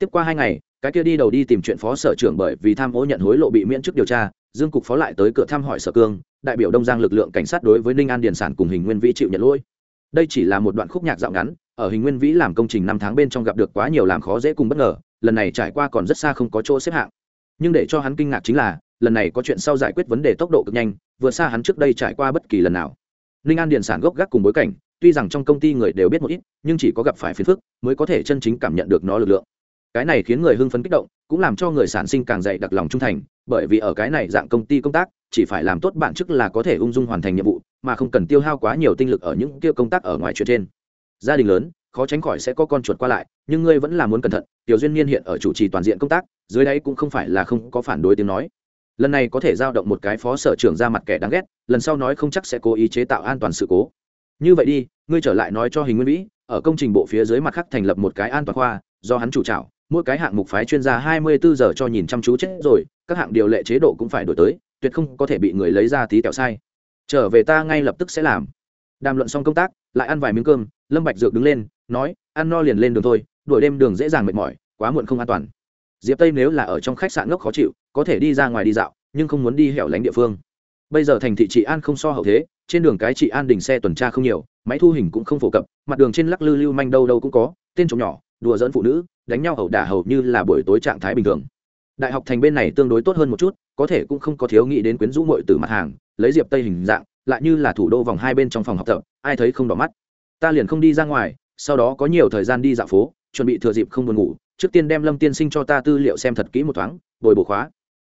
tiếp qua hai ngày, cái kia đi đầu đi tìm chuyện phó sở trưởng bởi vì tham ô nhận hối lộ bị miễn chức điều tra, dương cục phó lại tới cửa thăm hỏi sở cương, đại biểu đông giang lực lượng cảnh sát đối với ninh an điền sản cùng hình nguyên vĩ chịu nhận lỗi. Đây chỉ là một đoạn khúc nhạc dạo ngắn, ở hình nguyên vĩ làm công trình năm tháng bên trong gặp được quá nhiều làm khó dễ cùng bất ngờ, lần này trải qua còn rất xa không có chỗ xếp hạng. Nhưng để cho hắn kinh ngạc chính là, lần này có chuyện sau giải quyết vấn đề tốc độ cực nhanh, vượt xa hắn trước đây trải qua bất kỳ lần nào. Ninh an điền sản gốc gác cùng bối cảnh, tuy rằng trong công ty người đều biết một ít, nhưng chỉ có gặp phải phiền phức, mới có thể chân chính cảm nhận được nó lực lượng cái này khiến người hưng phấn kích động, cũng làm cho người sản sinh càng dạy đặc lòng trung thành, bởi vì ở cái này dạng công ty công tác, chỉ phải làm tốt bản chức là có thể ung dung hoàn thành nhiệm vụ, mà không cần tiêu hao quá nhiều tinh lực ở những kia công tác ở ngoài chuyện trên. Gia đình lớn, khó tránh khỏi sẽ có con chuột qua lại, nhưng ngươi vẫn là muốn cẩn thận, tiểu duyên niên hiện ở chủ trì toàn diện công tác, dưới đấy cũng không phải là không có phản đối tiếng nói. Lần này có thể giao động một cái phó sở trưởng ra mặt kẻ đáng ghét, lần sau nói không chắc sẽ cố ý chế tạo an toàn sự cố. Như vậy đi, ngươi trở lại nói cho hình nguyên vĩ, ở công trình bộ phía dưới mặt khác thành lập một cái an toàn khoa, do hắn chủ trảo mỗi cái hạng mục phái chuyên gia hai mươi bốn giờ cho nhìn chăm chú chết rồi, các hạng điều lệ chế độ cũng phải đổi tới, tuyệt không có thể bị người lấy ra tí tẹo sai. Trở về ta ngay lập tức sẽ làm. Đàm luận xong công tác, lại ăn vài miếng cơm, lâm bạch dược đứng lên, nói, ăn no liền lên đường thôi đuổi đêm đường dễ dàng mệt mỏi, quá muộn không an toàn. Diệp tây nếu là ở trong khách sạn ngốc khó chịu, có thể đi ra ngoài đi dạo, nhưng không muốn đi hẻo lánh địa phương. Bây giờ thành thị trị an không so hậu thế, trên đường cái trị an đình xe tuần tra không nhiều, máy thu hình cũng không phổ cập, mặt đường trên lắc lư lưu manh đâu đâu cũng có, tên trộm nhỏ đùa dẫn phụ nữ, đánh nhau hầu đả hầu như là buổi tối trạng thái bình thường. Đại học thành bên này tương đối tốt hơn một chút, có thể cũng không có thiếu nghĩ đến quyến rũ mội từ mặt hàng, lấy diệp tây hình dạng, lại như là thủ đô vòng hai bên trong phòng học tập, ai thấy không đỏ mắt. Ta liền không đi ra ngoài, sau đó có nhiều thời gian đi dạo phố, chuẩn bị thừa dịp không buồn ngủ, trước tiên đem lâm tiên sinh cho ta tư liệu xem thật kỹ một thoáng, bồi bổ khóa.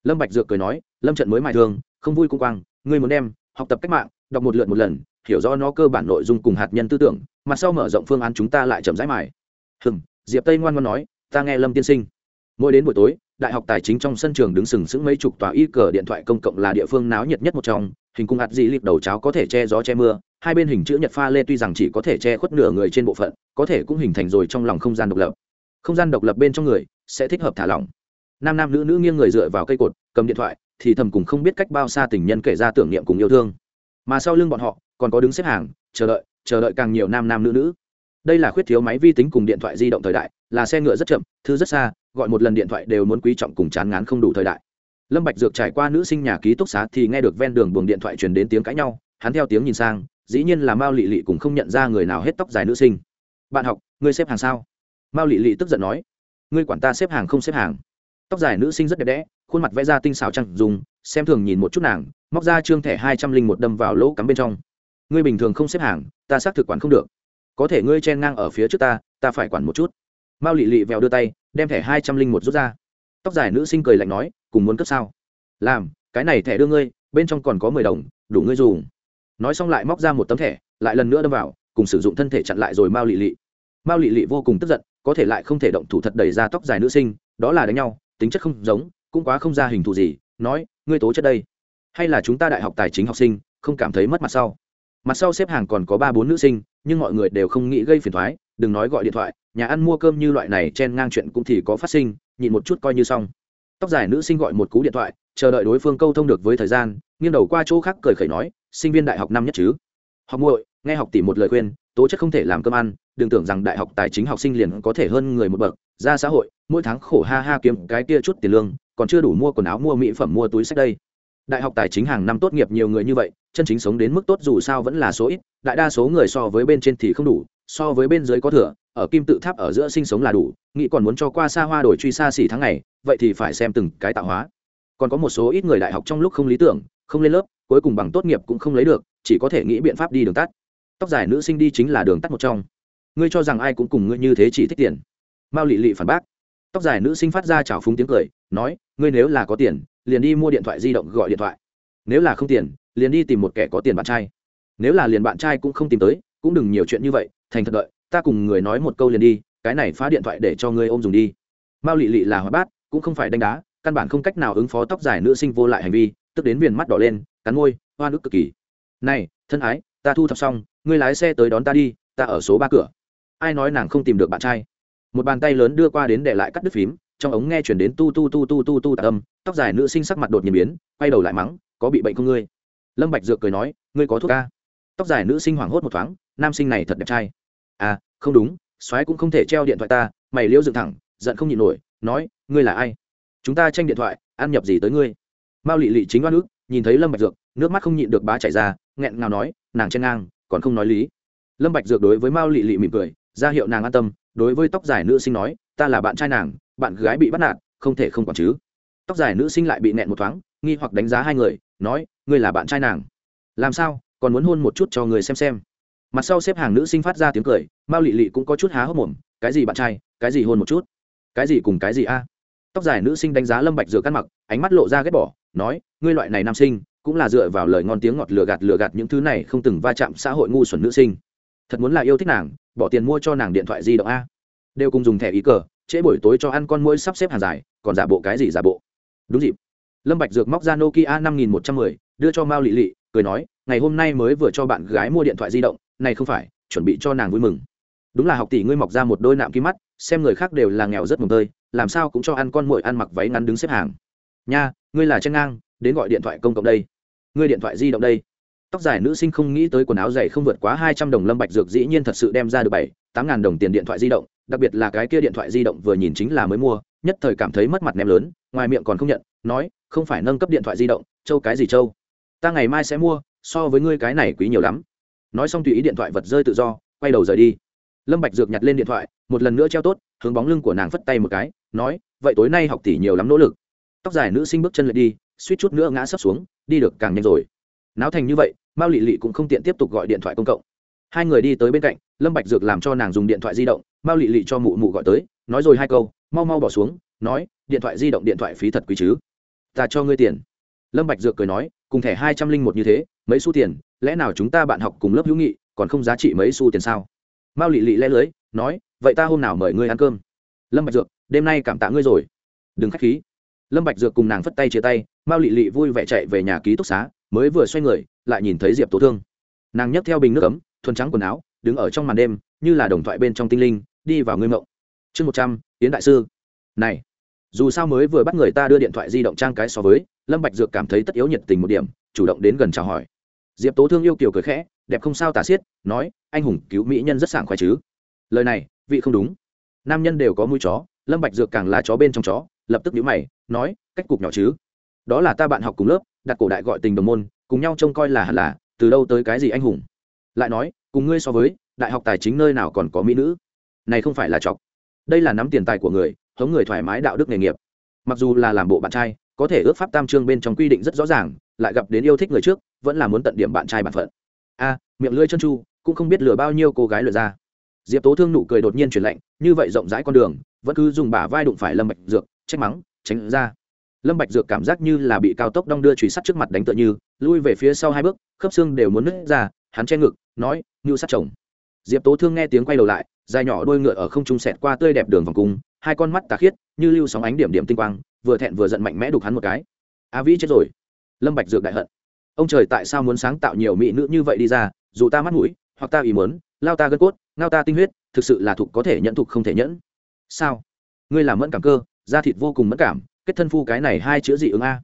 Lâm bạch dược cười nói, lâm trận mới mài thương không vui cũng quang, ngươi muốn đem, học tập cách mạng, đọc một lượt một lần, hiểu rõ nó cơ bản nội dung cùng hạt nhân tư tưởng mặt sau mở rộng phương án chúng ta lại chậm rãi mài. Hừm diệp tây ngoan ngoãn nói, ta nghe lâm tiên sinh. Mỗi đến buổi tối, đại học tài chính trong sân trường đứng sừng sững mấy chục tòa y cờ điện thoại công cộng là địa phương náo nhiệt nhất một trong, hình cung hạt dị lịp đầu cháo có thể che gió che mưa, hai bên hình chữ nhật pha lê tuy rằng chỉ có thể che khuất nửa người trên bộ phận, có thể cũng hình thành rồi trong lòng không gian độc lập. Không gian độc lập bên trong người sẽ thích hợp thả lỏng. Nam nam nữ nữ nghiêng người dựa vào cây cột, cầm điện thoại, thì thầm cùng không biết cách bao xa tình nhân kể ra tưởng niệm cùng yêu thương. Mà sau lưng bọn họ, còn có đứng xếp hàng, chờ đợi chờ đợi càng nhiều nam nam nữ nữ đây là khuyết thiếu máy vi tính cùng điện thoại di động thời đại, là xe ngựa rất chậm, thư rất xa, gọi một lần điện thoại đều muốn quý trọng cùng chán ngán không đủ thời đại. Lâm bạch dược trải qua nữ sinh nhà ký túc xá thì nghe được ven đường buồng điện thoại truyền đến tiếng cãi nhau, hắn theo tiếng nhìn sang, dĩ nhiên là mao lị lị cũng không nhận ra người nào hết tóc dài nữ sinh. Bạn học, ngươi xếp hàng sao? Mao lị lị tức giận nói. Ngươi quản ta xếp hàng không xếp hàng. Tóc dài nữ sinh rất đẹp đẽ, khuôn mặt vẽ ra tinh xảo trăng dùng, xem thường nhìn một chút nàng, móc ra trương thẻ hai trăm linh một đâm vào lỗ cắm bên trong. Ngươi bình thường không xếp hàng, ta xác thực quản không được có thể ngươi chen ngang ở phía trước ta ta phải quản một chút. Mao lị lị vèo đưa tay, đem thẻ hai trăm linh một rút ra. Tóc dài nữ sinh cười lạnh nói, cùng muốn cấp sao? Làm, cái này thẻ đưa ngươi, bên trong còn có mười đồng, đủ ngươi dùng. Nói xong lại móc ra một tấm thẻ, lại lần nữa đâm vào, cùng sử dụng thân thể chặn lại rồi mao lị lị. Mao lị lị vô cùng tức giận, có thể lại không thể động thủ thật đẩy ra tóc dài nữ sinh, đó là đánh nhau, tính chất không giống, cũng quá không ra hình thù gì, nói, ngươi tố chất đây, hay là chúng ta đại học tài chính học sinh, không cảm thấy mất mặt sau? Mặt sau xếp hàng còn có ba bốn nữ sinh nhưng mọi người đều không nghĩ gây phiền thoái, đừng nói gọi điện thoại, nhà ăn mua cơm như loại này chen ngang chuyện cũng thì có phát sinh, nhịn một chút coi như xong. Tóc dài nữ sinh gọi một cú điện thoại, chờ đợi đối phương câu thông được với thời gian, nghiêng đầu qua chỗ khác cười khẩy nói, sinh viên đại học năm nhất chứ? Học muội, nghe học tỷ một lời khuyên, tố chất không thể làm cơm ăn, đừng tưởng rằng đại học tài chính học sinh liền có thể hơn người một bậc, ra xã hội, mỗi tháng khổ ha ha kiếm cái kia chút tiền lương, còn chưa đủ mua quần áo, mua mỹ phẩm, mua túi sách đây. Đại học tài chính hàng năm tốt nghiệp nhiều người như vậy chân chính sống đến mức tốt dù sao vẫn là số ít, đại đa số người so với bên trên thì không đủ, so với bên dưới có thừa, ở kim tự tháp ở giữa sinh sống là đủ, nghĩ còn muốn cho qua xa hoa đổi truy xa xỉ tháng ngày, vậy thì phải xem từng cái tạo hóa. Còn có một số ít người đại học trong lúc không lý tưởng, không lên lớp, cuối cùng bằng tốt nghiệp cũng không lấy được, chỉ có thể nghĩ biện pháp đi đường tắt. Tóc dài nữ sinh đi chính là đường tắt một trong. Ngươi cho rằng ai cũng cùng ngươi như thế chỉ thích tiền? Mao lị lị phản bác. Tóc dài nữ sinh phát ra trào phúng tiếng cười, nói, ngươi nếu là có tiền, liền đi mua điện thoại di động gọi điện thoại nếu là không tiền, liền đi tìm một kẻ có tiền bạn trai. Nếu là liền bạn trai cũng không tìm tới, cũng đừng nhiều chuyện như vậy, thành thật đợi, ta cùng người nói một câu liền đi, cái này phá điện thoại để cho ngươi ôm dùng đi. Mao lị lị là hóa bát, cũng không phải đánh đá, căn bản không cách nào ứng phó tóc dài nữ sinh vô lại hành vi, tức đến viền mắt đỏ lên, cắn môi hoa nước cực kỳ. Này, thân ái, ta thu thập xong ngươi lái xe tới đón ta đi, ta ở số ba cửa. Ai nói nàng không tìm được bạn trai? Một bàn tay lớn đưa qua đến để lại cắt đứt phím, trong ống nghe chuyển đến tu tu tu tu tu tu tạ âm, tóc dài nữ sinh sắc mặt đột nhiên biến, quay đầu lại mắng có bị bệnh không ngươi? Lâm bạch dược cười nói, ngươi có thuốc a tóc dài nữ sinh hoảng hốt một thoáng, nam sinh này thật đẹp trai. À không đúng, soái cũng không thể treo điện thoại ta, mày liễu dựng thẳng, giận không nhịn nổi, nói, ngươi là ai? Chúng ta tranh điện thoại, ăn nhập gì tới ngươi? Mao lị lị chính oan ức, nhìn thấy lâm bạch dược, nước mắt không nhịn được bá chảy ra, nghẹn ngào nói, nàng chen ngang, còn không nói lý. Lâm bạch dược đối với mao lị lị mỉm cười, ra hiệu nàng an tâm, đối với tóc dài nữ sinh nói, ta là bạn trai nàng, bạn gái bị bắt nạt, không thể không quản chứ. Tóc dài nữ sinh lại bị nẹn một thoáng nghi hoặc đánh giá hai người, nói, ngươi là bạn trai nàng. Làm sao? Còn muốn hôn một chút cho người xem xem. Mặt sau xếp hàng nữ sinh phát ra tiếng cười, mao lị lị cũng có chút há hốc mồm, cái gì bạn trai? Cái gì hôn một chút? Cái gì cùng cái gì a? Tóc dài nữ sinh đánh giá lâm bạch dựa căn mặc, ánh mắt lộ ra ghét bỏ, nói, ngươi loại này nam sinh, cũng là dựa vào lời ngon tiếng ngọt lừa gạt lừa gạt những thứ này không từng va chạm xã hội ngu xuẩn nữ sinh. Thật muốn là yêu thích nàng, bỏ tiền mua cho nàng điện thoại di động a. Đều cùng dùng thẻ ý cờ, trễ buổi tối cho ăn con muỗi sắp xếp hàng dài, còn giả bộ cái gì giả bộ? Đúng dịp lâm bạch dược móc ra nokia năm nghìn một trăm mười, đưa cho mao lị lị, cười nói, ngày hôm nay mới vừa cho bạn gái mua điện thoại di động, này không phải, chuẩn bị cho nàng vui mừng. Đúng là học tỷ ngươi mọc ra một đôi nạm kim mắt, xem người khác đều là nghèo rất mồm tơi, làm sao cũng cho ăn con muội ăn mặc váy ngắn đứng xếp hàng. Nha, ngươi là chân ngang, đến gọi điện thoại công cộng đây. Ngươi điện thoại di động đây tóc dài nữ sinh không nghĩ tới quần áo dày không vượt quá hai trăm đồng lâm bạch dược dĩ nhiên thật sự đem ra được bảy, tám ngàn đồng tiền điện thoại di động, đặc biệt là cái kia điện thoại di động vừa nhìn chính là mới mua, nhất thời cảm thấy mất mặt ném lớn, ngoài miệng còn không nhận, nói, không phải nâng cấp điện thoại di động, châu cái gì châu? Ta ngày mai sẽ mua, so với ngươi cái này quý nhiều lắm. Nói xong tùy ý điện thoại vật rơi tự do, quay đầu rời đi. Lâm bạch dược nhặt lên điện thoại, một lần nữa treo tốt, hướng bóng lưng của nàng phất tay một cái, nói, vậy tối nay học tỷ nhiều lắm nỗ lực. Tóc dài nữ sinh bước chân lại đi, suýt chút nữa ngã sấp xuống, đi được càng nhanh rồi. Náo thành như vậy mao lị lị cũng không tiện tiếp tục gọi điện thoại công cộng. Hai người đi tới bên cạnh, lâm bạch dược làm cho nàng dùng điện thoại di động, mao lị lị cho mụ mụ gọi tới, nói rồi hai câu, mau mau bỏ xuống, nói, điện thoại di động điện thoại phí thật quý chứ. Ta cho ngươi tiền. Lâm bạch dược cười nói, cùng thẻ hai trăm linh một như thế, mấy xu tiền, lẽ nào chúng ta bạn học cùng lớp hữu nghị, còn không giá trị mấy xu tiền sao? Mao lị lị lẽ lưới, nói, vậy ta hôm nào mời ngươi ăn cơm? Lâm bạch dược, đêm nay cảm tạ ngươi rồi. Đừng khách khí. Lâm bạch dược cùng nàng phất tay chia tay, mao lị lị vui vẻ chạy về nhà ký túc xá mới vừa xoay người, lại nhìn thấy diệp tố thương. Nàng nhấc theo bình nước ấm, thuần trắng quần áo, đứng ở trong màn đêm, như là đồng thoại bên trong tinh linh, đi vào ngươi mộng. Chương một trăm tiến đại sư. Này, dù sao mới vừa bắt người ta đưa điện thoại di động trang cái so với, lâm bạch dược cảm thấy tất yếu nhiệt tình một điểm, chủ động đến gần chào hỏi. Diệp tố thương yêu kiều cười khẽ, đẹp không sao tả xiết, nói, anh hùng cứu mỹ nhân rất sảng khoái chứ. Lời này, vị không đúng. Nam nhân đều có mũi chó, lâm bạch dược càng là chó bên trong chó, lập tức nhíu mày, nói, cách cục nhỏ chứ. Đó là ta bạn học cùng lớp đặt cổ đại gọi tình đồng môn, cùng nhau trông coi là hẳn là, từ đâu tới cái gì anh hùng. Lại nói, cùng ngươi so với, đại học tài chính nơi nào còn có mỹ nữ? Này không phải là chọc. Đây là nắm tiền tài của người, hống người thoải mái đạo đức nghề nghiệp. Mặc dù là làm bộ bạn trai, có thể ước pháp tam trương bên trong quy định rất rõ ràng, lại gặp đến yêu thích người trước, vẫn là muốn tận điểm bạn trai bản phận. A, miệng lưỡi chân chu, cũng không biết lừa bao nhiêu cô gái lừa ra. Diệp tố thương nụ cười đột nhiên chuyển lạnh, như vậy rộng rãi con đường, vẫn cứ dùng bả vai đụng phải lâm mạch dược, trách mắng, tránh ra lâm bạch dược cảm giác như là bị cao tốc đong đưa chùy sắt trước mặt đánh tựa như, lui về phía sau hai bước, khớp xương đều muốn nứt ra, hắn che ngực, nói như sắt chồng. Diệp tố thương nghe tiếng quay đầu lại, dài nhỏ đôi ngựa ở không trung sẹt qua tươi đẹp đường vòng cung, hai con mắt tà khiết, như lưu sóng ánh điểm điểm tinh quang, vừa thẹn vừa giận mạnh mẽ đục hắn một cái. A vĩ chết rồi. Lâm bạch dược đại hận. Ông trời, tại sao muốn sáng tạo nhiều mỹ nữ như vậy đi ra, dù ta mắt mũi, hoặc ta ý muốn, lao ta gân cốt, ngao ta tinh huyết, thực sự là thục có thể nhẫn thục không thể nhẫn. Sao? Ngươi làm mẫn cảm cơ, da thịt vô cùng mẫn cảm kết thân phu cái này hai chữ dị ứng a.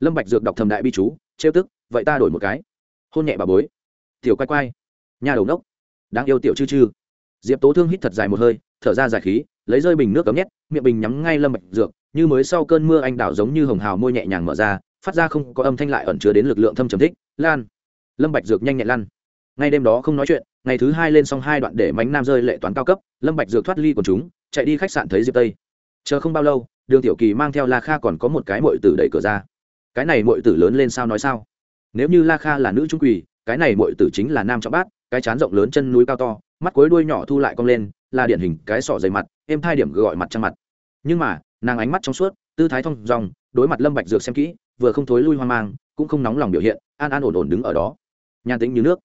Lâm bạch dược đọc thầm đại bi chú, trêu tức, vậy ta đổi một cái. Hôn nhẹ bà bối. Tiểu quay quay. Nhà đầu nốc. Đáng yêu tiểu chư chư. Diệp tố thương hít thật dài một hơi, thở ra dài khí, lấy rơi bình nước cấm nhét, miệng bình nhắm ngay lâm bạch dược, như mới sau cơn mưa anh đảo giống như hồng hào môi nhẹ nhàng mở ra, phát ra không có âm thanh lại ẩn chứa đến lực lượng thâm trầm thích. Lan. Lâm bạch dược nhanh nhẹn lăn. Ngay đêm đó không nói chuyện, ngày thứ hai lên xong hai đoạn để mánh nam rơi lệ toán cao cấp, lâm bạch dược thoát ly của chúng, chạy đi khách sạn thấy diệp tây. Chờ không bao lâu đường tiểu kỳ mang theo la kha còn có một cái muội tử đẩy cửa ra. Cái này muội tử lớn lên sao nói sao? Nếu như la kha là nữ trung quỳ, cái này muội tử chính là nam trọng bát, cái chán rộng lớn chân núi cao to, mắt cuối đuôi nhỏ thu lại cong lên, là điển hình cái sọ dày mặt, êm thai điểm gọi mặt trăng mặt. Nhưng mà, nàng ánh mắt trong suốt, tư thái thong dong, đối mặt lâm bạch dược xem kỹ, vừa không thối lui hoang mang, cũng không nóng lòng biểu hiện, an an ổn ổn đứng ở đó. Nhàn tĩnh như nước.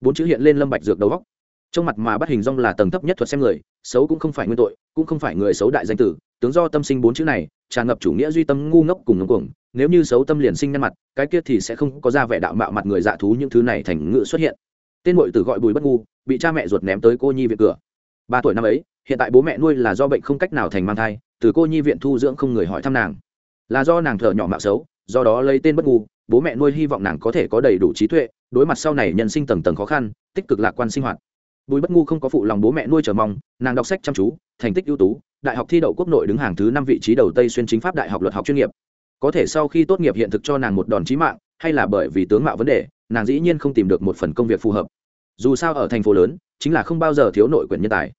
Bốn chữ hiện lên lâm bạch dược đầu góc trong mặt mà bắt hình rong là tầng thấp nhất thuật xem người, xấu cũng không phải nguyên tội, cũng không phải người xấu đại danh tử tướng do tâm sinh bốn chữ này, tràn ngập chủ nghĩa duy tâm ngu ngốc cùng ngông cuồng, nếu như xấu tâm liền sinh nhân mặt, cái kia thì sẽ không có ra vẻ đạo mạo mặt người dạ thú những thứ này thành ngự xuất hiện. Tên mội tử gọi bùi bất ngu, bị cha mẹ ruột ném tới cô nhi viện cửa. Ba tuổi năm ấy, hiện tại bố mẹ nuôi là do bệnh không cách nào thành mang thai, từ cô nhi viện thu dưỡng không người hỏi thăm nàng. Là do nàng thở nhỏ mạo xấu, do đó lấy tên bất ngu, bố mẹ nuôi hy vọng nàng có thể có đầy đủ trí tuệ, đối mặt sau này nhân sinh tầng tầng khó khăn, tích cực lạc quan sinh hoạt bùi bất ngu không có phụ lòng bố mẹ nuôi chờ mong, nàng đọc sách chăm chú, thành tích ưu tú, đại học thi đậu quốc nội đứng hàng thứ năm vị trí đầu tây xuyên chính pháp đại học luật học chuyên nghiệp. Có thể sau khi tốt nghiệp hiện thực cho nàng một đòn chí mạng, hay là bởi vì tướng mạo vấn đề, nàng dĩ nhiên không tìm được một phần công việc phù hợp. Dù sao ở thành phố lớn, chính là không bao giờ thiếu nội quyền nhân tài.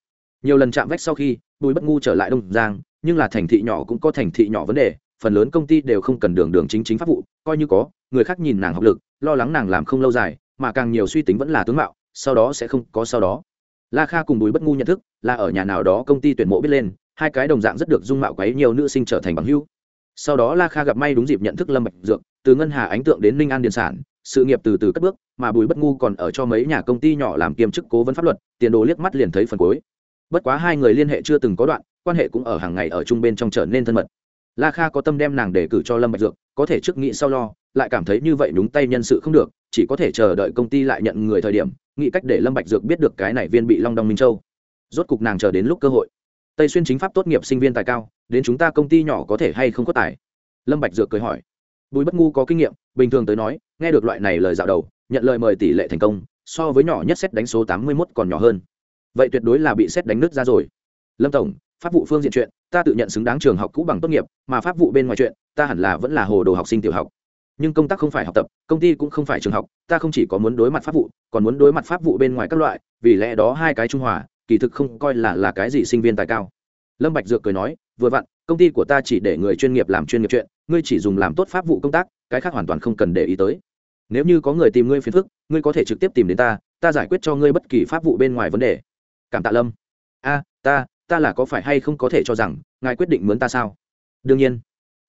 Nhiều lần chạm vách sau khi, bùi bất ngu trở lại đông giang, nhưng là thành thị nhỏ cũng có thành thị nhỏ vấn đề, phần lớn công ty đều không cần đường đường chính chính pháp vụ, coi như có, người khác nhìn nàng học lực, lo lắng nàng làm không lâu dài, mà càng nhiều suy tính vẫn là tướng mạo sau đó sẽ không có sau đó. La kha cùng bùi bất ngu nhận thức, là ở nhà nào đó công ty tuyển mộ biết lên, hai cái đồng dạng rất được dung mạo quấy nhiều nữ sinh trở thành bằng hữu. Sau đó la kha gặp may đúng dịp nhận thức lâm bạch dược, từ ngân hà ánh tượng đến ninh an điện sản, sự nghiệp từ từ cất bước, mà bùi bất ngu còn ở cho mấy nhà công ty nhỏ làm kiêm chức cố vấn pháp luật, tiền đồ liếc mắt liền thấy phần cuối. Bất quá hai người liên hệ chưa từng có đoạn, quan hệ cũng ở hàng ngày ở chung bên trong trở nên thân mật. La kha có tâm đem nàng để cử cho lâm bạch dược, có thể trước nghĩ sau lo, lại cảm thấy như vậy đúng tay nhân sự không được, chỉ có thể chờ đợi công ty lại nhận người thời điểm nghĩ cách để lâm bạch dược biết được cái này viên bị long đong minh châu. Rốt cục nàng chờ đến lúc cơ hội. Tây xuyên chính pháp tốt nghiệp sinh viên tài cao, đến chúng ta công ty nhỏ có thể hay không có tài? Lâm bạch dược cười hỏi. Bùi bất ngu có kinh nghiệm, bình thường tới nói, nghe được loại này lời dạo đầu, nhận lời mời tỷ lệ thành công, so với nhỏ nhất xét đánh số tám mươi 81 còn nhỏ hơn. Vậy tuyệt đối là bị xét đánh nứt ra rồi. Lâm tổng, pháp vụ phương diện chuyện, ta tự nhận xứng đáng trường học cũ bằng tốt nghiệp, mà pháp vụ bên ngoài chuyện, ta hẳn là vẫn là hồ đồ học sinh tiểu học nhưng công tác không phải học tập, công ty cũng không phải trường học, ta không chỉ có muốn đối mặt pháp vụ, còn muốn đối mặt pháp vụ bên ngoài các loại, vì lẽ đó hai cái trung hòa, kỳ thực không coi là là cái gì sinh viên tài cao. Lâm bạch dược cười nói, vừa vặn, công ty của ta chỉ để người chuyên nghiệp làm chuyên nghiệp chuyện, ngươi chỉ dùng làm tốt pháp vụ công tác, cái khác hoàn toàn không cần để ý tới. Nếu như có người tìm ngươi phiền phức, ngươi có thể trực tiếp tìm đến ta ta giải quyết cho ngươi bất kỳ pháp vụ bên ngoài vấn đề. Cảm tạ lâm. A, ta ta là có phải hay không có thể cho rằng, ngài quyết định mướn ta sao? Đương nhiên.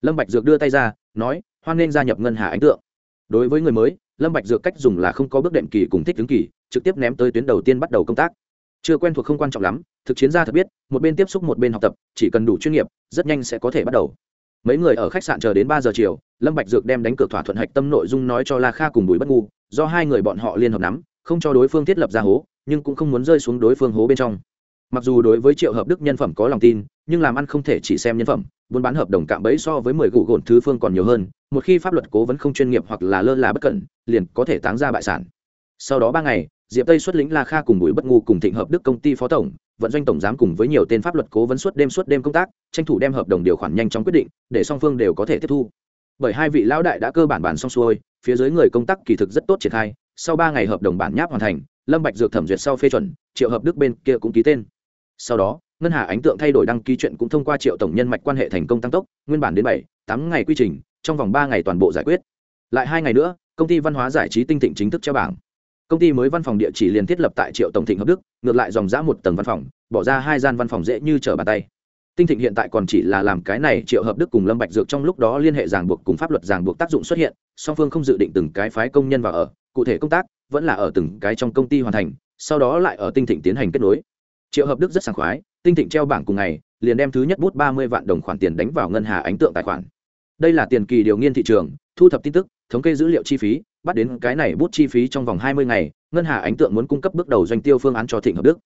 Lâm bạch dược đưa tay ra nói, hoan nên gia nhập ngân hà ánh tượng. Đối với người mới, lâm bạch dược cách dùng là không có bước đệm kỳ cùng thích ứng kỳ, trực tiếp ném tới tuyến đầu tiên bắt đầu công tác. Chưa quen thuộc không quan trọng lắm, thực chiến gia thật biết, một bên tiếp xúc một bên học tập, chỉ cần đủ chuyên nghiệp, rất nhanh sẽ có thể bắt đầu. Mấy người ở khách sạn chờ đến ba giờ chiều, lâm bạch dược đem đánh cược thỏa thuận hạch tâm nội dung nói cho la kha cùng bùi bất ngu, do hai người bọn họ liên hợp nắm, không cho đối phương thiết lập ra hố, nhưng cũng không muốn rơi xuống đối phương hố bên trong. Mặc dù đối với triệu hợp đức nhân phẩm có lòng tin, nhưng làm ăn không thể chỉ xem nhân phẩm buôn bán hợp đồng cạm bẫy so với mười gụ gồn thứ phương còn nhiều hơn, một khi pháp luật cố vấn không chuyên nghiệp hoặc là lơ là bất cẩn, liền có thể táng ra bại sản. Sau đó ba ngày, diệp tây xuất lĩnh la kha cùng bùi bất ngu cùng thịnh hợp đức công ty phó tổng, vận doanh tổng giám cùng với nhiều tên pháp luật cố vấn suốt đêm suốt đêm công tác, tranh thủ đem hợp đồng điều khoản nhanh chóng quyết định, để song phương đều có thể tiếp thu. Bởi hai vị lão đại đã cơ bản bản xong xuôi, phía dưới người công tác kỳ thực rất tốt triển khai, sau ba ngày hợp đồng bản nháp hoàn thành, lâm bạch dược thẩm duyệt sau phê chuẩn, triệu hợp đức bên kia cũng ký tên. Sau đó ngân hà ánh tượng thay đổi đăng ký chuyện cũng thông qua triệu tổng nhân mạch quan hệ thành công tăng tốc, nguyên bản đến bảy, tám ngày quy trình, trong vòng ba ngày toàn bộ giải quyết. Lại hai ngày nữa, công ty văn hóa giải trí tinh thịnh chính thức treo bảng. Công ty mới văn phòng địa chỉ liền thiết lập tại triệu tổng thịnh hợp đức, ngược lại dòng giã một tầng văn phòng, bỏ ra hai gian văn phòng dễ như trở bàn tay. Tinh thịnh hiện tại còn chỉ là làm cái này triệu hợp đức cùng lâm bạch dược trong lúc đó liên hệ ràng buộc cùng pháp luật ràng buộc tác dụng xuất hiện, song phương không dự định từng cái phái công nhân vào ở, cụ thể công tác vẫn là ở từng cái trong công ty hoàn thành, sau đó lại ở tinh thịnh tiến hành kết nối. Triệu hợp đức rất sảng khoái tinh thịnh treo bảng cùng ngày, liền đem thứ nhất bút ba mươi vạn đồng khoản tiền đánh vào ngân hà ánh tượng tài khoản. Đây là tiền kỳ điều nghiên thị trường, thu thập tin tức, thống kê dữ liệu chi phí, bắt đến cái này bút chi phí trong vòng hai mươi ngày, ngân hà ánh tượng muốn cung cấp bước đầu doanh tiêu phương án cho thịnh hợp đức.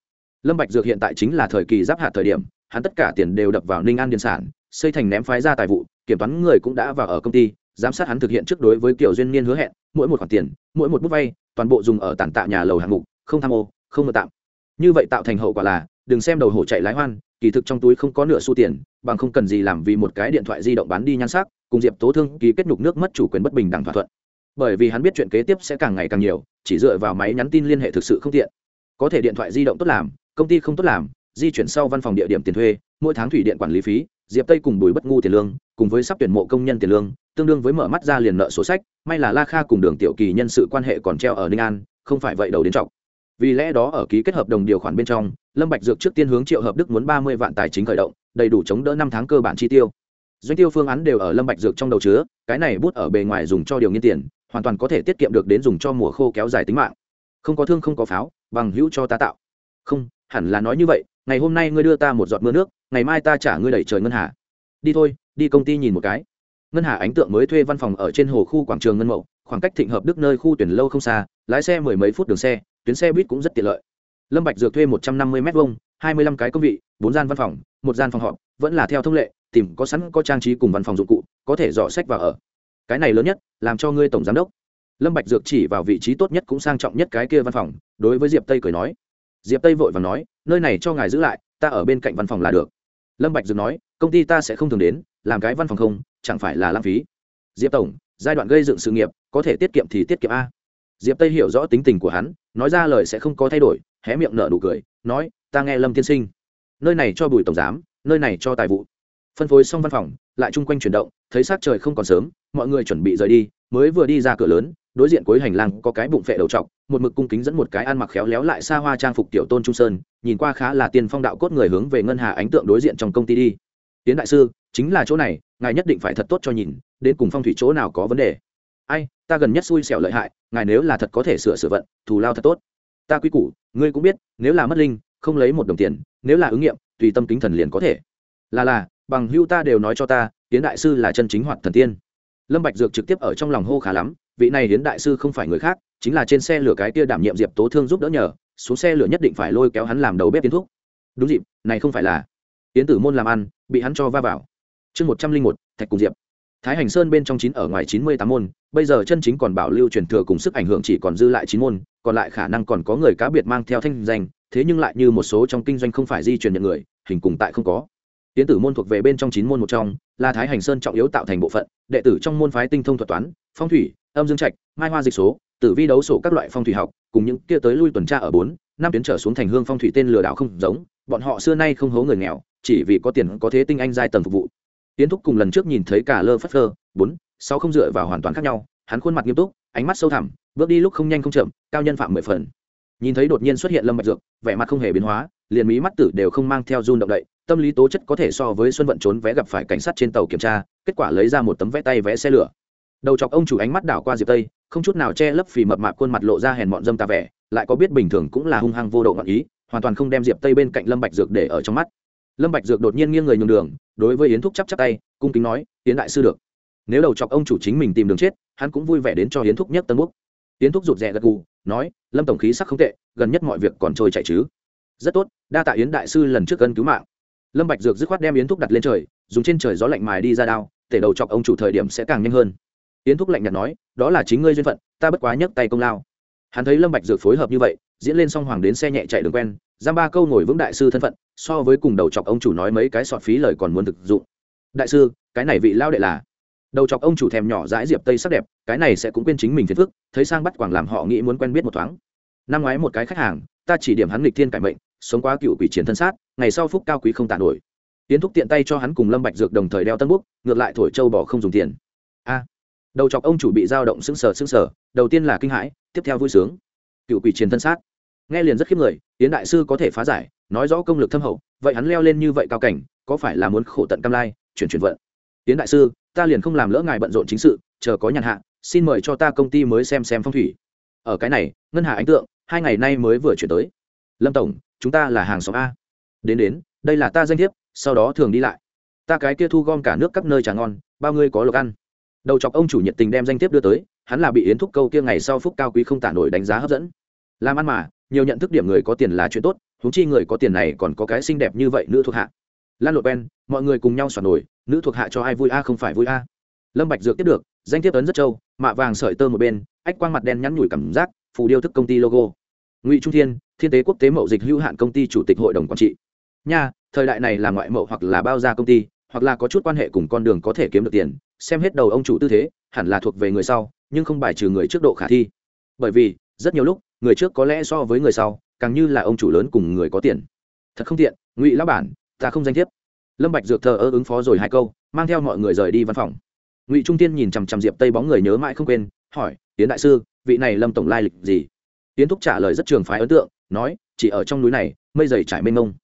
Lâm bạch dược hiện tại chính là thời kỳ giáp hạt thời điểm, hắn tất cả tiền đều đập vào ninh an điện sản, xây thành ném phái ra tài vụ, kiểm toán người cũng đã vào ở công ty, giám sát hắn thực hiện trước đối với kiểu duyên niên hứa hẹn, mỗi một khoản tiền, mỗi một bút vay, toàn bộ dùng ở tàn tạ nhà lầu hạng mục, không tham ô, không mơ tạm. Như vậy tạo thành hậu quả là đừng xem đầu hổ chạy lái hoan, kỳ thực trong túi không có nửa xu tiền, bằng không cần gì làm vì một cái điện thoại di động bán đi nhan sắc, cùng diệp tố thương ký kết nhục nước mất chủ quyền bất bình đẳng thỏa thuận. Bởi vì hắn biết chuyện kế tiếp sẽ càng ngày càng nhiều, chỉ dựa vào máy nhắn tin liên hệ thực sự không tiện. Có thể điện thoại di động tốt làm, công ty không tốt làm, di chuyển sau văn phòng địa điểm tiền thuê, mỗi tháng thủy điện quản lý phí, diệp tây cùng bùi bất ngu tiền lương, cùng với sắp tuyển mộ công nhân tiền lương, tương đương với mở mắt ra liền nợ sổ sách, may là la kha cùng đường tiểu kỳ nhân sự quan hệ còn treo ở ninh an, không phải vậy đầu đến trọng vì lẽ đó ở ký kết hợp đồng điều khoản bên trong, lâm bạch dược trước tiên hướng triệu hợp đức muốn ba mươi vạn tài chính khởi động, đầy đủ chống đỡ năm tháng cơ bản chi tiêu. Doanh tiêu phương án đều ở lâm bạch dược trong đầu chứa, cái này bút ở bề ngoài dùng cho điều nghiên tiền, hoàn toàn có thể tiết kiệm được đến dùng cho mùa khô kéo dài tính mạng. Không có thương không có pháo, bằng hữu cho ta tạo. Không, hẳn là nói như vậy, ngày hôm nay ngươi đưa ta một giọt mưa nước, ngày mai ta trả ngươi đẩy trời ngân hà. Đi thôi, đi công ty nhìn một cái. Ngân hà ánh tượng mới thuê văn phòng ở trên hồ khu quảng trường ngân mậu, khoảng cách thịnh hợp đức nơi khu tuyển lâu không xa, lái xe mười mấy phút đường xe tuyến xe buýt cũng rất tiện lợi. Lâm bạch dược thuê một trăm năm mươi m hai hai mươi lăm cái công vị, bốn gian văn phòng, một gian phòng họp, vẫn là theo thông lệ, tìm có sẵn có trang trí cùng văn phòng dụng cụ, có thể dò sách vào ở. Cái này lớn nhất, làm cho ngươi tổng giám đốc. Lâm bạch dược chỉ vào vị trí tốt nhất cũng sang trọng nhất cái kia văn phòng, đối với diệp tây cười nói. Diệp tây vội vàng nói, nơi này cho ngài giữ lại, ta ở bên cạnh văn phòng là được. Lâm bạch dược nói, công ty ta sẽ không thường đến, làm cái văn phòng không, chẳng phải là lãng phí. Diệp tổng, giai đoạn gây dựng sự nghiệp, có thể tiết kiệm thì tiết kiệm a diệp tây hiểu rõ tính tình của hắn, nói ra lời sẽ không có thay đổi, hé miệng nở nụ cười, nói, ta nghe lâm tiên sinh. Nơi này cho bùi tổng giám, nơi này cho tài vụ. Phân phối xong văn phòng, lại chung quanh chuyển động, thấy sát trời không còn sớm, mọi người chuẩn bị rời đi, mới vừa đi ra cửa lớn, đối diện cuối hành lang có cái bụng phệ đầu trọc, một mực cung kính dẫn một cái ăn mặc khéo léo lại xa hoa trang phục tiểu tôn trung sơn, nhìn qua khá là tiên phong đạo cốt người hướng về ngân hà ánh tượng đối diện trong công ty đi. Tiến đại sư, chính là chỗ này, ngài nhất định phải thật tốt cho nhìn, đến cùng phong thủy chỗ nào có vấn đề? Ai, ta gần nhất xui xẻo lợi hại, ngài nếu là thật có thể sửa sửa vận, thù lao thật tốt. Ta quy củ, ngươi cũng biết, nếu là mất linh, không lấy một đồng tiền, nếu là ứng nghiệm, tùy tâm kính thần liền có thể. Là là, bằng hưu ta đều nói cho ta tiến đại sư là chân chính hoạt thần tiên. Lâm bạch dược trực tiếp ở trong lòng hô khá lắm, vị này hiến đại sư không phải người khác, chính là trên xe lửa cái kia đảm nhiệm diệp tố thương giúp đỡ nhờ, xuống xe lửa nhất định phải lôi kéo hắn làm đầu bếp tiến thuốc đúng dịp, này không phải là tiến tử môn làm ăn, bị hắn cho va vào. Chương một trăm linh một, thạch cùng diệp thái hành sơn bên trong chín ở ngoài chín mươi tám môn, bây giờ chân chính còn bảo lưu truyền thừa cùng sức ảnh hưởng chỉ còn dư lại chín môn, còn lại khả năng còn có người cá biệt mang theo thanh danh, thế nhưng lại như một số trong kinh doanh không phải di truyền nhận người, hình cùng tại không có. Tiến tử môn thuộc về bên trong chín môn một trong, là thái hành sơn trọng yếu tạo thành bộ phận, đệ tử trong môn phái tinh thông thuật toán, phong thủy, âm dương trạch, mai hoa dịch số, tử vi đấu sổ các loại phong thủy học, cùng những kia tới lui tuần tra ở bốn, năm tuyến trở xuống thành hương phong thủy tên lừa đảo không giống, bọn họ xưa nay không hố người nghèo, chỉ vì có tiền có thế tinh anh giai tầng phục vụ tiến thúc cùng lần trước nhìn thấy cả lơ phất lơ bốn, sáu không dựa vào hoàn toàn khác nhau, hắn khuôn mặt nghiêm túc, ánh mắt sâu thẳm, bước đi lúc không nhanh không chậm, cao nhân phạm mười phần. Nhìn thấy đột nhiên xuất hiện lâm bạch dược, vẻ mặt không hề biến hóa, liền mí mắt tử đều không mang theo run động đậy, tâm lý tố chất có thể so với xuân vận trốn vé gặp phải cảnh sát trên tàu kiểm tra, kết quả lấy ra một tấm vé tay vé xe lửa. Đầu chọc ông chủ ánh mắt đảo qua diệp tây, không chút nào che lấp phì mập mạp khuôn mặt lộ ra hèn mọn dâm tà vẻ, lại có biết bình thường cũng là hung hăng vô độ ngọn ý, hoàn toàn không đem diệp tây bên cạnh lâm bạch dược để ở trong mắt lâm bạch dược đột nhiên nghiêng người nhường đường, đối với yến thúc chắp chắp tay, cung kính nói, yến đại sư được. Nếu đầu chọc ông chủ chính mình tìm đường chết, hắn cũng vui vẻ đến cho yến thúc nhất tân búc yến thúc rụt rè gật gù, nói, lâm tổng khí sắc không tệ, gần nhất mọi việc còn trôi chạy chứ? Rất tốt, đa tạ yến đại sư lần trước cân cứu mạng. Lâm bạch dược dứt khoát đem yến thúc đặt lên trời, dùng trên trời gió lạnh mài đi ra đao, tể đầu chọc ông chủ thời điểm sẽ càng nhanh hơn. Yến thúc lạnh nhạt nói, đó là chính ngươi duyên phận, ta bất quá nhấc tay công lao. Hắn thấy lâm bạch dược phối hợp như vậy, diễn lên song hoàng đến xe nhẹ chạy đường quen giam ba câu ngồi vững đại sư thân phận, so với cùng đầu chọc ông chủ nói mấy cái sọt phí lời còn muốn thực dụng. Đại sư, cái này vị lao đệ là? Đầu chọc ông chủ thèm nhỏ dãi diệp tây sắc đẹp, cái này sẽ cũng quên chính mình phiền phức, thấy sang bắt quảng làm họ nghĩ muốn quen biết một thoáng. Năm ngoái một cái khách hàng, ta chỉ điểm hắn nghịch thiên cải mệnh, sống quá cựu quỷ chiến thân sát, ngày sau phúc cao quý không tàn nổi. Tiến thúc tiện tay cho hắn cùng lâm bạch dược đồng thời đeo tân bút, ngược lại thổi châu bỏ không dùng tiền. A. Đầu chọc ông chủ bị dao động sững sờ sững sờ, đầu tiên là kinh hãi, tiếp theo vui sướng. Cựu quỷ chiến thân sát nghe liền rất khiếp người tiến đại sư có thể phá giải, nói rõ công lực thâm hậu, vậy hắn leo lên như vậy cao cảnh, có phải là muốn khổ tận cam lai, chuyển chuyển vận? Tiến đại sư, ta liền không làm lỡ ngài bận rộn chính sự, chờ có nhàn hạ, xin mời cho ta công ty mới xem xem phong thủy. Ở cái này, ngân hà ánh tượng, hai ngày nay mới vừa chuyển tới. Lâm tổng, chúng ta là hàng xóm a. Đến đến, đây là ta danh thiếp, sau đó thường đi lại. Ta cái kia thu gom cả nước các nơi trà ngon, bao ngươi có lộc ăn. Đầu chọc ông chủ nhiệt tình đem danh thiếp đưa tới, hắn là bị yến thúc câu kia ngày sau phúc cao quý không tả nổi đánh giá hấp dẫn. Làm ăn mà nhiều nhận thức điểm người có tiền là chuyện tốt húng chi người có tiền này còn có cái xinh đẹp như vậy nữ thuộc hạ. Lan lộp ben, mọi người cùng nhau xoản nổi, nữ thuộc hạ cho ai vui a không phải vui a. Lâm bạch dược tiếp được, danh thiếp ấn rất trâu mạ vàng sợi tơ một bên, ách quang mặt đen nhắn nhủi cảm giác, phù điêu thức công ty logo. Ngụy trung thiên thiên tế quốc tế mậu dịch hữu hạn công ty chủ tịch hội đồng quản trị. Nha, thời đại này là ngoại mậu hoặc là bao gia công ty, hoặc là có chút quan hệ cùng con đường có thể kiếm được tiền, xem hết đầu ông chủ tư thế, hẳn là thuộc về người sau, nhưng không bài trừ người trước độ khả thi. Bởi vì, rất nhiều lúc người trước có lẽ so với người sau, càng như là ông chủ lớn cùng người có tiền. Thật không tiện, ngụy lão bản, ta không danh thiếp. Lâm bạch dược thờ ơ ứng phó rồi hai câu, mang theo mọi người rời đi văn phòng. Ngụy trung tiên nhìn chằm chằm diệp tây bóng người nhớ mãi không quên, hỏi tiến đại sư, vị này lâm tổng lai lịch gì? Tiến thúc trả lời rất trường phái ấn tượng, nói, chỉ ở trong núi này, mây dày trải mênh mông.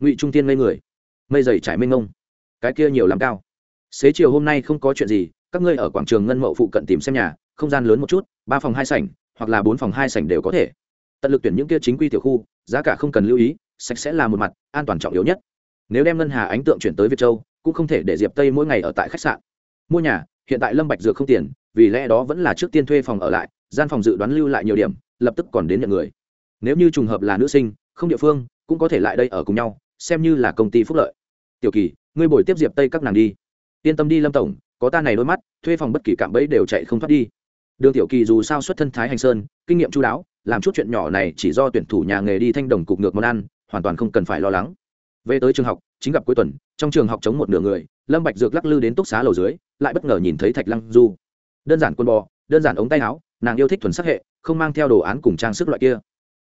Ngụy trung tiên ngây người, mây dày trải mênh mông? Cái kia nhiều làm cao. Xế chiều hôm nay không có chuyện gì, các ngươi ở quảng trường ngân mậu phụ cận tìm xem nhà, không gian lớn một chút, ba phòng hai sảnh hoặc là bốn phòng hai sảnh đều có thể. Tận lực tuyển những kia chính quy tiểu khu, giá cả không cần lưu ý, sạch sẽ là một mặt, an toàn trọng yếu nhất. Nếu đem ngân hà ánh tượng chuyển tới việt châu, cũng không thể để diệp tây mỗi ngày ở tại khách sạn. Mua nhà, hiện tại lâm bạch dược không tiền, vì lẽ đó vẫn là trước tiên thuê phòng ở lại, gian phòng dự đoán lưu lại nhiều điểm, lập tức còn đến nhận người. Nếu như trùng hợp là nữ sinh, không địa phương, cũng có thể lại đây ở cùng nhau, xem như là công ty phúc lợi. Tiểu kỳ, ngươi bồi tiếp diệp tây các nàng đi. Yên tâm đi, lâm tổng, có ta này đôi mắt, thuê phòng bất kỳ cạm bẫy đều chạy không thoát đi đường tiểu kỳ dù sao xuất thân thái hành sơn, kinh nghiệm chú đáo, làm chút chuyện nhỏ này chỉ do tuyển thủ nhà nghề đi thanh đồng cục ngược món ăn, hoàn toàn không cần phải lo lắng. Về tới trường học, chính gặp cuối tuần, trong trường học chống một nửa người, lâm bạch dược lắc lư đến túc xá lầu dưới, lại bất ngờ nhìn thấy thạch lăng du. Đơn giản quân bò, đơn giản ống tay áo, nàng yêu thích thuần sắc hệ, không mang theo đồ án cùng trang sức loại kia.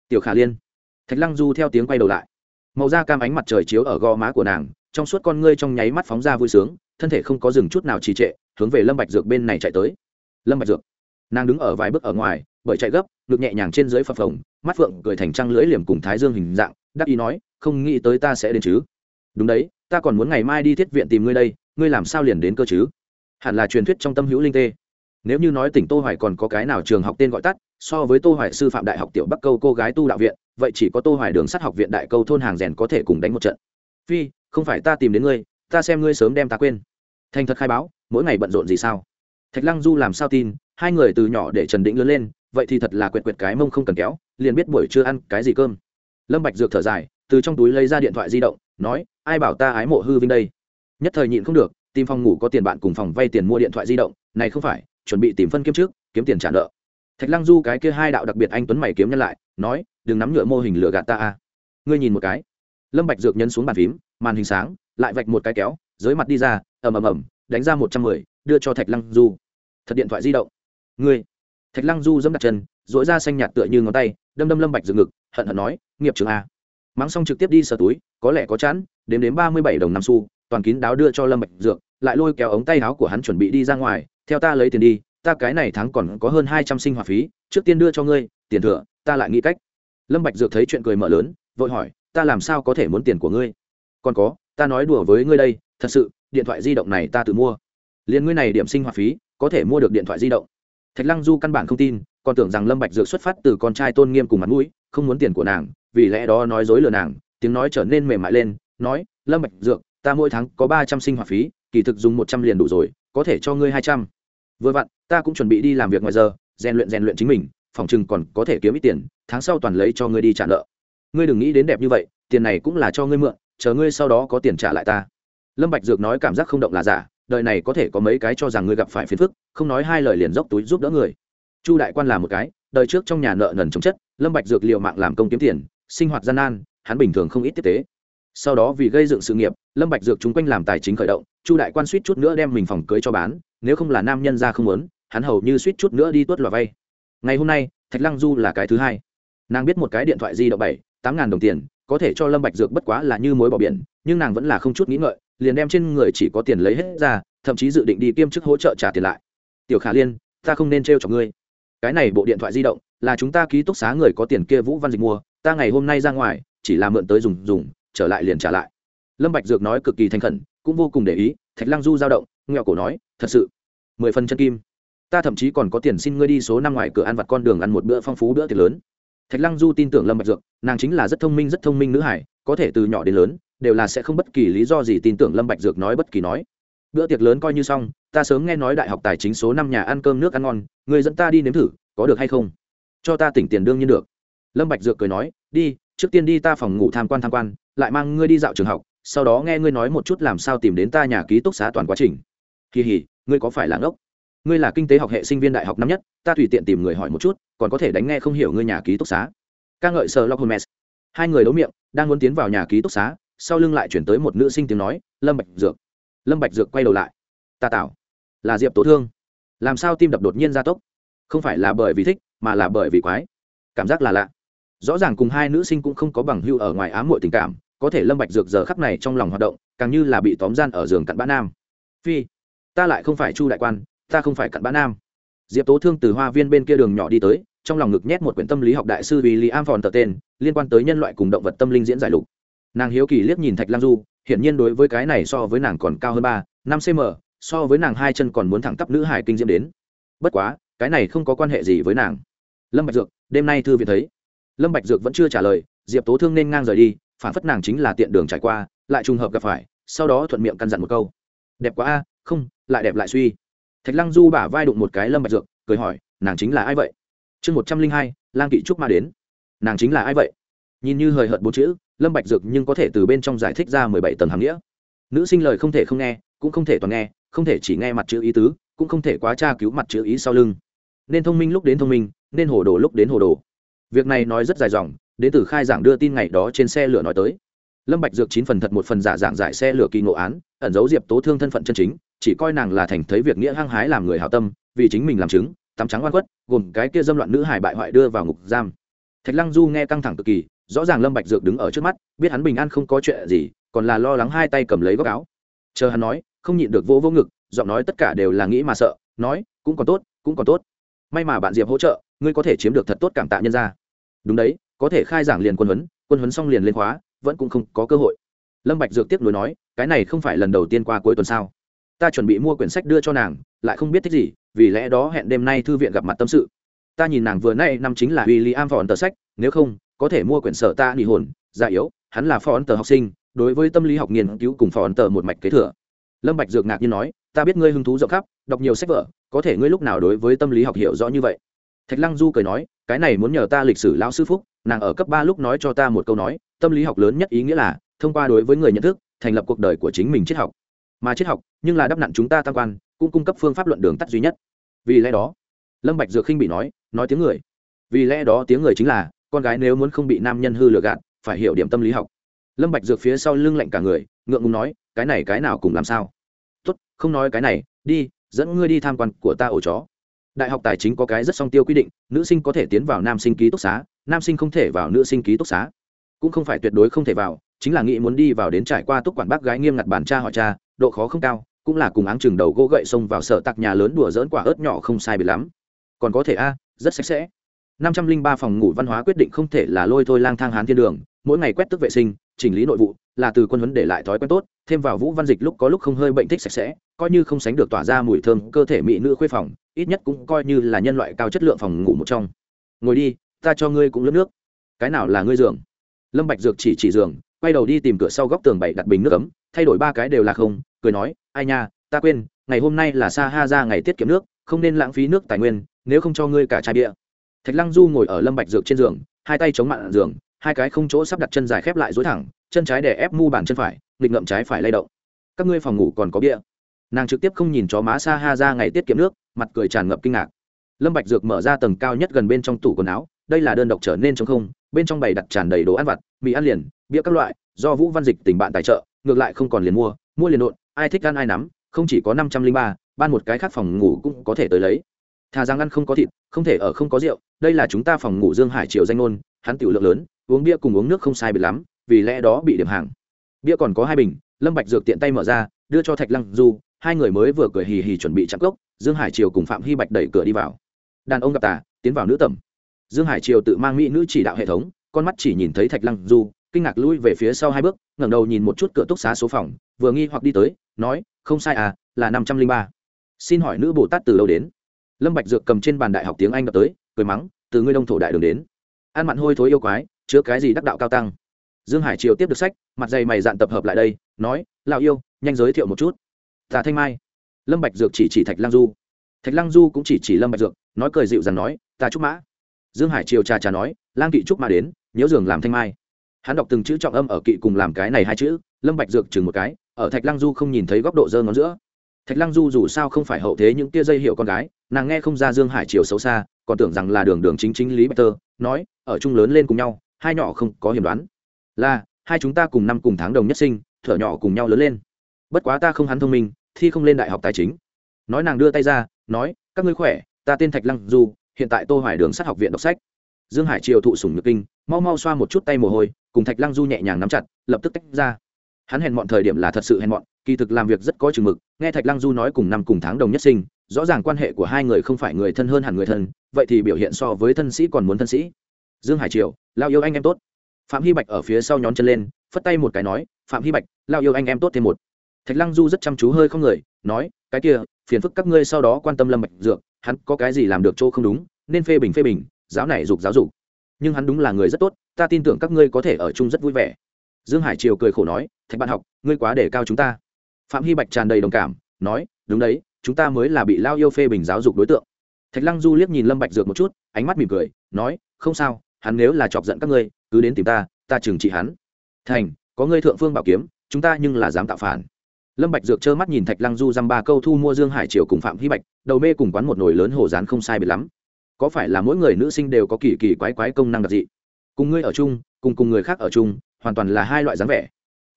Tiểu khả liên. Thạch lăng du theo tiếng quay đầu lại. Màu da cam ánh mặt trời chiếu ở gò má của nàng, trong suốt con ngươi trong nháy mắt phóng ra vui sướng, thân thể không có dừng chút nào trì trệ, hướng về lâm bạch dược bên này chạy tới. Lâm bạch dược nàng đứng ở vài bước ở ngoài, bởi chạy gấp, ngực nhẹ nhàng trên dưới phập phồng, mắt phượng cười thành trăng lưỡi liềm cùng thái dương hình dạng, đắc ý nói, không nghĩ tới ta sẽ đến chứ. Đúng đấy, ta còn muốn ngày mai đi thiết viện tìm ngươi đây, ngươi làm sao liền đến cơ chứ? Hẳn là truyền thuyết trong tâm hữu linh tê. Nếu như nói tỉnh tô hoài còn có cái nào trường học tên gọi tắt, so với tô hoài sư phạm đại học tiểu bắc câu cô gái tu đạo viện, vậy chỉ có tô hoài đường sắt học viện đại câu thôn hàng rèn có thể cùng đánh một trận. Phi, không phải ta tìm đến ngươi, ta xem ngươi sớm đem ta quên. Thành thật khai báo, mỗi ngày bận rộn gì sao? Thạch lăng du làm sao tin hai người từ nhỏ để trần định lớn lên, vậy thì thật là quẹt quẹt cái mông không cần kéo, liền biết buổi trưa ăn cái gì cơm. Lâm bạch dược thở dài, từ trong túi lấy ra điện thoại di động, nói, ai bảo ta ái mộ hư vinh đây? Nhất thời nhịn không được, tìm phòng ngủ có tiền bạn cùng phòng vay tiền mua điện thoại di động, này không phải, chuẩn bị tìm phân kiếm trước, kiếm tiền trả nợ. Thạch lăng du cái kia hai đạo đặc biệt anh tuấn mày kiếm nhân lại, nói, đừng nắm nhựa mô hình lửa gạt ta a ngươi nhìn một cái. Lâm bạch dược nhấn xuống bàn phím, màn hình sáng, lại vạch một cái kéo dưới mặt đi ra, ầm ầm ầm, đánh ra một trăm mười, đưa cho thạch lăng du. Thật điện thoại di động ngươi. Thạch lăng du dẫm đặt chân dỗi ra xanh nhạt tựa như ngón tay, đâm đâm lâm bạch dược ngực, hận hận nói, nghiệp trường a. Mắng xong trực tiếp đi sờ túi, có lẽ có chán đếm đến ba mươi bảy đồng năm xu, toàn kín đáo đưa cho lâm bạch dược, lại lôi kéo ống tay áo của hắn chuẩn bị đi ra ngoài, theo ta lấy tiền đi, ta cái này tháng còn có hơn hai trăm sinh hoạt phí, trước tiên đưa cho ngươi, tiền thừa, ta lại nghĩ cách. Lâm bạch dược thấy chuyện cười mở lớn, vội hỏi, ta làm sao có thể muốn tiền của ngươi? Còn có, ta nói đùa với ngươi đây, thật sự, điện thoại di động này ta tự mua. Liền ngươi này điểm sinh hoạt phí, có thể mua được điện thoại di động thạch lăng du căn bản không tin, còn tưởng rằng lâm bạch dược xuất phát từ con trai tôn nghiêm cùng mặt mũi, không muốn tiền của nàng, vì lẽ đó nói dối lừa nàng, tiếng nói trở nên mềm mại lên, nói, lâm bạch dược, ta mỗi tháng có ba trăm sinh hoạt phí, kỳ thực dùng một trăm liền đủ rồi, có thể cho ngươi hai trăm. Vừa vặn, ta cũng chuẩn bị đi làm việc ngoài giờ, rèn luyện rèn luyện chính mình, phòng chừng còn có thể kiếm ít tiền, tháng sau toàn lấy cho ngươi đi trả nợ. Ngươi đừng nghĩ đến đẹp như vậy, tiền này cũng là cho ngươi mượn, chờ ngươi sau đó có tiền trả lại ta. Lâm bạch dược nói cảm giác không động là giả đời này có thể có mấy cái cho rằng ngươi gặp phải phiền phức, không nói hai lời liền dốc túi giúp đỡ người. Chu đại quan làm một cái, đời trước trong nhà nợ nần chống chất, lâm bạch dược liều mạng làm công kiếm tiền, sinh hoạt gian nan, hắn bình thường không ít tiếp tế. Sau đó vì gây dựng sự nghiệp, lâm bạch dược chúng quanh làm tài chính khởi động, chu đại quan suýt chút nữa đem mình phòng cưới cho bán, nếu không là nam nhân ra không muốn, hắn hầu như suýt chút nữa đi tuốt lò vay. Ngày hôm nay, thạch lăng du là cái thứ hai. Nàng biết một cái điện thoại di động bảy, tám ngàn đồng tiền, có thể cho lâm bạch dược bất quá là như mối bỏ biển, nhưng nàng vẫn là không chút nghĩ ngợi liền đem trên người chỉ có tiền lấy hết ra, thậm chí dự định đi kiêm chức hỗ trợ trả tiền lại. Tiểu khả liên, ta không nên trêu cho ngươi. Cái này bộ điện thoại di động, là chúng ta ký túc xá người có tiền kia vũ văn dịch mua, ta ngày hôm nay ra ngoài, chỉ là mượn tới dùng dùng, trở lại liền trả lại. Lâm bạch dược nói cực kỳ thành khẩn, cũng vô cùng để ý, thạch lăng du dao động, nghẹo cổ nói, thật sự, mười phần chân kim. Ta thậm chí còn có tiền xin ngươi đi số năm ngoài cửa ăn vặt con đường ăn một bữa phong phú bữa tiệc lớn. Thạch lăng du tin tưởng lâm bạch dược, nàng chính là rất thông minh, rất thông minh nữ hải, có thể từ nhỏ đến lớn đều là sẽ không bất kỳ lý do gì tin tưởng lâm bạch dược nói bất kỳ nói. Bữa tiệc lớn coi như xong, ta sớm nghe nói đại học tài chính số năm nhà ăn cơm nước ăn ngon, người dẫn ta đi nếm thử, có được hay không? Cho ta tỉnh tiền đương nhiên được. Lâm bạch dược cười nói, đi, trước tiên đi ta phòng ngủ tham quan tham quan, lại mang ngươi đi dạo trường học, sau đó nghe ngươi nói một chút làm sao tìm đến ta nhà ký túc xá toàn quá trình. Kỳ hỉ, ngươi có phải là ngốc? Ngươi là kinh tế học hệ sinh viên đại học năm nhất, ta tùy tiện tìm người hỏi một chút, còn có thể đánh nghe không hiểu ngươi nhà ký túc xá. Ca ngợi sờ lock holmes. Hai người đấu miệng, đang muốn tiến vào nhà ký túc xá sau lưng lại chuyển tới một nữ sinh tiếng nói, lâm bạch dược. Lâm bạch dược quay đầu lại. Ta tạo là diệp tố thương. Làm sao tim đập đột nhiên gia tốc? Không phải là bởi vì thích, mà là bởi vì quái. Cảm giác là lạ. Rõ ràng cùng hai nữ sinh cũng không có bằng hưu ở ngoài ám muội tình cảm, có thể lâm bạch dược giờ khắc này trong lòng hoạt động, càng như là bị tóm gian ở giường cặn bã nam. Phi, ta lại không phải chu đại quan, ta không phải cặn bã nam. Diệp tố thương từ hoa viên bên kia đường nhỏ đi tới, trong lòng ngực nhét một quyển tâm lý học đại sư vì lý am phòn tờ tên liên quan tới nhân loại cùng động vật tâm linh diễn giải lục nàng hiếu kỳ liếc nhìn thạch Lang du, hiển nhiên đối với cái này so với nàng còn cao hơn ba, năm cm so với nàng hai chân còn muốn thẳng tắp nữ hải kinh diễm đến. Bất quá, cái này không có quan hệ gì với nàng. Lâm bạch dược, đêm nay thư viện thấy. Lâm bạch dược vẫn chưa trả lời, diệp tố thương nên ngang rời đi, phản phất nàng chính là tiện đường trải qua, lại trùng hợp gặp phải, sau đó thuận miệng căn dặn một câu. Đẹp quá a, không, lại đẹp lại suy. Thạch lăng du bả vai đụng một cái lâm bạch dược, cười hỏi, nàng chính là ai vậy? Chương một trăm linh hai, lang kỵ trúc ma đến. Nàng chính là ai vậy? Nhìn như hời hợt bốn chữ lâm bạch dược nhưng có thể từ bên trong giải thích ra mười bảy tầng hàm nghĩa. Nữ sinh lời không thể không nghe, cũng không thể toàn nghe, không thể chỉ nghe mặt chữ ý tứ, cũng không thể quá tra cứu mặt chữ ý sau lưng. Nên thông minh lúc đến thông minh, nên hồ đồ lúc đến hồ đồ. Việc này nói rất dài dòng, đến từ khai giảng đưa tin ngày đó trên xe lửa nói tới. Lâm bạch dược chín phần thật một phần giả dạng giải xe lửa kỳ ngộ án, ẩn giấu diệp tố thương thân phận chân chính, chỉ coi nàng là thành thấy việc nghĩa hăng hái làm người hảo tâm, vì chính mình làm chứng, tắm trắng oan khuất, gồm cái kia dâm loạn nữ hải bại hoại đưa vào ngục giam. Thạch lăng du nghe căng thẳng cực kỳ rõ ràng lâm bạch dược đứng ở trước mắt, biết hắn bình an không có chuyện gì, còn là lo lắng hai tay cầm lấy góc áo. Chờ hắn nói, không nhịn được vô vô ngực, giọng nói tất cả đều là nghĩ mà sợ, nói, cũng còn tốt, cũng còn tốt. May mà bạn diệp hỗ trợ, ngươi có thể chiếm được thật tốt cảm tạ nhân gia. đúng đấy, có thể khai giảng liền quân huấn quân huấn xong liền lên khóa, vẫn cũng không có cơ hội. Lâm bạch dược tiếp nối nói, cái này không phải lần đầu tiên qua cuối tuần sao? Ta chuẩn bị mua quyển sách đưa cho nàng, lại không biết thích gì, vì lẽ đó hẹn đêm nay thư viện gặp mặt tâm sự. Ta nhìn nàng vừa nay năm chính là William vòn tờ sách, nếu không có thể mua quyển sở ta nghỉ hồn, già yếu, hắn là phó ấn tờ học sinh, đối với tâm lý học nghiên cứu cùng phó ấn tờ một mạch kế thừa. Lâm bạch dược ngạc nhiên nói, ta biết ngươi hứng thú rộng khắp, đọc nhiều sách vở, có thể ngươi lúc nào đối với tâm lý học hiểu rõ như vậy? Thạch lăng du cười nói, cái này muốn nhờ ta lịch sử lão sư phúc, nàng ở cấp ba lúc nói cho ta một câu nói, tâm lý học lớn nhất ý nghĩa là thông qua đối với người nhận thức, thành lập cuộc đời của chính mình triết học. Mà triết học, nhưng là đắp nặn chúng ta tam quan, cũng cung cấp phương pháp luận đường tắt duy nhất. Vì lẽ đó, lâm bạch dược khinh bị nói nói tiếng người. Vì lẽ đó tiếng người chính là con gái nếu muốn không bị nam nhân hư lừa gạt, phải hiểu điểm tâm lý học. Lâm bạch dược phía sau lưng lạnh cả người, ngượng ngùng nói, cái này cái nào cùng làm sao? Tốt, không nói cái này, đi, dẫn ngươi đi tham quan của ta ổ chó. Đại học tài chính có cái rất song tiêu quy định, nữ sinh có thể tiến vào nam sinh ký túc xá, nam sinh không thể vào nữ sinh ký túc xá. Cũng không phải tuyệt đối không thể vào, chính là nghĩ muốn đi vào đến trải qua túc quản bác gái nghiêm ngặt bàn cha họ cha, độ khó không cao, cũng là cùng áng chừng đầu gỗ gậy xông vào sở tạc nhà lớn đùa dỡn quả ớt nhỏ không sai biệt lắm. Còn có thể a, rất sạch sẽ năm trăm linh ba phòng ngủ văn hóa quyết định không thể là lôi thôi lang thang hán thiên đường, mỗi ngày quét tức vệ sinh, chỉnh lý nội vụ, là từ quân huấn để lại thói quen tốt, thêm vào vũ văn dịch lúc có lúc không hơi bệnh thích sạch sẽ, coi như không sánh được tỏa ra mùi thơm cơ thể mỹ nữ khuê phòng, ít nhất cũng coi như là nhân loại cao chất lượng phòng ngủ một trong. Ngồi đi, ta cho ngươi cũng lướt nước. Cái nào là ngươi giường? Lâm bạch dược chỉ chỉ giường, quay đầu đi tìm cửa sau góc tường bày đặt bình nước ấm, thay đổi ba cái đều là không, cười nói, ai nha, ta quên, ngày hôm nay là sa ha ra ngày tiết kiệm nước, không nên lãng phí nước tài nguyên, nếu không cho ngươi cả chai bia thạch lăng du ngồi ở lâm bạch dược trên giường, hai tay chống mạn giường, hai cái không chỗ sắp đặt chân dài khép lại dối thẳng, chân trái để ép mu bàn chân phải, nghịch ngậm trái phải lay động. Các ngươi phòng ngủ còn có bia. Nàng trực tiếp không nhìn chó má sa ha ra ngày tiết kiệm nước, mặt cười tràn ngập kinh ngạc. Lâm bạch dược mở ra tầng cao nhất gần bên trong tủ quần áo, đây là đơn độc trở nên trống không, bên trong bày đặt tràn đầy đồ ăn vặt, mì ăn liền, bia các loại, do vũ văn dịch tình bạn tài trợ, ngược lại không còn liền mua mua liền độn ai thích ăn ai nắm, không chỉ có năm trăm linh ba, ban một cái khác phòng ngủ cũng có thể tới lấy thà rằng ăn không có thịt, không thể ở không có rượu, đây là chúng ta phòng ngủ dương hải triều danh ngôn, hắn tiểu lượng lớn, uống bia cùng uống nước không sai biệt lắm, vì lẽ đó bị điểm hàng. Bia còn có hai bình, lâm bạch dược tiện tay mở ra, đưa cho thạch lăng du, hai người mới vừa cười hì hì chuẩn bị chạm cốc, dương hải triều cùng phạm hy bạch đẩy cửa đi vào. Đàn ông gặp tà, tiến vào nữ tẩm. Dương hải triều tự mang mỹ nữ chỉ đạo hệ thống, con mắt chỉ nhìn thấy thạch lăng du, kinh ngạc lui về phía sau hai bước, ngẩng đầu nhìn một chút cửa túc xá số phòng, vừa nghi hoặc đi tới, nói, không sai à là năm trăm linh ba. Xin hỏi nữ bồ tát từ đâu đến? Lâm bạch dược cầm trên bàn đại học tiếng anh đập tới, cười mắng, từ ngươi đông thổ đại đường đến, ăn mặn hôi thối yêu quái, chứa cái gì đắc đạo cao tăng? Dương hải triều tiếp được sách, mặt dày mày dạn tập hợp lại đây, nói, lão yêu, nhanh giới thiệu một chút. Tà thanh mai. Lâm bạch dược chỉ chỉ thạch lăng du. Thạch lăng du cũng chỉ chỉ lâm bạch dược, nói cười dịu dàng nói, ta trúc mã. Dương hải triều trà trà nói, lang kỵ trúc mã đến, nhớ giường làm thanh mai. Hắn đọc từng chữ trọng âm ở kỵ cùng làm cái này hai chữ, lâm bạch dược chừng một cái, ở thạch lăng du không nhìn thấy góc độ dơ ngón giữa thạch lăng du dù sao không phải hậu thế những tia dây hiệu con gái, nàng nghe không ra dương hải triều xấu xa, còn tưởng rằng là đường đường chính chính lý bạch tơ, nói, ở chung lớn lên cùng nhau, hai nhỏ không có hiểm đoán. Là, hai chúng ta cùng năm cùng tháng đồng nhất sinh, thở nhỏ cùng nhau lớn lên. Bất quá ta không hắn thông minh, thi không lên đại học tài chính. Nói nàng đưa tay ra, nói, các ngươi khỏe, ta tên thạch lăng du, hiện tại tô hoài đường sát học viện đọc sách. Dương hải triều thụ sủng nhược kinh, mau mau xoa một chút tay mồ hôi, cùng thạch lăng du nhẹ nhàng nắm chặt, lập tức tách ra. Hắn hèn mọn thời điểm là thật sự hèn mọn kỳ thực làm việc rất có chừng mực, nghe thạch lăng du nói cùng năm cùng tháng đồng nhất sinh, rõ ràng quan hệ của hai người không phải người thân hơn hẳn người thân, vậy thì biểu hiện so với thân sĩ còn muốn thân sĩ. Dương hải triều, lao yêu anh em tốt. Phạm hy bạch ở phía sau nhón chân lên, phất tay một cái nói, phạm hy bạch, lao yêu anh em tốt thêm một. Thạch lăng du rất chăm chú hơi không người, nói, cái kia, phiền phức các ngươi sau đó quan tâm lâm bạch dược, hắn có cái gì làm được chỗ không đúng, nên phê bình phê bình, giáo này dục giáo dục. Nhưng hắn đúng là người rất tốt, ta tin tưởng các ngươi có thể ở chung rất vui vẻ. Dương hải triều cười khổ nói, thạch bạn học, ngươi quá để cao chúng ta phạm hy bạch tràn đầy đồng cảm, nói, đúng đấy, chúng ta mới là bị lao yêu phê bình giáo dục đối tượng. Thạch lăng du liếc nhìn lâm bạch dược một chút, ánh mắt mỉm cười, nói, không sao, hắn nếu là chọc giận các ngươi, cứ đến tìm ta ta trừng trị hắn. Thành, có ngươi thượng phương bảo kiếm, chúng ta nhưng là dám tạo phản. Lâm bạch dược trơ mắt nhìn thạch lăng du dăm ba câu thu mua dương hải triều cùng phạm hy bạch, đầu mê cùng quán một nồi lớn hồ rán không sai biệt lắm. Có phải là mỗi người nữ sinh đều có kỳ kỳ quái quái công năng đặc dị? Cùng ngươi ở chung, cùng cùng người khác ở chung, hoàn toàn là hai loại dáng vẻ.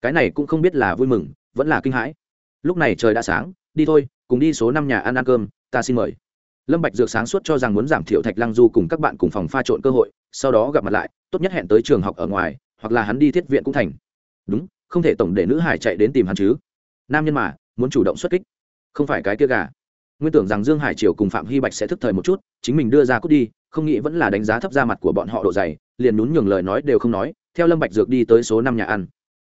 Cái này cũng không biết là vui mừng vẫn là kinh hãi. Lúc này trời đã sáng, đi thôi, cùng đi số năm nhà ăn ăn cơm, ta xin mời. Lâm bạch dược sáng suốt cho rằng muốn giảm thiểu thạch lăng du cùng các bạn cùng phòng pha trộn cơ hội, sau đó gặp mặt lại, tốt nhất hẹn tới trường học ở ngoài, hoặc là hắn đi thiết viện cũng thành. Đúng, không thể tổng để nữ hải chạy đến tìm hắn chứ. Nam nhân mà, muốn chủ động xuất kích. Không phải cái kia gà. Nguyên tưởng rằng dương hải triều cùng phạm hy bạch sẽ thức thời một chút, chính mình đưa ra cút đi, không nghĩ vẫn là đánh giá thấp ra mặt của bọn họ độ dày, liền nhún nhường lời nói đều không nói, theo lâm bạch dược đi tới số năm nhà ăn.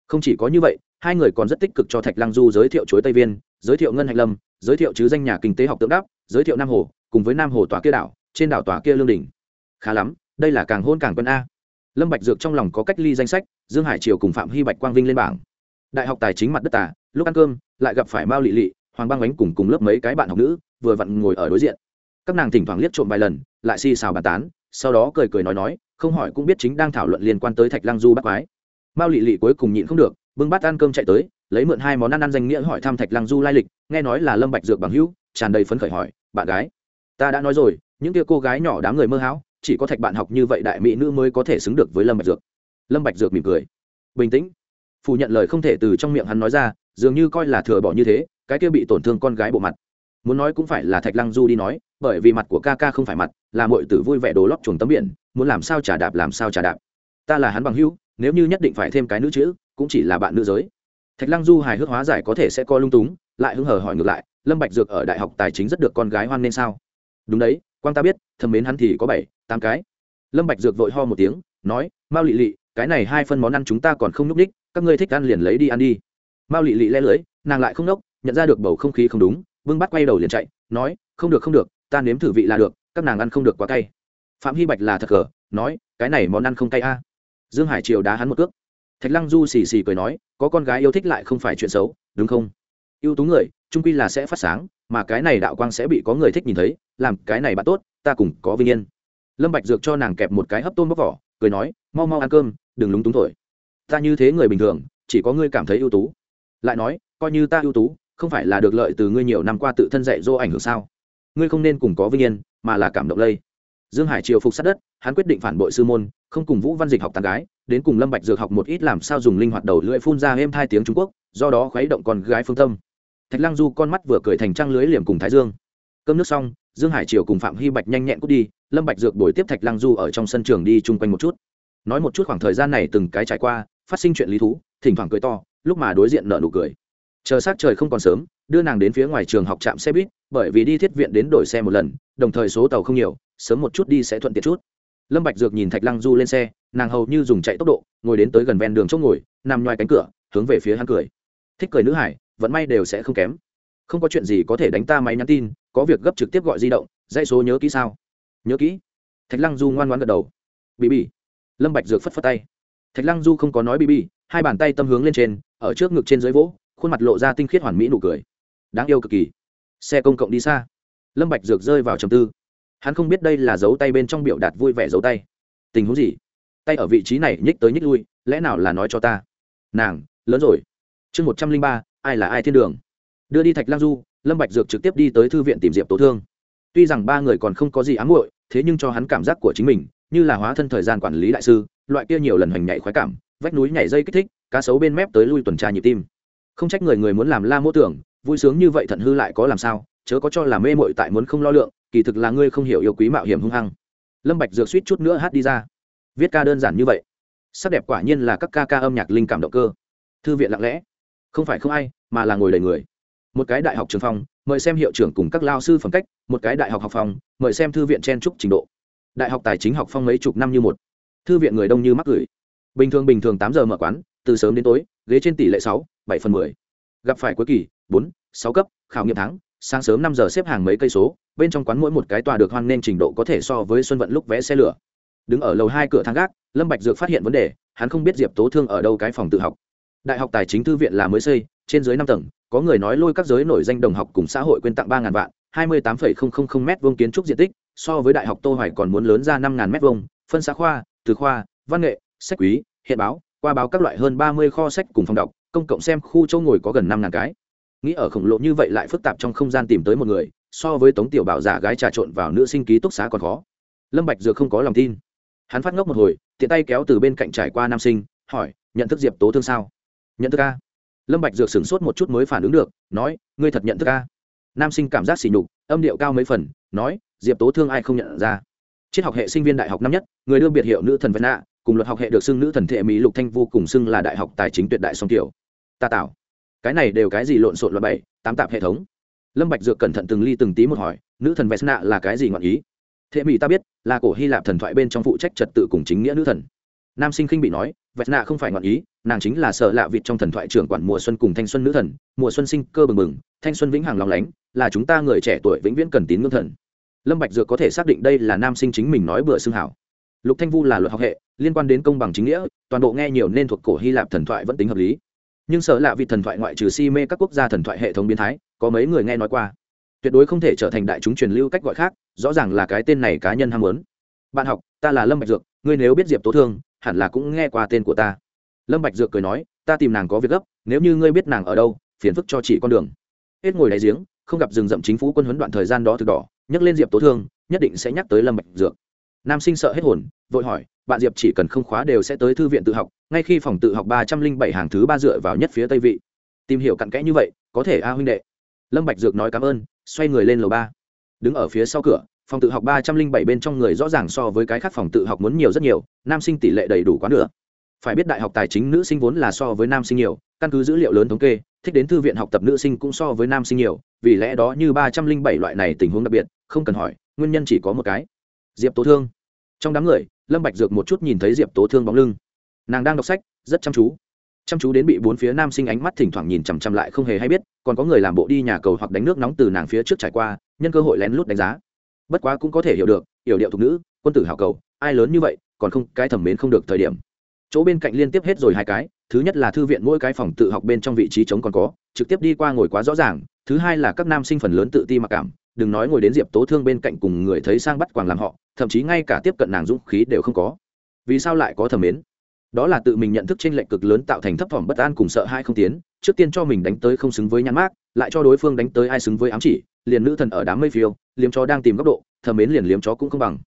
Không chỉ có như vậy hai người còn rất tích cực cho thạch lăng du giới thiệu chuối tây viên, giới thiệu ngân hạnh lâm, giới thiệu chứ danh nhà kinh tế học tượng đáp, giới thiệu nam hồ, cùng với nam hồ tòa kia đảo, trên đảo tòa kia lương đỉnh. Khá lắm, đây là càng hôn càng quân a. Lâm bạch dược trong lòng có cách ly danh sách, dương hải triều cùng phạm hy bạch quang vinh lên bảng. Đại học tài chính mặt đất tà, lúc ăn cơm, lại gặp phải mao lị lị, hoàng băng bánh cùng cùng lớp mấy cái bạn học nữ, vừa vặn ngồi ở đối diện. Các nàng thỉnh thoảng liếc trộm vài lần, lại xì xào bàn tán, sau đó cười cười nói nói, không hỏi cũng biết chính đang thảo luận liên quan tới thạch lăng du bắt quái. Mao lị lị cuối cùng nhịn không được bưng bát ăn cơm chạy tới, lấy mượn hai món ăn ăn danh nghĩa hỏi thăm thạch lăng du lai lịch, nghe nói là lâm bạch dược bằng hữu, tràn đầy phấn khởi hỏi, bạn gái, ta đã nói rồi, những kia cô gái nhỏ đám người mơ hão, chỉ có thạch bạn học như vậy đại mỹ nữ mới có thể xứng được với lâm bạch dược. Lâm bạch dược mỉm cười. Bình tĩnh. Phủ nhận lời không thể từ trong miệng hắn nói ra, dường như coi là thừa bỏ như thế, cái kia bị tổn thương con gái bộ mặt. Muốn nói cũng phải là thạch lăng du đi nói, bởi vì mặt của ca ca không phải mặt, là mọi tử vui vẻ đồ lót chuồng tấm biển, muốn làm sao trả đạp làm sao trả đạp. Ta là hắn bằng hữu, nếu như nhất định phải thêm cái nữ chữ cũng chỉ là bạn nữ giới. Thạch lăng du hài hước hóa giải có thể sẽ co lung túng, lại hứng hờ hỏi ngược lại, lâm bạch dược ở đại học tài chính rất được con gái hoan nên sao? Đúng đấy, quang ta biết, thầm mến hắn thì có bảy, tám cái. Lâm bạch dược vội ho một tiếng, nói, mao lị lị, cái này hai phân món ăn chúng ta còn không núp đích các ngươi thích ăn liền lấy đi ăn đi. Mao lị lị le lưới, nàng lại không nốc, nhận ra được bầu không khí không đúng vương bắt quay đầu liền chạy, nói, không được không được, ta nếm thử vị là được, các nàng ăn không được quá cay. Phạm hy bạch là thật cờ nói, cái này món ăn không cay a. Dương hải triều đá hắn một cước thạch lăng du xì xì cười nói, có con gái yêu thích lại không phải chuyện xấu, đúng không? Ưu tú người, trung quy là sẽ phát sáng, mà cái này đạo quang sẽ bị có người thích nhìn thấy, làm cái này bạn tốt, ta cùng có vinh yên. Lâm bạch dược cho nàng kẹp một cái hấp tôm bóc vỏ, cười nói, mau mau ăn cơm, đừng lúng túng thổi. Ta như thế người bình thường, chỉ có ngươi cảm thấy ưu tú. Lại nói, coi như ta ưu tú, không phải là được lợi từ ngươi nhiều năm qua tự thân dạy dỗ ảnh hưởng sao? Ngươi không nên cùng có vinh yên, mà là cảm động lây dương hải triều phục sát đất, hắn quyết định phản bội sư môn, không cùng vũ văn dịch học tàn gái, đến cùng lâm bạch dược học một ít làm sao dùng linh hoạt đầu lưỡi phun ra êm hai tiếng trung quốc, do đó khuấy động con gái phương tâm. Thạch lăng du con mắt vừa cười thành trăng lưới liềm cùng thái dương. Cơm nước xong, dương hải triều cùng phạm hy bạch nhanh nhẹn cút đi, lâm bạch dược đổi tiếp thạch lăng du ở trong sân trường đi chung quanh một chút. Nói một chút khoảng thời gian này từng cái trải qua, phát sinh chuyện lý thú, thỉnh thoảng cười to, lúc mà đối diện nở nụ cười. Chờ sát trời không còn sớm, đưa nàng đến phía ngoài trường học trạm xe buýt, bởi vì đi thiết viện đến đổi xe một lần, đồng thời số tàu không nhiều sớm một chút đi sẽ thuận tiện chút. Lâm bạch dược nhìn thạch lăng du lên xe, nàng hầu như dùng chạy tốc độ, ngồi đến tới gần ven đường chỗ ngồi, nằm ngoài cánh cửa, hướng về phía hắn cười. Thích cười nữ hải vẫn may đều sẽ không kém. Không có chuyện gì có thể đánh ta máy nhắn tin, có việc gấp trực tiếp gọi di động, dãy số nhớ kỹ sao? Nhớ kỹ. Thạch lăng du ngoan ngoãn gật đầu. Bị bị lâm bạch dược phất phất tay. Thạch lăng du không có nói bị bị hai bàn tay tâm hướng lên trên, ở trước ngực trên dưới vỗ, khuôn mặt lộ ra tinh khiết hoàn mỹ nụ cười. Đáng yêu cực kỳ. Xe công cộng đi xa. Lâm bạch dược rơi vào trầm tư hắn không biết đây là dấu tay bên trong biểu đạt vui vẻ dấu tay. Tình huống gì? Tay ở vị trí này nhích tới nhích lui, lẽ nào là nói cho ta? Nàng, lớn rồi. Chương một trăm linh ba, ai là ai thiên đường? Đưa đi thạch lang du, lâm bạch dược trực tiếp đi tới thư viện tìm diệp tố thương. Tuy rằng ba người còn không có gì ám muội, thế nhưng cho hắn cảm giác của chính mình, như là hóa thân thời gian quản lý đại sư, loại kia nhiều lần hoành nhảy khoái cảm, vách núi nhảy dây kích thích, cá sấu bên mép tới lui tuần tra nhịp tim. Không trách người người muốn làm la mô tưởng, vui sướng như vậy thận hư lại có làm sao, chớ có cho là mê mội tại muốn không lo lượng kỳ thực là ngươi không hiểu yêu quý mạo hiểm hung hăng. Lâm bạch dược suýt chút nữa hát đi ra. Viết ca đơn giản như vậy, sắc đẹp quả nhiên là các ca ca âm nhạc linh cảm động cơ. Thư viện lặng lẽ, không phải không ai, mà là ngồi đầy người. Một cái đại học trường phòng, mời xem hiệu trưởng cùng các lao sư phẩm cách, một cái đại học học phòng, mời xem thư viện chen trúc trình độ. Đại học tài chính học phong mấy chục năm như một. Thư viện người đông như mắc gửi bình thường bình thường tám giờ mở quán, từ sớm đến tối, ghế trên tỷ lệ sáu, bảy phần mười. Gặp phải cuối kỳ, bốn, sáu cấp, khảo nghiệm tháng sáng sớm năm giờ xếp hàng mấy cây số, bên trong quán mỗi một cái tòa được hoan nên trình độ có thể so với xuân vận lúc vẽ xe lửa. Đứng ở lầu hai cửa thang gác, lâm bạch dược phát hiện vấn đề, hắn không biết diệp tố thương ở đâu cái phòng tự học. Đại học tài chính thư viện là mới xây, trên dưới năm tầng, có người nói lôi các giới nổi danh đồng học cùng xã hội quyên tặng ba ngàn vạn, hai mươi tám phẩy không không không mét vuông kiến trúc diện tích, so với đại học tô hoài còn muốn lớn ra năm ngàn mét vuông, phân xã khoa, từ khoa, văn nghệ, sách quý, hiện báo, qua báo các loại hơn ba mươi kho sách cùng phòng đọc, công cộng xem khu châu ngồi có gần năm ngàn cái nghĩ ở khổng lồ như vậy lại phức tạp trong không gian tìm tới một người, so với tống tiểu bảo giả gái trà trộn vào nữ sinh ký túc xá còn khó. Lâm bạch dược không có lòng tin. Hắn phát ngốc một hồi, tiện tay kéo từ bên cạnh trải qua nam sinh, hỏi, nhận thức diệp tố thương sao? Nhận thức a. Lâm bạch dược sửng sốt một chút mới phản ứng được, nói, ngươi thật nhận thức a? Nam sinh cảm giác xỉ nhục, âm điệu cao mấy phần, nói, diệp tố thương ai không nhận ra? Triết học hệ sinh viên đại học năm nhất, người đưa biệt hiệu nữ thần vân nạ, cùng luật học hệ được xưng nữ thần thệ mỹ lục thanh vô cùng xưng là đại học tài chính tuyệt đại song tiểu. Ta tạo cái này đều cái gì lộn xộn loại bảy, tám tạp hệ thống? Lâm bạch dược cẩn thận từng ly từng tí một hỏi, nữ thần vesna là cái gì ngọn ý? Thệ mỹ ta biết, là cổ hy lạp thần thoại bên trong phụ trách trật tự cùng chính nghĩa nữ thần. Nam sinh khinh bị nói vesna không phải ngọn ý, nàng chính là sợ lạ vịt trong thần thoại trưởng quản mùa xuân cùng thanh xuân nữ thần. Mùa xuân sinh cơ bừng bừng, thanh xuân vĩnh hằng lòng lánh, là chúng ta người trẻ tuổi vĩnh viễn cần tín ngưỡng thần. Lâm bạch dược có thể xác định đây là nam sinh chính mình nói bừa xưng hảo. Lục thanh vu là luật học hệ, liên quan đến công bằng chính nghĩa, toàn bộ nghe nhiều nên thuộc cổ hy lạp thần thoại vẫn tính hợp lý nhưng sợ lạ vị thần thoại ngoại trừ si mê các quốc gia thần thoại hệ thống biến thái, có mấy người nghe nói qua. Tuyệt đối không thể trở thành đại chúng truyền lưu cách gọi khác, rõ ràng là cái tên này cá nhân ham muốn. Bạn học, ta là lâm bạch dược, ngươi nếu biết diệp tố thương, hẳn là cũng nghe qua tên của ta. Lâm bạch dược cười nói, ta tìm nàng có việc gấp, nếu như ngươi biết nàng ở đâu, phiền phức cho chị con đường. Hết ngồi đáy giếng, không gặp rừng rậm chính phủ quân huấn đoạn thời gian đó thực đỏ, nhắc lên diệp tố thương, nhất định sẽ nhắc tới lâm bạch dược nam sinh sợ hết hồn, vội hỏi, bạn diệp chỉ cần không khóa đều sẽ tới thư viện tự học, ngay khi phòng tự học ba trăm linh bảy hàng thứ ba dựa vào nhất phía tây vị. Tìm hiểu cặn kẽ như vậy, có thể a huynh đệ. Lâm bạch dược nói cảm ơn, xoay người lên lầu ba. Đứng ở phía sau cửa, phòng tự học ba trăm linh bảy bên trong người rõ ràng so với cái khác phòng tự học muốn nhiều rất nhiều, nam sinh tỷ lệ đầy đủ quá nửa. Phải biết đại học tài chính nữ sinh vốn là so với nam sinh nhiều, căn cứ dữ liệu lớn thống kê, thích đến thư viện học tập nữ sinh cũng so với nam sinh nhiều, vì lẽ đó như ba trăm linh bảy loại này tình huống đặc biệt, không cần hỏi, nguyên nhân chỉ có một cái diệp tố thương. Trong đám người, lâm bạch dược một chút nhìn thấy diệp tố thương bóng lưng. Nàng đang đọc sách, rất chăm chú. Chăm chú đến bị bốn phía nam sinh ánh mắt thỉnh thoảng nhìn chằm chằm lại không hề hay biết, còn có người làm bộ đi nhà cầu hoặc đánh nước nóng từ nàng phía trước trải qua, nhân cơ hội lén lút đánh giá. Bất quá cũng có thể hiểu được hiểu điệu thục nữ, quân tử hảo cầu, ai lớn như vậy, còn không, cái thẩm mến không được thời điểm. Chỗ bên cạnh liên tiếp hết rồi hai cái, thứ nhất là thư viện mỗi cái phòng tự học bên trong vị trí trống còn có, trực tiếp đi qua ngồi quá rõ ràng, thứ hai là các nam sinh phần lớn tự ti mặc cảm đừng nói ngồi đến diệp tố thương bên cạnh cùng người thấy sang bắt quàng làm họ, thậm chí ngay cả tiếp cận nàng dũng khí đều không có. Vì sao lại có thẩm mến? Đó là tự mình nhận thức trên lệnh cực lớn tạo thành thấp thỏm bất an cùng sợ hai không tiến, trước tiên cho mình đánh tới không xứng với nhãn mát lại cho đối phương đánh tới ai xứng với ám chỉ, liền nữ thần ở đám mây phiêu, liếm chó đang tìm góc độ, thẩm mến liền liếm chó cũng không bằng.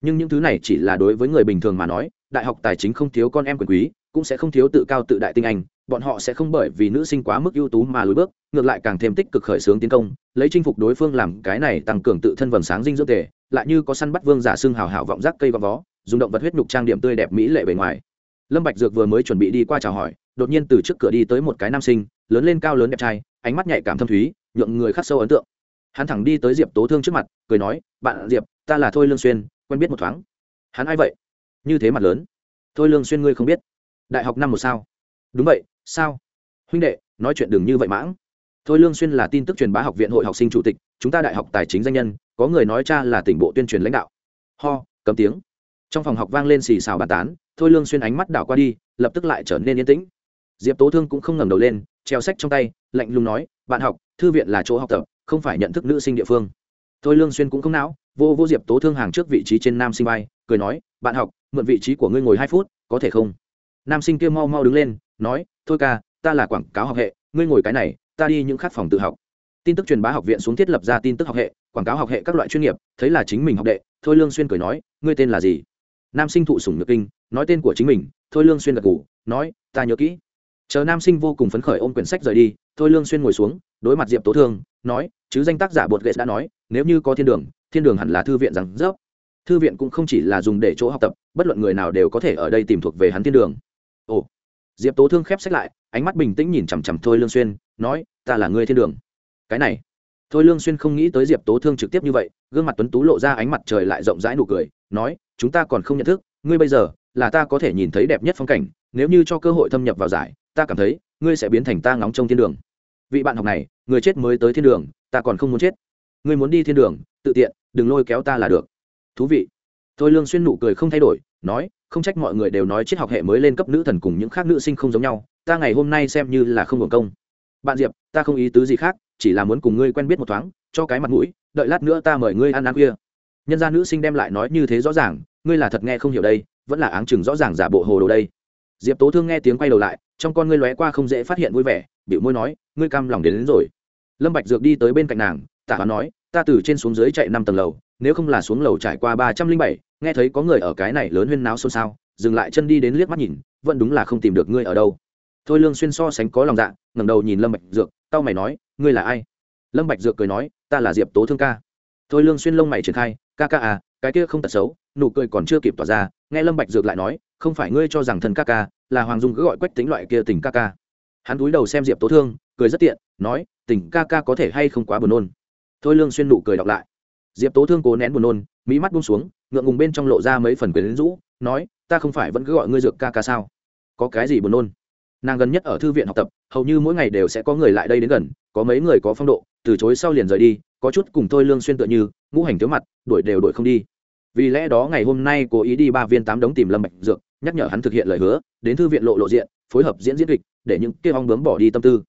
Nhưng những thứ này chỉ là đối với người bình thường mà nói, đại học tài chính không thiếu con em quyền quý cũng sẽ không thiếu tự cao tự đại tinh anh, bọn họ sẽ không bởi vì nữ sinh quá mức ưu tú mà lùi bước, ngược lại càng thêm tích cực khởi xướng tiến công, lấy chinh phục đối phương làm cái này tăng cường tự thân vầng sáng dinh dưỡng tề, lại như có săn bắt vương giả xương hào hào vọng rác cây và vó, dùng động vật huyết nhục trang điểm tươi đẹp mỹ lệ bề ngoài. Lâm bạch dược vừa mới chuẩn bị đi qua chào hỏi, đột nhiên từ trước cửa đi tới một cái nam sinh, lớn lên cao lớn đẹp trai, ánh mắt nhạy cảm thâm thúy, nhượng người khắc sâu ấn tượng. Hắn thẳng đi tới diệp tố thương trước mặt, cười nói, bạn diệp, ta là thôi lương xuyên, quen biết một thoáng. Hắn ai vậy? Như thế mặt lớn. Thôi lương xuyên ngươi không biết đại học năm một sao. Đúng vậy, sao? Huynh đệ, nói chuyện đừng như vậy mãng. Thôi lương xuyên là tin tức truyền bá học viện hội học sinh chủ tịch, chúng ta đại học tài chính danh nhân, có người nói cha là tỉnh bộ tuyên truyền lãnh đạo. Ho, cấm tiếng. Trong phòng học vang lên xì xào bàn tán, thôi lương xuyên ánh mắt đảo qua đi, lập tức lại trở nên yên tĩnh. Diệp tố thương cũng không ngẩng đầu lên, treo sách trong tay, lạnh lùng nói, bạn học, thư viện là chỗ học tập, không phải nhận thức nữ sinh địa phương. Thôi lương xuyên cũng không não, vô vô diệp tố thương hàng trước vị trí trên nam sinh bay cười nói, bạn học, mượn vị trí của ngươi ngồi hai phút, có thể không? Nam sinh kia mau mau đứng lên, nói, thôi ca, ta là quảng cáo học hệ, ngươi ngồi cái này, ta đi những khát phòng tự học. Tin tức truyền bá học viện xuống thiết lập ra tin tức học hệ, quảng cáo học hệ các loại chuyên nghiệp, thấy là chính mình học đệ, thôi lương xuyên cười nói, ngươi tên là gì? Nam sinh thụ sủng nhược kinh, nói tên của chính mình, thôi lương xuyên gật gù, nói, ta nhớ kỹ. Chờ nam sinh vô cùng phấn khởi ôm quyển sách rời đi, thôi lương xuyên ngồi xuống, đối mặt diệp tố thương, nói, chứ danh tác giả bột Gậy đã nói, nếu như có thiên đường thiên đường hẳn là thư viện rằng dốc. Thư viện cũng không chỉ là dùng để chỗ học tập, bất luận người nào đều có thể ở đây tìm thuộc về hắn thiên đường ồ. Diệp tố thương khép sách lại, ánh mắt bình tĩnh nhìn chằm chằm thôi lương xuyên, nói, ta là người thiên đường. Cái này. Thôi lương xuyên không nghĩ tới diệp tố thương trực tiếp như vậy, gương mặt tuấn tú lộ ra ánh mặt trời lại rộng rãi nụ cười, nói, chúng ta còn không nhận thức, ngươi bây giờ là ta có thể nhìn thấy đẹp nhất phong cảnh, nếu như cho cơ hội thâm nhập vào giải, ta cảm thấy, ngươi sẽ biến thành ta ngóng trong thiên đường. Vị bạn học này, người chết mới tới thiên đường, ta còn không muốn chết. Ngươi muốn đi thiên đường, tự tiện, đừng lôi kéo ta là được. Thú vị. Thôi lương xuyên nụ cười không thay đổi nói không trách mọi người đều nói triết học hệ mới lên cấp nữ thần cùng những khác nữ sinh không giống nhau ta ngày hôm nay xem như là không hưởng công. Bạn diệp ta không ý tứ gì khác chỉ là muốn cùng ngươi quen biết một thoáng cho cái mặt mũi đợi lát nữa ta mời ngươi ăn ăn khuya. Nhân gia nữ sinh đem lại nói như thế rõ ràng ngươi là thật nghe không hiểu đây vẫn là áng chừng rõ ràng giả bộ hồ đồ đây. Diệp tố thương nghe tiếng quay đầu lại trong con ngươi lóe qua không dễ phát hiện vui vẻ bịu môi nói ngươi cam lòng đến, đến rồi. Lâm bạch dược đi tới bên cạnh nàng tạ hoán nói, ta từ trên xuống dưới chạy năm tầng lầu, nếu không là xuống lầu trải qua ba trăm linh bảy, nghe thấy có người ở cái này lớn huyên náo xôn xao, dừng lại chân đi đến liếc mắt nhìn, vẫn đúng là không tìm được ngươi ở đâu. Thôi lương xuyên so sánh có lòng dạ ngẩng đầu nhìn lâm bạch dược tao mày nói, ngươi là ai? Lâm bạch dược cười nói, ta là diệp tố thương ca. Thôi lương xuyên lông mày triển khai, ca ca à cái kia không tật xấu, nụ cười còn chưa kịp tỏa ra, nghe lâm bạch dược lại nói, không phải ngươi cho rằng thần ca ca là hoàng dung cứ gọi quách tính loại kia tình ca ca. Hắn cúi đầu xem diệp tố thương, cười rất tiện, nói, tình ca ca có thể hay không quá buồn nôn? Thôi lương xuyên nụ cười đọc lại. Diệp tố thương cố nén buồn nôn mỹ mắt buông xuống, ngượng ngùng bên trong lộ ra mấy phần quyền rũ, nói, ta không phải vẫn cứ gọi ngươi dược ca ca sao? Có cái gì buồn nôn? Nàng gần nhất ở thư viện học tập, hầu như mỗi ngày đều sẽ có người lại đây đến gần, có mấy người có phong độ, từ chối sau liền rời đi, có chút cùng Thôi lương xuyên tựa như, ngũ hành thiếu mặt, đuổi đều đuổi không đi. Vì lẽ đó ngày hôm nay cố ý đi ba viên tám đống tìm lâm bạch dược, nhắc nhở hắn thực hiện lời hứa, đến thư viện lộ lộ diện, phối hợp diễn diễn kịch, để những kia ong bướm bỏ đi tâm tư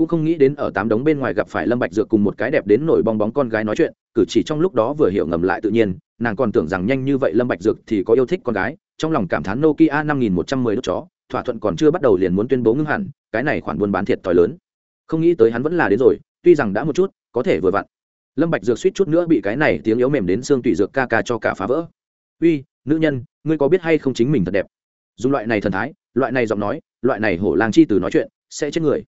cũng không nghĩ đến ở tám đống bên ngoài gặp phải lâm bạch dược cùng một cái đẹp đến nổi bong bóng con gái nói chuyện, cử chỉ trong lúc đó vừa hiểu ngầm lại tự nhiên, nàng còn tưởng rằng nhanh như vậy lâm bạch dược thì có yêu thích con gái, trong lòng cảm thán nokia năm nghìn một trăm mười đốt chó, thỏa thuận còn chưa bắt đầu liền muốn tuyên bố ngưng hẳn, cái này khoản buôn bán thiệt thòi lớn. Không nghĩ tới hắn vẫn là đến rồi, tuy rằng đã một chút, có thể vừa vặn. Lâm bạch dược suýt chút nữa bị cái này tiếng yếu mềm đến xương tủy dược ca ca cho cả phá vỡ. Uy, nữ nhân, ngươi có biết hay không chính mình thật đẹp? Dùng loại này thần thái, loại này giọng nói, loại này hổ lang chi từ nói chuyện, sẽ chết người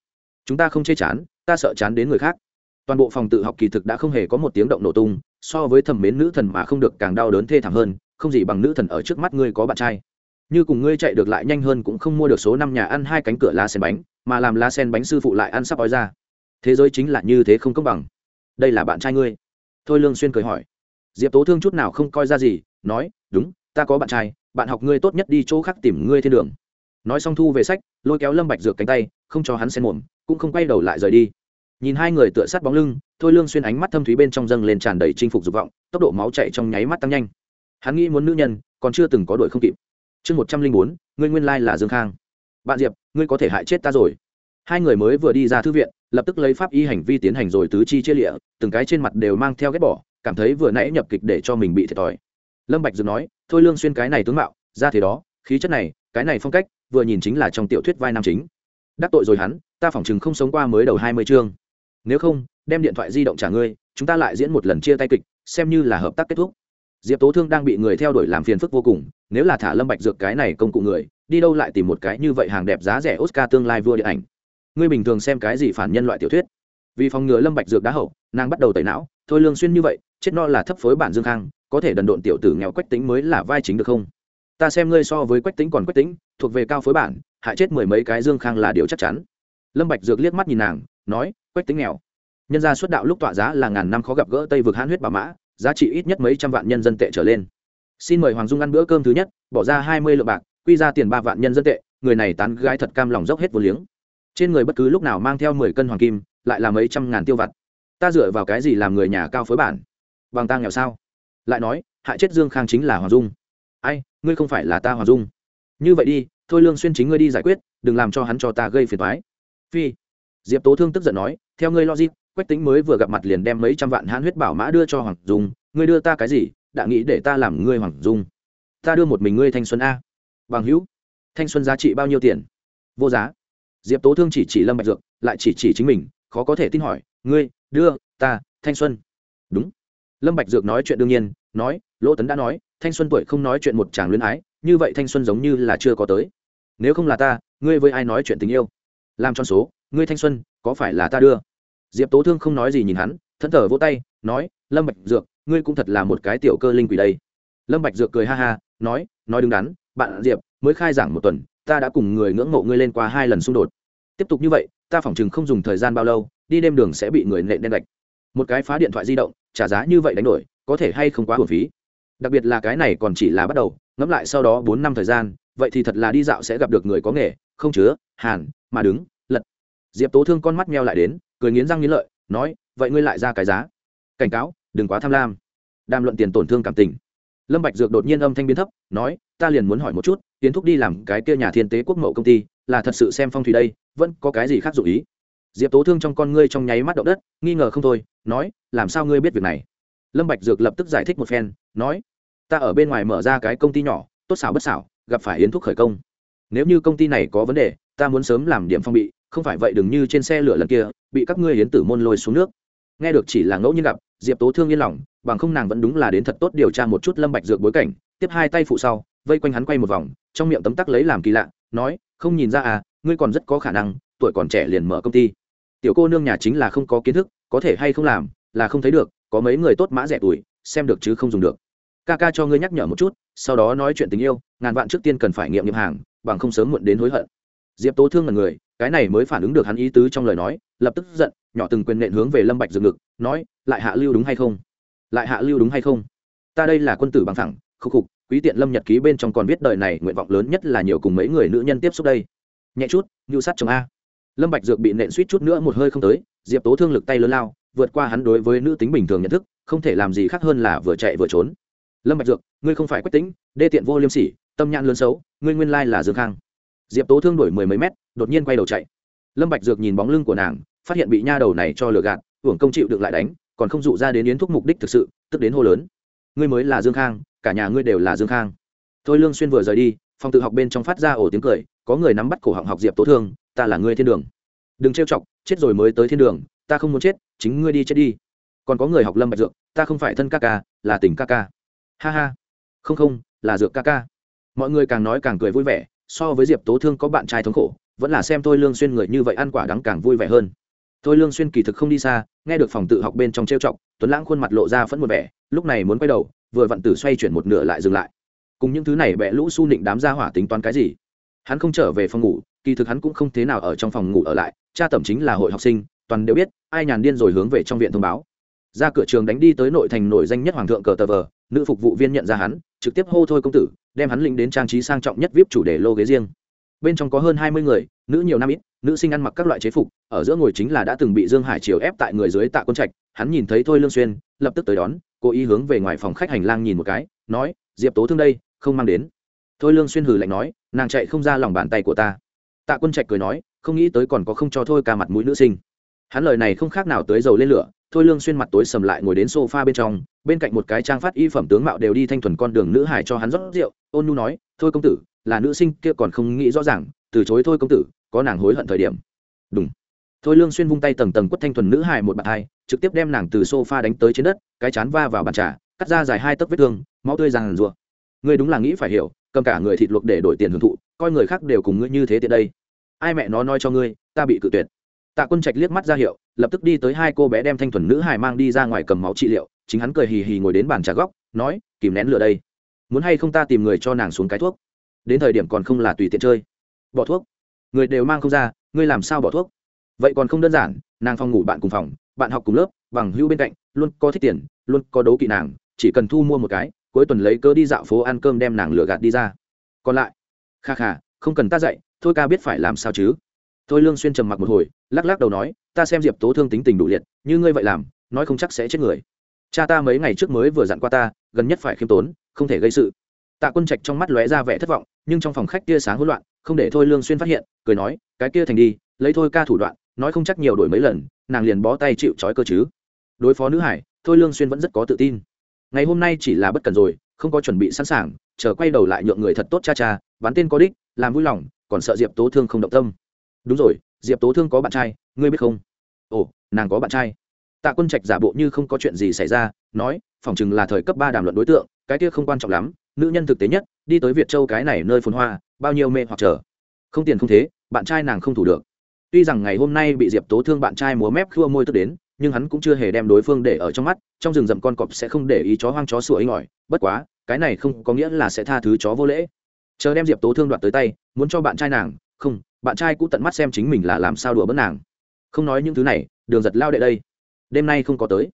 chúng ta không chê chán, ta sợ chán đến người khác. Toàn bộ phòng tự học kỳ thực đã không hề có một tiếng động nổ tung, so với thẩm mến nữ thần mà không được càng đau đớn thê thảm hơn, không gì bằng nữ thần ở trước mắt ngươi có bạn trai. Như cùng ngươi chạy được lại nhanh hơn cũng không mua được số năm nhà ăn hai cánh cửa lá sen bánh, mà làm lá sen bánh sư phụ lại ăn sắp ói ra. Thế giới chính là như thế không công bằng. Đây là bạn trai ngươi. Thôi lương xuyên cười hỏi. Diệp tố thương chút nào không coi ra gì, nói, đúng, ta có bạn trai, bạn học ngươi tốt nhất đi chỗ khác tìm ngươi thiên đường. Nói xong thu về sách, lôi kéo lâm bạch dược cánh tay, không cho hắn xen mồm cũng không quay đầu lại rời đi. Nhìn hai người tựa sát bóng lưng, thôi lương xuyên ánh mắt thâm thúy bên trong dâng lên tràn đầy chinh phục dục vọng, tốc độ máu chạy trong nháy mắt tăng nhanh. Hắn nghĩ muốn nữ nhân, còn chưa từng có đuổi không kịp. Chương một trăm linh bốn, ngươi nguyên lai là dương khang. Bạn diệp, ngươi có thể hại chết ta rồi. Hai người mới vừa đi ra thư viện, lập tức lấy pháp y hành vi tiến hành rồi tứ chi chia lịa, từng cái trên mặt đều mang theo ghét bỏ, cảm thấy vừa nãy nhập kịch để cho mình bị thiệt thòi. Lâm bạch dừng nói, thôi lương xuyên cái này tướng mạo, ra thế đó, khí chất này, cái này phong cách, vừa nhìn chính là trong tiểu thuyết vai nam chính đắc tội rồi hắn, ta phỏng chừng không sống qua mới đầu hai mươi chương. Nếu không, đem điện thoại di động trả ngươi, chúng ta lại diễn một lần chia tay kịch, xem như là hợp tác kết thúc. Diệp tố thương đang bị người theo đuổi làm phiền phức vô cùng, nếu là thả lâm bạch dược cái này công cụ người, đi đâu lại tìm một cái như vậy hàng đẹp giá rẻ oscar tương lai vua điện ảnh? Ngươi bình thường xem cái gì phản nhân loại tiểu thuyết? Vì phòng ngừa lâm bạch dược đá hậu, nàng bắt đầu tẩy não, thôi lương xuyên như vậy, chết no là thấp phối bản dương khang, có thể đần độn tiểu tử nghèo quách tính mới là vai chính được không? Ta xem ngươi so với quách tính còn quách tính, thuộc về cao phối bản hại chết mười mấy cái dương khang là điều chắc chắn. Lâm bạch dược liếc mắt nhìn nàng, nói, quách tính nghèo. Nhân gia xuất đạo lúc tọa giá là ngàn năm khó gặp gỡ tây vực hãn huyết bà mã, giá trị ít nhất mấy trăm vạn nhân dân tệ trở lên. Xin mời hoàng dung ăn bữa cơm thứ nhất, bỏ ra hai mươi lượng bạc, quy ra tiền ba vạn nhân dân tệ, người này tán gái thật cam lòng dốc hết vô liếng. Trên người bất cứ lúc nào mang theo mười cân hoàng kim, lại là mấy trăm ngàn tiêu vặt. Ta dựa vào cái gì làm người nhà cao phối bản? Bằng ta nghèo sao? Lại nói, hại chết dương khang chính là hoàng dung. Ai, ngươi không phải là ta hoàng dung. Như vậy đi thôi lương xuyên chính ngươi đi giải quyết, đừng làm cho hắn cho ta gây phiền toái. Phi. Diệp tố thương tức giận nói, theo ngươi logic, quách tính mới vừa gặp mặt liền đem mấy trăm vạn hãn huyết bảo mã đưa cho hoàng dung, ngươi đưa ta cái gì, đã nghĩ để ta làm ngươi hoàng dung. Ta đưa một mình ngươi thanh xuân a. Bằng hữu, thanh xuân giá trị bao nhiêu tiền? Vô giá. Diệp tố thương chỉ chỉ lâm bạch dược, lại chỉ chỉ chính mình, khó có thể tin hỏi, ngươi, đưa, ta, thanh xuân. Đúng. Lâm bạch dược nói chuyện đương nhiên, nói, lỗ tấn đã nói, thanh xuân tuổi không nói chuyện một chàng luyến ái, như vậy thanh xuân giống như là chưa có tới nếu không là ta, ngươi với ai nói chuyện tình yêu? Làm cho số, ngươi thanh xuân, có phải là ta đưa? Diệp tố thương không nói gì nhìn hắn, thẫn thờ vỗ tay, nói, lâm bạch dược, ngươi cũng thật là một cái tiểu cơ linh quỷ đây. Lâm bạch dược cười ha ha, nói nói đứng đắn, bạn diệp, mới khai giảng một tuần, ta đã cùng người ngưỡng mộ ngươi lên qua hai lần xung đột. Tiếp tục như vậy, ta phỏng chừng không dùng thời gian bao lâu, đi đêm đường sẽ bị người nện đen gạch. Một cái phá điện thoại di động, trả giá như vậy đánh đổi, có thể hay không quá hồn phí. Đặc biệt là cái này còn chỉ là bắt đầu, ngẫm lại sau đó bốn năm thời gian vậy thì thật là đi dạo sẽ gặp được người có nghề, không chứa, hàn, mà đứng, lật. Diệp tố thương con mắt meo lại đến, cười nghiến răng nghiến lợi, nói, vậy ngươi lại ra cái giá? Cảnh cáo, đừng quá tham lam. Đàm luận tiền tổn thương cảm tình. Lâm bạch dược đột nhiên âm thanh biến thấp, nói, ta liền muốn hỏi một chút tiến thúc đi làm cái kia nhà thiên tế quốc mậu công ty, là thật sự xem phong thủy đây, vẫn có cái gì khác dụ ý? Diệp tố thương trong con ngươi trong nháy mắt động đất, nghi ngờ không thôi, nói, làm sao ngươi biết việc này? Lâm bạch dược lập tức giải thích một phen, nói, ta ở bên ngoài mở ra cái công ty nhỏ, tốt xảo bất xảo gặp phải yến thúc khởi công. Nếu như công ty này có vấn đề, ta muốn sớm làm điểm phong bị, không phải vậy đừng như trên xe lửa lần kia, bị các ngươi yến tử môn lôi xuống nước. Nghe được chỉ là ngẫu nhiên gặp, diệp tố thương yên lòng, bằng không nàng vẫn đúng là đến thật tốt điều tra một chút lâm bạch dược bối cảnh, tiếp hai tay phụ sau, vây quanh hắn quay một vòng, trong miệng tấm tắc lấy làm kỳ lạ, nói, không nhìn ra à ngươi còn rất có khả năng, tuổi còn trẻ liền mở công ty. Tiểu cô nương nhà chính là không có kiến thức, có thể hay không làm, là không thấy được, có mấy người tốt mã rẻ tuổi, xem được chứ không dùng được ca ca cho ngươi nhắc nhở một chút, sau đó nói chuyện tình yêu, ngàn vạn trước tiên cần phải nghiệm nghiệm hàng, bằng không sớm muộn đến hối hận. Diệp tố thương là người, cái này mới phản ứng được hắn ý tứ trong lời nói, lập tức giận, nhỏ từng quyền nện hướng về lâm bạch dừng ngực, nói, lại hạ lưu đúng hay không? Lại hạ lưu đúng hay không? Ta đây là quân tử bằng thẳng khúc khục quý tiện lâm nhật ký bên trong còn viết đời này nguyện vọng lớn nhất là nhiều cùng mấy người nữ nhân tiếp xúc đây. Nhẹ chút, như sát chồng a. Lâm bạch dược bị nện suýt chút nữa một hơi không tới, diệp tố thương lực tay lớn lao, vượt qua hắn đối với nữ tính bình thường nhận thức, không thể làm gì khác hơn là vừa chạy vừa trốn lâm bạch dược, ngươi không phải quách tính đê tiện vô liêm sỉ, tâm nhãn lớn xấu, ngươi nguyên lai là dương khang. Diệp tố thương đuổi mười mấy mét, đột nhiên quay đầu chạy. Lâm bạch dược nhìn bóng lưng của nàng, phát hiện bị nha đầu này cho lừa gạt, hưởng công chịu được lại đánh, còn không dụ ra đến yến thúc mục đích thực sự, tức đến hô lớn. Ngươi mới là dương khang, cả nhà ngươi đều là dương khang. Thôi lương xuyên vừa rời đi, phòng tự học bên trong phát ra ổ tiếng cười, có người nắm bắt cổ họng học diệp tố thương, ta là ngươi thiên đường. Đừng trêu chọc, chết rồi mới tới thiên đường, ta không muốn chết, chính ngươi đi chết đi. Còn có người học lâm bạch dược, ta không phải thân ca ca, là tình ca ca ha ha. Không không, là dược ca ca. Mọi người càng nói càng cười vui vẻ, so với diệp tố thương có bạn trai thống khổ, vẫn là xem tôi lương xuyên người như vậy ăn quả đắng càng vui vẻ hơn. Thôi lương xuyên kỳ thực không đi xa, nghe được phòng tự học bên trong trêu chọc, tuấn lãng khuôn mặt lộ ra phẫn một vẻ, lúc này muốn quay đầu, vừa vặn tử xoay chuyển một nửa lại dừng lại. Cùng những thứ này bẹ lũ su nịnh đám gia hỏa tính toán cái gì? Hắn không trở về phòng ngủ, kỳ thực hắn cũng không thế nào ở trong phòng ngủ ở lại, cha tẩm chính là hội học sinh, toàn đều biết, ai nhàn điên rồi hướng về trong viện thông báo. Ra cửa trường đánh đi tới nội thành nổi danh nhất hoàng thượng cờ tờ vờ nữ phục vụ viên nhận ra hắn, trực tiếp hô thôi công tử, đem hắn lĩnh đến trang trí sang trọng nhất vip chủ đề lô ghế riêng. Bên trong có hơn hai mươi người, nữ nhiều năm ít, nữ sinh ăn mặc các loại chế phục, ở giữa ngồi chính là đã từng bị dương hải triều ép tại người dưới tạ quân trạch, hắn nhìn thấy thôi lương xuyên, lập tức tới đón, cố ý hướng về ngoài phòng khách hành lang nhìn một cái, nói, diệp tố thương đây, không mang đến. Thôi lương xuyên hừ lạnh nói, nàng chạy không ra lòng bàn tay của ta. Tạ quân trạch cười nói, không nghĩ tới còn có không cho thôi ca mặt mũi nữ sinh. Hắn lời này không khác nào tới dầu lên lửa, thôi lương xuyên mặt tối sầm lại ngồi đến sofa bên trong bên cạnh một cái trang phát y phẩm tướng mạo đều đi thanh thuần con đường nữ hải cho hắn rót rượu, ôn nhu nói, thôi công tử, là nữ sinh kia còn không nghĩ rõ ràng, từ chối thôi công tử, có nàng hối hận thời điểm. Đúng thôi lương xuyên vung tay tầng tầng quất thanh thuần nữ hải một bàn hai, trực tiếp đem nàng từ sofa đánh tới trên đất, cái chán va vào bàn trà, cắt ra dài hai tấc vết thương, máu tươi ràng rùa ngươi đúng là nghĩ phải hiểu, cầm cả người thịt luộc để đổi tiền hưởng thụ, coi người khác đều cùng ngươi như thế tiện đây. Ai mẹ nó nói cho ngươi, ta bị cự tuyệt. Tạ quân trạch liếc mắt ra hiệu lập tức đi tới hai cô bé đem thanh thuần nữ hải mang đi ra ngoài cầm máu trị liệu, chính hắn cười hì hì ngồi đến bàn trà góc, nói, kìm nén lửa đây. Muốn hay không ta tìm người cho nàng xuống cái thuốc? Đến thời điểm còn không là tùy tiện chơi. Bỏ thuốc. Người đều mang không ra, ngươi làm sao bỏ thuốc? Vậy còn không đơn giản, nàng phòng ngủ bạn cùng phòng, bạn học cùng lớp, bằng hữu bên cạnh, luôn có thích tiền, luôn có đấu kỵ nàng, chỉ cần thu mua một cái, cuối tuần lấy cớ đi dạo phố ăn cơm đem nàng lửa gạt đi ra. Còn lại, kha kha, không cần ta dạy, thôi ca biết phải làm sao chứ. Thôi lương xuyên trầm mặc một hồi lắc lắc đầu nói, ta xem diệp tố thương tính tình đủ liệt, như ngươi vậy làm, nói không chắc sẽ chết người. Cha ta mấy ngày trước mới vừa dặn qua ta, gần nhất phải khiêm tốn, không thể gây sự. Tạ quân trạch trong mắt lóe ra vẻ thất vọng, nhưng trong phòng khách tia sáng hỗn loạn, không để thôi lương xuyên phát hiện, cười nói, cái kia thành đi, lấy thôi ca thủ đoạn, nói không chắc nhiều đổi mấy lần, nàng liền bó tay chịu trói cơ chứ. Đối phó nữ hải, thôi lương xuyên vẫn rất có tự tin. Ngày hôm nay chỉ là bất cần rồi, không có chuẩn bị sẵn sàng, chờ quay đầu lại nhượng người thật tốt cha cha bán tên có đích, làm vui lòng, còn sợ diệp tố thương không động tâm. Đúng rồi diệp tố thương có bạn trai ngươi biết không ồ nàng có bạn trai tạ quân trạch giả bộ như không có chuyện gì xảy ra nói phỏng chừng là thời cấp ba đàm luận đối tượng cái kia không quan trọng lắm nữ nhân thực tế nhất đi tới việt châu cái này nơi phồn hoa bao nhiêu mê hoặc chờ không tiền không thế bạn trai nàng không thủ được tuy rằng ngày hôm nay bị diệp tố thương bạn trai múa mép khua môi tức đến nhưng hắn cũng chưa hề đem đối phương để ở trong mắt trong rừng rậm con cọp sẽ không để ý chó hoang chó sủa ấy ngỏi bất quá cái này không có nghĩa là sẽ tha thứ chó vô lễ chờ đem diệp tố thương đoạt tới tay muốn cho bạn trai nàng không, bạn trai cũ tận mắt xem chính mình là làm sao đùa bớt nàng. Không nói những thứ này, đường giật lao đệ đây. Đêm nay không có tới.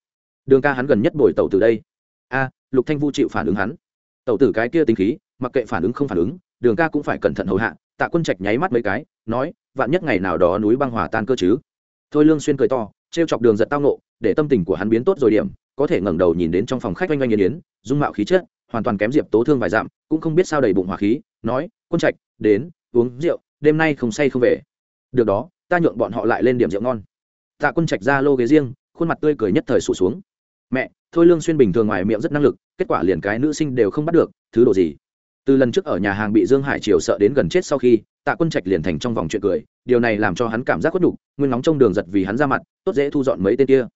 Đường ca hắn gần nhất bồi tàu từ đây. A, lục thanh vu chịu phản ứng hắn. Tàu tử cái kia tính khí, mặc kệ phản ứng không phản ứng, đường ca cũng phải cẩn thận hầu hạ. Tạ quân trạch nháy mắt mấy cái, nói, vạn nhất ngày nào đó núi băng hòa tan cơ chứ? Thôi lương xuyên cười to, trêu chọc đường giật tao nộ để tâm tình của hắn biến tốt rồi điểm, có thể ngẩng đầu nhìn đến trong phòng khách oanh oanh yên yến, dung mạo khí chất, hoàn toàn kém diệp tố thương vài dặm, cũng không biết sao đầy bụng hỏa khí, nói, quân trạch, đến, uống rượu đêm nay không say không về. Được đó ta nhượng bọn họ lại lên điểm rượu ngon. Tạ quân trạch ra lô ghế riêng khuôn mặt tươi cười nhất thời sụt xuống. Mẹ thôi lương xuyên bình thường ngoài miệng rất năng lực kết quả liền cái nữ sinh đều không bắt được thứ độ gì? Từ lần trước ở nhà hàng bị dương hải triều sợ đến gần chết sau khi tạ quân trạch liền thành trong vòng chuyện cười điều này làm cho hắn cảm giác khuất đủ, nguyên nóng trong đường giật vì hắn ra mặt tốt dễ thu dọn mấy tên kia.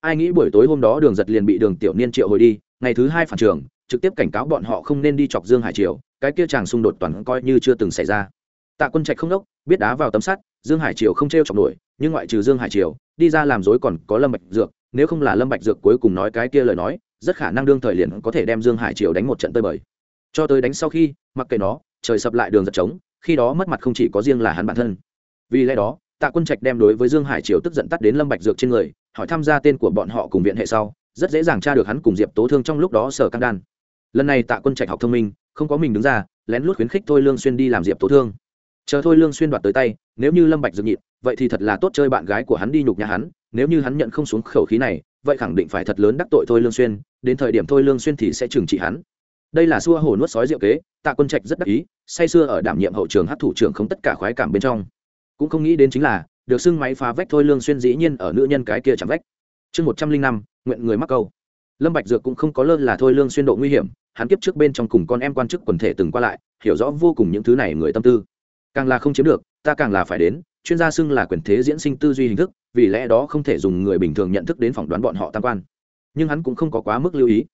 Ai nghĩ buổi tối hôm đó đường giật liền bị đường tiểu niên triệu hồi đi ngày thứ hai phản trường trực tiếp cảnh cáo bọn họ không nên đi chọc dương hải triều cái kia chàng xung đột toàn coi như chưa từng xảy ra tạ quân trạch không đốc, biết đá vào tấm sắt, dương hải triều không t r e o chọc nổi, nhưng ngoại trừ dương hải triều, đi ra làm dối còn có lâm bạch dược, nếu không là lâm bạch dược cuối cùng nói cái kia lời nói, rất khả năng đương thời liền có thể đem dương hải triều đánh một trận tơi bời. Cho tới đánh sau khi, mặc kệ nó, trời sập lại đường giật trống, khi đó mất mặt không chỉ có riêng là hắn bản thân. Vì lẽ đó, tạ quân trạch đem đối với dương hải triều tức giận tắt đến lâm bạch dược trên người, hỏi tham gia tên của bọn họ cùng viện hệ sau, rất dễ dàng tra được hắn cùng diệp tố thương trong lúc đó sở căng đan. Lần này tạ quân trạch học thông minh, không có mình đứng ra, lén lút khuyến khích thôi lương xuyên đi làm diệp tố thương chờ thôi lương xuyên đoạt tới tay, nếu như lâm bạch dược nhịn, vậy thì thật là tốt chơi bạn gái của hắn đi nhục nhã hắn, nếu như hắn nhận không xuống khẩu khí này, vậy khẳng định phải thật lớn đắc tội thôi lương xuyên, đến thời điểm thôi lương xuyên thì sẽ trừng trị hắn. Đây là xua hổ nuốt sói diệu kế, tạ quân trạch rất đắc ý, say xưa ở đảm nhiệm hậu trường hát thủ trưởng không tất cả khoái cảm bên trong. Cũng không nghĩ đến chính là, được xưng máy phá vách thôi lương xuyên dĩ nhiên ở nữ nhân cái kia chạm vách. Chương một trăm linh năm, nguyện người mắc câu. Lâm bạch dược cũng không có lơ là thôi lương xuyên độ nguy hiểm, hắn kiếp trước bên trong cùng con em quan chức quần thể từng qua lại, hiểu rõ vô cùng những thứ này người tâm tư càng là không chiếm được, ta càng là phải đến, chuyên gia xưng là quyền thế diễn sinh tư duy hình thức, vì lẽ đó không thể dùng người bình thường nhận thức đến phỏng đoán bọn họ tam quan. Nhưng hắn cũng không có quá mức lưu ý.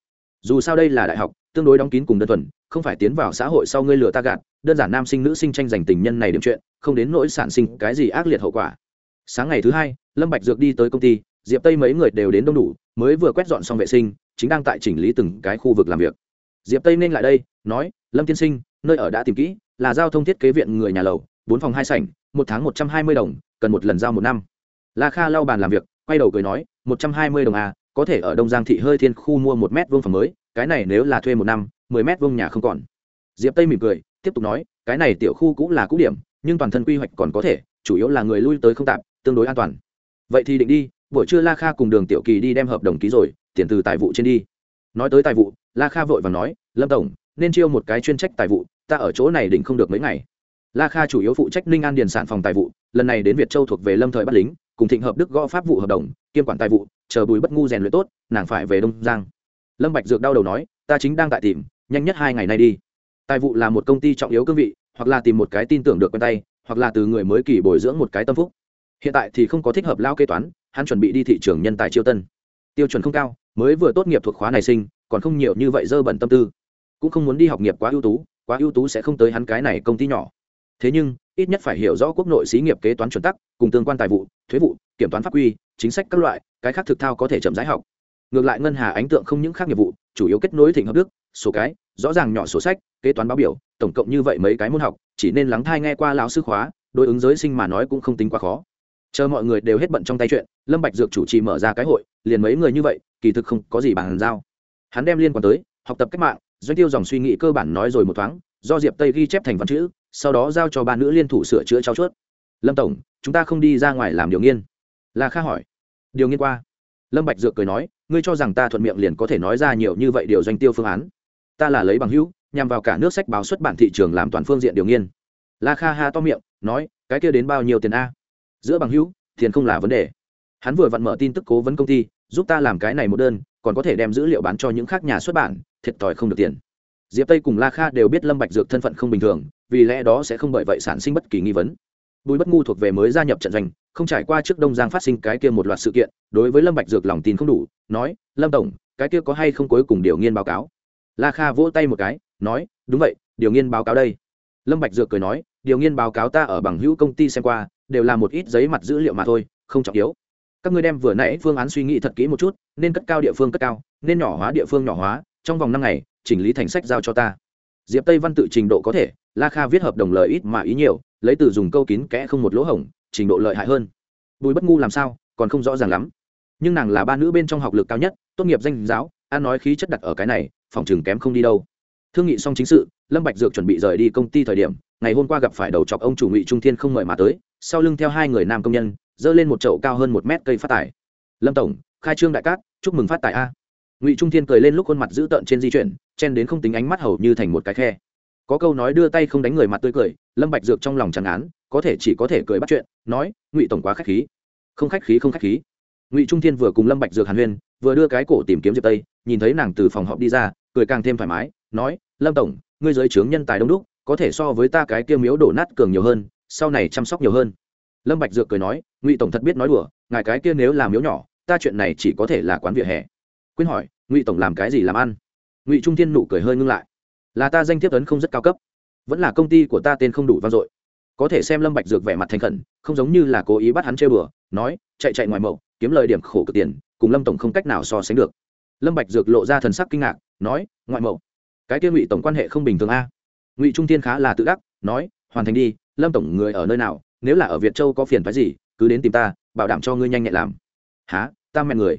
Dù sao đây là đại học, tương đối đóng kín cùng đơn thuần, không phải tiến vào xã hội sau ngươi lừa ta gạt, đơn giản nam sinh nữ sinh tranh giành tình nhân này điểm chuyện, không đến nỗi sản sinh cái gì ác liệt hậu quả. Sáng ngày thứ hai, lâm bạch dược đi tới công ty, diệp tây mấy người đều đến đông đủ, mới vừa quét dọn xong vệ sinh, chính đang tại chỉnh lý từng cái khu vực làm việc. Diệp tây nên lại đây, nói, lâm tiên sinh, nơi ở đã tìm kỹ là giao thông thiết kế viện người nhà lầu, bốn phòng hai sảnh, một tháng một trăm hai mươi đồng, cần một lần giao một năm. La kha lau bàn làm việc, quay đầu cười nói, một trăm hai mươi đồng à có thể ở đông giang thị hơi thiên khu mua một mét vuông phòng mới, cái này nếu là thuê một năm, mười mét vuông nhà không còn. Diệp tây mỉm cười, tiếp tục nói, cái này tiểu khu cũng là cũ điểm, nhưng toàn thân quy hoạch còn có thể, chủ yếu là người lui tới không tạm, tương đối an toàn. Vậy thì định đi, buổi trưa la kha cùng đường tiểu kỳ đi đem hợp đồng ký rồi, tiền từ tài vụ trên đi. Nói tới tài vụ, la kha vội và nói, lâm tổng, nên chiêu một cái chuyên trách tài vụ ta ở chỗ này định không được mấy ngày. La kha chủ yếu phụ trách ninh an điền sản phòng tài vụ, lần này đến việt châu thuộc về lâm thời bắt lính, cùng thịnh hợp đức gõ pháp vụ hợp đồng, kiêm quản tài vụ, chờ bùi bất ngu rèn luyện tốt, nàng phải về đông giang. Lâm bạch dược đau đầu nói, ta chính đang tại tìm, nhanh nhất hai ngày nay đi. Tài vụ là một công ty trọng yếu cương vị, hoặc là tìm một cái tin tưởng được quen tay, hoặc là từ người mới kỳ bồi dưỡng một cái tâm phúc. Hiện tại thì không có thích hợp lao kế toán, hắn chuẩn bị đi thị trường nhân tài chiêu tân. Tiêu chuẩn không cao, mới vừa tốt nghiệp thuộc khóa này sinh, còn không nhiều như vậy dơ bẩn tâm tư. Cũng không muốn đi học nghiệp quá ưu tú quá ưu tú sẽ không tới hắn cái này công ty nhỏ. Thế nhưng, ít nhất phải hiểu rõ quốc nội xí nghiệp kế toán chuẩn tắc, cùng tương quan tài vụ, thuế vụ, kiểm toán pháp quy, chính sách các loại, cái khác thực thao có thể chậm rãi học. Ngược lại ngân hà ánh tượng không những khác nghiệp vụ, chủ yếu kết nối thịnh hợp đức số cái, rõ ràng nhỏ sổ sách, kế toán báo biểu, tổng cộng như vậy mấy cái môn học, chỉ nên lắng thai nghe qua lão sư khóa, đối ứng giới sinh mà nói cũng không tính quá khó. Chờ mọi người đều hết bận trong tay chuyện, lâm bạch dược chủ trì mở ra cái hội, liền mấy người như vậy, kỳ thực không có gì bằng giao. Hắn đem liên quan tới, học tập cách mạng doanh tiêu dòng suy nghĩ cơ bản nói rồi một thoáng, do diệp tây ghi chép thành văn chữ, sau đó giao cho ba nữ liên thủ sửa chữa trao chuốt. Lâm tổng, chúng ta không đi ra ngoài làm điều nghiên. La kha hỏi. Điều nghiên qua. Lâm bạch dược cười nói, ngươi cho rằng ta thuận miệng liền có thể nói ra nhiều như vậy điều doanh tiêu phương án? Ta là lấy bằng hữu, nhằm vào cả nước sách báo xuất bản thị trường làm toàn phương diện điều nghiên. La kha ha to miệng, nói, cái kia đến bao nhiêu tiền a? Giữa bằng hữu, tiền không là vấn đề. Hắn vừa vặn mở tin tức cố vấn công ty, giúp ta làm cái này một đơn, còn có thể đem dữ liệu bán cho những khác nhà xuất bản thiệt thòi không được tiền. Diệp tây cùng la kha đều biết lâm bạch dược thân phận không bình thường, vì lẽ đó sẽ không bởi vậy sản sinh bất kỳ nghi vấn. Bùi bất ngu thuộc về mới gia nhập trận doanh, không trải qua trước đông giang phát sinh cái kia một loạt sự kiện, đối với lâm bạch dược lòng tin không đủ, nói, lâm tổng, cái kia có hay không cuối cùng điều nghiên báo cáo? La kha vỗ tay một cái, nói, đúng vậy, điều nghiên báo cáo đây. Lâm bạch dược cười nói, điều nghiên báo cáo ta ở bằng hữu công ty xem qua, đều là một ít giấy mặt dữ liệu mà thôi, không trọng yếu. Các ngươi đem vừa nãy phương án suy nghĩ thật kỹ một chút, nên cất cao địa phương cất cao, nên nhỏ hóa địa phương nhỏ hóa trong vòng năm ngày, chỉnh lý thành sách giao cho ta. Diệp tây văn tự trình độ có thể, la kha viết hợp đồng lời ít mà ý nhiều, lấy từ dùng câu kín kẽ không một lỗ hổng, trình độ lợi hại hơn. Bùi bất ngu làm sao, còn không rõ ràng lắm. Nhưng nàng là ba nữ bên trong học lực cao nhất, tốt nghiệp danh giáo an nói khí chất đặt ở cái này, phòng trường kém không đi đâu. Thương nghị xong chính sự, lâm bạch dược chuẩn bị rời đi công ty thời điểm, ngày hôm qua gặp phải đầu chọc ông chủ ngụy trung thiên không mời mà tới, sau lưng theo hai người nam công nhân, dơ lên một chậu cao hơn một mét cây phát tài lâm tổng, khai trương đại cát, chúc mừng phát tài a ngụy trung thiên cười lên lúc khuôn mặt dữ tợn trên di chuyển chen đến không tính ánh mắt hầu như thành một cái khe có câu nói đưa tay không đánh người mặt tươi cười lâm bạch dược trong lòng chẳng án có thể chỉ có thể cười bắt chuyện nói ngụy tổng quá khách khí không khách khí không khách khí ngụy trung thiên vừa cùng lâm bạch dược hàn huyên vừa đưa cái cổ tìm kiếm diệp tây nhìn thấy nàng từ phòng họp đi ra cười càng thêm thoải mái nói lâm tổng ngươi giới trướng nhân tài đông đúc có thể so với ta cái kia miếu đổ nát cường nhiều hơn sau này chăm sóc nhiều hơn lâm bạch dược cười nói ngụy tổng thật biết nói đùa ngài cái kia nếu làm miếu nhỏ ta chuyện này chỉ có thể là quán vỉa hè quyên hỏi, ngụy tổng làm cái gì làm ăn? Ngụy trung thiên nụ cười hơi ngưng lại. Là ta danh thiếp ấn không rất cao cấp, vẫn là công ty của ta tên không đủ vang dội. Có thể xem lâm bạch dược vẻ mặt thành khẩn, không giống như là cố ý bắt hắn chơi bừa, nói, chạy chạy ngoài mậu, kiếm lời điểm khổ cực tiền, cùng lâm tổng không cách nào so sánh được. Lâm bạch dược lộ ra thần sắc kinh ngạc, nói, ngoại mậu, cái kia ngụy tổng quan hệ không bình thường a. Ngụy trung thiên khá là tự đắc, nói, hoàn thành đi, lâm tổng người ở nơi nào, nếu là ở việt châu có phiền phái gì, cứ đến tìm ta, bảo đảm cho ngươi nhanh nhẹn làm. Há ta mẹ người?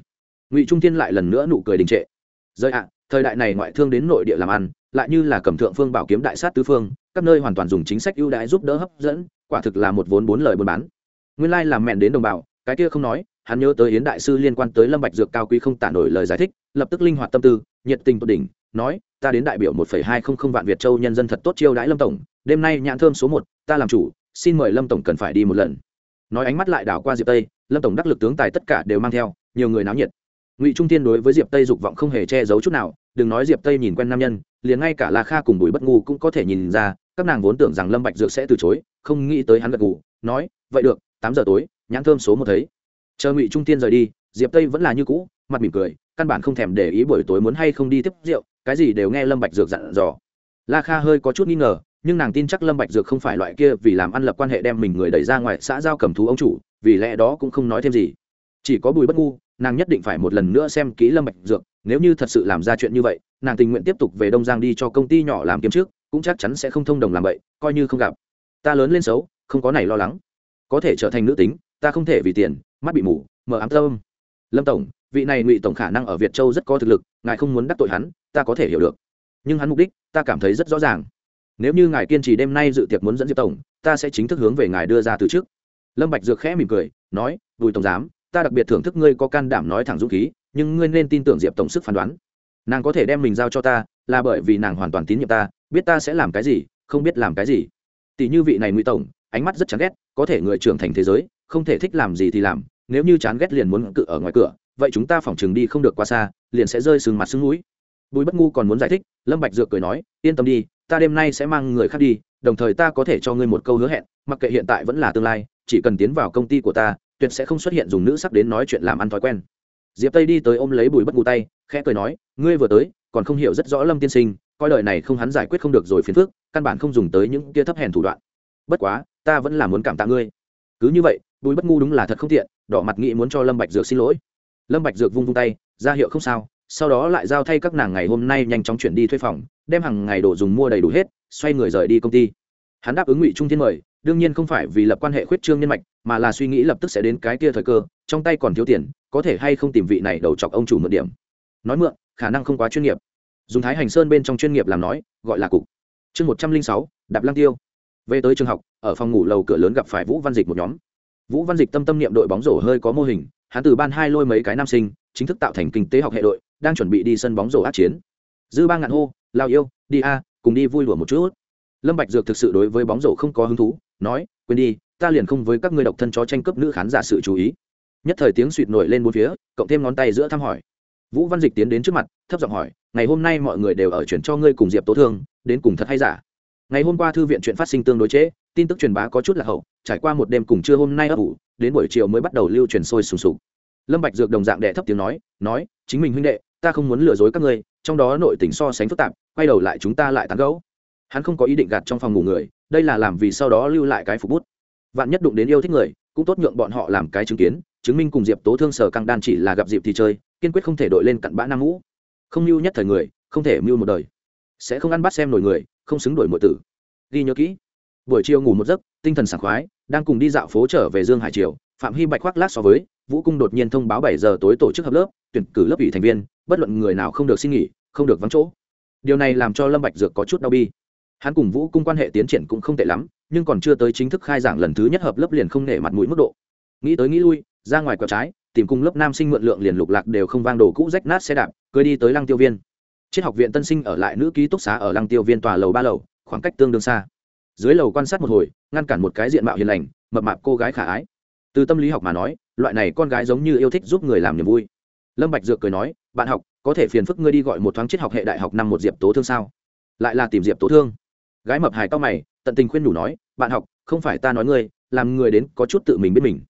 Ngụy trung thiên lại lần nữa nụ cười đình trệ rơi ạ à, thời đại này ngoại thương đến nội địa làm ăn, lại như là cầm thượng phương bảo kiếm đại sát tứ phương, các nơi hoàn toàn dùng chính sách ưu đãi giúp đỡ hấp dẫn, quả thực là một vốn bốn lời buôn bán. Nguyên lai làm mẹn đến đồng bào, cái kia không nói, hắn nhớ tới yến đại sư liên quan tới lâm bạch dược cao quý không tả nổi lời giải thích, lập tức linh hoạt tâm tư, nhiệt tình tột đỉnh, nói, ta đến đại biểu một phẩy hai không không vạn việt châu nhân dân thật tốt chiêu đãi lâm tổng, đêm nay nhãn thơm số một, ta làm chủ, xin mời lâm tổng cần phải đi một lần. Nói ánh mắt lại đảo qua diệp tây, lâm tổng đắc lực tướng tài tất cả đều mang theo, nhiều người náo nhiệt ngụy trung tiên đối với diệp tây dục vọng không hề che giấu chút nào đừng nói diệp tây nhìn quen nam nhân liền ngay cả la kha cùng bùi bất ngu cũng có thể nhìn ra các nàng vốn tưởng rằng lâm bạch dược sẽ từ chối không nghĩ tới hắn gật gù nói vậy được tám giờ tối nhãn thơm số một thấy chờ ngụy trung tiên rời đi diệp tây vẫn là như cũ mặt mỉm cười căn bản không thèm để ý buổi tối muốn hay không đi tiếp rượu cái gì đều nghe lâm bạch dược dặn dò la kha hơi có chút nghi ngờ nhưng nàng tin chắc lâm bạch dược không phải loại kia vì làm ăn lập quan hệ đem mình người đẩy ra ngoài xã giao cầm thú ông chủ vì lẽ đó cũng không nói thêm gì chỉ có bùi bất ngu nàng nhất định phải một lần nữa xem kỹ lâm bạch dược, nếu như thật sự làm ra chuyện như vậy, nàng tình nguyện tiếp tục về đông giang đi cho công ty nhỏ làm kiếm trước, cũng chắc chắn sẽ không thông đồng làm vậy, coi như không gặp. Ta lớn lên xấu, không có này lo lắng. Có thể trở thành nữ tính, ta không thể vì tiền, mắt bị mù mở ám tâm. Lâm tổng, vị này ngụy tổng khả năng ở việt châu rất có thực lực, ngài không muốn đắc tội hắn, ta có thể hiểu được. Nhưng hắn mục đích, ta cảm thấy rất rõ ràng. Nếu như ngài kiên trì đêm nay dự tiệc muốn dẫn diệp tổng, ta sẽ chính thức hướng về ngài đưa ra từ trước. Lâm bạch dược khẽ mỉm cười, nói, bùi tổng giám ta đặc biệt thưởng thức ngươi có can đảm nói thẳng dũng khí, nhưng ngươi nên tin tưởng diệp tổng sức phán đoán. Nàng có thể đem mình giao cho ta, là bởi vì nàng hoàn toàn tín nhiệm ta, biết ta sẽ làm cái gì, không biết làm cái gì. Tỷ như vị này ngụy tổng, ánh mắt rất chán ghét, có thể người trưởng thành thế giới, không thể thích làm gì thì làm, nếu như chán ghét liền muốn cự ở ngoài cửa, vậy chúng ta phỏng trường đi không được qua xa, liền sẽ rơi sừng mặt sưng núi. Bùi bất ngu còn muốn giải thích, lâm bạch dược cười nói, yên tâm đi, ta đêm nay sẽ mang người khác đi, đồng thời ta có thể cho ngươi một câu hứa hẹn, mặc kệ hiện tại vẫn là tương lai, chỉ cần tiến vào công ty của ta tuyệt sẽ không xuất hiện dùng nữ sắc đến nói chuyện làm ăn thói quen. Diệp tây đi tới ôm lấy bùi bất ngu tay, khẽ cười nói, ngươi vừa tới, còn không hiểu rất rõ lâm tiên sinh, coi đời này không hắn giải quyết không được rồi phiền phức, căn bản không dùng tới những kia thấp hèn thủ đoạn. Bất quá, ta vẫn là muốn cảm tạ ngươi. Cứ như vậy, bùi bất ngu đúng là thật không tiện, đỏ mặt nghĩ muốn cho lâm bạch dược xin lỗi. Lâm bạch dược vung vung tay, ra hiệu không sao, sau đó lại giao thay các nàng ngày hôm nay nhanh chóng chuyển đi thuê phòng, đem hàng ngày đồ dùng mua đầy đủ hết, xoay người rời đi công ty. Hắn đáp ứng ngụy trung thiên mời đương nhiên không phải vì lập quan hệ khuyết trương nhân mạch, mà là suy nghĩ lập tức sẽ đến cái kia thời cơ, trong tay còn thiếu tiền, có thể hay không tìm vị này đầu chọc ông chủ mượn điểm. Nói mượn, khả năng không quá chuyên nghiệp. Dùng thái hành sơn bên trong chuyên nghiệp làm nói, gọi là cục. Chương một trăm linh sáu, đạp lăng tiêu. Về tới trường học, ở phòng ngủ lầu cửa lớn gặp phải vũ văn dịch một nhóm. Vũ văn dịch tâm tâm niệm đội bóng rổ hơi có mô hình, hắn từ ban hai lôi mấy cái nam sinh, chính thức tạo thành kinh tế học hệ đội, đang chuẩn bị đi sân bóng rổ át chiến. Dư ba ngạn hô, lao yêu, đi a, cùng đi vui lùa một chút. Lâm bạch dược thực sự đối với bóng rổ không có hứng thú nói quên đi ta liền không với các ngươi độc thân chó tranh cướp nữ khán giả sự chú ý. Nhất thời tiếng suỵt nổi lên bốn phía cộng thêm ngón tay giữa thăm hỏi. Vũ văn dịch tiến đến trước mặt thấp giọng hỏi ngày hôm nay mọi người đều ở chuyển cho ngươi cùng diệp tố thương đến cùng thật hay giả? Ngày hôm qua thư viện chuyện phát sinh tương đối chế, tin tức truyền bá có chút là hậu trải qua một đêm cùng trưa hôm nay ấp ủ đến buổi chiều mới bắt đầu lưu truyền sôi sùng sục. Lâm bạch dược đồng dạng đệ thấp tiếng nói nói chính mình huynh đệ ta không muốn lừa dối các ngươi trong đó nội tình so sánh phức tạp quay đầu lại chúng ta lại tán gẫu hắn không có ý định gạt trong phòng ngủ người, đây là làm vì sau đó lưu lại cái phục bút. Vạn nhất đụng đến yêu thích người, cũng tốt nhượng bọn họ làm cái chứng kiến, chứng minh cùng diệp tố thương sở căng đan chỉ là gặp dịp thì chơi, kiên quyết không thể đội lên cặn bã nam ngũ. Không mưu nhất thời người, không thể mưu một đời. Sẽ không ăn bắt xem nổi người, không xứng đổi mọi tử. Ghi nhớ kỹ. Buổi chiều ngủ một giấc, tinh thần sảng khoái, đang cùng đi dạo phố trở về dương hải triều, phạm hy bạch khoác lát so với, vũ cung đột nhiên thông báo bảy giờ tối tổ chức hợp lớp, tuyển cử lớp ủy thành viên, bất luận người nào không được xin nghỉ, không được vắng chỗ. Điều này làm cho lâm bạch dược có chút đau bi hắn cùng vũ cung quan hệ tiến triển cũng không tệ lắm, nhưng còn chưa tới chính thức khai giảng lần thứ nhất hợp lớp liền không nể mặt mũi mức độ. Nghĩ tới nghĩ lui, ra ngoài quẹo trái, tìm cung lớp nam sinh mượn lượng liền lục lạc đều không vang đồ cũ rách nát xe đạp cưới đi tới lăng tiêu viên. Triết học viện tân sinh ở lại nữ ký túc xá ở lăng tiêu viên tòa lầu ba lầu, khoảng cách tương đương xa. Dưới lầu quan sát một hồi, ngăn cản một cái diện mạo hiền lành, mập mạp cô gái khả ái. Từ tâm lý học mà nói, loại này con gái giống như yêu thích giúp người làm niềm vui. Lâm bạch dược cười nói, bạn học, có thể phiền phức ngươi đi gọi một thoáng triết học hệ đại học năm một diệp tố thương sao? Lại là tìm diệp tố thương gái mập hài cao mày, tận tình khuyên đủ nói, bạn học, không phải ta nói ngươi, làm người đến có chút tự mình biết mình.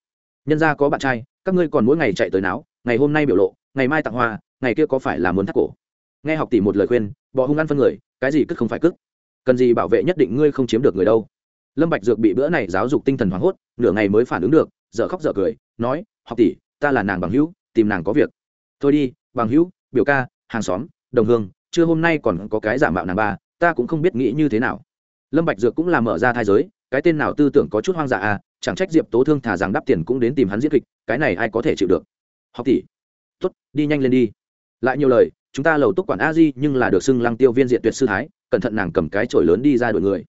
Nhân ra có bạn trai, các ngươi còn mỗi ngày chạy tới não ngày hôm nay biểu lộ, ngày mai tặng hoa, ngày kia có phải là muốn thắt cổ? Nghe học tỷ một lời khuyên bỏ hung ăn phân người, cái gì cứ không phải cức cần gì bảo vệ nhất định ngươi không chiếm được người đâu. Lâm bạch dược bị bữa này giáo dục tinh thần hoảng hốt, nửa ngày mới phản ứng được, dở khóc dở cười, nói, học tỷ, ta là nàng bằng hữu, tìm nàng có việc. Thôi đi, bằng hữu, biểu ca, hàng xóm, đồng hương, chưa hôm nay còn có cái giả mạo nàng ba ta cũng không biết nghĩ như thế nào. Lâm bạch dược cũng là mở ra thai giới, cái tên nào tư tưởng có chút hoang dã à chẳng trách diệp tố thương thả rằng đắp tiền cũng đến tìm hắn diễn kịch, cái này ai có thể chịu được? Học tỷ. Tốt, đi nhanh lên đi. Lại nhiều lời, chúng ta lầu túc quản a di nhưng là được xưng lăng tiêu viên diện tuyệt sư thái, cẩn thận nàng cầm cái chổi lớn đi ra đuổi người.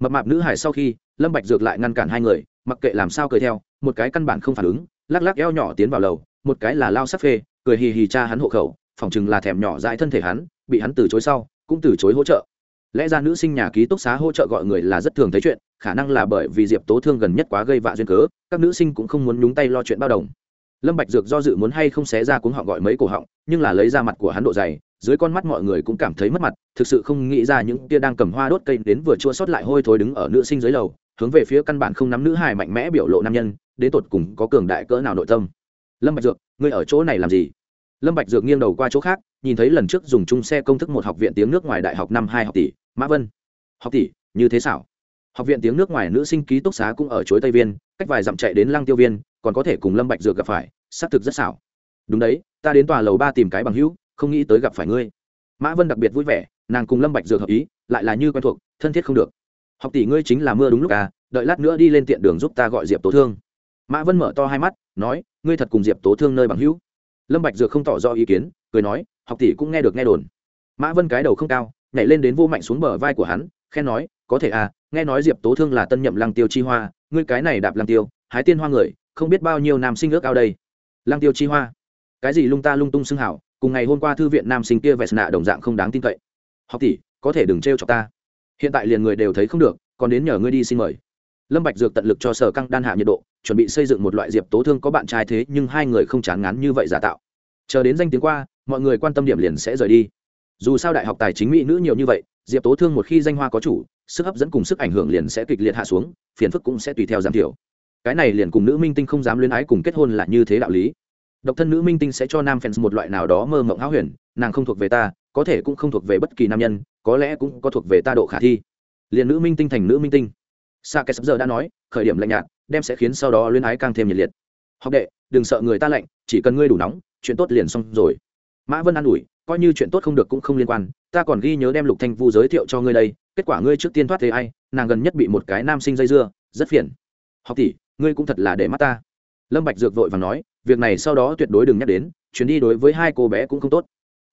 Mập mạp nữ hải sau khi, lâm bạch dược lại ngăn cản hai người, mặc kệ làm sao cười theo, một cái căn bản không phản ứng, lắc lắc eo nhỏ tiến vào lầu, một cái là lao sắc phê, cười hì hì cha hắn hộ khẩu, phỏng chừng là thèm nhỏ dãi thân thể hắn, bị hắn từ chối sau, cũng từ chối hỗ trợ lẽ ra nữ sinh nhà ký túc xá hỗ trợ gọi người là rất thường thấy chuyện, khả năng là bởi vì diệp tố thương gần nhất quá gây vạ duyên cớ, các nữ sinh cũng không muốn nhúng tay lo chuyện bao đồng. Lâm bạch dược do dự muốn hay không xé ra cuống họ gọi mấy cổ họng, nhưng là lấy ra mặt của hắn độ dày, dưới con mắt mọi người cũng cảm thấy mất mặt, thực sự không nghĩ ra những tia đang cầm hoa đốt cây đến vừa chua xót lại hôi thối đứng ở nữ sinh dưới lầu, hướng về phía căn bản không nắm nữ hài mạnh mẽ biểu lộ nam nhân, đến tột cùng có cường đại cỡ nào nội tâm. Lâm bạch dược, ngươi ở chỗ này làm gì? Lâm bạch dược nghiêng đầu qua chỗ khác nhìn thấy lần trước dùng chung xe công thức một học viện tiếng nước ngoài đại học năm hai học tỷ, mã vân. Học tỷ, như thế xảo. Học viện tiếng nước ngoài nữ sinh ký túc xá cũng ở chối tây viên, cách vài dặm chạy đến lăng tiêu viên, còn có thể cùng lâm bạch dược gặp phải, xác thực rất xảo. Đúng đấy, ta đến tòa lầu ba tìm cái bằng hữu, không nghĩ tới gặp phải ngươi. Mã vân đặc biệt vui vẻ, nàng cùng lâm bạch dược hợp ý, lại là như quen thuộc, thân thiết không được. Học tỷ ngươi chính là mưa đúng lúc à đợi lát nữa đi lên tiện đường giúp ta gọi diệp tố thương. Mã vân mở to hai mắt, nói, ngươi thật cùng diệp tố thương nơi bằng hữu. Lâm bạch dược không tỏ rõ ý kiến, cười nói học tỷ cũng nghe được nghe đồn. Mã vân cái đầu không cao, nhảy lên đến vô mạnh xuống bờ vai của hắn khen nói, có thể à nghe nói diệp tố thương là tân nhậm lăng tiêu chi hoa, ngươi cái này đạp lăng tiêu, hái tiên hoa người, không biết bao nhiêu nam sinh ước ao đây. Lăng tiêu chi hoa. Cái gì lung ta lung tung xưng hảo, cùng ngày hôm qua thư viện nam sinh kia vẹt nạ đồng dạng không đáng tin cậy. Học tỷ, có thể đừng trêu cho ta. Hiện tại liền người đều thấy không được, còn đến nhờ ngươi đi xin mời. Lâm bạch dược tận lực cho sở căng đan hạ nhiệt độ, chuẩn bị xây dựng một loại diệp tố thương có bạn trai thế nhưng hai người không chán ngán như vậy giả tạo chờ đến danh tiếng qua mọi người quan tâm điểm liền sẽ rời đi dù sao đại học tài chính mỹ nữ nhiều như vậy diệp tố thương một khi danh hoa có chủ sức hấp dẫn cùng sức ảnh hưởng liền sẽ kịch liệt hạ xuống phiền phức cũng sẽ tùy theo giảm thiểu cái này liền cùng nữ minh tinh không dám luyến ái cùng kết hôn là như thế đạo lý độc thân nữ minh tinh sẽ cho nam fans một loại nào đó mơ mộng háo huyền nàng không thuộc về ta có thể cũng không thuộc về bất kỳ nam nhân có lẽ cũng có thuộc về ta độ khả thi liền nữ minh tinh thành nữ minh tinh sa kẻ sắp giờ đã nói khởi điểm lạnh nhạt đem sẽ khiến sau đó luyến ái càng thêm nhiệt liệt học đệ đừng sợ người ta lạnh chỉ cần ngươi đủ nóng chuyện tốt liền xong rồi. Mã vân an ủi, coi như chuyện tốt không được cũng không liên quan, ta còn ghi nhớ đem lục thanh vu giới thiệu cho ngươi đây, kết quả ngươi trước tiên thoát thế ai, nàng gần nhất bị một cái nam sinh dây dưa, rất phiền. Học tỷ, ngươi cũng thật là để mắt ta. Lâm bạch dược vội vàng nói, việc này sau đó tuyệt đối đừng nhắc đến, chuyến đi đối với hai cô bé cũng không tốt.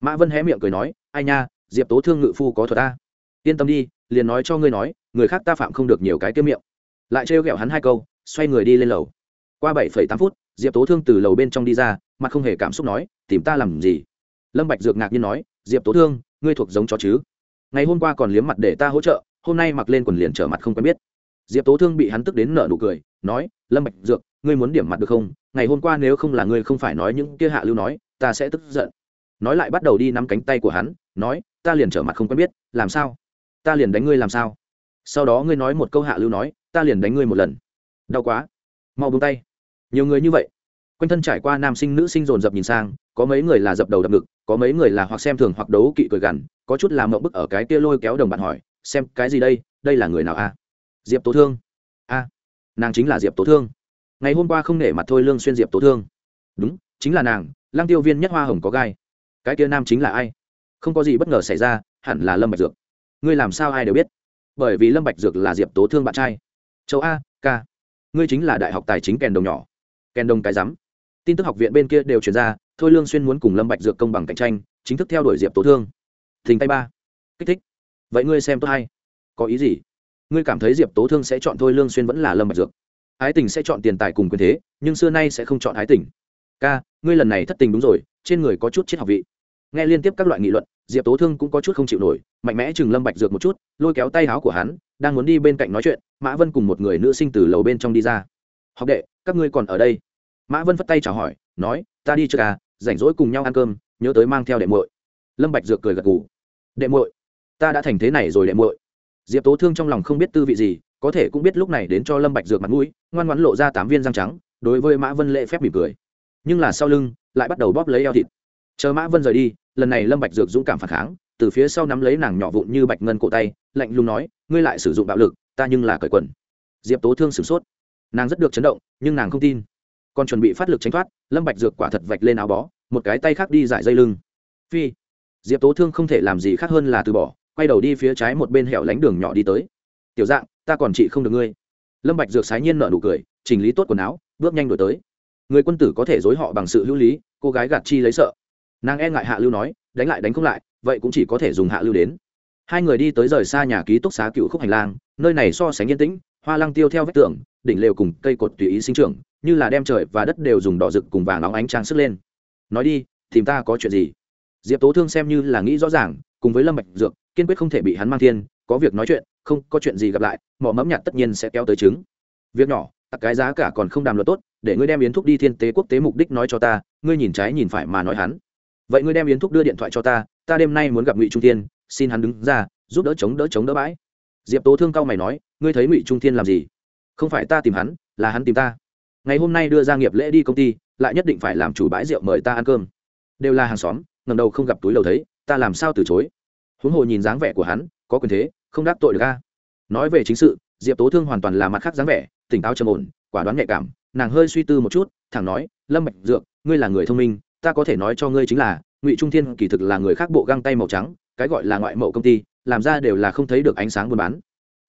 Mã vân hé miệng cười nói, ai nha, diệp tố thương ngự phu có thuật ta. Yên tâm đi, liền nói cho ngươi nói, người khác ta phạm không được nhiều cái kiếm miệng. Lại trêu ghẹo hắn hai câu, xoay người đi lên lầu. Qua bảy tám phút diệp tố thương từ lầu bên trong đi ra mặt không hề cảm xúc nói tìm ta làm gì lâm bạch dược ngạc nhiên nói diệp tố thương ngươi thuộc giống chó chứ ngày hôm qua còn liếm mặt để ta hỗ trợ hôm nay mặc lên quần liền trở mặt không quen biết diệp tố thương bị hắn tức đến nở nụ cười nói lâm bạch dược ngươi muốn điểm mặt được không ngày hôm qua nếu không là ngươi không phải nói những kia hạ lưu nói ta sẽ tức giận nói lại bắt đầu đi nắm cánh tay của hắn nói ta liền trở mặt không quen biết làm sao ta liền đánh ngươi làm sao sau đó ngươi nói một câu hạ lưu nói ta liền đánh ngươi một lần đau quá mau buông tay nhiều người như vậy. Quanh thân trải qua nam sinh nữ sinh dồn dập nhìn sang, có mấy người là dập đầu đập ngực, có mấy người là hoặc xem thường hoặc đấu kỵ cười gằn, có chút làm mộng bức ở cái kia lôi kéo đồng bạn hỏi, xem, cái gì đây? Đây là người nào a? Diệp tố thương. A, nàng chính là diệp tố thương. Ngày hôm qua không nể mặt thôi lương xuyên diệp tố thương. Đúng, chính là nàng lang tiêu viên nhất hoa hồng có gai. Cái kia nam chính là ai? Không có gì bất ngờ xảy ra, hẳn là lâm bạch dược. Ngươi làm sao ai đều biết? Bởi vì lâm bạch dược là diệp tố thương bạn trai. Châu a, ca, ngươi chính là đại học tài chính kèn đồng nhỏ kèn đông cái rắm. Tin tức học viện bên kia đều truyền ra, thôi lương xuyên muốn cùng lâm bạch dược công bằng cạnh tranh, chính thức theo đuổi diệp tố thương. Thình tay ba. Kích thích. Vậy ngươi xem tôi hay? Có ý gì? Ngươi cảm thấy diệp tố thương sẽ chọn thôi lương xuyên vẫn là lâm bạch dược? Ái tình sẽ chọn tiền tài cùng quyền thế, nhưng xưa nay sẽ không chọn ái tình. Ca, ngươi lần này thất tình đúng rồi, trên người có chút triết học vị. Nghe liên tiếp các loại nghị luận, diệp tố thương cũng có chút không chịu nổi, mạnh mẽ chừng lâm bạch dược một chút, lôi kéo tay áo của hắn, đang muốn đi bên cạnh nói chuyện, mã vân cùng một người nữ sinh từ lầu bên trong đi ra. Học đệ các ngươi còn ở đây? Mã vân phất tay chào hỏi, nói, ta đi chưa ca à, rảnh rỗi cùng nhau ăn cơm, nhớ tới mang theo đệ muội. Lâm bạch dược cười gật gù, đệ muội, ta đã thành thế này rồi đệ muội. Diệp tố thương trong lòng không biết tư vị gì, có thể cũng biết lúc này đến cho lâm bạch dược mặt mũi, ngoan ngoãn lộ ra tám viên răng trắng, đối với mã vân lễ phép mỉm cười. Nhưng là sau lưng, lại bắt đầu bóp lấy eo thịt. Chờ mã vân rời đi, lần này lâm bạch dược dũng cảm phản kháng, từ phía sau nắm lấy nàng nhỏ vụn như bạch ngân cổ tay, lạnh lùng nói, ngươi lại sử dụng bạo lực, ta nhưng là cởi quần. Diệp tố thương sửng sốt nàng rất được chấn động, nhưng nàng không tin. Còn chuẩn bị phát lực tránh thoát, lâm bạch dược quả thật vạch lên áo bó, một cái tay khác đi giải dây lưng. Phi. Diệp tố thương không thể làm gì khác hơn là từ bỏ, quay đầu đi phía trái một bên hẻo lánh đường nhỏ đi tới. Tiểu dạng, ta còn trị không được ngươi. Lâm bạch dược sái nhiên nở nụ cười, chỉnh lý tốt quần áo, bước nhanh đổi tới. Người quân tử có thể dối họ bằng sự hữu lý, cô gái gạt chi lấy sợ. Nàng e ngại hạ lưu nói, đánh lại đánh không lại, vậy cũng chỉ có thể dùng hạ lưu đến. Hai người đi tới rời xa nhà ký túc xá cựu khúc hành lang, nơi này so sánh yên tĩnh, hoa lăng tiêu theo vách tường đỉnh lều cùng cây cột tùy ý sinh trưởng, như là đem trời và đất đều dùng đỏ rực cùng vàng óng ánh trang sức lên. Nói đi, tìm ta có chuyện gì? Diệp tố thương xem như là nghĩ rõ ràng, cùng với lâm bạch dược, kiên quyết không thể bị hắn mang thiên, có việc nói chuyện, không có chuyện gì gặp lại, mỏ mẫm nhạt tất nhiên sẽ kéo tới chứng việc nhỏ, tặc cái giá cả còn không đàm luật tốt, để ngươi đem yến thúc đi thiên tế quốc tế mục đích nói cho ta, ngươi nhìn trái nhìn phải mà nói hắn. Vậy ngươi đem yến thúc đưa điện thoại cho ta ta đêm nay muốn gặp ngụy trung tiên xin hắn đứng ra, giúp đỡ chống đỡ chống đỡ bãi. Diệp tố thương cao mày nói, ngươi thấy ngụy trung tiên làm gì? Không phải ta tìm hắn, là hắn tìm ta. Ngày hôm nay đưa ra nghiệp lễ đi công ty, lại nhất định phải làm chủ bãi rượu mời ta ăn cơm. Đều là hàng xóm ngầm đầu không gặp túi lầu thấy, ta làm sao từ chối? Huống hồ nhìn dáng vẻ của hắn, có quyền thế, không đáp tội được ca nói về chính sự, diệp tố thương hoàn toàn là mặt khác dáng vẻ, tỉnh táo trầm ổn, quả đoán nhạy cảm, nàng hơi suy tư một chút, thẳng nói, lâm Mạch dược, ngươi là người thông minh, ta có thể nói cho ngươi chính là, ngụy trung thiên kỳ thực là người khác bộ găng tay màu trắng, cái gọi là ngoại mậu công ty, làm ra đều là không thấy được ánh sáng buôn bán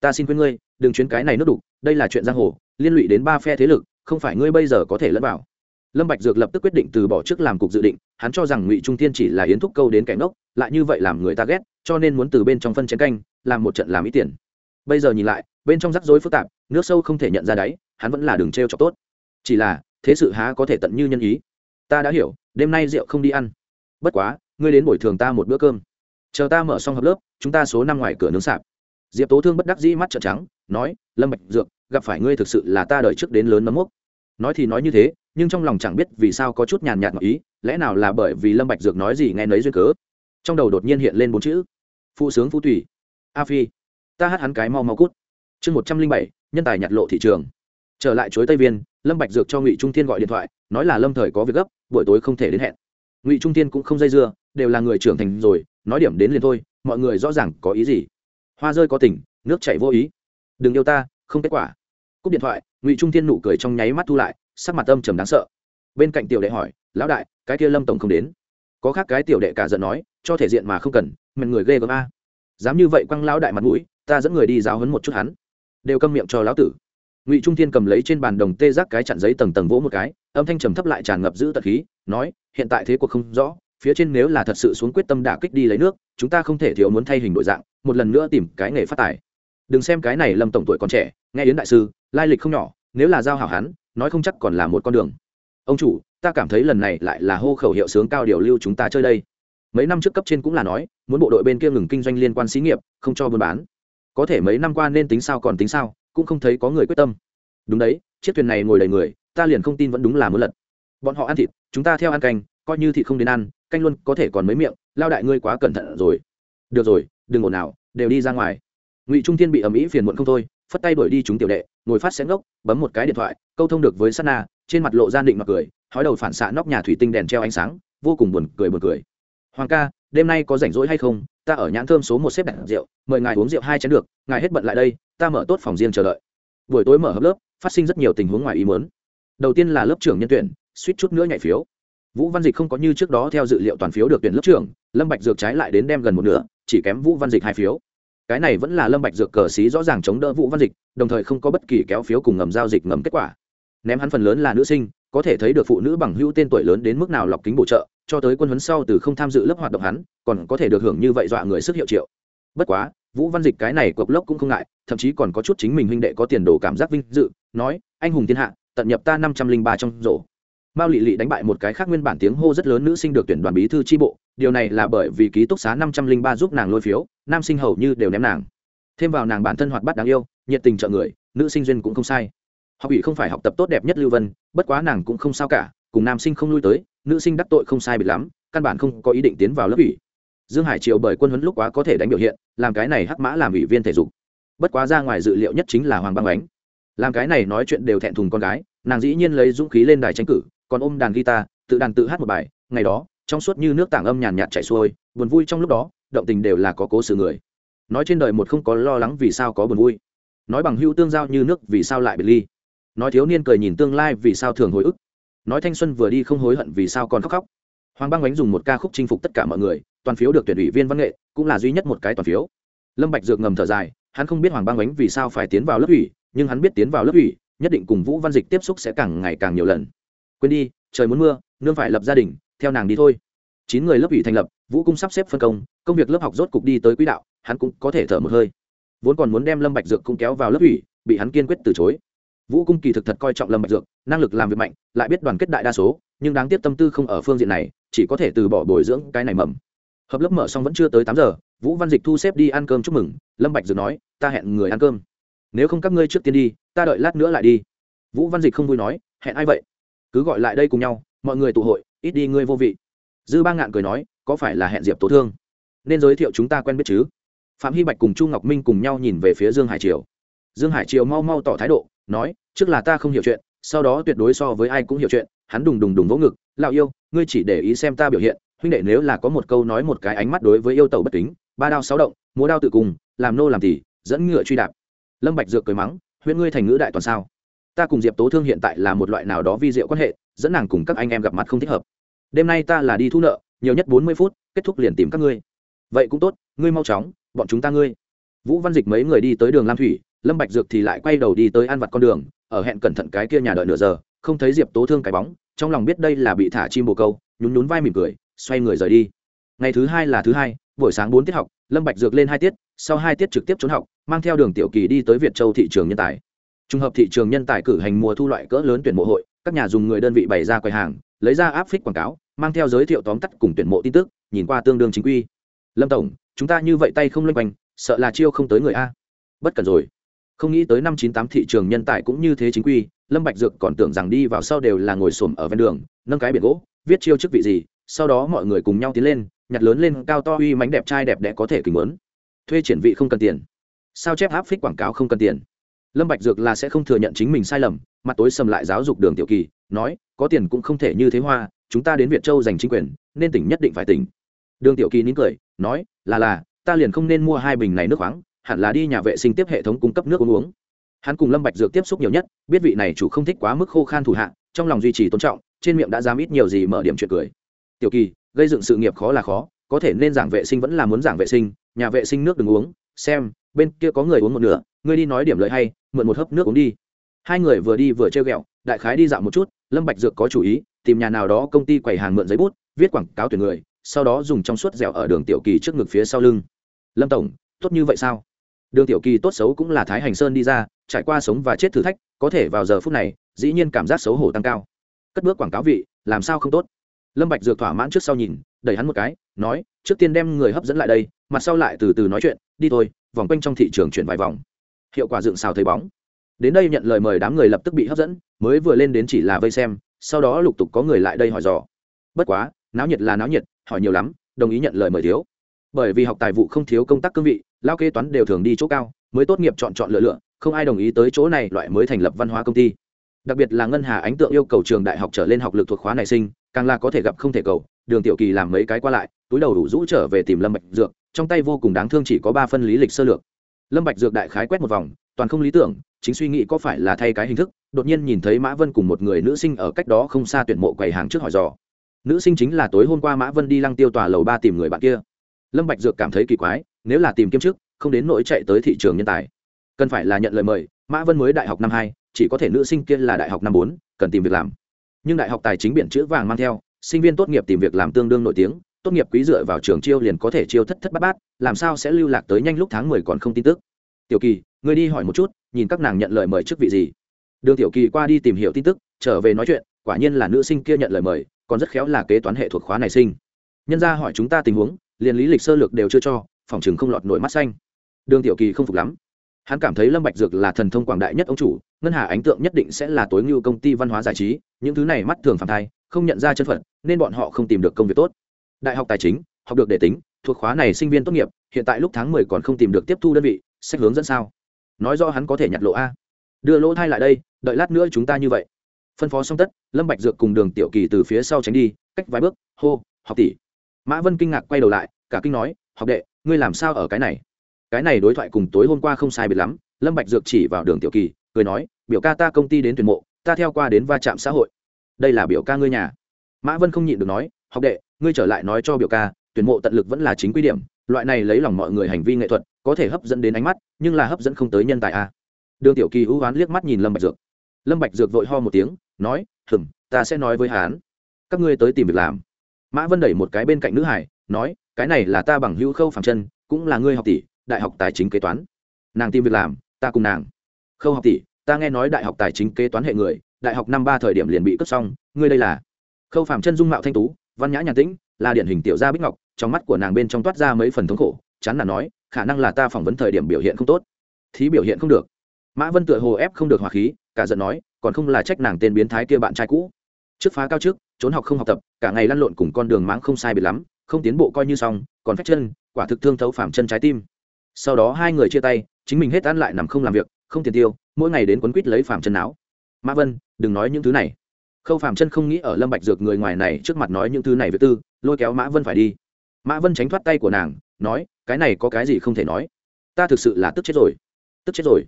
ta xin khuyên ngươi, đừng chuyến cái này nước đục, đây là chuyện giang hồ, liên lụy đến ba phe thế lực, không phải ngươi bây giờ có thể lẫn vào. Lâm bạch dược lập tức quyết định từ bỏ trước làm cục dự định, hắn cho rằng ngụy trung thiên chỉ là yến thúc câu đến kẻ ngốc, lại như vậy làm người ta ghét, cho nên muốn từ bên trong phân chén canh, làm một trận làm ít tiền. Bây giờ nhìn lại, bên trong rắc rối phức tạp, nước sâu không thể nhận ra đáy, hắn vẫn là đường treo cho tốt. Chỉ là, thế sự há có thể tận như nhân ý. Ta đã hiểu, đêm nay rượu không đi ăn. Bất quá, ngươi đến buổi thường ta một bữa cơm. Chờ ta mở xong hợp lớp, chúng ta số năm ngoài cửa nướng sạp diệp tố thương bất đắc dĩ mắt trợn trắng, nói, lâm bạch dược, gặp phải ngươi thực sự là ta đợi trước đến lớn nấm mốc. Nói thì nói như thế, nhưng trong lòng chẳng biết vì sao có chút nhàn nhạt ngỏ ý, lẽ nào là bởi vì lâm bạch dược nói gì nghe nấy duyên cớ. Trong đầu đột nhiên hiện lên bốn chữ, phụ sướng phụ tùy. A phi, ta hát hắn cái mau mau cút. Chương một trăm linh bảy, nhân tài nhặt lộ thị trường. Trở lại chuối tây viên, lâm bạch dược cho ngụy trung thiên gọi điện thoại, nói là lâm thời có việc gấp, buổi tối không thể đến hẹn. Ngụy trung thiên cũng không dây dưa, đều là người trưởng thành rồi, nói điểm đến liền thôi, mọi người rõ ràng có ý gì hoa rơi có tình, nước chảy vô ý. Đừng yêu ta, không kết quả. Cúp điện thoại, ngụy trung thiên nụ cười trong nháy mắt thu lại, sắc mặt âm trầm đáng sợ. Bên cạnh tiểu đệ hỏi, lão đại, cái kia lâm tổng không đến? Có khác cái tiểu đệ cả giận nói, cho thể diện mà không cần mệt người ghê gớm a. Dám như vậy quăng lão đại mặt mũi, ta dẫn người đi giáo hấn một chút hắn. Đều câm miệng cho lão tử. Ngụy trung thiên cầm lấy trên bàn đồng tê giác cái chặn giấy tầng tầng vỗ một cái, âm thanh trầm thấp lại tràn ngập giữ tật khí, nói, hiện tại thế cuộc không rõ phía trên nếu là thật sự xuống quyết tâm đả kích đi lấy nước, chúng ta không thể thiếu muốn thay hình đổi dạng, một lần nữa tìm cái nghề phát tài. Đừng xem cái này lâm tổng tuổi còn trẻ, nghe yến đại sư, lai lịch không nhỏ, nếu là giao hảo hắn, nói không chắc còn là một con đường. Ông chủ, ta cảm thấy lần này lại là hô khẩu hiệu sướng cao điều lưu chúng ta chơi đây. Mấy năm trước cấp trên cũng là nói, muốn bộ đội bên kia ngừng kinh doanh liên quan xí nghiệp, không cho buôn bán. Có thể mấy năm qua nên tính sao còn tính sao, cũng không thấy có người quyết tâm. Đúng đấy, chiếc thuyền này ngồi đầy người, ta liền không tin vẫn đúng là muốn lật. Bọn họ ăn thịt, chúng ta theo ăn canh, coi như thịt không đến ăn canh luôn có thể còn mấy miệng, lao đại ngươi quá cẩn thận rồi. Được rồi, đừng ồn nào đều đi ra ngoài. Ngụy trung thiên bị ầm ĩ phiền muộn không thôi, phất tay đuổi đi chúng tiểu đệ, ngồi phát xén ngốc, bấm một cái điện thoại, câu thông được với sát na, trên mặt lộ gian định mặc cười, hói đầu phản xạ nóc nhà thủy tinh đèn treo ánh sáng, vô cùng buồn cười buồn cười. Hoàng ca, đêm nay có rảnh rỗi hay không? Ta ở nhãn thơm số một xếp đặt rượu, mời ngài uống rượu hai chén được, ngài hết bận lại đây, ta mở tốt phòng riêng chờ đợi. Buổi tối mở hợp lớp, phát sinh rất nhiều tình huống ngoài ý muốn. Đầu tiên là lớp trưởng nhân tuyển, suýt chút nữa nhảy phiếu vũ văn dịch không có như trước đó theo dự liệu toàn phiếu được tuyển lớp trưởng, lâm bạch dược trái lại đến đem gần một nửa, chỉ kém vũ văn dịch hai phiếu. Cái này vẫn là lâm bạch dược cờ xí rõ ràng chống đỡ vũ văn dịch, đồng thời không có bất kỳ kéo phiếu cùng ngầm giao dịch ngầm kết quả. Ném hắn phần lớn là nữ sinh, có thể thấy được phụ nữ bằng hữu tên tuổi lớn đến mức nào lọc kính bổ trợ, cho tới quân huấn sau từ không tham dự lớp hoạt động hắn, còn có thể được hưởng như vậy dọa người sức hiệu triệu. Bất quá, vũ văn dịch cái này cộc lốc cũng không ngại, thậm chí còn có chút chính mình huynh đệ có tiền đồ cảm giác vinh dự, nói, anh hùng thiên hạ, tận nhập ta năm trăm linh ba trong rổ mao lị lị đánh bại một cái khác nguyên bản tiếng hô rất lớn nữ sinh được tuyển đoàn bí thư tri bộ, điều này là bởi vì ký túc xá năm trăm linh ba giúp nàng lôi phiếu, nam sinh hầu như đều ném nàng. Thêm vào nàng bản thân hoạt bát đáng yêu, nhiệt tình trợ người, nữ sinh duyên cũng không sai. Học ủy không phải học tập tốt đẹp nhất lưu vân, bất quá nàng cũng không sao cả, cùng nam sinh không lui tới, nữ sinh đắc tội không sai bịt lắm, căn bản không có ý định tiến vào lớp ủy. Dương hải triều bởi quân huấn lúc quá có thể đánh biểu hiện, làm cái này hắc mã làm ủy viên thể dục. Bất quá ra ngoài dự liệu nhất chính là hoàng băng ánh. Làm cái này nói chuyện đều thẹn thùng con gái, nàng dĩ nhiên lấy dũng khí lên đài tranh cử còn ôm đàn guitar, tự đàn tự hát một bài, ngày đó, trong suốt như nước tảng âm nhàn nhạt chảy xuôi, buồn vui trong lúc đó, động tình đều là có cố sự người. Nói trên đời một không có lo lắng vì sao có buồn vui. Nói bằng hữu tương giao như nước vì sao lại biệt ly. Nói thiếu niên cười nhìn tương lai vì sao thường hồi ức. Nói thanh xuân vừa đi không hối hận vì sao còn khóc khóc. Hoàng băng ánh dùng một ca khúc chinh phục tất cả mọi người, toàn phiếu được tuyển ủy viên văn nghệ, cũng là duy nhất một cái toàn phiếu. Lâm bạch dược ngầm thở dài, hắn không biết hoàng băng ánh vì sao phải tiến vào lớp ủy, nhưng hắn biết tiến vào lớp ủy, nhất định cùng vũ văn dịch tiếp xúc sẽ càng ngày càng nhiều lần quên đi, trời muốn mưa, nương phải lập gia đình, theo nàng đi thôi. Chín người lớp ủy thành lập, vũ cung sắp xếp phân công công việc lớp học rốt cục đi tới quỹ đạo, hắn cũng có thể thở một hơi. Vốn còn muốn đem lâm bạch dược cũng kéo vào lớp ủy, bị hắn kiên quyết từ chối. Vũ cung kỳ thực thật coi trọng lâm bạch dược, năng lực làm việc mạnh, lại biết đoàn kết đại đa số, nhưng đáng tiếc tâm tư không ở phương diện này, chỉ có thể từ bỏ bồi dưỡng cái này mầm. Hợp lớp mở xong vẫn chưa tới tám giờ, vũ văn dịch thu xếp đi ăn cơm chúc mừng, lâm bạch dược nói, ta hẹn người ăn cơm. Nếu không các ngươi trước tiên đi, ta đợi lát nữa lại đi. Vũ văn dịch không vui nói, hẹn ai vậy? Cứ gọi lại đây cùng nhau, mọi người tụ hội, ít đi ngươi vô vị. Dư ba ngạn cười nói, có phải là hẹn diệp tố thương? Nên giới thiệu chúng ta quen biết chứ? Phạm hy bạch cùng chu ngọc minh cùng nhau nhìn về phía dương hải triều. Dương hải triều mau mau tỏ thái độ, nói, trước là ta không hiểu chuyện, sau đó tuyệt đối so với ai cũng hiểu chuyện, hắn đùng đùng đùng vỗ ngực, lão yêu, ngươi chỉ để ý xem ta biểu hiện, huynh đệ nếu là có một câu nói một cái ánh mắt đối với yêu tàu bất kính, ba đao sáu động, múa đao tự cùng, làm nô làm tỉ dẫn ngựa truy đạp. Lâm bạch dược cười mắng, huyễn ngươi thành ngữ đại toàn sao? Ta cùng diệp tố thương hiện tại là một loại nào đó vi diệu quan hệ, dẫn nàng cùng các anh em gặp mặt không thích hợp. Đêm nay ta là đi thu nợ, nhiều nhất bốn mươi phút, kết thúc liền tìm các ngươi. Vậy cũng tốt, ngươi mau chóng, bọn chúng ta ngươi. Vũ văn dịch mấy người đi tới đường lam thủy, lâm bạch dược thì lại quay đầu đi tới ăn vặt con đường, ở hẹn cẩn thận cái kia nhà đợi nửa giờ, không thấy diệp tố thương cái bóng, trong lòng biết đây là bị thả chim bồ câu, nhún nhún vai mỉm cười, xoay người rời đi. Ngày thứ hai là thứ hai, buổi sáng bốn tiết học, lâm bạch dược lên hai tiết, sau hai tiết trực tiếp trốn học, mang theo đường tiểu kỳ đi tới việt châu thị trường nhân tài trung hợp thị trường nhân tài cử hành mùa thu loại cỡ lớn tuyển mộ hội, các nhà dùng người đơn vị bày ra quầy hàng, lấy ra áp phích quảng cáo, mang theo giới thiệu tóm tắt cùng tuyển mộ tin tức, nhìn qua tương đương chính quy. Lâm tổng, chúng ta như vậy tay không lênh quanh, sợ là chiêu không tới người a. Bất cần rồi. Không nghĩ tới năm chín tám thị trường nhân tài cũng như thế chính quy, lâm bạch dược còn tưởng rằng đi vào sau đều là ngồi xổm ở ven đường, nâng cái biển gỗ, viết chiêu chức vị gì, sau đó mọi người cùng nhau tiến lên, nhặt lớn lên cao to uy mánh đẹp trai đẹp đẽ có thể kính muốn. Thuê triển vị không cần tiền. Sao chép áp phích quảng cáo không cần tiền? Lâm bạch dược là sẽ không thừa nhận chính mình sai lầm mặt tối sầm lại giáo dục đường tiểu kỳ, nói, có tiền cũng không thể như thế hoa, chúng ta đến việt châu giành chính quyền, nên tỉnh nhất định phải tỉnh. Đường tiểu kỳ nín cười, nói, là là, ta liền không nên mua hai bình này nước khoáng, hẳn là đi nhà vệ sinh tiếp hệ thống cung cấp nước uống uống. Hắn cùng lâm bạch dược tiếp xúc nhiều nhất, biết vị này chủ không thích quá mức khô khan thủ hạ, trong lòng duy trì tôn trọng, trên miệng đã dám ít nhiều gì mở điểm chuyện cười. Tiểu kỳ, gây dựng sự nghiệp khó là khó, có thể nên giảng vệ sinh vẫn là muốn giảng vệ sinh, nhà vệ sinh nước đừng uống, xem bên kia có người uống một nửa, ngươi đi nói điểm lợi hay, mượn một hớp nước uống đi. Hai người vừa đi vừa treo ghẹo, đại khái đi dạo một chút, lâm bạch dược có chủ ý, tìm nhà nào đó công ty quầy hàng mượn giấy bút, viết quảng cáo tuyển người, sau đó dùng trong suốt dẻo ở đường tiểu kỳ trước ngực phía sau lưng. Lâm tổng, tốt như vậy sao? Đường tiểu kỳ tốt xấu cũng là thái hành sơn đi ra, trải qua sống và chết thử thách, có thể vào giờ phút này, dĩ nhiên cảm giác xấu hổ tăng cao. Cất bước quảng cáo vị, làm sao không tốt? Lâm bạch dược thỏa mãn trước sau nhìn, đẩy hắn một cái, nói, trước tiên đem người hấp dẫn lại đây, mặt sau lại từ từ nói chuyện, đi thôi vòng quanh trong thị trường chuyển vài vòng. Hiệu quả dựng xào thấy bóng. Đến đây nhận lời mời đám người lập tức bị hấp dẫn, mới vừa lên đến chỉ là vây xem, sau đó lục tục có người lại đây hỏi dò. Bất quá, náo nhiệt là náo nhiệt, hỏi nhiều lắm, đồng ý nhận lời mời thiếu. Bởi vì học tài vụ không thiếu công tác cương vị, lao kê toán đều thường đi chỗ cao, mới tốt nghiệp chọn chọn lựa lựa, không ai đồng ý tới chỗ này loại mới thành lập văn hóa công ty. Đặc biệt là ngân hà ánh tượng yêu cầu trường đại học trở lên học lực thuộc khóa này sinh, càng là có thể gặp không thể cầu, đường tiểu kỳ làm mấy cái qua lại, túi đầu đủ rũ trở về tìm lâm mạch dược trong tay vô cùng đáng thương chỉ có ba phân lý lịch sơ lược. Lâm bạch dược đại khái quét một vòng, toàn không lý tưởng, chính suy nghĩ có phải là thay cái hình thức, đột nhiên nhìn thấy mã vân cùng một người nữ sinh ở cách đó không xa tuyển mộ quầy hàng trước hỏi dò. Nữ sinh chính là tối hôm qua mã vân đi lăng tiêu tòa lầu ba tìm người bạn kia. Lâm bạch dược cảm thấy kỳ quái, nếu là tìm kiếm trước, không đến nỗi chạy tới thị trường nhân tài. Cần phải là nhận lời mời, mã vân mới đại học năm hai, chỉ có thể nữ sinh kia là đại học năm bốn, cần tìm việc làm. Nhưng đại học tài chính biển chữ vàng mang theo, sinh viên tốt nghiệp tìm việc làm tương đương nổi tiếng tốt nghiệp quý dựa vào trường chiêu liền có thể chiêu thất thất bát bát, làm sao sẽ lưu lạc tới nhanh lúc tháng mười còn không tin tức? Tiểu kỳ người đi hỏi một chút, nhìn các nàng nhận lời mời trước vị gì. Đường tiểu kỳ qua đi tìm hiểu tin tức, trở về nói chuyện, quả nhiên là nữ sinh kia nhận lời mời, còn rất khéo là kế toán hệ thuộc khóa này sinh. Nhân ra hỏi chúng ta tình huống, liền lý lịch sơ lược đều chưa cho, phòng chừng không lọt nổi mắt xanh. Đường tiểu kỳ không phục lắm. Hắn cảm thấy lâm bạch dược là thần thông quảng đại nhất ông chủ, ngân hà ánh tượng nhất định sẽ là tối ngưu công ty văn hóa giải trí, những thứ này mắt thường phản thai, không nhận ra chân phận, nên bọn họ không tìm được công việc tốt đại học tài chính, học được để tính, thuộc khóa này sinh viên tốt nghiệp, hiện tại lúc tháng mười còn không tìm được tiếp thu đơn vị, sách hướng dẫn sao? Nói rõ hắn có thể nhặt lộ a. Đưa lỗ thai lại đây, đợi lát nữa chúng ta như vậy. Phân phó xong tất, lâm bạch dược cùng đường tiểu kỳ từ phía sau tránh đi, cách vài bước, hô, học tỷ. Mã vân kinh ngạc quay đầu lại, cả kinh nói, học đệ, ngươi làm sao ở cái này? Cái này đối thoại cùng tối hôm qua không sai biệt lắm, lâm bạch dược chỉ vào đường tiểu kỳ, cười nói, biểu ca ta công ty đến tuyển mộ, ta theo qua đến va chạm xã hội. Đây là biểu ca ngươi nhà. Mã vân không nhịn được nói học đệ, ngươi trở lại nói cho biểu ca, tuyển mộ tận lực vẫn là chính quy điểm, loại này lấy lòng mọi người hành vi nghệ thuật, có thể hấp dẫn đến ánh mắt, nhưng là hấp dẫn không tới nhân tài a. Đường tiểu kỳ hữu hoán liếc mắt nhìn lâm bạch dược. Lâm bạch dược vội ho một tiếng, nói, hừm, ta sẽ nói với hán các ngươi tới tìm việc làm. Mã vân đẩy một cái bên cạnh nữ hải, nói, cái này là ta bằng hữu khâu phẳng chân cũng là ngươi học tỷ, đại học tài chính kế toán. Nàng tìm việc làm, ta cùng nàng. Khâu học tỷ, ta nghe nói đại học tài chính kế toán hệ người, đại học năm ba thời điểm liền bị cướp xong, ngươi đây là? Khâu phàm chân dung mạo thanh tú văn nhã nhàn tĩnh, là điển hình tiểu gia bích ngọc, trong mắt của nàng bên trong toát ra mấy phần thống khổ, chán là nói, khả năng là ta phỏng vấn thời điểm biểu hiện không tốt. Thí biểu hiện không được. Mã vân tựa hồ ép không được hòa khí, cả giận nói, còn không là trách nàng tên biến thái kia bạn trai cũ. Trước phá cao trước, trốn học không học tập, cả ngày lăn lộn cùng con đường máng không sai biệt lắm, không tiến bộ coi như xong, còn phách chân, quả thực thương thấu phàm chân trái tim. Sau đó hai người chia tay, chính mình hết ăn lại nằm không làm việc, không tiền tiêu, mỗi ngày đến quấn quýt lấy phàm chân não. mã vân, đừng nói những thứ này khâu phàm chân không nghĩ ở lâm bạch dược người ngoài này trước mặt nói những thứ này với tư, lôi kéo mã vân phải đi. Mã vân tránh thoát tay của nàng, nói, cái này có cái gì không thể nói? Ta thực sự là tức chết rồi. Tức chết rồi.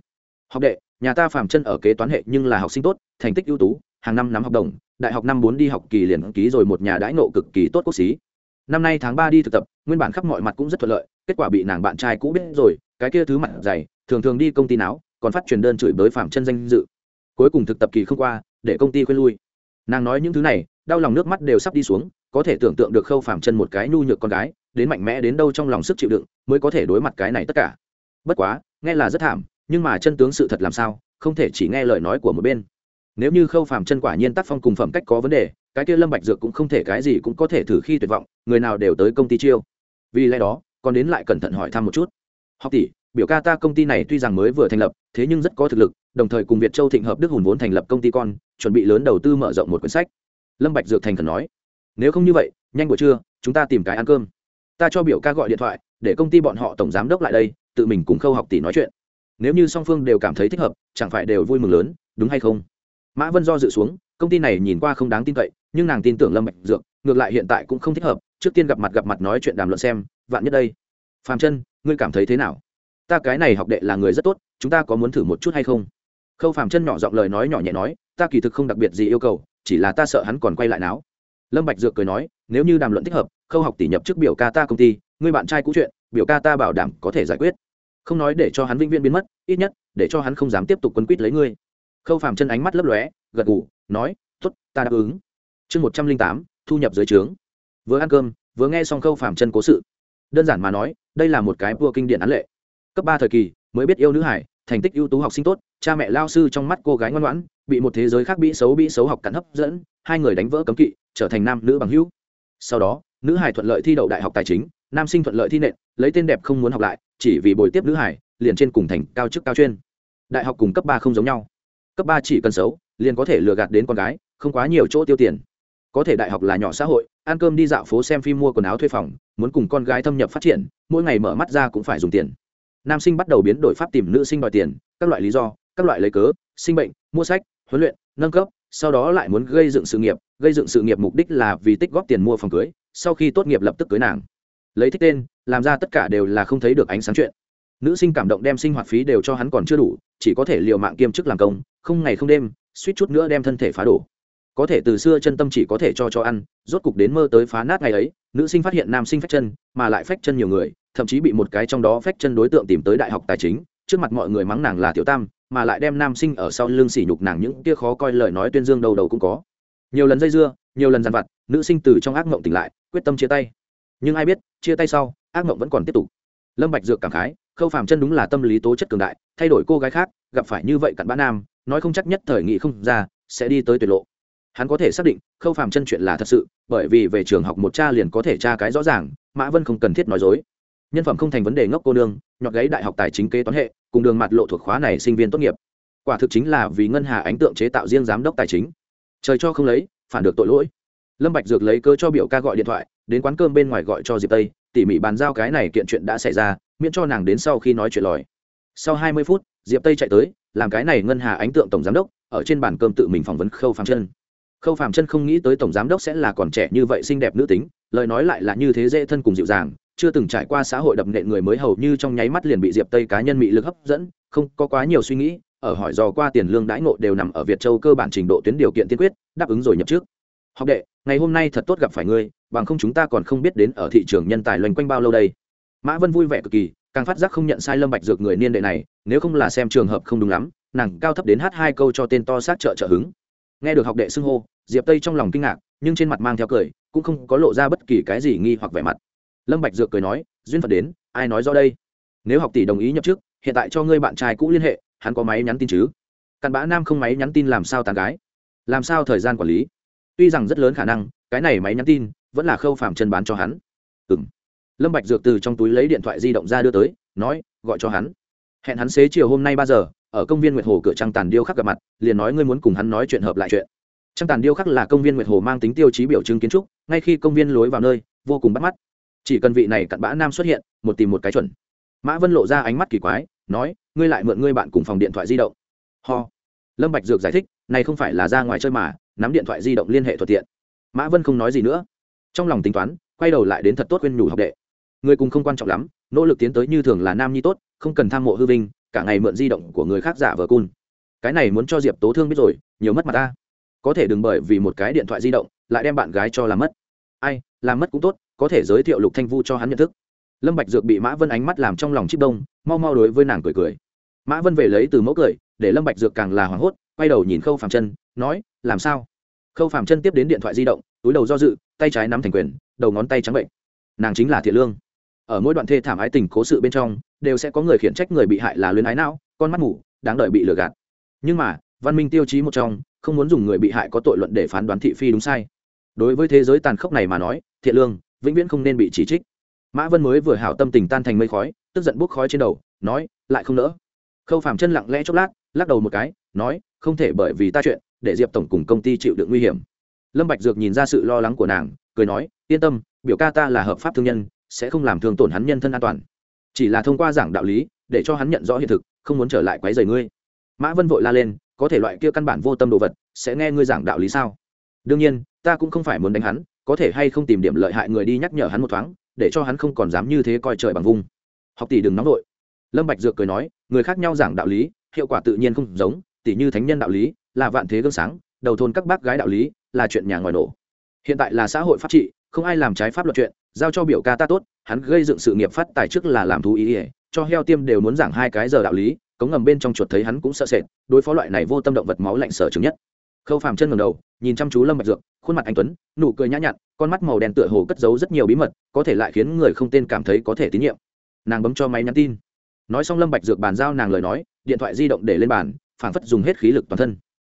Học đệ, nhà ta phàm chân ở kế toán hệ nhưng là học sinh tốt, thành tích ưu tú, hàng năm nắm học đồng, đại học năm bốn đi học kỳ liền ký rồi một nhà đãi nộ cực kỳ tốt quốc xí năm nay tháng ba đi thực tập, nguyên bản khắp mọi mặt cũng rất thuận lợi, kết quả bị nàng bạn trai cũ biết rồi, cái kia thứ mặt dày, thường thường đi công ty não còn phát truyền đơn chửi bới phạm chân danh dự. Cuối cùng thực tập kỳ không qua, để công ty khuyên lui nàng nói những thứ này, đau lòng nước mắt đều sắp đi xuống, có thể tưởng tượng được khâu phạm chân một cái nhu nhược con gái, đến mạnh mẽ đến đâu trong lòng sức chịu đựng mới có thể đối mặt cái này tất cả. Bất quá, nghe là rất thảm, nhưng mà chân tướng sự thật làm sao, không thể chỉ nghe lời nói của một bên. Nếu như khâu phạm chân quả nhiên tác phong cùng phẩm cách có vấn đề, cái kia lâm bạch dược cũng không thể cái gì cũng có thể thử khi tuyệt vọng, người nào đều tới công ty chiêu. Vì lẽ đó, còn đến lại cẩn thận hỏi thăm một chút. Học tỷ, biểu ca ta công ty này tuy rằng mới vừa thành lập, thế nhưng rất có thực lực đồng thời cùng việt châu thịnh hợp đức hùn vốn thành lập công ty con, chuẩn bị lớn đầu tư mở rộng một quyển sách. Lâm bạch dược thành khẩn nói, nếu không như vậy, nhanh buổi trưa, chúng ta tìm cái ăn cơm. Ta cho biểu ca gọi điện thoại, để công ty bọn họ tổng giám đốc lại đây, tự mình cùng khâu học tỷ nói chuyện. Nếu như song phương đều cảm thấy thích hợp, chẳng phải đều vui mừng lớn, đúng hay không? Mã vân do dự xuống, công ty này nhìn qua không đáng tin cậy, nhưng nàng tin tưởng lâm bạch dược, ngược lại hiện tại cũng không thích hợp, trước tiên gặp mặt gặp mặt nói chuyện đàm luận xem, vạn nhất đây, phạm chân ngươi cảm thấy thế nào? Ta cái này học đệ là người rất tốt, chúng ta có muốn thử một chút hay không? Khâu phạm chân nhỏ giọng lời nói nhỏ nhẹ nói, ta kỳ thực không đặc biệt gì yêu cầu, chỉ là ta sợ hắn còn quay lại não. lâm bạch dược cười nói, nếu như đàm luận thích hợp, khâu học tỷ nhập chức biểu ca ta công ty, người bạn trai cũ chuyện, biểu ca ta bảo đảm có thể giải quyết. Không nói để cho hắn vĩnh viễn biến mất, ít nhất, để cho hắn không dám tiếp tục quấn quýt lấy ngươi. Khâu phạm chân ánh mắt lấp lóe, gật gù, nói, tốt, ta đáp ứng. Chương một trăm linh tám, thu nhập dưới trướng. Vừa ăn cơm, vừa nghe xong khâu phạm chân cố sự. Đơn giản mà nói, đây là một cái vua kinh điển án lệ. Cấp ba thời kỳ, mới biết yêu nữ hải thành tích ưu tú học sinh tốt, cha mẹ, lao sư trong mắt cô gái ngoan ngoãn, bị một thế giới khác bị xấu bị xấu học cắn hấp dẫn, hai người đánh vỡ cấm kỵ, trở thành nam nữ bằng hữu. Sau đó, nữ hải thuận lợi thi đậu đại học tài chính, nam sinh thuận lợi thi nện, lấy tên đẹp không muốn học lại, chỉ vì bồi tiếp nữ hải, liền trên cùng thành cao chức cao chuyên. Đại học cùng cấp ba không giống nhau. Cấp ba chỉ cần xấu, liền có thể lừa gạt đến con gái, không quá nhiều chỗ tiêu tiền. Có thể đại học là nhỏ xã hội, ăn cơm đi dạo phố xem phim mua quần áo thuê phòng, muốn cùng con gái thâm nhập phát triển, mỗi ngày mở mắt ra cũng phải dùng tiền nam sinh bắt đầu biến đổi pháp tìm nữ sinh đòi tiền, các loại lý do, các loại lấy cớ, sinh bệnh, mua sách, huấn luyện, nâng cấp, sau đó lại muốn gây dựng sự nghiệp, gây dựng sự nghiệp mục đích là vì tích góp tiền mua phòng cưới, sau khi tốt nghiệp lập tức cưới nàng. Lấy thích tên, làm ra tất cả đều là không thấy được ánh sáng chuyện. Nữ sinh cảm động đem sinh hoạt phí đều cho hắn còn chưa đủ, chỉ có thể liều mạng kiêm chức làm công, không ngày không đêm, suýt chút nữa đem thân thể phá đổ. Có thể từ xưa chân tâm chỉ có thể cho cho ăn, rốt cục đến mơ tới phá nát ngày ấy, nữ sinh phát hiện nam sinh phách chân, mà lại phách chân nhiều người thậm chí bị một cái trong đó phách chân đối tượng tìm tới đại học tài chính, trước mặt mọi người mắng nàng là tiểu tam, mà lại đem nam sinh ở sau lưng sỉ nhục nàng những kia khó coi lời nói tuyên dương đầu đầu cũng có. Nhiều lần dây dưa, nhiều lần dằn vặt, nữ sinh từ trong ác mộng tỉnh lại, quyết tâm chia tay. Nhưng ai biết, chia tay sau, ác mộng vẫn còn tiếp tục. Lâm bạch dược cảm khái, khâu phàm chân đúng là tâm lý tố chất cường đại, thay đổi cô gái khác, gặp phải như vậy cặn bã nam, nói không chắc nhất thời nghị không ra, sẽ đi tới tuyệt lộ. Hắn có thể xác định, khâu phàm chân chuyện là thật sự, bởi vì về trường học một cha liền có thể tra cái rõ ràng, mã vân không cần thiết nói dối nhân phẩm không thành vấn đề ngốc cô nương, nhọt gáy đại học tài chính kế toán hệ, cùng đường mặt lộ thuộc khóa này sinh viên tốt nghiệp. Quả thực chính là vì ngân hà ánh tượng chế tạo riêng giám đốc tài chính. Trời cho không lấy, phản được tội lỗi. Lâm bạch dược lấy cơ cho biểu ca gọi điện thoại, đến quán cơm bên ngoài gọi cho diệp tây, tỉ mỉ bàn giao cái này kiện chuyện đã xảy ra, miễn cho nàng đến sau khi nói chuyện lòi. Sau hai mươi phút, diệp tây chạy tới, làm cái này ngân hà ánh tượng tổng giám đốc, ở trên bàn cơm tự mình phỏng vấn khâu phàm chân khâu phàm chân không nghĩ tới tổng giám đốc sẽ là còn trẻ như vậy xinh đẹp nữ tính, lời nói lại là như thế dễ thân cùng dịu dàng chưa từng trải qua xã hội đập nện người mới hầu như trong nháy mắt liền bị diệp tây cá nhân mị lực hấp dẫn, không có quá nhiều suy nghĩ, ở hỏi dò qua tiền lương đãi ngộ đều nằm ở việt châu cơ bản trình độ tuyến điều kiện tiên quyết, đáp ứng rồi nhập trước. Học đệ, ngày hôm nay thật tốt gặp phải ngươi, bằng không chúng ta còn không biết đến ở thị trường nhân tài loanh quanh bao lâu đây. Mã vân vui vẻ cực kỳ, càng phát giác không nhận sai lâm bạch dược người niên đệ này, nếu không là xem trường hợp không đúng lắm, nàng cao thấp đến hát hai câu cho tên to sát trợ trợ hứng. Nghe được học đệ xưng hô, diệp tây trong lòng kinh ngạc, nhưng trên mặt mang theo cười, cũng không có lộ ra bất kỳ cái gì nghi hoặc vẻ mặt lâm bạch dược cười nói, duyên phận đến, ai nói do đây? Nếu học tỷ đồng ý nhập trước hiện tại cho ngươi bạn trai cũ liên hệ, hắn có máy nhắn tin chứ? Cặn bã nam không máy nhắn tin làm sao tán gái? Làm sao thời gian quản lý? Tuy rằng rất lớn khả năng, cái này máy nhắn tin vẫn là khâu phạm chân bán cho hắn. Ừm. lâm bạch dược từ trong túi lấy điện thoại di động ra đưa tới, nói, gọi cho hắn. Hẹn hắn xế chiều hôm nay ba giờ, ở công viên nguyệt hồ cửa trăng tàn điêu khắc gặp mặt, liền nói, ngươi muốn cùng hắn nói chuyện hợp lại chuyện. Trăng tàn điêu khắc là công viên nguyệt hồ mang tính tiêu chí biểu trưng kiến trúc, ngay khi công viên lối vào nơi, vô cùng bắt mắt chỉ cần vị này cặn bã nam xuất hiện, một tìm một cái chuẩn. Mã vân lộ ra ánh mắt kỳ quái, nói, ngươi lại mượn ngươi bạn cùng phòng điện thoại di động. Ho. Lâm bạch dược giải thích, này không phải là ra ngoài chơi mà, nắm điện thoại di động liên hệ thuận tiện. Mã vân không nói gì nữa. Trong lòng tính toán, quay đầu lại đến thật tốt quên nhủ học đệ. Người cùng không quan trọng lắm, nỗ lực tiến tới như thường là nam nhi tốt, không cần tham mộ hư vinh, cả ngày mượn di động của người khác giả vờ cun. Cái này muốn cho diệp tố thương biết rồi, nhiều mất mặt ta. Có thể đừng bởi vì một cái điện thoại di động, lại đem bạn gái cho làm mất. Ai làm mất cũng tốt có thể giới thiệu lục thanh vu cho hắn nhận thức. Lâm bạch dược bị mã vân ánh mắt làm trong lòng chip đông, mau mau đối với nàng cười cười. Mã vân về lấy từ mẫu cười, để lâm bạch dược càng là hoảng hốt, quay đầu nhìn khâu phàm chân, nói, làm sao? Khâu phàm chân tiếp đến điện thoại di động, túi đầu do dự, tay trái nắm thành quyền, đầu ngón tay trắng bệnh. Nàng chính là thiện lương. Ở mỗi đoạn thê thảm ái tình cố sự bên trong, đều sẽ có người khiển trách người bị hại là luyến ái não, con mắt mù, đáng đợi bị lừa gạt. Nhưng mà, văn minh tiêu chí một trong, không muốn dùng người bị hại có tội luận để phán đoán thị phi đúng sai. Đối với thế giới tàn khốc này mà nói, thiện lương vĩnh viễn không nên bị chỉ trích. Mã vân mới vừa hảo tâm tình tan thành mây khói, tức giận bốc khói trên đầu, nói, lại không nỡ. Khâu phàm chân lặng lẽ chốc lát, lắc đầu một cái, nói, không thể bởi vì ta chuyện, để diệp tổng cùng công ty chịu đựng nguy hiểm. Lâm bạch dược nhìn ra sự lo lắng của nàng, cười nói, yên tâm, biểu ca ta là hợp pháp thương nhân, sẽ không làm thương tổn hắn nhân thân an toàn. Chỉ là thông qua giảng đạo lý, để cho hắn nhận rõ hiện thực, không muốn trở lại quấy rầy ngươi. Mã vân vội la lên, có thể loại kia căn bản vô tâm đồ vật, sẽ nghe ngươi giảng đạo lý sao? Đương nhiên, ta cũng không phải muốn đánh hắn có thể hay không tìm điểm lợi hại người đi nhắc nhở hắn một thoáng, để cho hắn không còn dám như thế coi trời bằng vung. Học tỷ đừng nóng vội. Lâm bạch dược cười nói, người khác nhau giảng đạo lý, hiệu quả tự nhiên không giống, tỷ như thánh nhân đạo lý, là vạn thế gương sáng, đầu thôn các bác gái đạo lý, là chuyện nhà ngoài nổ. Hiện tại là xã hội pháp trị, không ai làm trái pháp luật chuyện, giao cho biểu ca ta tốt, hắn gây dựng sự nghiệp phát tài trước là làm thú ý ỉa cho heo tiêm đều muốn giảng hai cái giờ đạo lý, cống ngầm bên trong chuột thấy hắn cũng sợ sệt, đối phó loại này vô tâm động vật máu lạnh sở chứng nhất khâu phàm chân ngầm đầu, nhìn chăm chú lâm bạch dược, khuôn mặt anh tuấn, nụ cười nhã nhặn, con mắt màu đen tựa hồ cất giấu rất nhiều bí mật, có thể lại khiến người không tên cảm thấy có thể tín nhiệm. Nàng bấm cho máy nhắn tin. Nói xong lâm bạch dược bàn giao nàng lời nói, điện thoại di động để lên bàn, phảng phất dùng hết khí lực toàn thân.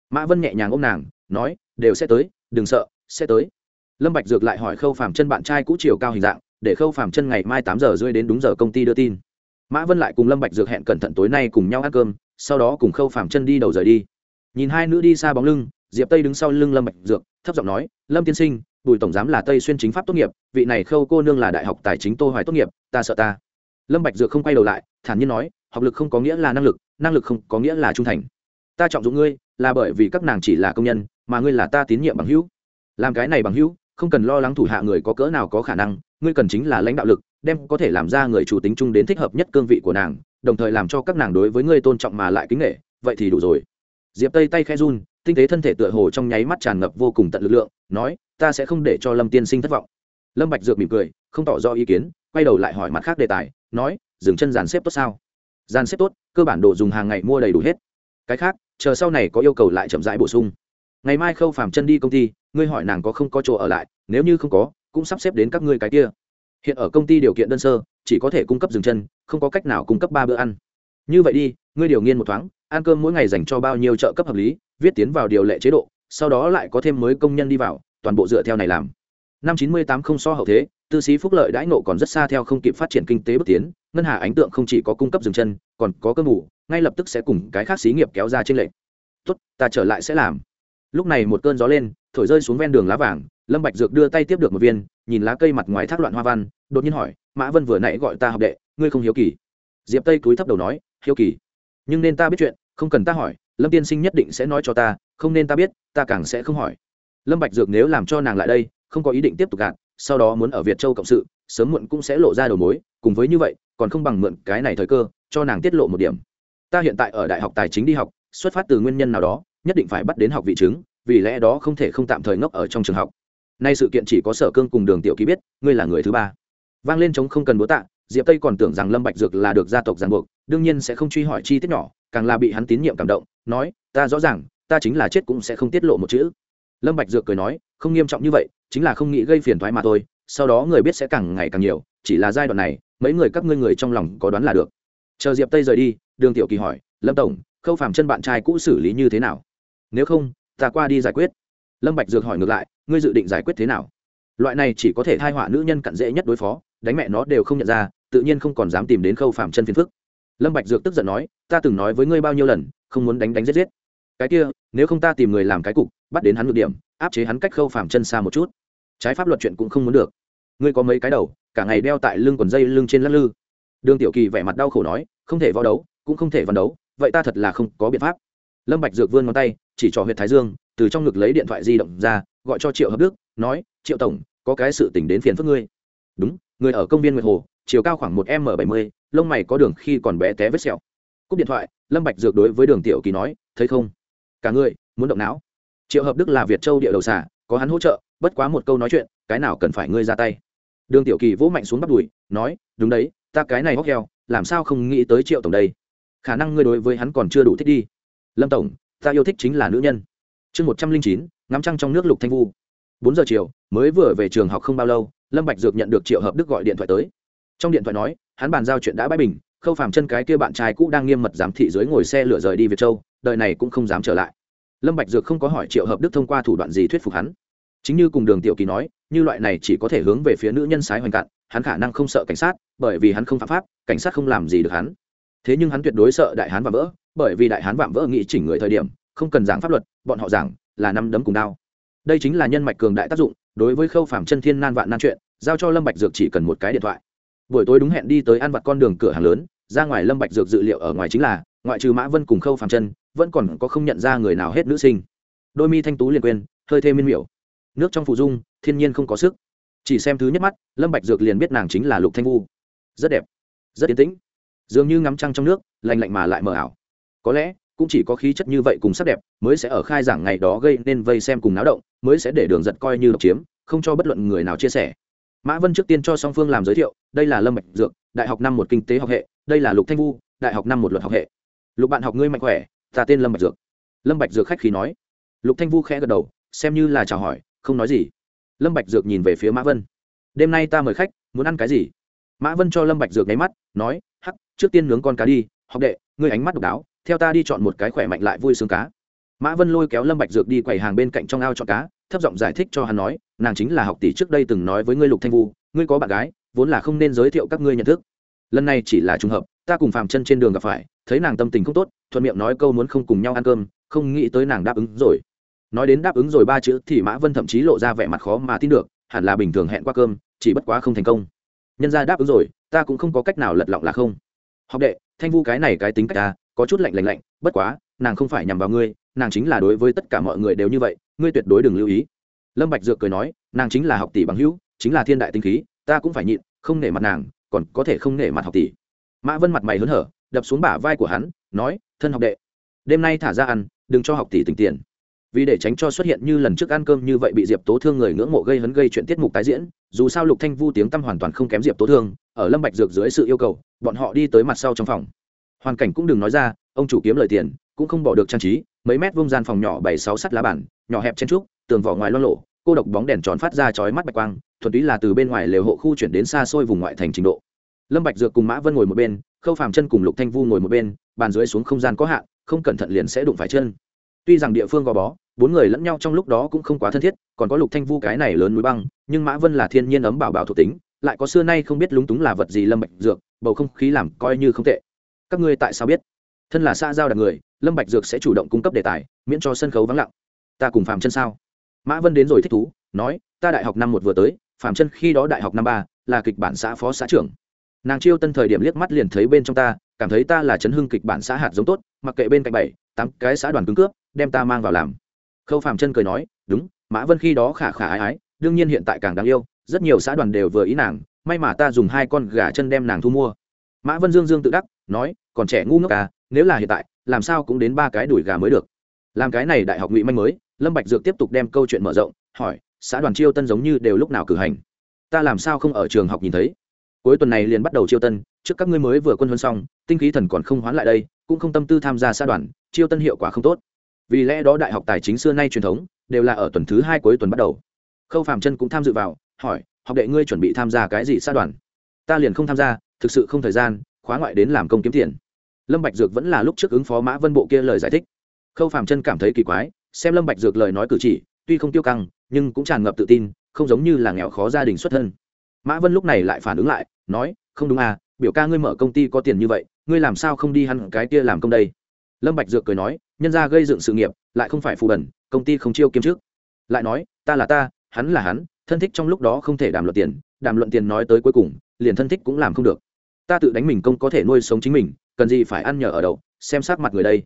Mã vân nhẹ nhàng ôm nàng, nói, đều sẽ tới, đừng sợ, sẽ tới. Lâm bạch dược lại hỏi khâu phàm chân bạn trai cũ chiều cao hình dạng, để khâu phàm chân ngày mai tám giờ rưỡi đến đúng giờ công ty đưa tin. Mã vân lại cùng lâm bạch dược hẹn cẩn thận tối nay cùng nhau ăn cơm, sau đó cùng khâu phàm chân đi đầu rời đi. Nhìn hai nữ đi xa bóng lưng diệp tây đứng sau lưng lâm bạch dược, thấp giọng nói, lâm tiên sinh, bùi tổng giám là tây xuyên chính pháp tốt nghiệp, vị này khâu cô nương là đại học tài chính tô hoài tốt nghiệp, ta sợ ta. Lâm bạch dược không quay đầu lại, thản nhiên nói, học lực không có nghĩa là năng lực năng lực không có nghĩa là trung thành. Ta trọng dụng ngươi là bởi vì các nàng chỉ là công nhân, mà ngươi là ta tín nhiệm bằng hữu. Làm cái này bằng hữu, không cần lo lắng thủ hạ người có cỡ nào có khả năng, ngươi cần chính là lãnh đạo lực, đem có thể làm ra người chủ tính chung đến thích hợp nhất cương vị của nàng, đồng thời làm cho các nàng đối với ngươi tôn trọng mà lại kính nghệ vậy thì đủ rồi. Diệp tây tay khe run tinh tế thân thể tựa hồ trong nháy mắt tràn ngập vô cùng tận lực lượng, nói, ta sẽ không để cho lâm tiên sinh thất vọng. Lâm bạch dược mỉm cười, không tỏ rõ ý kiến, quay đầu lại hỏi mặt khác đề tài, nói, dừng chân dàn xếp tốt sao? Dàn xếp tốt, cơ bản đồ dùng hàng ngày mua đầy đủ hết. Cái khác, chờ sau này có yêu cầu lại chậm rãi bổ sung. Ngày mai khâu phàm chân đi công ty, ngươi hỏi nàng có không có chỗ ở lại, nếu như không có, cũng sắp xếp đến các ngươi cái kia. Hiện ở công ty điều kiện đơn sơ, chỉ có thể cung cấp dừng chân, không có cách nào cung cấp ba bữa ăn. Như vậy đi, ngươi điều nghiên một thoáng, ăn cơm mỗi ngày dành cho bao nhiêu trợ cấp hợp lý viết tiến vào điều lệ chế độ, sau đó lại có thêm mới công nhân đi vào, toàn bộ dựa theo này làm. Năm chín mươi tám không so hậu thế, tư sĩ phúc lợi đãi nộ còn rất xa theo không kịp phát triển kinh tế bước tiến, ngân hà ánh tượng không chỉ có cung cấp dừng chân, còn có cơ ngủ ngay lập tức sẽ cùng cái khác xí nghiệp kéo ra trên lệnh tốt, ta trở lại sẽ làm. Lúc này một cơn gió lên, thổi rơi xuống ven đường lá vàng, lâm bạch dược đưa tay tiếp được một viên, nhìn lá cây mặt ngoài thác loạn hoa văn, đột nhiên hỏi, mã vân vừa nãy gọi ta học đệ, ngươi không hiếu kỳ? Diệp tây cúi thấp đầu nói, hiếu kỳ. Nhưng nên ta biết chuyện, không cần ta hỏi lâm tiên sinh nhất định sẽ nói cho ta, không nên ta biết, ta càng sẽ không hỏi. Lâm bạch dược nếu làm cho nàng lại đây, không có ý định tiếp tục gạt, sau đó muốn ở việt châu cộng sự, sớm muộn cũng sẽ lộ ra đầu mối, cùng với như vậy, còn không bằng mượn cái này thời cơ, cho nàng tiết lộ một điểm. Ta hiện tại ở đại học tài chính đi học, xuất phát từ nguyên nhân nào đó, nhất định phải bắt đến học vị chứng, vì lẽ đó không thể không tạm thời ngốc ở trong trường học. Nay sự kiện chỉ có sở cương cùng đường tiểu ký biết, ngươi là người thứ ba. Vang lên chống không cần bố tạ, diệp tây còn tưởng rằng lâm bạch dược là được gia tộc giang buộc, đương nhiên sẽ không truy hỏi chi tiết nhỏ, càng là bị hắn tín nhiệm cảm động nói, ta rõ ràng, ta chính là chết cũng sẽ không tiết lộ một chữ. Lâm bạch dược cười nói, không nghiêm trọng như vậy, chính là không nghĩ gây phiền toái mà thôi, sau đó người biết sẽ càng ngày càng nhiều, chỉ là giai đoạn này, mấy người các ngươi người trong lòng có đoán là được. Chờ diệp tây rời đi, đường tiểu kỳ hỏi, lâm tổng, khâu phàm chân bạn trai cũ xử lý như thế nào? Nếu không, ta qua đi giải quyết. Lâm bạch dược hỏi ngược lại, ngươi dự định giải quyết thế nào? Loại này chỉ có thể thai họa nữ nhân cặn dễ nhất đối phó, đánh mẹ nó đều không nhận ra, tự nhiên không còn dám tìm đến khâu phàm chân phiền phức. Lâm bạch dược tức giận nói, ta từng nói với ngươi bao nhiêu lần không muốn đánh đánh giết giết. Cái kia, nếu không ta tìm người làm cái cục, bắt đến hắn ngược điểm, áp chế hắn cách khâu phàm chân xa một chút. Trái pháp luật chuyện cũng không muốn được. Ngươi có mấy cái đầu, cả ngày đeo tại lưng quần dây lưng trên lắc lư. Đường tiểu kỳ vẻ mặt đau khổ nói, không thể võ đấu, cũng không thể văn đấu, vậy ta thật là không có biện pháp. Lâm bạch dược vươn ngón tay, chỉ trò huyệt thái dương, từ trong ngực lấy điện thoại di động ra, gọi cho triệu hợp đức, nói, triệu tổng, có cái sự tình đến phiền phức ngươi. Đúng, người ở công viên nguyệt hồ, chiều cao khoảng một m bảy mươi, lông mày có đường khi còn bé té vết sẹo cúp điện thoại, lâm bạch dược đối với đường tiểu kỳ nói, thấy không? Cả người, muốn động não. Triệu hợp đức là việt châu địa đầu xả có hắn hỗ trợ, bất quá một câu nói chuyện, cái nào cần phải ngươi ra tay. Đường tiểu kỳ vỗ mạnh xuống bắp đùi, nói, đúng đấy, ta cái này hóc heo, làm sao không nghĩ tới triệu tổng đây? Khả năng ngươi đối với hắn còn chưa đủ thích đi. Lâm tổng, ta yêu thích chính là nữ nhân. Chương một trăm linh chín, ngắm trăng trong nước lục thanh vu. Bốn giờ chiều, mới vừa về trường học không bao lâu, lâm bạch dược nhận được triệu hợp đức gọi điện thoại tới. Trong điện thoại nói, hắn bàn giao chuyện đã bãi bình khâu phàm chân cái kia bạn trai cũ đang nghiêm mật giám thị dưới ngồi xe lửa rời đi việt châu, đời này cũng không dám trở lại. Lâm bạch dược không có hỏi triệu hợp đức thông qua thủ đoạn gì thuyết phục hắn. Chính như cùng đường tiểu kỳ nói, như loại này chỉ có thể hướng về phía nữ nhân sái hoành cạn, hắn khả năng không sợ cảnh sát, bởi vì hắn không phạm pháp, cảnh sát không làm gì được hắn. Thế nhưng hắn tuyệt đối sợ đại hán vạm vỡ, bởi vì đại hán vạm vỡ nghĩ chỉnh người thời điểm, không cần giảng pháp luật, bọn họ giảng là năm đấm cùng đao. Đây chính là nhân mạch cường đại tác dụng, đối với khâu phạm chân thiên nan vạn nan chuyện, giao cho lâm bạch dược chỉ cần một cái điện thoại buổi tối đúng hẹn đi tới ăn vặt con đường cửa hàng lớn, ra ngoài lâm bạch dược dự liệu ở ngoài chính là, ngoại trừ mã vân cùng khâu phàm chân vẫn còn có không nhận ra người nào hết nữ sinh. Đôi mi thanh tú liền quên, hơi thêm miên miểu. Nước trong phụ dung, thiên nhiên không có sức. Chỉ xem thứ nhất mắt, lâm bạch dược liền biết nàng chính là lục thanh vu. Rất đẹp, rất yên tĩnh. Dường như ngắm trăng trong nước, lạnh lạnh mà lại mờ ảo. Có lẽ, cũng chỉ có khí chất như vậy cùng sắc đẹp mới sẽ ở khai giảng ngày đó gây nên vây xem cùng náo động, mới sẽ để đường giật coi như độc chiếm, không cho bất luận người nào chia sẻ mã vân trước tiên cho song phương làm giới thiệu, đây là lâm bạch dược, đại học năm một kinh tế học hệ, đây là lục thanh vu, đại học năm một luật học hệ. Lục bạn học ngươi mạnh khỏe, ta tên lâm bạch dược. Lâm bạch dược khách khí nói. Lục thanh vu khẽ gật đầu, xem như là chào hỏi, không nói gì. Lâm bạch dược nhìn về phía mã vân. Đêm nay ta mời khách, muốn ăn cái gì? Mã vân cho lâm bạch dược nháy mắt, nói, hắc, trước tiên nướng con cá đi, học đệ, ngươi ánh mắt độc đáo, theo ta đi chọn một cái khỏe mạnh lại vui sướng cá. Mã vân lôi kéo lâm bạch dược đi quầy hàng bên cạnh trong ao chọn cá thấp giọng giải thích cho hắn nói, nàng chính là học tỷ trước đây từng nói với ngươi lục thanh vu, ngươi có bạn gái, vốn là không nên giới thiệu các ngươi nhận thức. Lần này chỉ là trùng hợp, ta cùng phạm chân trên đường gặp phải, thấy nàng tâm tình không tốt, thuận miệng nói câu muốn không cùng nhau ăn cơm, không nghĩ tới nàng đáp ứng rồi. Nói đến đáp ứng rồi ba chữ thì mã vân thậm chí lộ ra vẻ mặt khó mà tin được, hẳn là bình thường hẹn qua cơm, chỉ bất quá không thành công. Nhân ra đáp ứng rồi, ta cũng không có cách nào lật lọng là không. Học đệ, thanh vu cái này cái tính cách ta, có chút lạnh lạnh lạnh, bất quá, nàng không phải nhằm vào ngươi, nàng chính là đối với tất cả mọi người đều như vậy ngươi tuyệt đối đừng lưu ý. Lâm bạch dược cười nói, nàng chính là học tỷ bằng hữu, chính là thiên đại tinh khí, ta cũng phải nhịn, không nể mặt nàng, còn có thể không nể mặt học tỷ. Mã vân mặt mày hớn hở, đập xuống bả vai của hắn, nói, thân học đệ, đêm nay thả ra ăn, đừng cho học tỷ tỉnh tiền. Vì để tránh cho xuất hiện như lần trước ăn cơm như vậy bị diệp tố thương người ngưỡng mộ gây hấn gây chuyện tiết mục tái diễn, dù sao lục thanh vu tiếng tăm hoàn toàn không kém diệp tố thương, ở lâm bạch dược dưới sự yêu cầu, bọn họ đi tới mặt sau trong phòng. Hoàn cảnh cũng đừng nói ra, ông chủ kiếm lời tiền cũng không bỏ được trang trí, mấy mét vuông gian phòng nhỏ bảy sáu sắt lá bản, nhỏ hẹp chen trúc, tường vỏ ngoài lo lộ cô độc bóng đèn tròn phát ra chói mắt bạch quang, thuần túy là từ bên ngoài lều hộ khu chuyển đến xa xôi vùng ngoại thành trình độ. Lâm bạch dược cùng mã vân ngồi một bên, khâu phàm chân cùng lục thanh vu ngồi một bên, bàn dưới xuống không gian có hạn, không cẩn thận liền sẽ đụng phải chân. Tuy rằng địa phương gò bó, bốn người lẫn nhau trong lúc đó cũng không quá thân thiết, còn có lục thanh vu cái này lớn núi băng, nhưng mã vân là thiên nhiên ấm bảo bảo thuộc tính, lại có xưa nay không biết lúng túng là vật gì lâm bạch dược, bầu không khí làm coi như không tệ. Các ngươi tại sao biết? Thân là xa giao đặc người, lâm bạch dược sẽ chủ động cung cấp đề tài, miễn cho sân khấu vắng lặng. Ta cùng phạm chân sao? Mã vân đến rồi thích thú, nói, ta đại học năm một vừa tới, phạm chân khi đó đại học năm ba, là kịch bản xã phó xã trưởng. Nàng chiêu tân thời điểm liếc mắt liền thấy bên trong ta, cảm thấy ta là chấn hưng kịch bản xã hạt giống tốt, mặc kệ bên cạnh bảy, tám cái xã đoàn cứng cướp, đem ta mang vào làm. Khâu phạm chân cười nói, đúng, mã vân khi đó khả khả ái ái, đương nhiên hiện tại càng đáng yêu, rất nhiều xã đoàn đều vừa ý nàng, may mà ta dùng hai con gà chân đem nàng thu mua. Mã vân dương dương tự đắc, nói, còn trẻ ngu ngốc à nếu là hiện tại, làm sao cũng đến ba cái đùi gà mới được. Làm cái này đại học ngụy manh mới, lâm bạch dược tiếp tục đem câu chuyện mở rộng, hỏi, xã đoàn chiêu tân giống như đều lúc nào cử hành? Ta làm sao không ở trường học nhìn thấy? Cuối tuần này liền bắt đầu chiêu tân, trước các ngươi mới vừa quân huấn xong, tinh khí thần còn không hoán lại đây, cũng không tâm tư tham gia xã đoàn, chiêu tân hiệu quả không tốt. Vì lẽ đó đại học tài chính xưa nay truyền thống, đều là ở tuần thứ hai cuối tuần bắt đầu. Khâu phạm chân cũng tham dự vào, hỏi, học đệ ngươi chuẩn bị tham gia cái gì xã đoàn? Ta liền không tham gia, thực sự không thời gian, khóa ngoại đến làm công kiếm tiền lâm bạch dược vẫn là lúc trước ứng phó mã vân bộ kia lời giải thích. Khâu phạm chân cảm thấy kỳ quái, xem lâm bạch dược lời nói cử chỉ, tuy không tiêu căng, nhưng cũng tràn ngập tự tin, không giống như là nghèo khó gia đình xuất thân. Mã vân lúc này lại phản ứng lại, nói, không đúng à biểu ca ngươi mở công ty có tiền như vậy, ngươi làm sao không đi hẳn cái kia làm công đây? Lâm bạch dược cười nói, nhân gia gây dựng sự nghiệp, lại không phải phù bẩn, công ty không chiêu kiếm trước. Lại nói, ta là ta, hắn là hắn, thân thích trong lúc đó không thể đàm luận tiền, đàm luận tiền nói tới cuối cùng, liền thân thích cũng làm không được. Ta tự đánh mình công có thể nuôi sống chính mình cần gì phải ăn nhờ ở đậu, xem sát mặt người đây.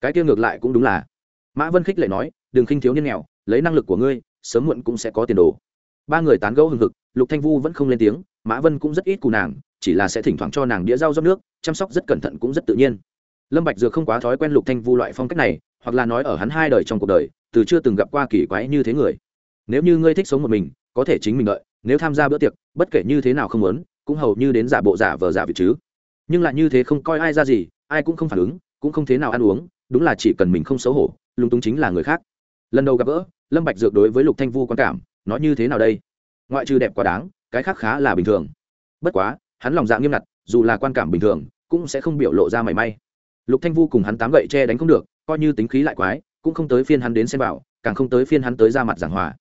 Cái kia ngược lại cũng đúng là. Mã vân khích lại nói đừng khinh thiếu niên nghèo, lấy năng lực của ngươi, sớm muộn cũng sẽ có tiền đồ. Ba người tán gẫu hừng hực, lục thanh vu vẫn không lên tiếng, mã vân cũng rất ít cù nàng, chỉ là sẽ thỉnh thoảng cho nàng đĩa rau rót nước, chăm sóc rất cẩn thận cũng rất tự nhiên. Lâm bạch dược không quá thói quen lục thanh vu loại phong cách này, hoặc là nói ở hắn hai đời trong cuộc đời, từ chưa từng gặp qua kỳ quái như thế người. Nếu như ngươi thích sống một mình, có thể chính mình đợi, nếu tham gia bữa tiệc, bất kể như thế nào không muốn, cũng hầu như đến giả bộ giả vờ giả vị chứ nhưng lại như thế không coi ai ra gì, ai cũng không phản ứng, cũng không thế nào ăn uống, đúng là chỉ cần mình không xấu hổ lúng túng chính là người khác. Lần đầu gặp gỡ, lâm bạch dược đối với lục thanh vu quan cảm nói như thế nào đây? Ngoại trừ đẹp quá đáng, cái khác khá là bình thường. Bất quá, hắn lòng dạ nghiêm ngặt, dù là quan cảm bình thường, cũng sẽ không biểu lộ ra mảy may. Lục thanh vu cùng hắn tám gậy che đánh không được, coi như tính khí lại quái, cũng không tới phiên hắn đến xem bảo, càng không tới phiên hắn tới ra mặt giảng hòa.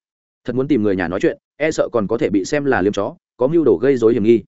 Thật muốn tìm người nhà nói chuyện e sợ còn có thể bị xem là liêm chó, có mưu đồ gây rối hiểm nghi.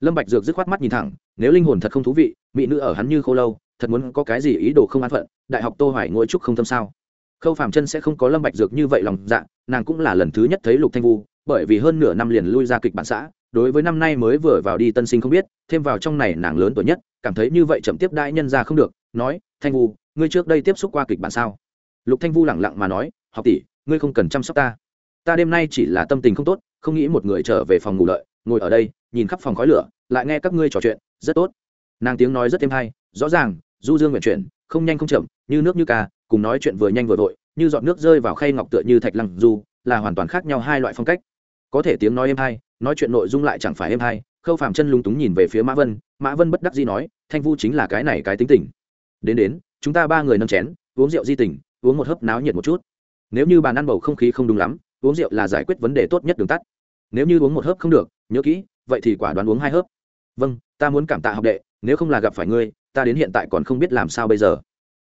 Lâm bạch dược dứt khoát mắt nhìn thẳng nếu linh hồn thật không thú vị, mỹ nữ ở hắn như khô lâu, thật muốn có cái gì ý đồ không an phận, đại học tô hoài ngôi trúc không tâm sao? Khâu phạm chân sẽ không có lâm bạch dược như vậy lòng dạ nàng cũng là lần thứ nhất thấy lục thanh vu, bởi vì hơn nửa năm liền lui ra kịch bản xã, đối với năm nay mới vừa vào đi tân sinh không biết, thêm vào trong này nàng lớn tuổi nhất, cảm thấy như vậy chậm tiếp đại nhân ra không được, nói, thanh vu, ngươi trước đây tiếp xúc qua kịch bản sao? Lục thanh vu lẳng lặng mà nói, học tỷ, ngươi không cần chăm sóc ta. Ta đêm nay chỉ là tâm tình không tốt, không nghĩ một người trở về phòng ngủ lợi ngồi ở đây, nhìn khắp phòng khói lửa, lại nghe các ngươi trò chuyện rất tốt. Nàng tiếng nói rất êm hay, rõ ràng, du dương nguyện chuyển, không nhanh không chậm, như nước như ca cùng nói chuyện vừa nhanh vừa vội, như giọt nước rơi vào khay ngọc tựa như thạch lăng du là hoàn toàn khác nhau hai loại phong cách. Có thể tiếng nói êm hay, nói chuyện nội dung lại chẳng phải êm hay, khâu phàm chân lúng túng nhìn về phía mã vân mã vân bất đắc dĩ nói, thanh vu chính là cái này cái tính tình. Đến đến, chúng ta ba người nâng chén, uống rượu di tình, uống một hớp náo nhiệt một chút. Nếu như bàn ăn bầu không khí không đúng lắm, uống rượu là giải quyết vấn đề tốt nhất đường tắt. Nếu như uống một hớp không được, nhớ kỹ, vậy thì quả đoán uống hai hớp vâng ta muốn cảm tạ học đệ, nếu không là gặp phải ngươi, ta đến hiện tại còn không biết làm sao bây giờ.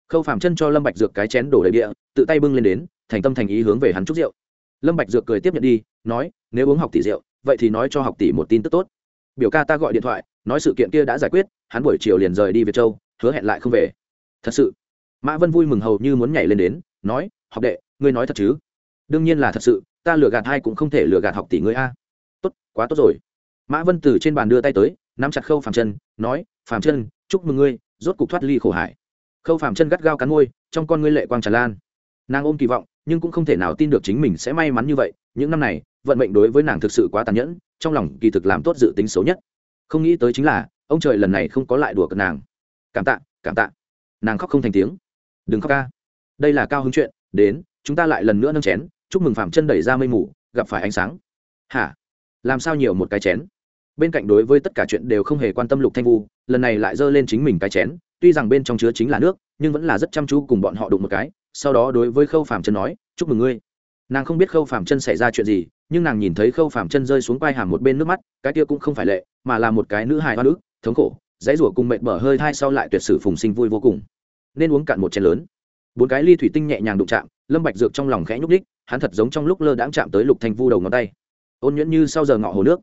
Khâu phạm chân cho lâm bạch dược cái chén đổ đầy địa tự tay bưng lên đến, thành tâm thành ý hướng về hắn chúc rượu. Lâm bạch dược cười tiếp nhận đi, nói, nếu uống học tỷ rượu, vậy thì nói cho học tỷ một tin tức tốt. Biểu ca ta gọi điện thoại, nói sự kiện kia đã giải quyết, hắn buổi chiều liền rời đi việt châu, hứa hẹn lại không về. Thật sự, mã vân vui mừng hầu như muốn nhảy lên đến, nói, học đệ, ngươi nói thật chứ? Đương nhiên là thật sự, ta lừa gạt hai cũng không thể lừa gạt học tỷ ngươi a. Tốt, quá tốt rồi. Mã vân từ trên bàn đưa tay tới nắm chặt khâu phàm chân, nói, phàm chân, chúc mừng ngươi, rốt cục thoát ly khổ hải. Khâu phàm chân gắt gao cắn môi, trong con ngươi lệ quang tràn lan. Nàng ôm kỳ vọng, nhưng cũng không thể nào tin được chính mình sẽ may mắn như vậy, những năm này, vận mệnh đối với nàng thực sự quá tàn nhẫn, trong lòng kỳ thực làm tốt dự tính xấu nhất. Không nghĩ tới chính là, ông trời lần này không có lại đùa cợt nàng. Cảm tạ cảm tạ. Nàng khóc không thành tiếng. Đừng khóc ca. Đây là cao hứng chuyện, đến, chúng ta lại lần nữa nâng chén, chúc mừng phạm chân đẩy ra mây mù, gặp phải ánh sáng. Hả? Làm sao nhiều một cái chén? Bên cạnh đối với tất cả chuyện đều không hề quan tâm lục thanh vu, lần này lại giơ lên chính mình cái chén, tuy rằng bên trong chứa chính là nước, nhưng vẫn là rất chăm chú cùng bọn họ đụng một cái, sau đó đối với khâu phàm chân nói, chúc mừng ngươi. Nàng không biết khâu phàm chân xảy ra chuyện gì, nhưng nàng nhìn thấy khâu phàm chân rơi xuống quai hàm một bên nước mắt, cái kia cũng không phải lệ, mà là một cái nữ hài hoa nữ, thống khổ, dãy rủa cùng mệt mở hơi thai sau lại tuyệt sử phùng sinh vui vô cùng. Nên uống cạn một chén lớn. Bốn cái ly thủy tinh nhẹ nhàng đụng chạm, lâm bạch dược trong lòng khẽ nhúc đích hắn thật giống trong lúc lơ đãng chạm tới lục thanh vu đầu ngón tay. Ôn nhuyễn như sau giờ ngọ hồ nước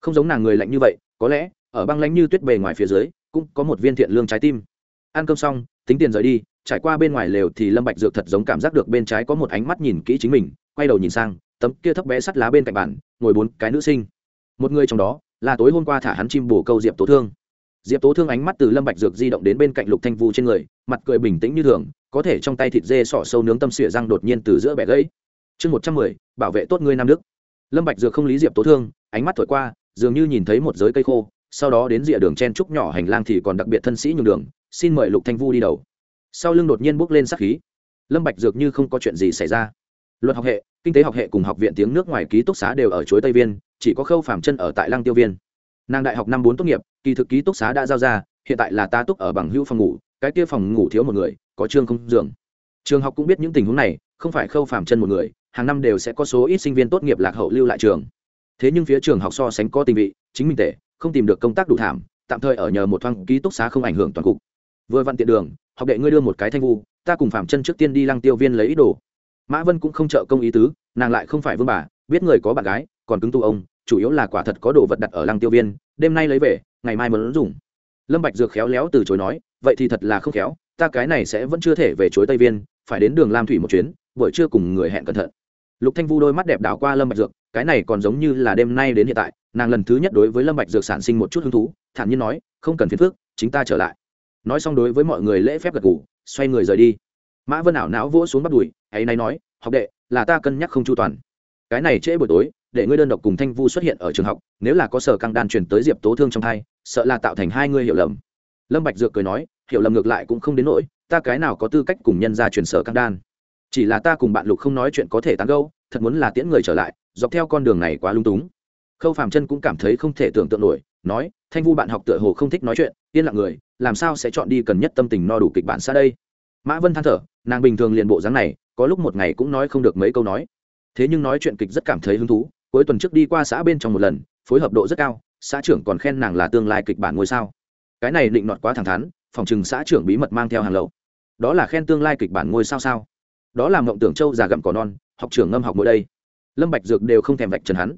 không giống nàng người lạnh như vậy, có lẽ, ở băng lãnh như tuyết bề ngoài phía dưới, cũng có một viên thiện lương trái tim. Ăn cơm xong, tính tiền rời đi, trải qua bên ngoài lều thì lâm bạch dược thật giống cảm giác được bên trái có một ánh mắt nhìn kỹ chính mình, quay đầu nhìn sang, tấm kia thấp bé sắt lá bên cạnh bàn, ngồi bốn cái nữ sinh. Một người trong đó, là tối hôm qua thả hắn chim bổ câu diệp tố thương. Diệp tố thương ánh mắt từ lâm bạch dược di động đến bên cạnh lục thanh vu trên người, mặt cười bình tĩnh như thường, có thể trong tay thịt dê sọ sâu nướng tâm xỉa răng đột nhiên từ giữa bẻ gãy. Chương một trăm mười, bảo vệ tốt ngươi nam đức. Lâm bạch dược không lý diệp tố thương, ánh mắt thổi qua dường như nhìn thấy một giới cây khô, sau đó đến rìa đường chen trúc nhỏ hành lang thì còn đặc biệt thân sĩ nhường đường, xin mời lục thanh vu đi đầu. Sau lưng đột nhiên bước lên sắc khí. Lâm bạch dược như không có chuyện gì xảy ra. Luật học hệ, kinh tế học hệ cùng học viện tiếng nước ngoài ký túc xá đều ở chuối tây viên, chỉ có khâu phạm chân ở tại lăng tiêu viên. Nàng đại học năm bốn tốt nghiệp, kỳ thực ký túc xá đã giao ra, hiện tại là ta túc ở bằng hữu phòng ngủ, cái kia phòng ngủ thiếu một người, có trương không giường trường học cũng biết những tình huống này, không phải khâu phạm chân một người, hàng năm đều sẽ có số ít sinh viên tốt nghiệp lạc hậu lưu lại trường thế nhưng phía trường học so sánh có tình vị, chính mình tệ, không tìm được công tác đủ thảm, tạm thời ở nhờ một thoáng ký túc xá không ảnh hưởng toàn cục. Vừa vặn tiện đường, học đệ ngươi đưa một cái thanh vu, ta cùng phạm chân trước tiên đi lăng tiêu viên lấy ý đồ. Mã vân cũng không trợ công ý tứ, nàng lại không phải vương bà, biết người có bạn gái, còn cứng tu ông, chủ yếu là quả thật có đồ vật đặt ở lăng tiêu viên, đêm nay lấy về, ngày mai muốn dùng. Lâm bạch dược khéo léo từ chối nói, vậy thì thật là không khéo, ta cái này sẽ vẫn chưa thể về chối tây viên, phải đến đường lam thủy một chuyến, buổi trưa cùng người hẹn cẩn thận. Lục thanh vu đôi mắt đẹp đảo qua lâm bạch dược cái này còn giống như là đêm nay đến hiện tại, nàng lần thứ nhất đối với lâm bạch dược sản sinh một chút hứng thú, thản nhiên nói, không cần phiền phức, chính ta trở lại. Nói xong đối với mọi người lễ phép gật gù, xoay người rời đi. Mã vân ảo não vỗ xuống bắt đùi, ấy nay nói, học đệ, là ta cân nhắc không chu toàn. Cái này trễ buổi tối, để ngươi đơn độc cùng thanh vu xuất hiện ở trường học, nếu là có sở căng đan truyền tới diệp tố thương trong thai, sợ là tạo thành hai ngươi hiểu lầm. Lâm bạch dược cười nói, hiểu lầm ngược lại cũng không đến nỗi, ta cái nào có tư cách cùng nhân gia truyền sở căng đan? Chỉ là ta cùng bạn lục không nói chuyện có thể tán gẫu, thật muốn là tiễn người trở lại dọc theo con đường này quá lung túng. Khâu phàm chân cũng cảm thấy không thể tưởng tượng nổi, nói, thanh vu bạn học tựa hồ không thích nói chuyện, yên lặng người, làm sao sẽ chọn đi cần nhất tâm tình no đủ kịch bản xa đây? Mã vân than thở, nàng bình thường liền bộ dáng này, có lúc một ngày cũng nói không được mấy câu nói. Thế nhưng nói chuyện kịch rất cảm thấy hứng thú, cuối tuần trước đi qua xã bên trong một lần, phối hợp độ rất cao, xã trưởng còn khen nàng là tương lai kịch bản ngôi sao. Cái này định nọt quá thẳng thắn, phòng chừng xã trưởng bí mật mang theo hàng lậu. Đó là khen tương lai kịch bản ngôi sao sao? Đó là mộng tưởng châu già gặm cỏ non, học trưởng ngâm học mỗi đây lâm bạch dược đều không thèm vạch trần hắn.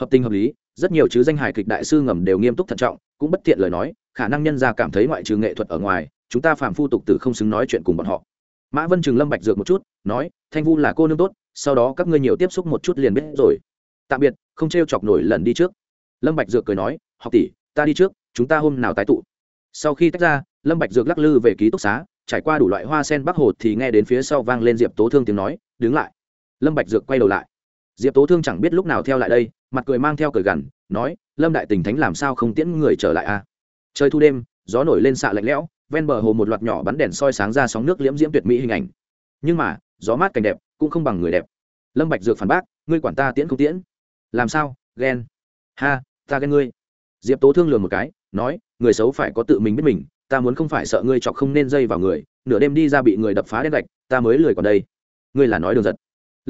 Hợp tình hợp lý, rất nhiều chứ danh hài kịch đại sư ngầm đều nghiêm túc thận trọng, cũng bất tiện lời nói, khả năng nhân gia cảm thấy ngoại trừ nghệ thuật ở ngoài, chúng ta phàm phu tục tử không xứng nói chuyện cùng bọn họ. Mã vân trường lâm bạch dược một chút, nói, thanh vu là cô nương tốt, sau đó các ngươi nhiều tiếp xúc một chút liền biết rồi. Tạm biệt, không treo chọc nổi lần đi trước. Lâm bạch dược cười nói, học tỷ, ta đi trước, chúng ta hôm nào tái tụ. Sau khi tách ra, lâm bạch dược lắc lư về ký túc xá, trải qua đủ loại hoa sen bắc hồ thì nghe đến phía sau vang lên diệp tố thương tiếng nói, đứng lại. Lâm bạch dược quay đầu lại diệp tố thương chẳng biết lúc nào theo lại đây, mặt cười mang theo cười gằn, nói, lâm đại tình thánh làm sao không tiễn người trở lại a à? trời thu đêm, gió nổi lên xạ lạnh lẽo, ven bờ hồ một loạt nhỏ bắn đèn soi sáng ra sóng nước liễm diễm tuyệt mỹ hình ảnh. Nhưng mà, gió mát cảnh đẹp, cũng không bằng người đẹp. Lâm bạch dược phản bác, ngươi quản ta tiễn không tiễn? Làm sao, ghen? Ha, ta ghen ngươi. Diệp tố thương lừa một cái, nói, người xấu phải có tự mình biết mình, ta muốn không phải sợ ngươi chọc không nên dây vào người, nửa đêm đi ra bị người đập phá đen gạch, ta mới lười còn đây. Ngươi là nói đường giật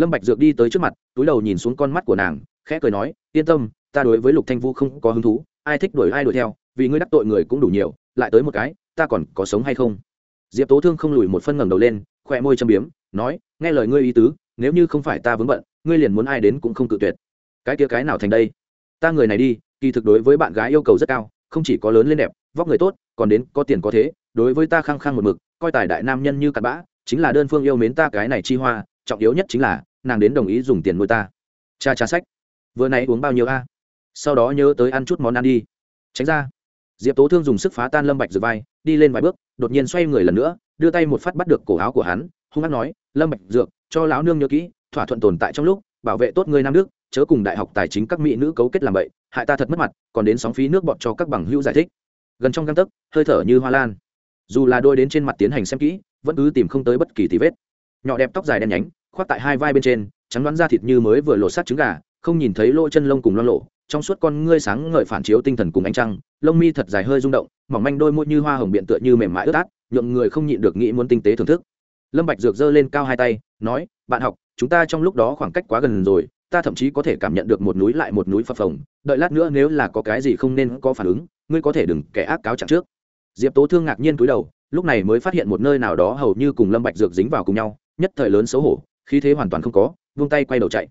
lâm bạch dược đi tới trước mặt, túi đầu nhìn xuống con mắt của nàng, khẽ cười nói, yên tâm, ta đối với lục thanh vũ không có hứng thú, ai thích đuổi ai đuổi theo, vì ngươi đắc tội người cũng đủ nhiều, lại tới một cái, ta còn có sống hay không? Diệp tố thương không lùi một phân ngẩng đầu lên khoe môi châm biếm, nói, nghe lời ngươi ý tứ, nếu như không phải ta vướng bận, ngươi liền muốn ai đến cũng không cự tuyệt. Cái kia cái nào thành đây? Ta người này đi, kỳ thực đối với bạn gái yêu cầu rất cao, không chỉ có lớn lên đẹp, vóc người tốt, còn đến có tiền có thế, đối với ta khăng khăng một mực, coi tài đại nam nhân như cặn bã, chính là đơn phương yêu mến ta cái này chi hoa, trọng yếu nhất chính là nàng đến đồng ý dùng tiền nuôi ta. Cha cha sách. Vừa nãy uống bao nhiêu a? Sau đó nhớ tới ăn chút món ăn đi. Tránh ra. Diệp tố thương dùng sức phá tan lâm bạch dược vai, đi lên vài bước, đột nhiên xoay người lần nữa, đưa tay một phát bắt được cổ áo của hắn, hung hăng nói, lâm bạch dược, cho lão nương nhớ kỹ, thỏa thuận tồn tại trong lúc, bảo vệ tốt người nam đức, chớ cùng đại học tài chính các mỹ nữ cấu kết làm bậy, hại ta thật mất mặt, còn đến sóng phí nước bọt cho các bằng hữu giải thích. Gần trong găng tấc, hơi thở như hoa lan. Dù là đôi đến trên mặt tiến hành xem kỹ, vẫn cứ tìm không tới bất kỳ tí vết. Nhỏ đẹp tóc dài đen nhánh khoác tại hai vai bên trên, trắng đoán da thịt như mới vừa lột sát trứng gà, không nhìn thấy lỗ chân lông cùng loan lộ trong suốt con ngươi sáng ngời phản chiếu tinh thần cùng ánh trăng, lông mi thật dài hơi rung động, mỏng manh đôi môi như hoa hồng biện tựa như mềm mại ướt át, nhượng người không nhịn được nghĩ muốn tinh tế thưởng thức. Lâm bạch dược giơ lên cao hai tay, nói, bạn học, chúng ta trong lúc đó khoảng cách quá gần rồi, ta thậm chí có thể cảm nhận được một núi lại một núi phập phồng, đợi lát nữa nếu là có cái gì không nên có phản ứng, ngươi có thể đừng kẻ ác cáo trạng trước. Diệp tố thương ngạc nhiên cúi đầu, lúc này mới phát hiện một nơi nào đó hầu như cùng lâm bạch dược dính vào cùng nhau, nhất thời lớn xấu hổ khí thế hoàn toàn không có, vung tay quay đầu chạy.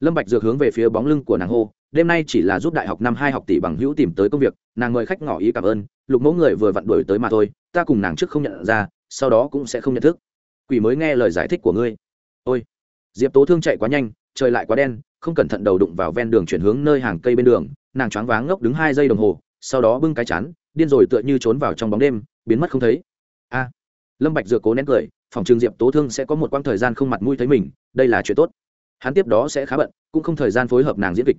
Lâm bạch dược hướng về phía bóng lưng của nàng hô, đêm nay chỉ là giúp đại học năm hai học tỷ bằng hữu tìm tới công việc, nàng mời khách ngỏ ý cảm ơn, lục mẫu người vừa vặn đuổi tới mà thôi, ta cùng nàng trước không nhận ra, sau đó cũng sẽ không nhận thức. Quỷ mới nghe lời giải thích của ngươi. Ôi. Diệp tố thương chạy quá nhanh, trời lại quá đen, không cẩn thận đầu đụng vào ven đường chuyển hướng nơi hàng cây bên đường, nàng choáng váng ngốc đứng hai giây đồng hồ, sau đó bưng cái chán, điên rồi tựa như trốn vào trong bóng đêm, biến mất không thấy. A. Lâm bạch dược cố nén cười phòng trường diệp tố thương sẽ có một quãng thời gian không mặt mũi thấy mình, đây là chuyện tốt. Hắn tiếp đó sẽ khá bận, cũng không thời gian phối hợp nàng diễn kịch.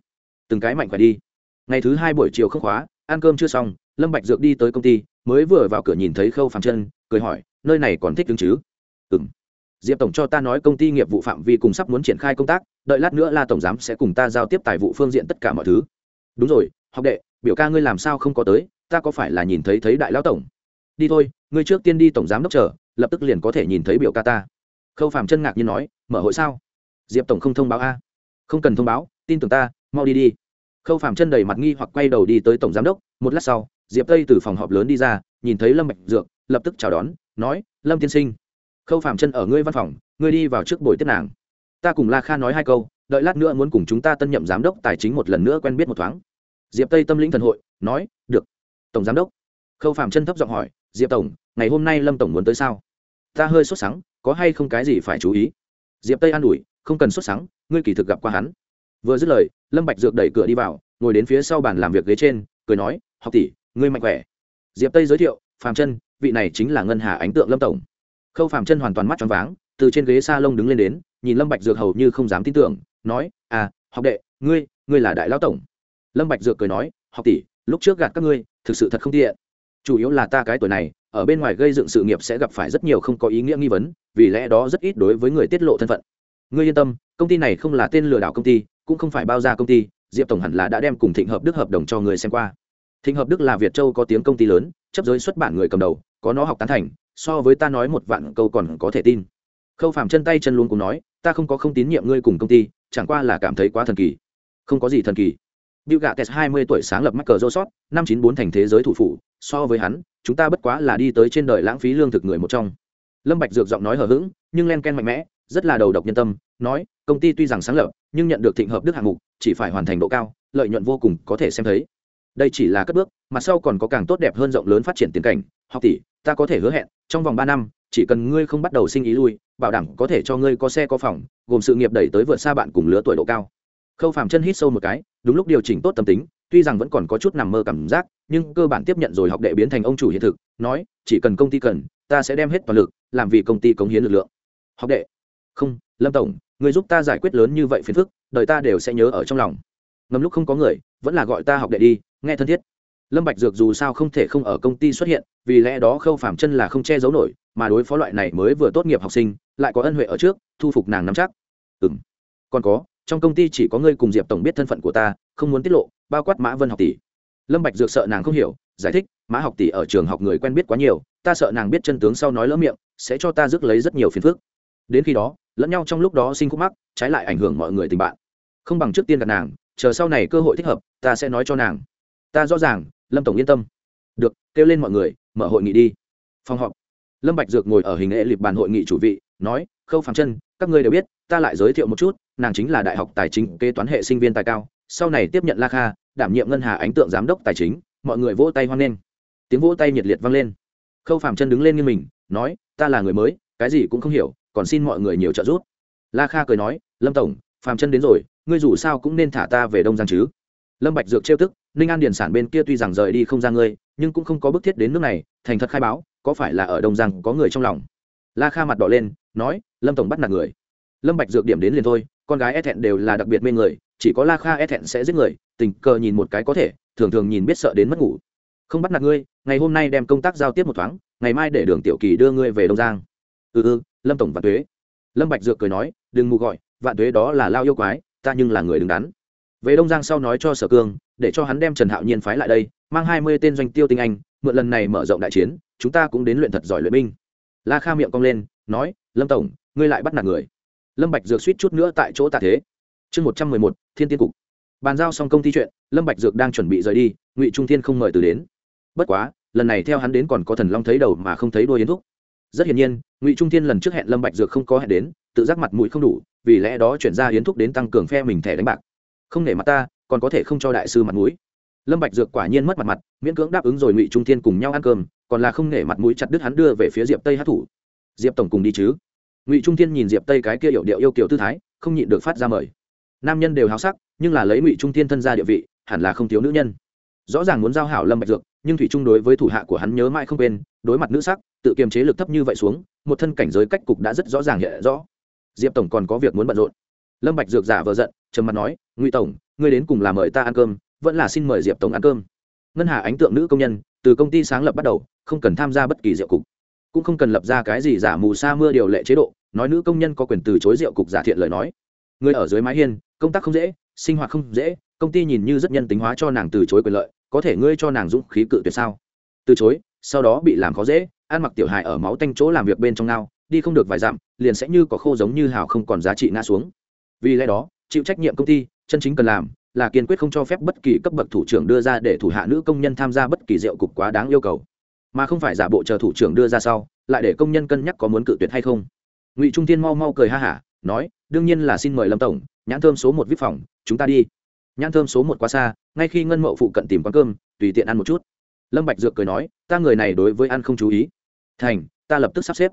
Từng cái mạnh khỏe đi. Ngày thứ hai buổi chiều không khóa, ăn cơm chưa xong, lâm bạch dược đi tới công ty, mới vừa vào cửa nhìn thấy khâu phàm chân cười hỏi, nơi này còn thích đứng chứ? Ừm. Diệp tổng cho ta nói công ty nghiệp vụ phạm vi cùng sắp muốn triển khai công tác, đợi lát nữa la tổng giám sẽ cùng ta giao tiếp tài vụ phương diện tất cả mọi thứ. Đúng rồi, học đệ, biểu ca ngươi làm sao không có tới, ta có phải là nhìn thấy thấy đại lão tổng? Đi thôi, ngươi trước tiên đi tổng giám đốc chờ lập tức liền có thể nhìn thấy biểu ca ta. Khâu phàm chân ngạc nhiên nói, mở hội sao? Diệp tổng không thông báo a? Không cần thông báo, tin tưởng ta, mau đi đi. Khâu phàm chân đầy mặt nghi hoặc quay đầu đi tới tổng giám đốc, một lát sau, diệp tây từ phòng họp lớn đi ra, nhìn thấy lâm bạch dược, lập tức chào đón, nói, lâm tiên sinh, khâu phàm chân ở ngươi văn phòng, ngươi đi vào trước buổi tiếp nàng. Ta cùng la kha nói hai câu, đợi lát nữa muốn cùng chúng ta tân nhậm giám đốc tài chính một lần nữa quen biết một thoáng. Diệp tây tâm lĩnh thần hội, nói, được. Tổng giám đốc. Khâu phàm chân thấp giọng hỏi, diệp tổng ngày hôm nay lâm tổng muốn tới sao? Ta hơi sốt sắng, có hay không cái gì phải chú ý? Diệp tây an ủi, không cần sốt sắng, ngươi kỳ thực gặp qua hắn. Vừa dứt lời, lâm bạch dược đẩy cửa đi vào, ngồi đến phía sau bàn làm việc ghế trên, cười nói, học tỷ, ngươi mạnh khỏe. Diệp tây giới thiệu, phàm chân vị này chính là ngân hà ánh tượng lâm tổng. Khâu phàm chân hoàn toàn mắt tròn váng, từ trên ghế sa lông đứng lên đến, nhìn lâm bạch dược hầu như không dám tin tưởng, nói à học đệ, ngươi ngươi là đại lão tổng. Lâm bạch dược cười nói, học tỷ, lúc trước gạt các ngươi, thực sự thật không tiện. Chủ yếu là ta cái tuổi này ở bên ngoài gây dựng sự nghiệp sẽ gặp phải rất nhiều không có ý nghĩa nghi vấn vì lẽ đó rất ít đối với người tiết lộ thân phận. Ngươi yên tâm công ty này không là tên lừa đảo công ty cũng không phải bao gia công ty diệp tổng hẳn là đã đem cùng thịnh hợp đức hợp đồng cho người xem qua. Thịnh hợp đức là việt châu có tiếng công ty lớn chấp giới xuất bản người cầm đầu có nó học tán thành so với ta nói một vạn câu còn có thể tin. Khâu phạm chân tay chân luôn cùng nói ta không có không tín nhiệm ngươi cùng công ty chẳng qua là cảm thấy quá thần kỳ. Không có gì thần kỳ. Bill Gates 20 tuổi sáng lập Microsoft, năm 94 thành thế giới thủ phủ, so với hắn, chúng ta bất quá là đi tới trên đời lãng phí lương thực người một trong. Lâm Bạch dược giọng nói hờ hững, nhưng len ken mạnh mẽ, rất là đầu độc nhân tâm, nói, công ty tuy rằng sáng lập, nhưng nhận được thịnh hợp đức hạng mục, chỉ phải hoàn thành độ cao, lợi nhuận vô cùng có thể xem thấy. Đây chỉ là cất bước, mặt sau còn có càng tốt đẹp hơn rộng lớn phát triển tiền cảnh, học tỷ, ta có thể hứa hẹn, trong vòng ba năm, chỉ cần ngươi không bắt đầu sinh ý lui, bảo đảm có thể cho ngươi có xe có phòng, gồm sự nghiệp đẩy tới vượt xa bạn cùng lứa tuổi độ cao khâu phàm chân hít sâu một cái đúng lúc điều chỉnh tốt tâm tính tuy rằng vẫn còn có chút nằm mơ cảm giác nhưng cơ bản tiếp nhận rồi học đệ biến thành ông chủ hiện thực, nói, chỉ cần công ty cần, ta sẽ đem hết toàn lực, làm vì công ty cống hiến lực lượng. Học đệ. Không, lâm tổng, người giúp ta giải quyết lớn như vậy phiền phức, đời ta đều sẽ nhớ ở trong lòng. Ngầm lúc không có người, vẫn là gọi ta học đệ đi, nghe thân thiết. Lâm bạch dược dù sao không thể không ở công ty xuất hiện, vì lẽ đó khâu phàm chân là không che giấu nổi, mà đối phó loại này mới vừa tốt nghiệp học sinh, lại có ân huệ ở trước, thu phục nàng nắm chắc. Ừm. Còn có, trong công ty chỉ có ngươi cùng diệp tổng biết thân phận của ta, không muốn tiết lộ, bao quát mã vân học tỷ lâm bạch dược sợ nàng không hiểu, giải thích mã học tỷ ở trường học người quen biết quá nhiều, ta sợ nàng biết chân tướng sau nói lỡ miệng, sẽ cho ta rước lấy rất nhiều phiền phức. Đến khi đó, lẫn nhau trong lúc đó sinh khúc mắc, trái lại ảnh hưởng mọi người tình bạn. Không bằng trước tiên gặp nàng, chờ sau này cơ hội thích hợp, ta sẽ nói cho nàng. Ta rõ ràng, lâm tổng yên tâm. Được, kêu lên mọi người, mở hội nghị đi. Phòng họp. Lâm bạch dược ngồi ở hình nghệ lịp bàn hội nghị chủ vị, nói, khâu phàm chân các ngươi đều biết, ta lại giới thiệu một chút, nàng chính là đại học tài chính kế toán hệ sinh viên tài cao sau này tiếp nhận la kha, đảm nhiệm ngân hà ánh tượng giám đốc tài chính, mọi người vỗ tay hoan nghênh. Tiếng vỗ tay nhiệt liệt vang lên. Khâu phàm chân đứng lên như mình, nói, ta là người mới, cái gì cũng không hiểu, còn xin mọi người nhiều trợ giúp. La kha cười nói, lâm tổng phàm chân đến rồi, ngươi dù sao cũng nên thả ta về đông giang chứ. Lâm bạch dược trêu tức, ninh an điền sản bên kia tuy rằng rời đi không ra ngươi, nhưng cũng không có bức thiết đến nước này, thành thật khai báo, có phải là ở đông giang có người trong lòng? La kha mặt đỏ lên, nói, lâm tổng bắt nạt người. Lâm bạch dược điểm đến liền thôi con gái e thẹn đều là đặc biệt mê người, chỉ có la kha e thẹn sẽ giết người, tình cờ nhìn một cái có thể, thường thường nhìn biết sợ đến mất ngủ. Không bắt nạt ngươi, ngày hôm nay đem công tác giao tiếp một thoáng, ngày mai để đường tiểu kỳ đưa ngươi về đông giang. Ừ ừ lâm tổng vạn tuế. Lâm bạch dược cười nói, đừng mù gọi, vạn tuế đó là lao yêu quái, ta nhưng là người đứng đắn. Về đông giang sau nói cho sở cương, để cho hắn đem trần hạo nhiên phái lại đây, mang hai mươi tên doanh tiêu tinh anh, mượn lần này mở rộng đại chiến, chúng ta cũng đến luyện thật giỏi luyện binh. La kha miệng cong lên, nói, lâm tổng, ngươi lại bắt nạt người lâm bạch dược suýt chút nữa tại chỗ tạ thế. Chương một trăm mười một, thiên tiên cục. Bàn giao xong công ty chuyện, lâm bạch dược đang chuẩn bị rời đi, ngụy trung thiên không mời từ đến. Bất quá, lần này theo hắn đến còn có thần long thấy đầu mà không thấy đuôi yến thúc. Rất hiển nhiên, ngụy trung thiên lần trước hẹn lâm bạch dược không có hẹn đến, tự giác mặt mũi không đủ, vì lẽ đó chuyển ra yến thúc đến tăng cường phe mình thẻ đánh bạc. Không nể mặt ta, còn có thể không cho đại sư mặt mũi. Lâm bạch dược quả nhiên mất mặt mặt, miễn cưỡng đáp ứng rồi ngụy trung thiên cùng nhau ăn cơm, còn là không nể mặt mũi chặt đứt hắn đưa về phía diệp tây hát thủ. Diệp tổng cùng đi chứ? Ngụy trung thiên nhìn diệp tây cái kia hiệu điệu yêu kiểu tư thái không nhịn được phát ra mời nam nhân đều háo sắc nhưng là lấy ngụy trung thiên thân ra địa vị hẳn là không thiếu nữ nhân rõ ràng muốn giao hảo lâm bạch dược nhưng thủy trung đối với thủ hạ của hắn nhớ mãi không quên đối mặt nữ sắc tự kiềm chế lực thấp như vậy xuống một thân cảnh giới cách cục đã rất rõ ràng hiện rõ diệp tổng còn có việc muốn bận rộn lâm bạch dược giả vờ giận trầm mặt nói ngụy tổng ngươi đến cùng là mời ta ăn cơm vẫn là xin mời diệp tổng ăn cơm ngân hà ánh tượng nữ công nhân từ công ty sáng lập bắt đầu không cần tham gia bất kỳ rượu cục cũng không cần lập ra cái gì giả mù sa mưa điều lệ chế độ, nói nữ công nhân có quyền từ chối rượu cục giả thiện lời nói. Người ở dưới mái hiên, công tác không dễ, sinh hoạt không dễ, công ty nhìn như rất nhân tính hóa cho nàng từ chối quyền lợi, có thể ngươi cho nàng dũng khí cự tuyệt sao? Từ chối, sau đó bị làm khó dễ, ăn mặc tiểu hài ở máu tanh chỗ làm việc bên trong nào đi không được vài dặm, liền sẽ như có khô giống như hào không còn giá trị ngã xuống. Vì lẽ đó, chịu trách nhiệm công ty, chân chính cần làm là kiên quyết không cho phép bất kỳ cấp bậc thủ trưởng đưa ra để thủ hạ nữ công nhân tham gia bất kỳ rượu cục quá đáng yêu cầu mà không phải giả bộ chờ thủ trưởng đưa ra sau, lại để công nhân cân nhắc có muốn cự tuyệt hay không. Ngụy trung tiên mau mau cười ha hả, nói, đương nhiên là xin mời lâm tổng, nhãn thơm số một vip phòng, chúng ta đi. Nhãn thơm số một quá xa, ngay khi ngân mậu phụ cận tìm quán cơm, tùy tiện ăn một chút. Lâm bạch dược cười nói, ta người này đối với ăn không chú ý. Thành, ta lập tức sắp xếp.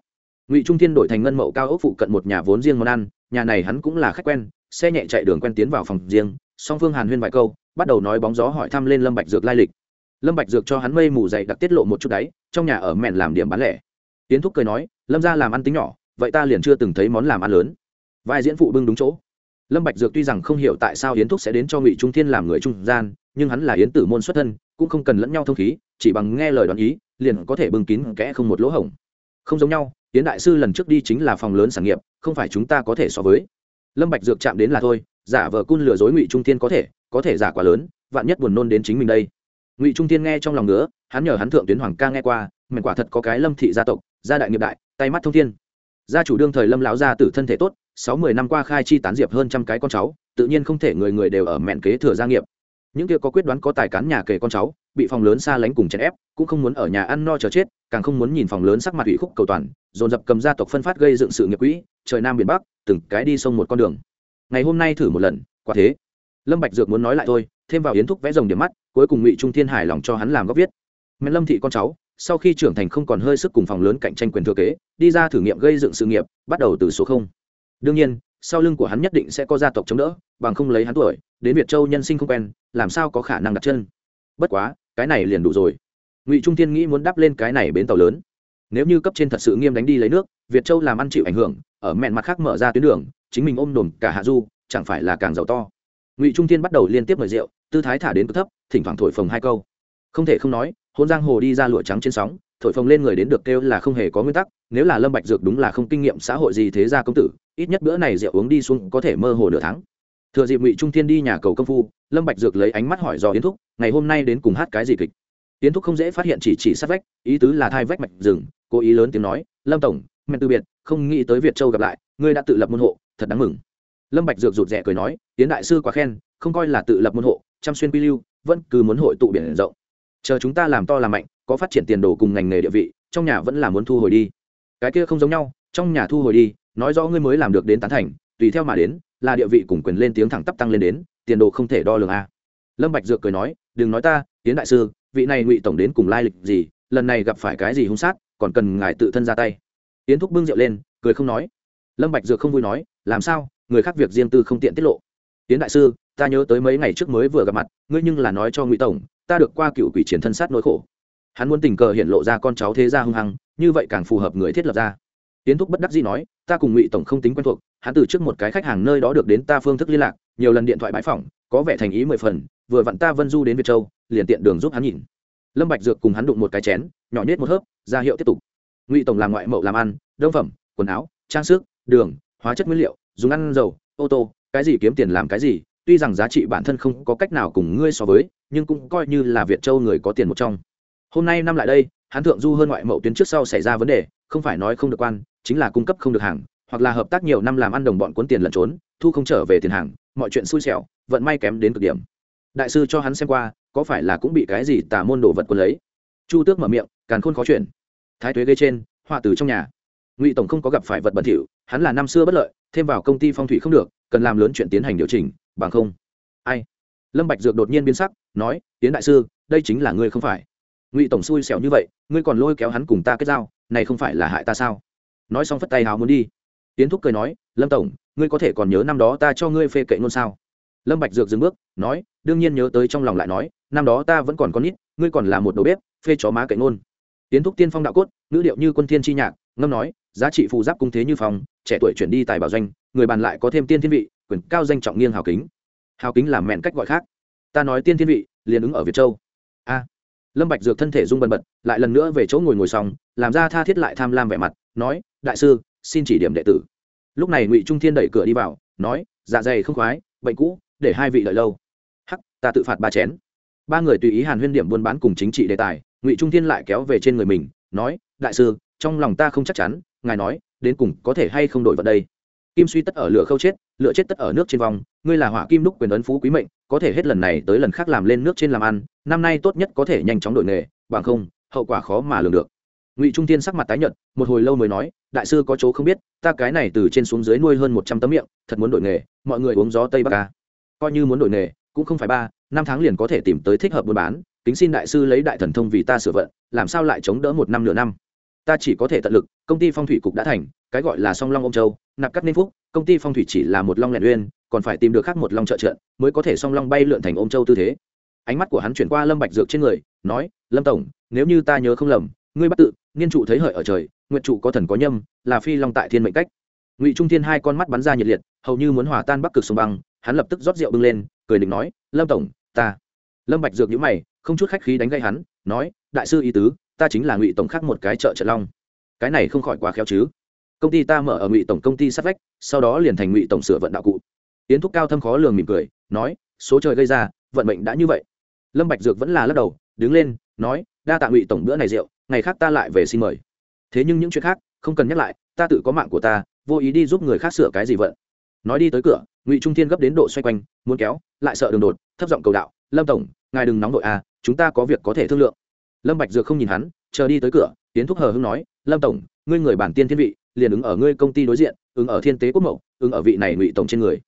Ngụy trung thiên đổi thành ngân mậu cao ốc phụ cận một nhà vốn riêng món ăn, nhà này hắn cũng là khách quen, xe nhẹ chạy đường quen tiến vào phòng riêng, song phương hàn huyên vài câu, bắt đầu nói bóng gió hỏi thăm lên lâm bạch dược lai lịch lâm bạch dược cho hắn mây mù dày đặc tiết lộ một chút đấy trong nhà ở mẹn làm điểm bán lẻ. Tiến thúc cười nói, lâm gia làm ăn tính nhỏ, vậy ta liền chưa từng thấy món làm ăn lớn. Vai diễn phụ bưng đúng chỗ. Lâm bạch dược tuy rằng không hiểu tại sao yến thúc sẽ đến cho ngụy trung thiên làm người trung gian, nhưng hắn là yến tử môn xuất thân, cũng không cần lẫn nhau thông khí, chỉ bằng nghe lời đoán ý, liền có thể bưng kín kẽ không một lỗ hổng. Không giống nhau, yến đại sư lần trước đi chính là phòng lớn sản nghiệp, không phải chúng ta có thể so với. Lâm bạch dược chạm đến là thôi, giả vờ cun lừa dối ngụy trung thiên có thể có thể giả quá lớn, vạn nhất buồn nôn đến chính mình đây ngụy trung thiên nghe trong lòng nữa hắn nhờ hắn thượng tuyến hoàng ca nghe qua mình quả thật có cái lâm thị gia tộc, gia đại nghiệp đại, tay mắt thông thiên. Gia chủ đương thời lâm lão gia tử thân thể tốt, sáu mươi năm qua khai chi tán diệp hơn trăm cái con cháu, tự nhiên không thể người người đều ở mẹn kế thừa gia nghiệp. Những kia có quyết đoán có tài cán nhà kể con cháu, bị phòng lớn xa lánh cùng chèn ép, cũng không muốn ở nhà ăn no chờ chết, càng không muốn nhìn phòng lớn sắc mặt ủy khúc cầu toàn, dồn dập cầm gia tộc phân phát gây dựng sự nghiệp quỹ, trời nam biển bắc, từng cái đi sông một con đường. Ngày hôm nay thử một lần, quả thế lâm bạch dược muốn nói lại thôi, thêm vào yến thúc vẽ rồng điểm mắt, cuối cùng ngụy trung thiên hải lòng cho hắn làm góp viết. Mẹ lâm thị con cháu, sau khi trưởng thành không còn hơi sức cùng phòng lớn cạnh tranh quyền thừa kế, đi ra thử nghiệm gây dựng sự nghiệp, bắt đầu từ số không. Đương nhiên, sau lưng của hắn nhất định sẽ có gia tộc chống đỡ, bằng không lấy hắn tuổi, đến việt châu nhân sinh không quen, làm sao có khả năng đặt chân. Bất quá, cái này liền đủ rồi. Ngụy trung thiên nghĩ muốn đắp lên cái này bến tàu lớn. Nếu như cấp trên thật sự nghiêm đánh đi lấy nước, việt châu làm ăn chịu ảnh hưởng, ở mẹn mặt khác mở ra tuyến đường, chính mình ôm đồn cả hạ du, chẳng phải là càng giàu to ngụy trung thiên bắt đầu liên tiếp mời rượu tư thái thả đến cực thấp thỉnh thoảng thổi phồng hai câu không thể không nói hôn giang hồ đi ra lụa trắng trên sóng thổi phồng lên người đến được kêu là không hề có nguyên tắc nếu là lâm bạch dược đúng là không kinh nghiệm xã hội gì thế ra công tử ít nhất bữa này rượu uống đi xuống có thể mơ hồ nửa tháng thừa dịp ngụy trung thiên đi nhà cầu công phu lâm bạch dược lấy ánh mắt hỏi do yến thúc ngày hôm nay đến cùng hát cái gì kịch yến thúc không dễ phát hiện chỉ chỉ sát vách ý tứ là thai vách mạch rừng cố ý lớn tiếng nói lâm tổng men từ biệt không nghĩ tới việt châu gặp lại ngươi đã tự lập môn hộ thật đáng mừng lâm bạch dược rụt rè cười nói tiến đại sư quá khen, không coi là tự lập môn hộ chăm xuyên quy lưu, vẫn cứ muốn hội tụ biển rộng. Chờ chúng ta làm to làm mạnh, có phát triển tiền đồ cùng ngành nghề địa vị, trong nhà vẫn là muốn thu hồi đi. Cái kia không giống nhau, trong nhà thu hồi đi, nói rõ ngươi mới làm được đến tán thành, tùy theo mà đến, là địa vị cùng quyền lên tiếng thẳng tắp tăng lên đến, tiền đồ không thể đo lường a. Lâm bạch dược cười nói, đừng nói ta tiến đại sư, vị này ngụy tổng đến cùng lai lịch gì, lần này gặp phải cái gì hung sát, còn cần ngài tự thân ra tay. Tiến thúc bưng rượu lên, cười không nói. Lâm bạch dược không vui nói, làm sao người khác việc riêng tư không tiện tiết lộ. Tiến đại sư, ta nhớ tới mấy ngày trước mới vừa gặp mặt, ngươi nhưng là nói cho ngụy tổng, ta được qua cựu quỷ chiến thân sát nỗi khổ. Hắn muốn tình cờ hiện lộ ra con cháu thế gia hung hăng, như vậy càng phù hợp người thiết lập ra. Tiến thúc bất đắc dĩ nói, ta cùng ngụy tổng không tính quen thuộc, hắn từ trước một cái khách hàng nơi đó được đến ta phương thức liên lạc, nhiều lần điện thoại bãi phỏng, có vẻ thành ý mười phần, vừa vặn ta vân du đến việt châu, liền tiện đường giúp hắn nhìn. Lâm bạch dược cùng hắn đụng một cái chén, nhỏ nhét một hớp, ra hiệu tiếp tục. Ngụy tổng làm ngoại mậu làm ăn, đông phẩm, quần áo, trang sức, đường, hóa chất nguyên liệu dùng ăn dầu, ô tô, cái gì kiếm tiền làm cái gì, tuy rằng giá trị bản thân không có cách nào cùng ngươi so với, nhưng cũng coi như là việt châu người có tiền một trong. Hôm nay năm lại đây hắn thượng du hơn ngoại mậu tuyến trước sau xảy ra vấn đề, không phải nói không được quan, chính là cung cấp không được hàng, hoặc là hợp tác nhiều năm làm ăn đồng bọn cuốn tiền lẩn trốn, thu không trở về tiền hàng, mọi chuyện xui xẻo, vận may kém đến cực điểm. Đại sư cho hắn xem qua, có phải là cũng bị cái gì tà môn đồ vật quân lấy? Chu tước mở miệng, càn khôn khó chuyển. Thái tuế gây trên, họa từ trong nhà. Ngụy tổng không có gặp phải vật bẩn thỉu, hắn là năm xưa bất lợi thêm vào công ty phong thủy không được, cần làm lớn chuyện tiến hành điều chỉnh, bằng không. Ai? Lâm bạch dược đột nhiên biến sắc, nói tiến đại sư, đây chính là ngươi không phải. Ngụy tổng xui xẻo như vậy, ngươi còn lôi kéo hắn cùng ta kết giao, này không phải là hại ta sao? Nói xong phất tay hào muốn đi. Tiến thúc cười nói, lâm tổng, ngươi có thể còn nhớ năm đó ta cho ngươi phê kệ ngôn sao? Lâm bạch dược dừng bước, nói, đương nhiên nhớ tới trong lòng lại nói, năm đó ta vẫn còn con nít, ngươi còn là một đầu bếp, phê chó má kệ ngôn. Tiến thúc tiên phong đạo cốt nữ điệu như quân thiên chi nhạc, ngâm nói giá trị phù giáp cung thế như phòng trẻ tuổi chuyển đi tài bảo doanh, người bàn lại có thêm tiên thiên vị, quyền cao danh trọng nghiêng hào kính. Hào kính làm mẹn cách gọi khác. Ta nói tiên thiên vị, liền ứng ở việt châu. A. Lâm bạch dược thân thể rung bần bật, lại lần nữa về chỗ ngồi ngồi xong, làm ra tha thiết lại tham lam vẻ mặt, nói, đại sư, xin chỉ điểm đệ tử. Lúc này ngụy trung thiên đẩy cửa đi vào, nói dạ dày không khoái, bệnh cũ, để hai vị đợi lâu. Hắc, ta tự phạt ba chén. Ba người tùy ý hàn huyên điểm buôn bán cùng chính trị đề tài, ngụy trung thiên lại kéo về trên người mình, nói, đại sư, trong lòng ta không chắc chắn ngài nói, đến cùng có thể hay không đổi vào đây? Kim suy tất ở lửa khâu chết, lửa chết tất ở nước trên vòng, ngươi là hỏa kim đúc quyền ấn phú quý mệnh, có thể hết lần này tới lần khác làm lên nước trên làm ăn, năm nay tốt nhất có thể nhanh chóng đổi nghề, bằng không, hậu quả khó mà lường được. Ngụy trung tiên sắc mặt tái nhợt, một hồi lâu mới nói, đại sư có chỗ không biết, ta cái này từ trên xuống dưới nuôi hơn một trăm tấm miệng, thật muốn đổi nghề, mọi người uống gió tây bắc ca coi như muốn đổi nghề, cũng không phải ba, năm tháng liền có thể tìm tới thích hợp buôn bán Tính xin đại sư lấy đại thần thông vì ta sửa vận, làm sao lại chống đỡ một năm nửa năm? Ta chỉ có thể tận lực, công ty phong thủy cục đã thành, cái gọi là song long ông châu, nạp cắt nên phúc, công ty phong thủy chỉ là một long lẻn uyên, còn phải tìm được khác một long trợ trợn mới có thể song long bay lượn thành ông châu tư thế. Ánh mắt của hắn chuyển qua lâm bạch dược trên người, nói, lâm tổng, nếu như ta nhớ không lầm, ngươi bắt tự, niên trụ thấy hợi ở trời nguyện trụ có thần có nhâm, là phi long tại thiên mệnh cách. Ngụy trung thiên hai con mắt bắn ra nhiệt liệt, hầu như muốn hòa tan bắc cực sông băng, hắn lập tức rót rượu bưng lên, cười định nói, lâm tổng, ta. Lâm bạch dược nhíu mày, không chút khách khí đánh gây hắn, nói, đại sư ý tứ ta chính là ngụy tổng khác một cái chợ trận long. Cái này không khỏi quá khéo chứ. Công ty ta mở ở ngụy tổng công ty sát vách, sau đó liền thành ngụy tổng sửa vận đạo cụ. Yến thúc cao thâm khó lường mỉm cười, nói, số trời gây ra, vận mệnh đã như vậy. Lâm bạch dược vẫn là lắc đầu, đứng lên, nói, đa tạ ngụy tổng bữa này rượu, ngày khác ta lại về xin mời. Thế nhưng những chuyện khác, không cần nhắc lại, ta tự có mạng của ta, vô ý đi giúp người khác sửa cái gì vận. Nói đi tới cửa, ngụy trung thiên gấp đến độ xoay quanh, muốn kéo, lại sợ đường đột, thấp giọng cầu đạo, lâm tổng, ngài đừng nóng vội à chúng ta có việc có thể thương lượng lâm bạch dược không nhìn hắn, chờ đi tới cửa tiến thúc hờ hưng nói, lâm tổng, ngươi người bản tiên thiên vị, liền ứng ở ngươi công ty đối diện, ứng ở thiên tế quốc mậu, ứng ở vị này ngụy tổng trên người.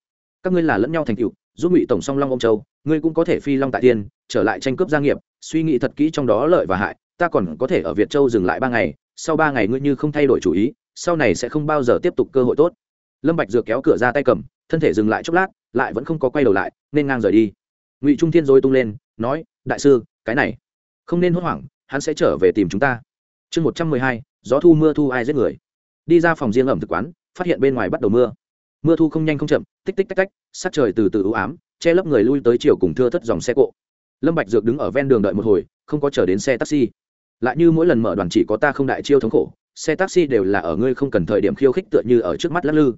Các ngươi là lẫn nhau thành cựu giúp ngụy tổng song long ông châu, ngươi cũng có thể phi long tại tiên, trở lại tranh cướp gia nghiệp, suy nghĩ thật kỹ trong đó lợi và hại, ta còn có thể ở việt châu dừng lại ba ngày, sau ba ngày ngươi như không thay đổi chủ ý, sau này sẽ không bao giờ tiếp tục cơ hội tốt. Lâm bạch dược kéo cửa ra tay cầm, thân thể dừng lại chốc lát, lại vẫn không có quay đầu lại, nên ngang rời đi. Ngụy trung thiên dối tung lên, nói, đại sư, cái này không nên hốt hoảng, hắn sẽ trở về tìm chúng ta. Chương một trăm mười hai, gió thu mưa thu ai giết người. Đi ra phòng riêng ẩm thực quán, phát hiện bên ngoài bắt đầu mưa. Mưa thu không nhanh không chậm, tích tích tách tách sát trời từ từ ưu ám, che lấp người lui tới chiều cùng thưa thất dòng xe cộ. Lâm bạch dược đứng ở ven đường đợi một hồi, không có chờ đến xe taxi. Lại như mỗi lần mở đoàn chỉ có ta không đại chiêu thống khổ, xe taxi đều là ở ngươi không cần thời điểm khiêu khích tựa như ở trước mắt lắc lư.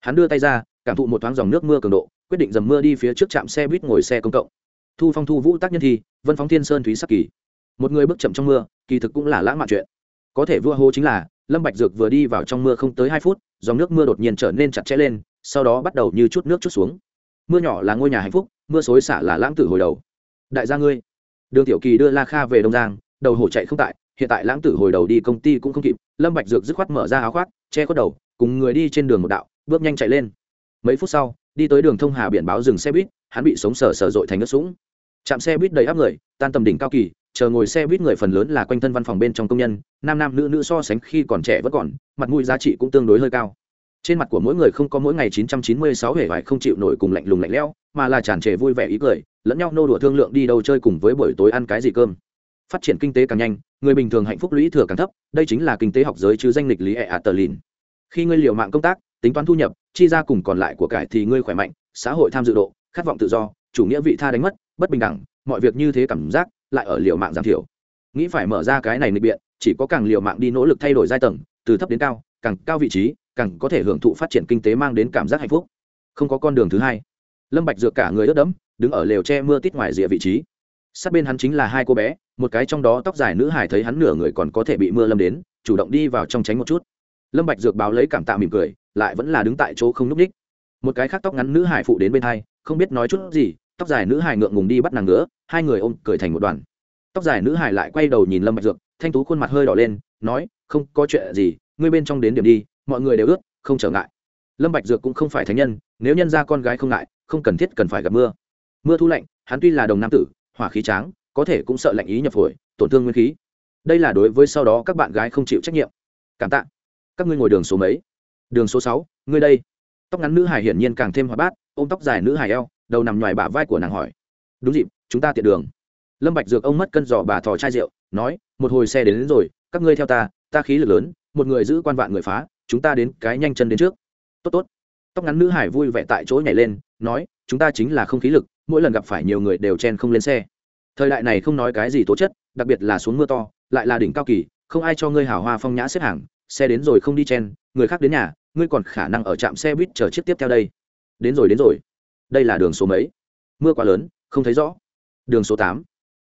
Hắn đưa tay ra, cảm thụ một thoáng dòng nước mưa cường độ, quyết định dầm mưa đi phía trước trạm xe buýt ngồi xe công cộng. Thu phong thu vũ tác nhân thi, vân phóng thiên sơn thúy sắc kỳ một người bước chậm trong mưa, kỳ thực cũng là lãng mạn chuyện. Có thể vua hô chính là, lâm bạch dược vừa đi vào trong mưa không tới hai phút, dòng nước mưa đột nhiên trở nên chặt chẽ lên, sau đó bắt đầu như chút nước chút xuống. Mưa nhỏ là ngôi nhà hạnh phúc, mưa xối xả là lãng tử hồi đầu. Đại gia ngươi, đường tiểu kỳ đưa la kha về đông giang, đầu hổ chạy không tại, hiện tại lãng tử hồi đầu đi công ty cũng không kịp, lâm bạch dược dứt khoát mở ra áo khoác, che khuất đầu, cùng người đi trên đường một đạo, bước nhanh chạy lên. Mấy phút sau, đi tới đường thông hà biển báo dừng xe buýt, hắn bị sống sờ sờ dội thành ngất sũng. Chạm xe buýt đầy áp người, tan tầm đỉnh cao kỳ chờ ngồi xe buýt người phần lớn là quanh thân văn phòng bên trong công nhân, nam nam nữ nữ so sánh khi còn trẻ vẫn còn, mặt mũi giá trị cũng tương đối hơi cao. Trên mặt của mỗi người không có mỗi ngày 996 hề hoài không chịu nổi cùng lạnh lùng lạnh lẽo, mà là tràn trề vui vẻ ý cười, lẫn nhau nô đùa thương lượng đi đâu chơi cùng với buổi tối ăn cái gì cơm. Phát triển kinh tế càng nhanh, người bình thường hạnh phúc lũy thừa càng thấp, đây chính là kinh tế học giới chứ danh lịch lý ẹ ạt tờ lìn khi ngươi liều mạng công tác, tính toán thu nhập, chi ra cùng còn lại của cải thì ngươi khỏe mạnh, xã hội tham dự độ, khát vọng tự do, chủ nghĩa vị tha đánh mất, bất bình đẳng, mọi việc như thế cảm giác lại ở liều mạng giảm thiểu. Nghĩ phải mở ra cái này nghịch biện, chỉ có càng liều mạng đi nỗ lực thay đổi giai tầng, từ thấp đến cao, càng cao vị trí, càng có thể hưởng thụ phát triển kinh tế mang đến cảm giác hạnh phúc. Không có con đường thứ hai. Lâm bạch dược cả người ướt đẫm, đứng ở lều che mưa tít ngoài rìa vị trí. Sát bên hắn chính là hai cô bé, một cái trong đó tóc dài nữ hải thấy hắn nửa người còn có thể bị mưa lâm đến, chủ động đi vào trong tránh một chút. Lâm bạch dược báo lấy cảm tạ mỉm cười, lại vẫn là đứng tại chỗ không núp đích. một cái khác tóc ngắn nữ hải phụ đến bên hai, không biết nói chút gì tóc dài nữ hải ngượng ngùng đi bắt nàng nữa hai người ôm cười thành một đoàn. Tóc dài nữ hải lại quay đầu nhìn lâm bạch dược, thanh tú khuôn mặt hơi đỏ lên, nói, không có chuyện gì, ngươi bên trong đến điểm đi, mọi người đều ướt không trở ngại. Lâm bạch dược cũng không phải thánh nhân, nếu nhân ra con gái không ngại, không cần thiết cần phải gặp mưa. Mưa thu lạnh, hắn tuy là đồng nam tử, hỏa khí tráng, có thể cũng sợ lạnh ý nhập phổi, tổn thương nguyên khí. Đây là đối với sau đó các bạn gái không chịu trách nhiệm. Cảm tạ. Các ngươi ngồi đường số mấy? Đường số sáu, ngươi đây. Tóc ngắn nữ hải hiển nhiên càng thêm hoạt bát, ôm tóc dài nữ hải eo đầu nằm ngoài bả vai của nàng hỏi. Đúng dịp chúng ta tiện đường. Lâm bạch dược ông mất cân giò bà thò chai rượu nói một hồi xe đến, đến rồi các ngươi theo ta ta khí lực lớn một người giữ quan vạn người phá chúng ta đến cái nhanh chân đến trước. Tốt tốt. Tóc ngắn nữ hải vui vẻ tại chỗ nhảy lên nói chúng ta chính là không khí lực mỗi lần gặp phải nhiều người đều chen không lên xe. Thời đại này không nói cái gì tố chất đặc biệt là xuống mưa to lại là đỉnh cao kỳ không ai cho ngươi hào hoa phong nhã xếp hàng xe đến rồi không đi chen người khác đến nhà ngươi còn khả năng ở trạm xe buýt chờ chiếc tiếp theo đây. Đến rồi đến rồi đây là đường số mấy? Mưa quá lớn, không thấy rõ. Đường số tám.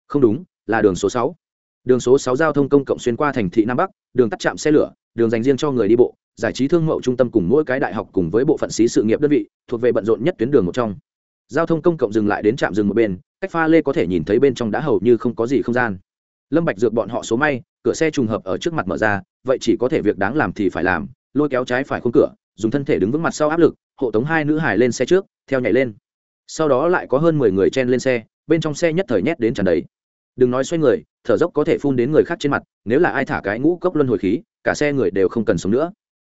Không đúng, là đường số sáu. Đường số sáu giao thông công cộng xuyên qua thành thị nam bắc, đường tắt trạm xe lửa, đường dành riêng cho người đi bộ, giải trí thương mẫu trung tâm cùng mỗi cái đại học cùng với bộ phận xí sự nghiệp đơn vị, thuộc về bận rộn nhất tuyến đường một trong. Giao thông công cộng dừng lại đến trạm dừng một bên, cách pha lê có thể nhìn thấy bên trong đã hầu như không có gì không gian. Lâm bạch dược bọn họ số may, cửa xe trùng hợp ở trước mặt mở ra, vậy chỉ có thể việc đáng làm thì phải làm, lôi kéo trái phải khung cửa, dùng thân thể đứng vững mặt sau áp lực hộ tống hai nữ hải lên xe trước, theo nhảy lên. Sau đó lại có hơn mười người chen lên xe, bên trong xe nhất thời nhét đến tràn đầy. Đừng nói xoay người, thở dốc có thể phun đến người khác trên mặt, nếu là ai thả cái ngũ cốc luân hồi khí, cả xe người đều không cần sống nữa.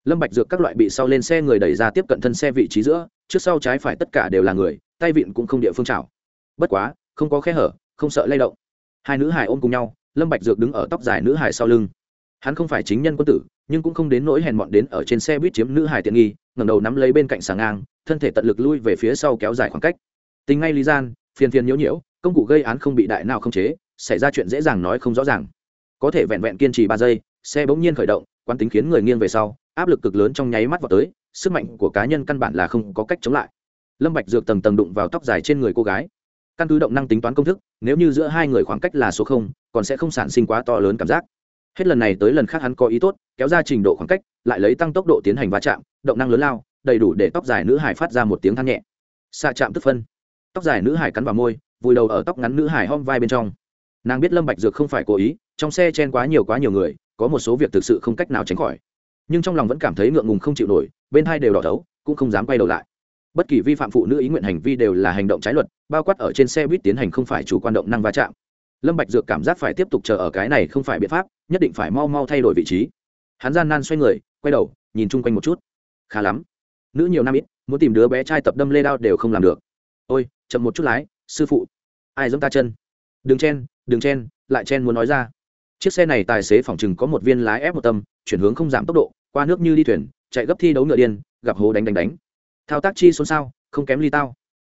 Lâm bạch dược các loại bị sau lên xe người đẩy ra tiếp cận thân xe vị trí giữa, trước sau trái phải tất cả đều là người, tay vịn cũng không địa phương chảo. Bất quá, không có khe hở, không sợ lay động. Hai nữ hải ôm cùng nhau, lâm bạch dược đứng ở tóc dài nữ hải sau lưng hắn không phải chính nhân quân tử, nhưng cũng không đến nỗi hèn mọn đến ở trên xe buýt chiếm nữ hải tiện nghi, ngẩng đầu nắm lấy bên cạnh sàng ngang, thân thể tận lực lui về phía sau kéo dài khoảng cách. Tính ngay lý gian, phiền phiền nhiễu nhiễu, công cụ gây án không bị đại nào không chế, xảy ra chuyện dễ dàng nói không rõ ràng. Có thể vẹn vẹn kiên trì ba giây, xe bỗng nhiên khởi động, quán tính khiến người nghiêng về sau, áp lực cực lớn trong nháy mắt vào tới, sức mạnh của cá nhân căn bản là không có cách chống lại. Lâm bạch dược tầng tầng đụng vào tóc dài trên người cô gái. Căn cứ động năng tính toán công thức, nếu như giữa hai người khoảng cách là số không, còn sẽ không sản sinh quá to lớn cảm giác hết lần này tới lần khác hắn có ý tốt, kéo ra trình độ khoảng cách, lại lấy tăng tốc độ tiến hành va chạm, động năng lớn lao, đầy đủ để tóc dài nữ hải phát ra một tiếng than nhẹ. Xạ chạm tức phân. Tóc dài nữ hải cắn vào môi, vùi đầu ở tóc ngắn nữ hải hom vai bên trong. Nàng biết lâm bạch dược không phải cố ý, trong xe chen quá nhiều quá nhiều người, có một số việc thực sự không cách nào tránh khỏi. Nhưng trong lòng vẫn cảm thấy ngượng ngùng không chịu nổi, bên hai đều đỏ thấu, cũng không dám quay đầu lại. Bất kỳ vi phạm phụ nữ ý nguyện hành vi đều là hành động trái luật, bao quát ở trên xe buýt tiến hành không phải chủ quan động năng va chạm. Lâm bạch dược cảm giác phải tiếp tục chờ ở cái này không phải biện pháp nhất định phải mau mau thay đổi vị trí. Hắn gian nan xoay người, quay đầu, nhìn chung quanh một chút. Khá lắm. Nữ nhiều năm ít, muốn tìm đứa bé trai tập đâm lê đao đều không làm được. Ôi, chậm một chút lái, sư phụ. Ai giống ta chân? Đừng chen đừng chen, lại chen muốn nói ra. Chiếc xe này tài xế phỏng chừng có một viên lái ép một tâm, chuyển hướng không giảm tốc độ, qua nước như đi thuyền, chạy gấp thi đấu ngựa điên, gặp hố đánh đánh đánh. Thao tác chi xôn xao, không kém ly tao.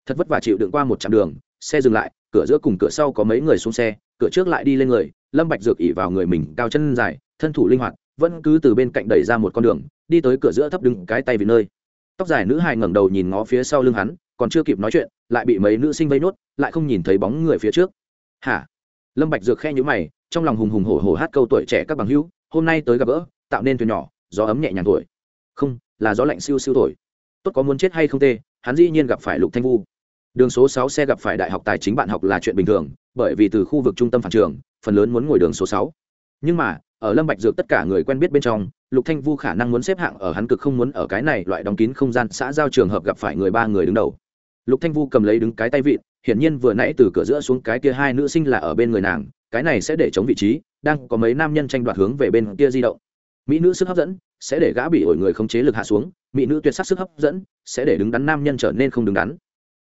Thật vất vả chịu đựng qua một chặng đường, xe dừng lại, cửa giữa cùng cửa sau có mấy người xuống xe, cửa trước lại đi lên người lâm bạch dược ỉ vào người mình, cao chân dài, thân thủ linh hoạt, vẫn cứ từ bên cạnh đẩy ra một con đường, đi tới cửa giữa thấp đứng cái tay vì nơi. Tóc dài nữ hài ngẩng đầu nhìn ngó phía sau lưng hắn, còn chưa kịp nói chuyện, lại bị mấy nữ sinh vây nốt, lại không nhìn thấy bóng người phía trước. Hả? Lâm bạch dược khe nhíu mày, trong lòng hùng hùng hổ hổ hát câu tuổi trẻ các bằng hữu, hôm nay tới gặp gỡ, tạo nên thuyền nhỏ, gió ấm nhẹ nhàng tuổi không, là gió lạnh siêu siêu tuổi tốt có muốn chết hay không tê, hắn dĩ nhiên gặp phải lục thanh vu. Đường số sáu xe gặp phải đại học tài chính bạn học là chuyện bình thường, bởi vì từ khu vực trung tâm phản trường phần lớn muốn ngồi đường số sáu. Nhưng mà, ở lâm bạch dược tất cả người quen biết bên trong, lục thanh vu khả năng muốn xếp hạng ở hắn cực không muốn ở cái này loại đóng kín không gian xã giao trường hợp gặp phải người ba người đứng đầu. Lục thanh vu cầm lấy đứng cái tay vịn, hiển nhiên vừa nãy từ cửa giữa xuống cái kia hai nữ sinh là ở bên người nàng, cái này sẽ để chống vị trí, đang có mấy nam nhân tranh đoạt hướng về bên kia di động. Mỹ nữ sức hấp dẫn, sẽ để gã bị ổi người không chế lực hạ xuống, mỹ nữ tuyệt sắc sức hấp dẫn, sẽ để đứng đắn nam nhân trở nên không đứng đắn.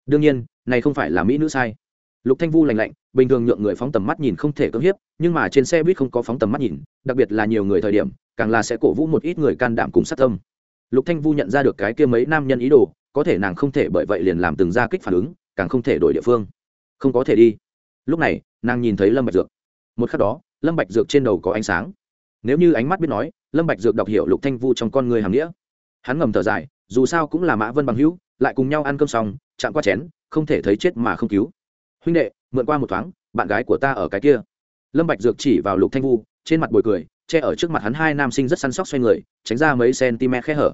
Đương nhiên, này không phải là mỹ nữ sai. Lục thanh vu lạnh lạnh bình thường nhượng người phóng tầm mắt nhìn không thể cưỡng hiếp, nhưng mà trên xe buýt không có phóng tầm mắt nhìn, đặc biệt là nhiều người thời điểm, càng là sẽ cổ vũ một ít người can đảm cùng sát tâm. Lục thanh vu nhận ra được cái kia mấy nam nhân ý đồ, có thể nàng không thể bởi vậy liền làm từng ra kích phản ứng, càng không thể đổi địa phương. Không có thể đi. Lúc này, nàng nhìn thấy lâm bạch dược. Một khắc đó, lâm bạch dược trên đầu có ánh sáng. Nếu như ánh mắt biết nói, lâm bạch dược đọc hiểu lục thanh vu trong con người hàng nghĩa. Hắn ngầm thở dài, dù sao cũng là mã vân bằng hữu, lại cùng nhau ăn cơm xong, chạm qua chén, không thể thấy chết mà không cứu. Huynh đệ mượn qua một thoáng, bạn gái của ta ở cái kia. Lâm bạch dược chỉ vào lục thanh vu, trên mặt bồi cười, che ở trước mặt hắn hai nam sinh rất săn sóc xoay người, tránh ra mấy cm khe hở.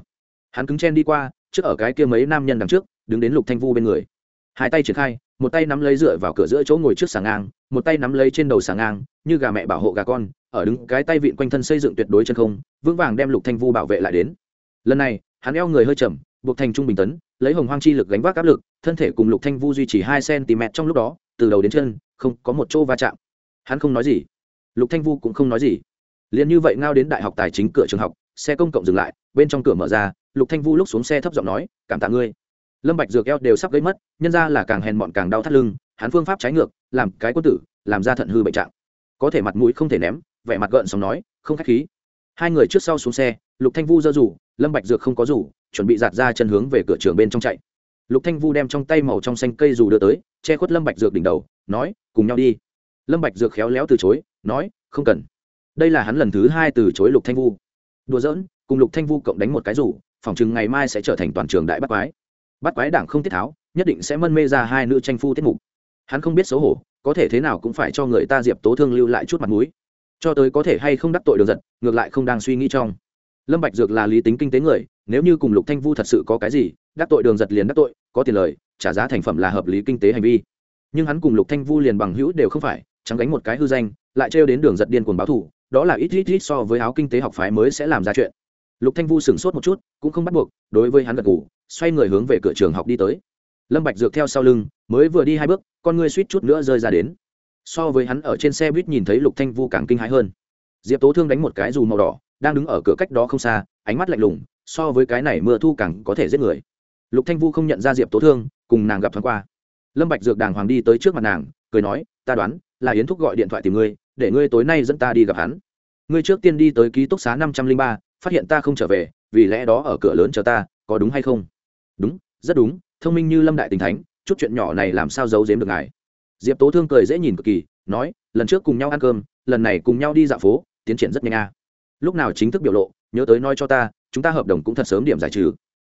Hắn cứng chen đi qua, trước ở cái kia mấy nam nhân đằng trước, đứng đến lục thanh vu bên người. Hai tay triển khai, một tay nắm lấy dựa vào cửa giữa chỗ ngồi trước sàng ngang, một tay nắm lấy trên đầu sàng ngang, như gà mẹ bảo hộ gà con, ở đứng cái tay vịn quanh thân xây dựng tuyệt đối chân không, vững vàng đem lục thanh vu bảo vệ lại đến. Lần này, hắn eo người hơi chậm, buộc thành trung bình tấn, lấy hồng hoang chi lực gánh vác áp lực, thân thể cùng lục thanh vu duy trì hai cm trong lúc đó từ đầu đến chân, không có một chỗ va chạm. Hắn không nói gì. Lục thanh vu cũng không nói gì. Liền như vậy ngao đến đại học tài chính cửa trường học, xe công cộng dừng lại, bên trong cửa mở ra, lục thanh vu lúc xuống xe thấp giọng nói, cảm tạ ngươi. Lâm bạch dược eo đều sắp gây mất, nhân ra là càng hèn mọn càng đau thắt lưng, hắn phương pháp trái ngược, làm cái quân tử, làm ra thận hư bệnh trạng. Có thể mặt mũi không thể ném, vẻ mặt gợn sóng nói, không khách khí. Hai người trước sau xuống xe, lục thanh vu dơ rủ, lâm bạch dược không có rủ, chuẩn bị giạt ra chân hướng về cửa trường bên trong chạy lục thanh vu đem trong tay màu trong xanh cây dù đưa tới, che khuất lâm bạch dược đỉnh đầu, nói, cùng nhau đi. Lâm bạch dược khéo léo từ chối, nói, không cần. Đây là hắn lần thứ hai từ chối lục thanh vu. Đùa giỡn, cùng lục thanh vu cộng đánh một cái rủ phỏng chừng ngày mai sẽ trở thành toàn trường đại bắt quái. Bắt quái đảng không tiết tháo, nhất định sẽ mân mê ra hai nữ tranh phu tiết mục. Hắn không biết xấu hổ, có thể thế nào cũng phải cho người ta diệp tố thương lưu lại chút mặt mũi. Cho tới có thể hay không đắc tội được giật, ngược lại không đang suy nghĩ trong. Lâm bạch dược là lý tính kinh tế người, nếu như cùng lục thanh vu thật sự có cái gì, đắc tội đường giật liền đắc tội có tiền lời, trả giá thành phẩm là hợp lý kinh tế hành vi. Nhưng hắn cùng lục thanh vu liền bằng hữu đều không phải chẳng gánh một cái hư danh, lại trêu đến đường giật điên cuồng báo thù, đó là ít ít ít so với áo kinh tế học phái mới sẽ làm ra chuyện. Lục thanh vu sửng sốt một chút, cũng không bắt buộc, đối với hắn gật gù, xoay người hướng về cửa trường học đi tới. Lâm bạch dược theo sau lưng, mới vừa đi hai bước, con người suýt chút nữa rơi ra đến. So với hắn ở trên xe buýt nhìn thấy lục thanh vu càng kinh hãi hơn. Diệp tố thương đánh một cái dù màu đỏ, đang đứng ở cửa cách đó không xa, ánh mắt lạnh lùng, so với cái này mưa thu càng có thể giết người lục thanh vu không nhận ra diệp tố thương, cùng nàng gặp thoáng qua. Lâm bạch dược đàng hoàng đi tới trước mặt nàng, cười nói, ta đoán, là yến thúc gọi điện thoại tìm ngươi, để ngươi tối nay dẫn ta đi gặp hắn. Ngươi trước tiên đi tới ký túc xá năm trăm linh ba, phát hiện ta không trở về, vì lẽ đó ở cửa lớn chờ ta, có đúng hay không? Đúng, rất đúng, thông minh như lâm đại tình thánh, chút chuyện nhỏ này làm sao giấu giếm được ngài? Diệp tố thương cười dễ nhìn cực kỳ, nói, lần trước cùng nhau ăn cơm, lần này cùng nhau đi dạo phố, tiến triển rất nhanh a. Lúc nào chính thức biểu lộ, nhớ tới nói cho ta, chúng ta hợp đồng cũng thật sớm điểm giải trừ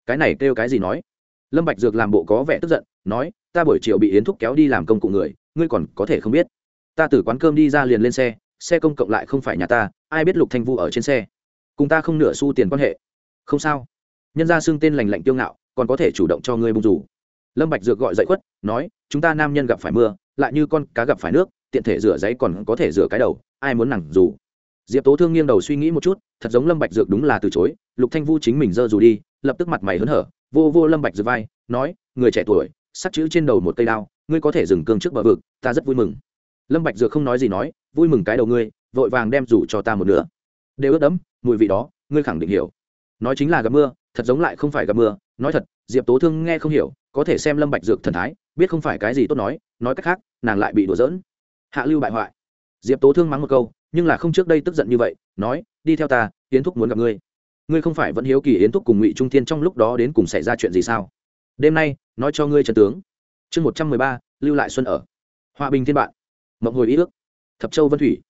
cái này kêu cái gì nói? Lâm bạch dược làm bộ có vẻ tức giận nói ta buổi chiều bị yến thúc kéo đi làm công cụ người ngươi còn có thể không biết. Ta từ quán cơm đi ra liền lên xe xe công cộng lại không phải nhà ta ai biết lục thanh vu ở trên xe. Cùng ta không nửa xu tiền quan hệ. Không sao. Nhân gia xưng tên lành lạnh tiêu ngạo còn có thể chủ động cho ngươi bung rủ. Lâm bạch dược gọi dậy quất, nói chúng ta nam nhân gặp phải mưa lại như con cá gặp phải nước tiện thể rửa giấy còn có thể rửa cái đầu ai muốn nặng dù? Diệp tố thương nghiêng đầu suy nghĩ một chút thật giống lâm bạch dược đúng là từ chối lục thanh vu chính mình dơ dù đi lập tức mặt mày hớn hở, vô vô lâm bạch dược vai, nói, người trẻ tuổi sắc chữ trên đầu một cây đao, ngươi có thể dừng cương trước bờ vực, ta rất vui mừng. Lâm bạch dược không nói gì nói, vui mừng cái đầu ngươi, vội vàng đem rủ cho ta một nửa. Đều ướt đẫm, mùi vị đó, ngươi khẳng định hiểu. Nói chính là gặp mưa, thật giống lại không phải gặp mưa, nói thật, diệp tố thương nghe không hiểu, có thể xem lâm bạch dược thần thái, biết không phải cái gì tốt nói nói cách khác, nàng lại bị đùa giỡn. Hạ lưu bại hoại. Diệp tố thương mắng một câu, nhưng là không trước đây tức giận như vậy, nói, đi theo ta, yến thúc muốn gặp ngươi ngươi không phải vẫn hiếu kỳ yến thúc cùng ngụy trung thiên trong lúc đó đến cùng xảy ra chuyện gì sao? Đêm nay, nói cho ngươi trần tướng. Chương một trăm mười ba, lưu lại xuân ở. Hòa bình thiên bạn. Mộng hồi ý ước. Thập châu vân thủy.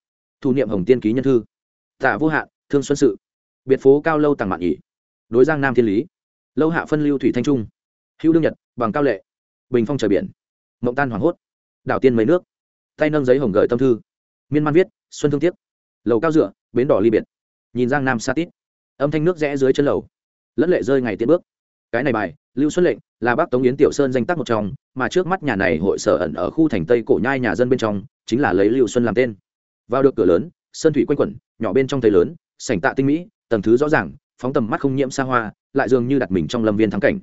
Thủ niệm hồng tiên ký nhân thư. Tạ vô hạn, thương xuân sự. Biệt phố cao lâu tàng mạn nghỉ. đối giang nam thiên lý. Lâu hạ phân lưu thủy thanh trung. Hữu đương nhật, bằng cao lệ. Bình phong trời biển. Mộng tan hoàng hốt. Đảo tiên mấy nước. Tay nâng giấy hồng gợi tâm thư. Miên man viết, xuân thương tiếc. Lầu cao dựa, bến đỏ ly biệt. Nhìn giang nam xa tít âm thanh nước rẽ dưới chân lầu. Lẫn lệ rơi ngày tiến bước. Cái này bài, lưu xuân lệnh, là bác tống yến tiểu sơn danh tác một trong, mà trước mắt nhà này hội sở ẩn ở khu thành tây cổ nhai nhà dân bên trong, chính là lấy lưu xuân làm tên. Vào được cửa lớn, sơn thủy quanh quẩn, nhỏ bên trong thấy lớn, sảnh tạ tinh mỹ, tầng thứ rõ ràng, phóng tầm mắt không nhiễm xa hoa, lại dường như đặt mình trong lâm viên thắng cảnh.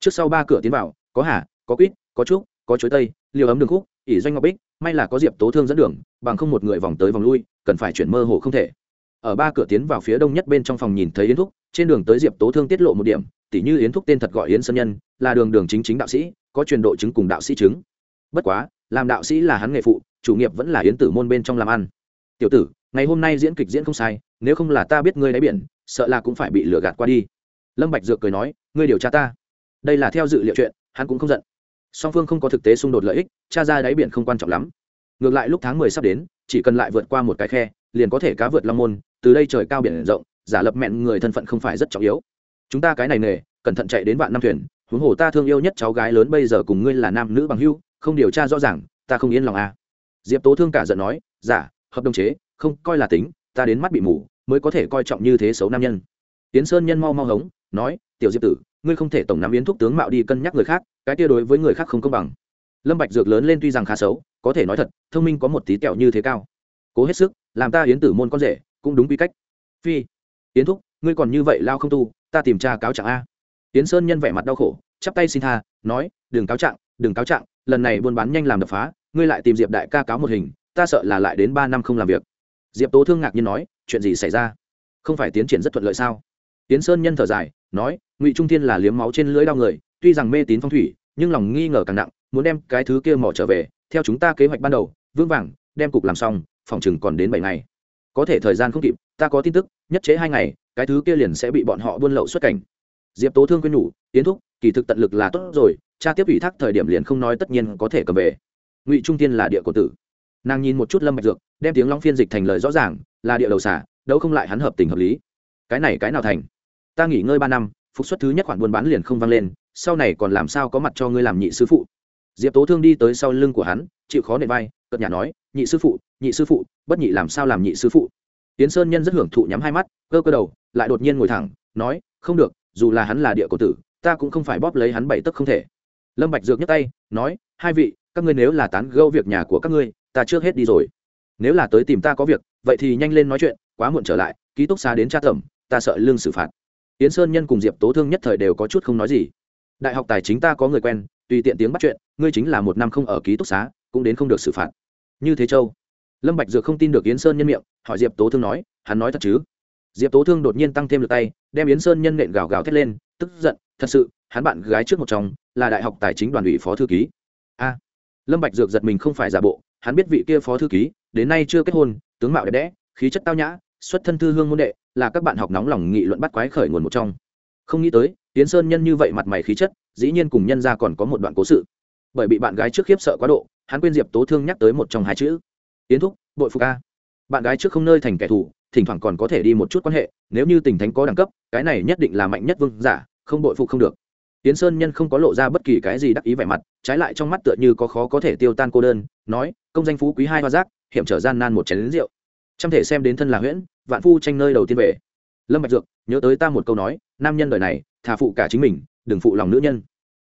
Trước sau ba cửa tiến vào, có hà, có quýt, có trúc, có chuối tây, liều ấm đường khúc ỉ doanh ngọc bích, may là có diệp tố thương dẫn đường, bằng không một người vòng tới vòng lui, cần phải chuyển mơ hồ không thể ở ba cửa tiến vào phía đông nhất bên trong phòng nhìn thấy yến thúc, trên đường tới diệp tố thương tiết lộ một điểm, tỉ như yến thúc tên thật gọi yến sơn nhân, là đường đường chính chính đạo sĩ, có truyền độ chứng cùng đạo sĩ chứng. Bất quá, làm đạo sĩ là hắn nghề phụ, chủ nghiệp vẫn là yến tử môn bên trong làm ăn. Tiểu tử, ngày hôm nay diễn kịch diễn không sai, nếu không là ta biết ngươi đáy biển, sợ là cũng phải bị lừa gạt qua đi. Lâm bạch dược cười nói, ngươi điều tra ta. Đây là theo dự liệu chuyện, hắn cũng không giận. Song phương không có thực tế xung đột lợi ích tra ra đáy biển không quan trọng lắm. Ngược lại lúc tháng mười sắp đến, chỉ cần lại vượt qua một cái khe, liền có thể cá vượt long môn từ đây trời cao biển rộng, giả lập mẹn người thân phận không phải rất trọng yếu. Chúng ta cái này nghề, cẩn thận chạy đến vạn năm thuyền, huống hồ ta thương yêu nhất cháu gái lớn bây giờ cùng ngươi là nam nữ bằng hưu không điều tra rõ ràng, ta không yên lòng à. diệp tố thương cả giận nói giả hợp đồng chế, không, coi là tính, ta đến mắt bị mù, mới có thể coi trọng như thế xấu nam nhân. Tiến sơn nhân mau mau hống, nói, tiểu diệp tử, ngươi không thể tổng nắm yến thuốc tướng mạo đi cân nhắc người khác, cái tia đối với người khác không công bằng. Lâm bạch dược lớn lên tuy rằng khá xấu, có thể nói thật, thông minh có một tí kẹo như thế cao. Cố hết sức, làm ta yến tử môn con rể cũng đúng quy cách. Phi, yến thúc, ngươi còn như vậy lao không tu, ta tìm tra cáo trạng a. Yến sơn nhân vẻ mặt đau khổ, chắp tay xin tha, nói, đừng cáo trạng, đừng cáo trạng, lần này buôn bán nhanh làm đập phá, ngươi lại tìm diệp đại ca cáo một hình, ta sợ là lại đến ba năm không làm việc. Diệp tố thương ngạc nhiên nói, chuyện gì xảy ra? Không phải tiến triển rất thuận lợi sao? Tiến sơn nhân thở dài, nói, ngụy trung thiên là liếm máu trên lưỡi đau người, tuy rằng mê tín phong thủy, nhưng lòng nghi ngờ càng nặng, muốn đem cái thứ kia mỏ trở về, theo chúng ta kế hoạch ban đầu, vững vàng, đem cục làm xong, phòng chừng còn đến bảy ngày có thể thời gian không kịp, ta có tin tức, nhất chế hai ngày, cái thứ kia liền sẽ bị bọn họ buôn lậu xuất cảnh. Diệp tố thương quyên nhủ tiến thúc, kỳ thực tận lực là tốt rồi, cha tiếp ủy thác thời điểm liền không nói tất nhiên có thể cầm về. Ngụy trung tiên là địa cổ tử. Nàng nhìn một chút lâm bạch dược, đem tiếng long phiên dịch thành lời rõ ràng, là địa đầu xả đâu không lại hắn hợp tình hợp lý. Cái này cái nào thành? Ta nghỉ ngơi ba năm, phục xuất thứ nhất khoản buôn bán liền không vang lên, sau này còn làm sao có mặt cho ngươi làm nhị sư phụ? Diệp tố thương đi tới sau lưng của hắn, chịu khó nệ vai cợt nhà nói, nhị sư phụ, nhị sư phụ, bất nhị làm sao làm nhị sư phụ? Tiến sơn nhân rất hưởng thụ nhắm hai mắt, cơ cơ đầu, lại đột nhiên ngồi thẳng, nói, không được, dù là hắn là địa cổ tử, ta cũng không phải bóp lấy hắn bảy tấc không thể. Lâm bạch dược nhấc tay, nói, hai vị, các ngươi nếu là tán gẫu việc nhà của các ngươi, ta trước hết đi rồi. Nếu là tới tìm ta có việc, vậy thì nhanh lên nói chuyện, quá muộn trở lại, ký túc xá đến tra thẩm ta sợ lương xử phạt. Yến sơn nhân cùng diệp tố thương nhất thời đều có chút không nói gì. Đại học tài chính ta có người quen, tùy tiện tiếng bắt chuyện, ngươi chính là một năm không ở ký túc xá cũng đến không được xử phạt. Như thế châu, lâm bạch dược không tin được yến sơn nhân miệng, hỏi diệp tố thương nói, hắn nói thật chứ? Diệp tố thương đột nhiên tăng thêm lực tay, đem yến sơn nhân nện gào gào thét lên, tức giận, thật sự, hắn bạn gái trước một chồng, là đại học tài chính đoàn ủy phó thư ký. A, lâm bạch dược giật mình không phải giả bộ, hắn biết vị kia phó thư ký, đến nay chưa kết hôn, tướng mạo đẹp đẽ, khí chất tao nhã, xuất thân thư hương môn đệ, là các bạn học nóng lòng nghị luận bắt quái khởi nguồn một trong. Không nghĩ tới tiến sơn nhân như vậy mặt mày khí chất, dĩ nhiên cùng nhân ra còn có một đoạn cố sự. Bởi bị bạn gái trước khiếp sợ quá độ hắn quên diệp tố thương nhắc tới một trong hai chữ. Yến thúc, bội phục a. Bạn gái trước không nơi thành kẻ thù, thỉnh thoảng còn có thể đi một chút quan hệ, nếu như tình thánh có đẳng cấp, cái này nhất định là mạnh nhất vương giả, không bội phục không được. Tiến sơn nhân không có lộ ra bất kỳ cái gì đắc ý vẻ mặt, trái lại trong mắt tựa như có khó có thể tiêu tan cô đơn, nói, công danh phú quý hai hoa giác, hiểm trở gian nan một chén lính rượu. Trăm thể xem đến thân là huyễn, vạn phu tranh nơi đầu tiên về. Lâm bạch dược, nhớ tới ta một câu nói, nam nhân đời này, thà phụ cả chính mình, đừng phụ lòng nữ nhân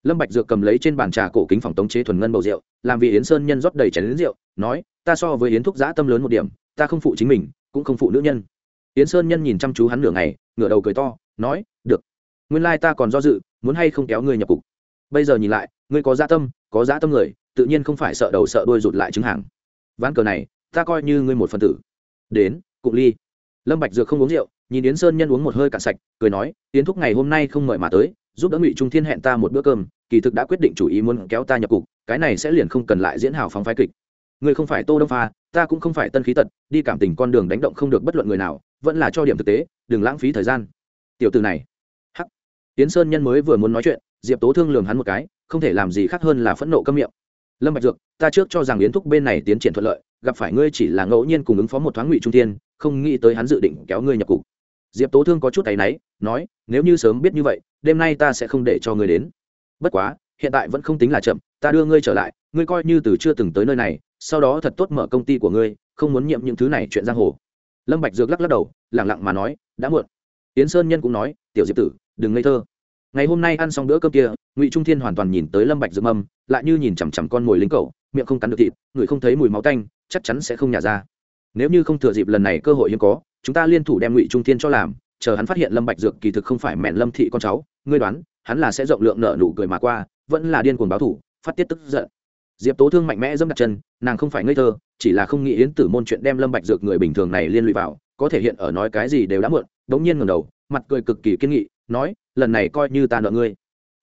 lâm bạch dược cầm lấy trên bàn trà cổ kính phòng tống chế thuần ngân bầu rượu, làm vì yến sơn nhân rót đầy chén lính rượu, nói, ta so với yến thúc giã tâm lớn một điểm, ta không phụ chính mình, cũng không phụ nữ nhân. Yến sơn nhân nhìn chăm chú hắn nửa ngày, ngửa đầu cười to, nói, được, nguyên lai ta còn do dự, muốn hay không kéo ngươi nhập cục. Bây giờ nhìn lại, ngươi có dạ tâm, có dạ tâm người, tự nhiên không phải sợ đầu sợ đuôi rụt lại chứng hàng. Ván cờ này, ta coi như ngươi một phần tử. Đến, cụng ly. Lâm bạch dược không uống rượu nhìn yến sơn nhân uống một hơi cạn sạch cười nói yến thúc ngày hôm nay không mời mà tới giúp đỡ ngụy trung thiên hẹn ta một bữa cơm kỳ thực đã quyết định chủ ý muốn kéo ta nhập cục cái này sẽ liền không cần lại diễn hào phóng phái kịch. Ngươi không phải tô đông pha ta cũng không phải tân khí tật đi cảm tình con đường đánh động không được bất luận người nào vẫn là cho điểm thực tế đừng lãng phí thời gian. Tiểu từ này. Hắc. Yến sơn nhân mới vừa muốn nói chuyện diệp tố thương lường hắn một cái không thể làm gì khác hơn là phẫn nộ câm miệng. Lâm bạch dược ta trước cho rằng yến thúc bên này tiến triển thuận lợi gặp phải ngươi chỉ là ngẫu nhiên cùng ứng phó một thoáng ngụy trung Thiên, không nghĩ tới hắn dự định kéo ngươi nhập cục diệp tố thương có chút tay náy, nói, nếu như sớm biết như vậy, đêm nay ta sẽ không để cho ngươi đến. Bất quá, hiện tại vẫn không tính là chậm, ta đưa ngươi trở lại, ngươi coi như từ chưa từng tới nơi này, sau đó thật tốt mở công ty của ngươi, không muốn nhiệm những thứ này chuyện giang hồ. Lâm bạch dược lắc lắc đầu lẳng lặng mà nói, đã muộn. Tiến sơn nhân cũng nói, tiểu diệp tử, đừng ngây thơ. Ngày hôm nay ăn xong bữa cơm kia, ngụy trung thiên hoàn toàn nhìn tới lâm bạch dược mâm, lại như nhìn chằm chằm con mồi lính cẩu miệng không cắn được thịt, người không thấy mùi máu tanh, chắc chắn sẽ không nhả ra. Nếu như không thừa dịp lần này cơ hội hiếm có chúng ta liên thủ đem ngụy trung thiên cho làm, chờ hắn phát hiện lâm bạch dược kỳ thực không phải mẹ lâm thị con cháu, ngươi đoán, hắn là sẽ rộng lượng nợ nụ cười mà qua, vẫn là điên cuồng báo thủ, phát tiết tức giận. Diệp tố thương mạnh mẽ dẫm đặt chân, nàng không phải ngây thơ, chỉ là không nghĩ yến tử môn chuyện đem lâm bạch dược người bình thường này liên lụy vào, có thể hiện ở nói cái gì đều đã muộn, đống nhiên ngẩng đầu, mặt cười cực kỳ kiên nghị, nói, lần này coi như ta nợ ngươi.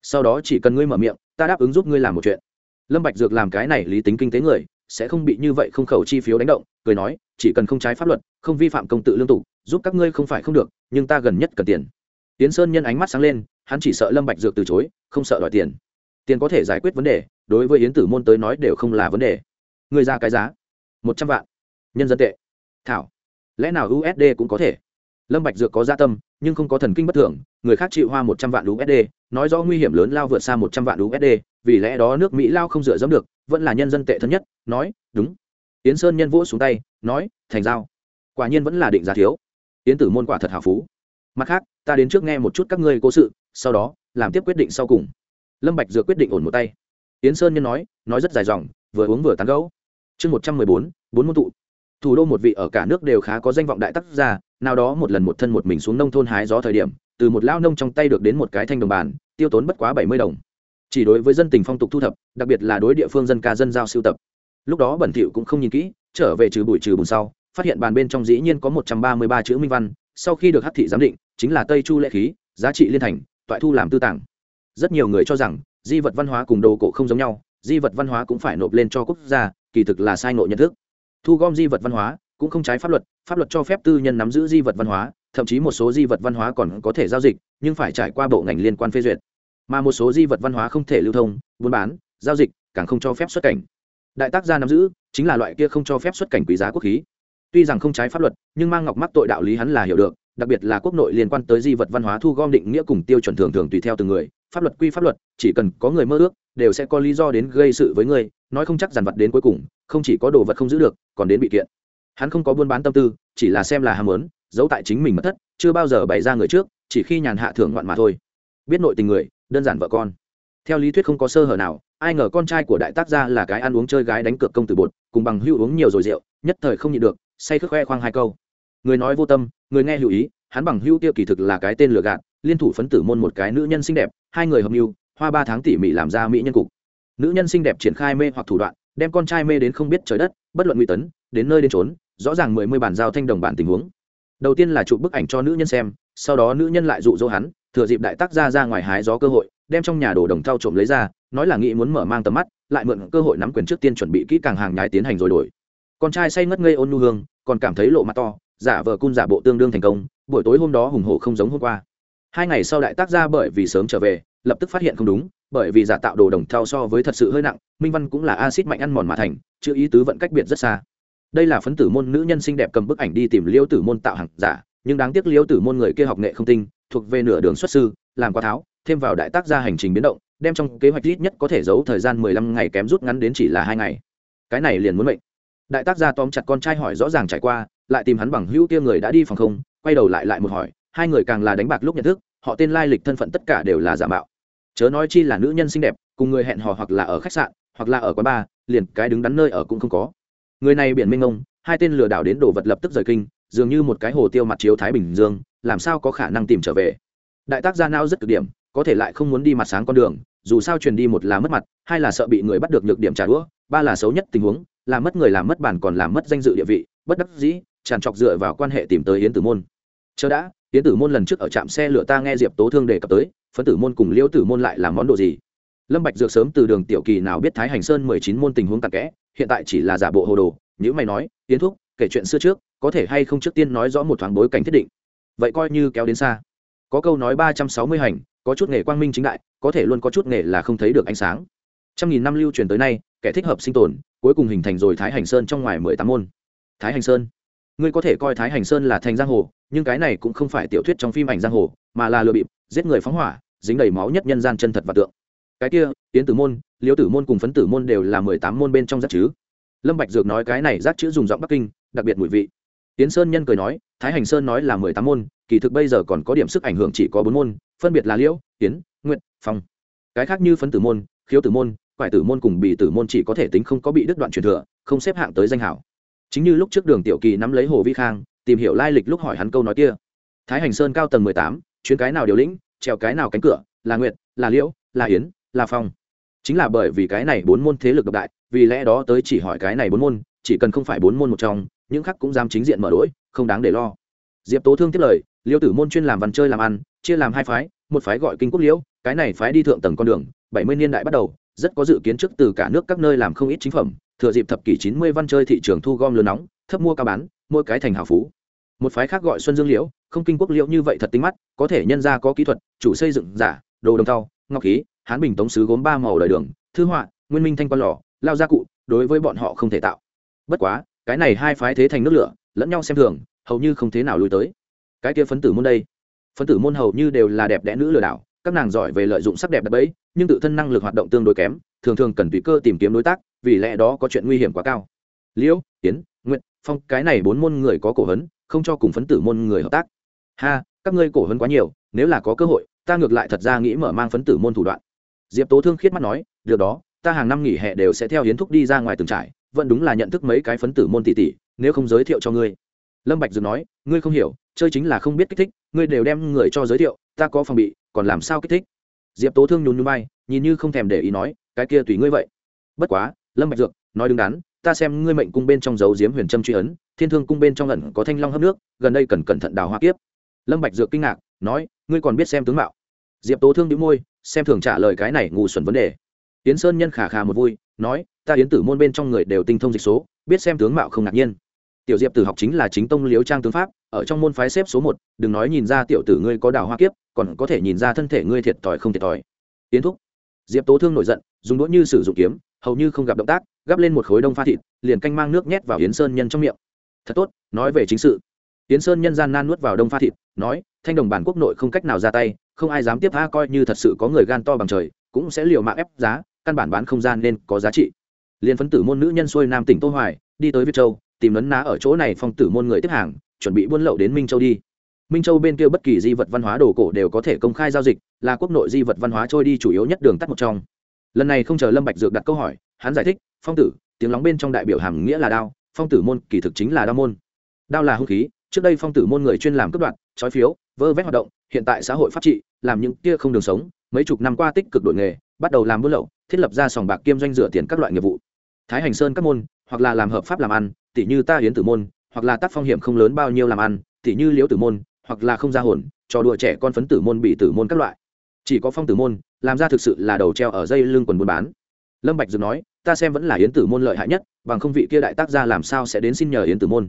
Sau đó chỉ cần ngươi mở miệng, ta đáp ứng giúp ngươi làm một chuyện. Lâm bạch dược làm cái này lý tính kinh tế người sẽ không bị như vậy không khẩu chi phiếu đánh động, cười nói, chỉ cần không trái pháp luật, không vi phạm công tự lương tục giúp các ngươi không phải không được, nhưng ta gần nhất cần tiền. Tiến sơn nhân ánh mắt sáng lên, hắn chỉ sợ lâm bạch dược từ chối, không sợ đòi tiền. Tiền có thể giải quyết vấn đề, đối với yến tử môn tới nói đều không là vấn đề. Người ra cái giá? Một trăm vạn. Nhân dân tệ. Thảo. Lẽ nào usd cũng có thể? Lâm bạch dược có gia tâm, nhưng không có thần kinh bất thường, người khác chịu hoa một trăm vạn usd nói rõ nguy hiểm lớn lao vượt xa một trăm vạn usd vì lẽ đó nước mỹ lao không dựa dẫm được, vẫn là nhân dân tệ thân nhất, nói, đúng. Yến sơn nhân vỗ xuống tay, nói, thành giao. Quả nhiên vẫn là định giá thiếu. Yến tử môn quả thật hào phú. Mặt khác, ta đến trước nghe một chút các ngươi cố sự, sau đó, làm tiếp quyết định sau cùng. Lâm bạch dược quyết định ổn một tay. Yến sơn nhân nói nói rất dài dòng, vừa uống vừa tán gẫu. Chương một trăm mười bốn bốn môn tụ. Thủ đô một vị ở cả nước đều khá có danh vọng đại tác gia nào đó một lần một thân một mình xuống nông thôn hái gió thời điểm, từ một lao nông trong tay được đến một cái thanh đồng bàn, tiêu tốn bất quá bảy mươi đồng. Chỉ đối với dân tình phong tục thu thập, đặc biệt là đối địa phương dân ca dân giao sưu tập. Lúc đó bẩn thỉu cũng không nhìn kỹ, trở về trừ bụi trừ bùn sau, phát hiện bàn bên trong dĩ nhiên có một trăm ba mươi ba chữ minh văn, sau khi được hắc thị giám định, chính là tây chu lễ khí, giá trị liên thành, toại thu làm tư tàng. Rất nhiều người cho rằng, di vật văn hóa cùng đồ cổ không giống nhau, di vật văn hóa cũng phải nộp lên cho quốc gia, kỳ thực là sai ngộ nhận thức. Thu gom di vật văn hóa cũng không trái pháp luật pháp luật cho phép tư nhân nắm giữ di vật văn hóa, thậm chí một số di vật văn hóa còn có thể giao dịch, nhưng phải trải qua bộ ngành liên quan phê duyệt. Mà một số di vật văn hóa không thể lưu thông, buôn bán, giao dịch, càng không cho phép xuất cảnh. Đại tác gia nắm giữ, chính là loại kia không cho phép xuất cảnh quý giá quốc khí. Tuy rằng không trái pháp luật, nhưng mang ngọc mắc tội đạo lý hắn là hiểu được, đặc biệt là quốc nội liên quan tới di vật văn hóa thu gom định nghĩa cùng tiêu chuẩn thường thường tùy theo từng người, pháp luật quy pháp luật, chỉ cần có người mơ ước, đều sẽ có lý do đến gây sự với người, nói không chắc dàn vật đến cuối cùng, không chỉ có đồ vật không giữ được, còn đến bị kiện hắn không có buôn bán tâm tư, chỉ là xem là ham muốn, giấu tại chính mình mất thất, chưa bao giờ bày ra người trước, chỉ khi nhàn hạ thưởng ngoạn mà thôi. Biết nội tình người, đơn giản vợ con. Theo lý thuyết không có sơ hở nào, ai ngờ con trai của đại tác gia là cái ăn uống chơi gái đánh cược công tử bột, cùng bằng hữu uống nhiều rồi rượu, nhất thời không nhịn được, say khước khoe khoang hai câu. Người nói vô tâm, người nghe hữu ý, hắn bằng hữu tiêu kỳ thực là cái tên lừa gạt, liên thủ phấn tử môn một cái nữ nhân xinh đẹp, hai người hợp mưu, hoa ba tháng tỉ mỉ làm ra mỹ nhân cục. Nữ nhân xinh đẹp triển khai mê hoặc thủ đoạn đem con trai mê đến không biết trời đất, bất luận nguy tấn, đến nơi đến trốn rõ ràng mười mươi bản giao thanh đồng bản tình huống. Đầu tiên là chụp bức ảnh cho nữ nhân xem, sau đó nữ nhân lại dụ dỗ hắn, thừa dịp đại tác gia ra ngoài hái gió cơ hội, đem trong nhà đồ đồng thau trộm lấy ra, nói là nghĩ muốn mở mang tầm mắt, lại mượn cơ hội nắm quyền trước tiên chuẩn bị kỹ càng hàng nhái tiến hành rồi đổi. Con trai say ngất ngây ôn nu hương, còn cảm thấy lộ mặt to, giả vờ cung giả bộ tương đương thành công, buổi tối hôm đó hùng hổ không giống hôm qua. Hai ngày sau đại tác gia bởi vì sớm trở về lập tức phát hiện không đúng, bởi vì giả tạo đồ đồng thau so với thật sự hơi nặng, minh văn cũng là acid mạnh ăn mòn mà thành, chữ ý tứ vận cách biệt rất xa. Đây là phấn tử môn nữ nhân xinh đẹp cầm bức ảnh đi tìm liêu tử môn tạo hàng giả, nhưng đáng tiếc liêu tử môn người kia học nghệ không tinh, thuộc về nửa đường xuất sư, làm quá tháo, thêm vào đại tác gia hành trình biến động, đem trong kế hoạch ít nhất có thể giấu thời gian mười lăm ngày kém rút ngắn đến chỉ là hai ngày. Cái này liền muốn mệnh. Đại tác gia tóm chặt con trai hỏi rõ ràng trải qua, lại tìm hắn bằng hữu kia người đã đi phòng không, quay đầu lại lại một hỏi, hai người càng là đánh bạc lúc nhận thức, họ tên lai lịch thân phận tất cả đều là giả mạo chớ nói chi là nữ nhân xinh đẹp, cùng người hẹn hò hoặc là ở khách sạn, hoặc là ở quán bar, liền cái đứng đắn nơi ở cũng không có. Người này biển minh ông hai tên lừa đảo đến đồ vật lập tức rời kinh, dường như một cái hồ tiêu mặt chiếu thái bình dương, làm sao có khả năng tìm trở về. Đại tác gia não rất cực điểm, có thể lại không muốn đi mặt sáng con đường, dù sao truyền đi một là mất mặt, hai là sợ bị người bắt được nhược điểm trả đũa, ba là xấu nhất tình huống làm mất người làm mất bản còn làm mất danh dự địa vị, bất đắc dĩ, tràn trọc dựa vào quan hệ tìm tới yến tử môn. Chờ đã tiến tử môn lần trước ở trạm xe lửa ta nghe diệp tố thương đề cập tới, phấn tử môn cùng liễu tử môn lại làm món đồ gì? Lâm bạch dược sớm từ đường tiểu kỳ nào biết thái hành sơn mười chín môn tình huống cặn kẽ, hiện tại chỉ là giả bộ hồ đồ nếu mày nói tiến thúc, kể chuyện xưa trước, có thể hay không trước tiên nói rõ một thoáng bối cảnh thiết định? Vậy coi như kéo đến xa. Có câu nói ba trăm sáu mươi hành, có chút nghề quang minh chính đại, có thể luôn có chút nghề là không thấy được ánh sáng. Trăm nghìn năm lưu truyền tới nay, kẻ thích hợp sinh tồn, cuối cùng hình thành rồi thái hành sơn trong ngoài mười tám môn. Thái hành sơn ngươi có thể coi thái hành sơn là thành giang hồ, nhưng cái này cũng không phải tiểu thuyết trong phim ảnh giang hồ, mà là lừa bịp, giết người phóng hỏa, dính đầy máu nhất nhân gian chân thật và tượng. Cái kia tiến tử môn, liêu tử môn cùng phấn tử môn đều là mười tám môn bên trong giác chứ. Lâm bạch dược nói cái này giác chữ dùng giọng bắc kinh, đặc biệt mùi vị. Tiến sơn nhân cười nói, thái hành sơn nói là mười tám môn, kỳ thực bây giờ còn có điểm sức ảnh hưởng chỉ có bốn môn, phân biệt là liễu tiến nguyện phong. Cái khác như phấn tử môn, khiếu tử môn, quải tử môn cùng bị tử môn chỉ có thể tính không có bị đứt đoạn truyền thừa, không xếp hạng tới danh hảo chính như lúc trước đường tiểu kỳ nắm lấy hồ vi khang, tìm hiểu lai lịch lúc hỏi hắn câu nói kia. Thái hành sơn cao tầng mười tám, chuyến cái nào điều lĩnh, trèo cái nào cánh cửa, là nguyệt, là liễu, là yến, là phong. Chính là bởi vì cái này bốn môn thế lực độc đại, vì lẽ đó tới chỉ hỏi cái này bốn môn, chỉ cần không phải bốn môn một trong, những khác cũng dám chính diện mở đỗi không đáng để lo. Diệp tố thương tiếp lời liêu tử môn chuyên làm văn chơi làm ăn, chia làm hai phái, một phái gọi kinh quốc liễu, cái này phái đi thượng tầng con đường, bảy mươi niên đại bắt đầu, rất có dự kiến trước từ cả nước các nơi làm không ít chính phẩm thừa dịp thập kỷ chín mươi văn chơi thị trường thu gom lớn nóng, thấp mua cao bán, mỗi cái thành hào phú. Một phái khác gọi xuân dương liễu, không kinh quốc liễu như vậy thật tinh mắt, có thể nhân ra có kỹ thuật, chủ xây dựng giả, đồ đồng thau, ngọc khí, hán bình tống sứ gốm ba màu đời đường, thư họa, nguyên minh thanh quan lò, lao gia cụ, đối với bọn họ không thể tạo. Bất quá, cái này hai phái thế thành nước lửa, lẫn nhau xem thường, hầu như không thế nào lui tới. Cái kia phấn tử môn đây, phấn tử môn hầu như đều là đẹp đẽ nữ lừa đảo, các nàng giỏi về lợi dụng sắc đẹp đập bẫy, nhưng tự thân năng lực hoạt động tương đối kém, thường thường cần tùy cơ tìm kiếm đối tác vì lẽ đó có chuyện nguy hiểm quá cao. Liễu tiến nguyện phong, cái này bốn môn người có cổ hấn, không cho cùng phấn tử môn người hợp tác. Ha, các ngươi cổ hấn quá nhiều, nếu là có cơ hội, ta ngược lại thật ra nghĩ mở mang phấn tử môn thủ đoạn. Diệp tố thương khiết mắt nói, được đó, ta hàng năm nghỉ hè đều sẽ theo hiến thúc đi ra ngoài từng trại vẫn đúng là nhận thức mấy cái phấn tử môn tỷ tỷ, nếu không giới thiệu cho ngươi. Lâm bạch dược nói, ngươi không hiểu, chơi chính là không biết kích thích, ngươi đều đem người cho giới thiệu, ta có phòng bị, còn làm sao kích thích? Diệp tố thương nhún nhún vai, nhìn như không thèm để ý nói, cái kia tùy ngươi vậy. Bất quá lâm bạch dược, nói đứng đắn, ta xem ngươi mệnh cung bên trong dấu diếm huyền trâm truy ấn, thiên thương cung bên trong ẩn có thanh long hấp nước, gần đây cần cẩn thận đào hoa kiếp. Lâm bạch dược kinh ngạc, nói, ngươi còn biết xem tướng mạo. Diệp tố thương đĩu môi, xem thường trả lời cái này ngu xuẩn vấn đề. Yến sơn nhân khả khả một vui, nói, ta yến tử môn bên trong người đều tinh thông dịch số, biết xem tướng mạo không ngạc nhiên. Tiểu diệp tử học chính là chính tông liếu trang tướng pháp, ở trong môn phái xếp số một, đừng nói nhìn ra tiểu tử ngươi có đào hoa kiếp, còn có thể nhìn ra thân thể ngươi thiệt thòi không thiệt thòi. Yến thúc. Diệp tố thương nổi giận, dùng đũa như sử dụng kiếm hầu như không gặp động tác, gắp lên một khối đông pha thịt, liền canh mang nước nhét vào yến sơn nhân trong miệng. Thật tốt, nói về chính sự. Yến sơn nhân gian nan nuốt vào đông pha thịt, nói, thanh đồng bản quốc nội không cách nào ra tay, không ai dám tiếp tha coi như thật sự có người gan to bằng trời, cũng sẽ liều mạng ép giá, căn bản bán không gian nên có giá trị. Liền phấn tử môn nữ nhân xuôi nam tỉnh tô hoài, đi tới việt châu, tìm lấn ná ở chỗ này phong tử môn người tiếp hàng, chuẩn bị buôn lậu đến minh châu đi. Minh châu bên kia bất kỳ di vật văn hóa đồ cổ đều có thể công khai giao dịch, là quốc nội di vật văn hóa trôi đi chủ yếu nhất đường tắt một trong lần này không chờ lâm bạch dược đặt câu hỏi, hắn giải thích, phong tử, tiếng lóng bên trong đại biểu hàm nghĩa là đao, phong tử môn kỳ thực chính là đao môn. Đao là hung khí, trước đây phong tử môn người chuyên làm cướp đoạt, trói phiếu, vơ vét hoạt động, hiện tại xã hội pháp trị, làm những kia không đường sống, mấy chục năm qua tích cực đổi nghề, bắt đầu làm buôn lậu, thiết lập ra sòng bạc kiêm doanh rửa tiền các loại nghiệp vụ. Thái hành sơn các môn, hoặc là làm hợp pháp làm ăn tỷ như ta hiến tử môn, hoặc là tác phong hiểm không lớn bao nhiêu làm ăn tỷ như liễu tử môn, hoặc là không ra hồn, trò đùa trẻ con phấn tử môn bị tử môn các loại chỉ có phong tử môn, làm ra thực sự là đầu treo ở dây lưng quần buôn bán. Lâm bạch dược nói, ta xem vẫn là yến tử môn lợi hại nhất, bằng không vị kia đại tác gia làm sao sẽ đến xin nhờ yến tử môn?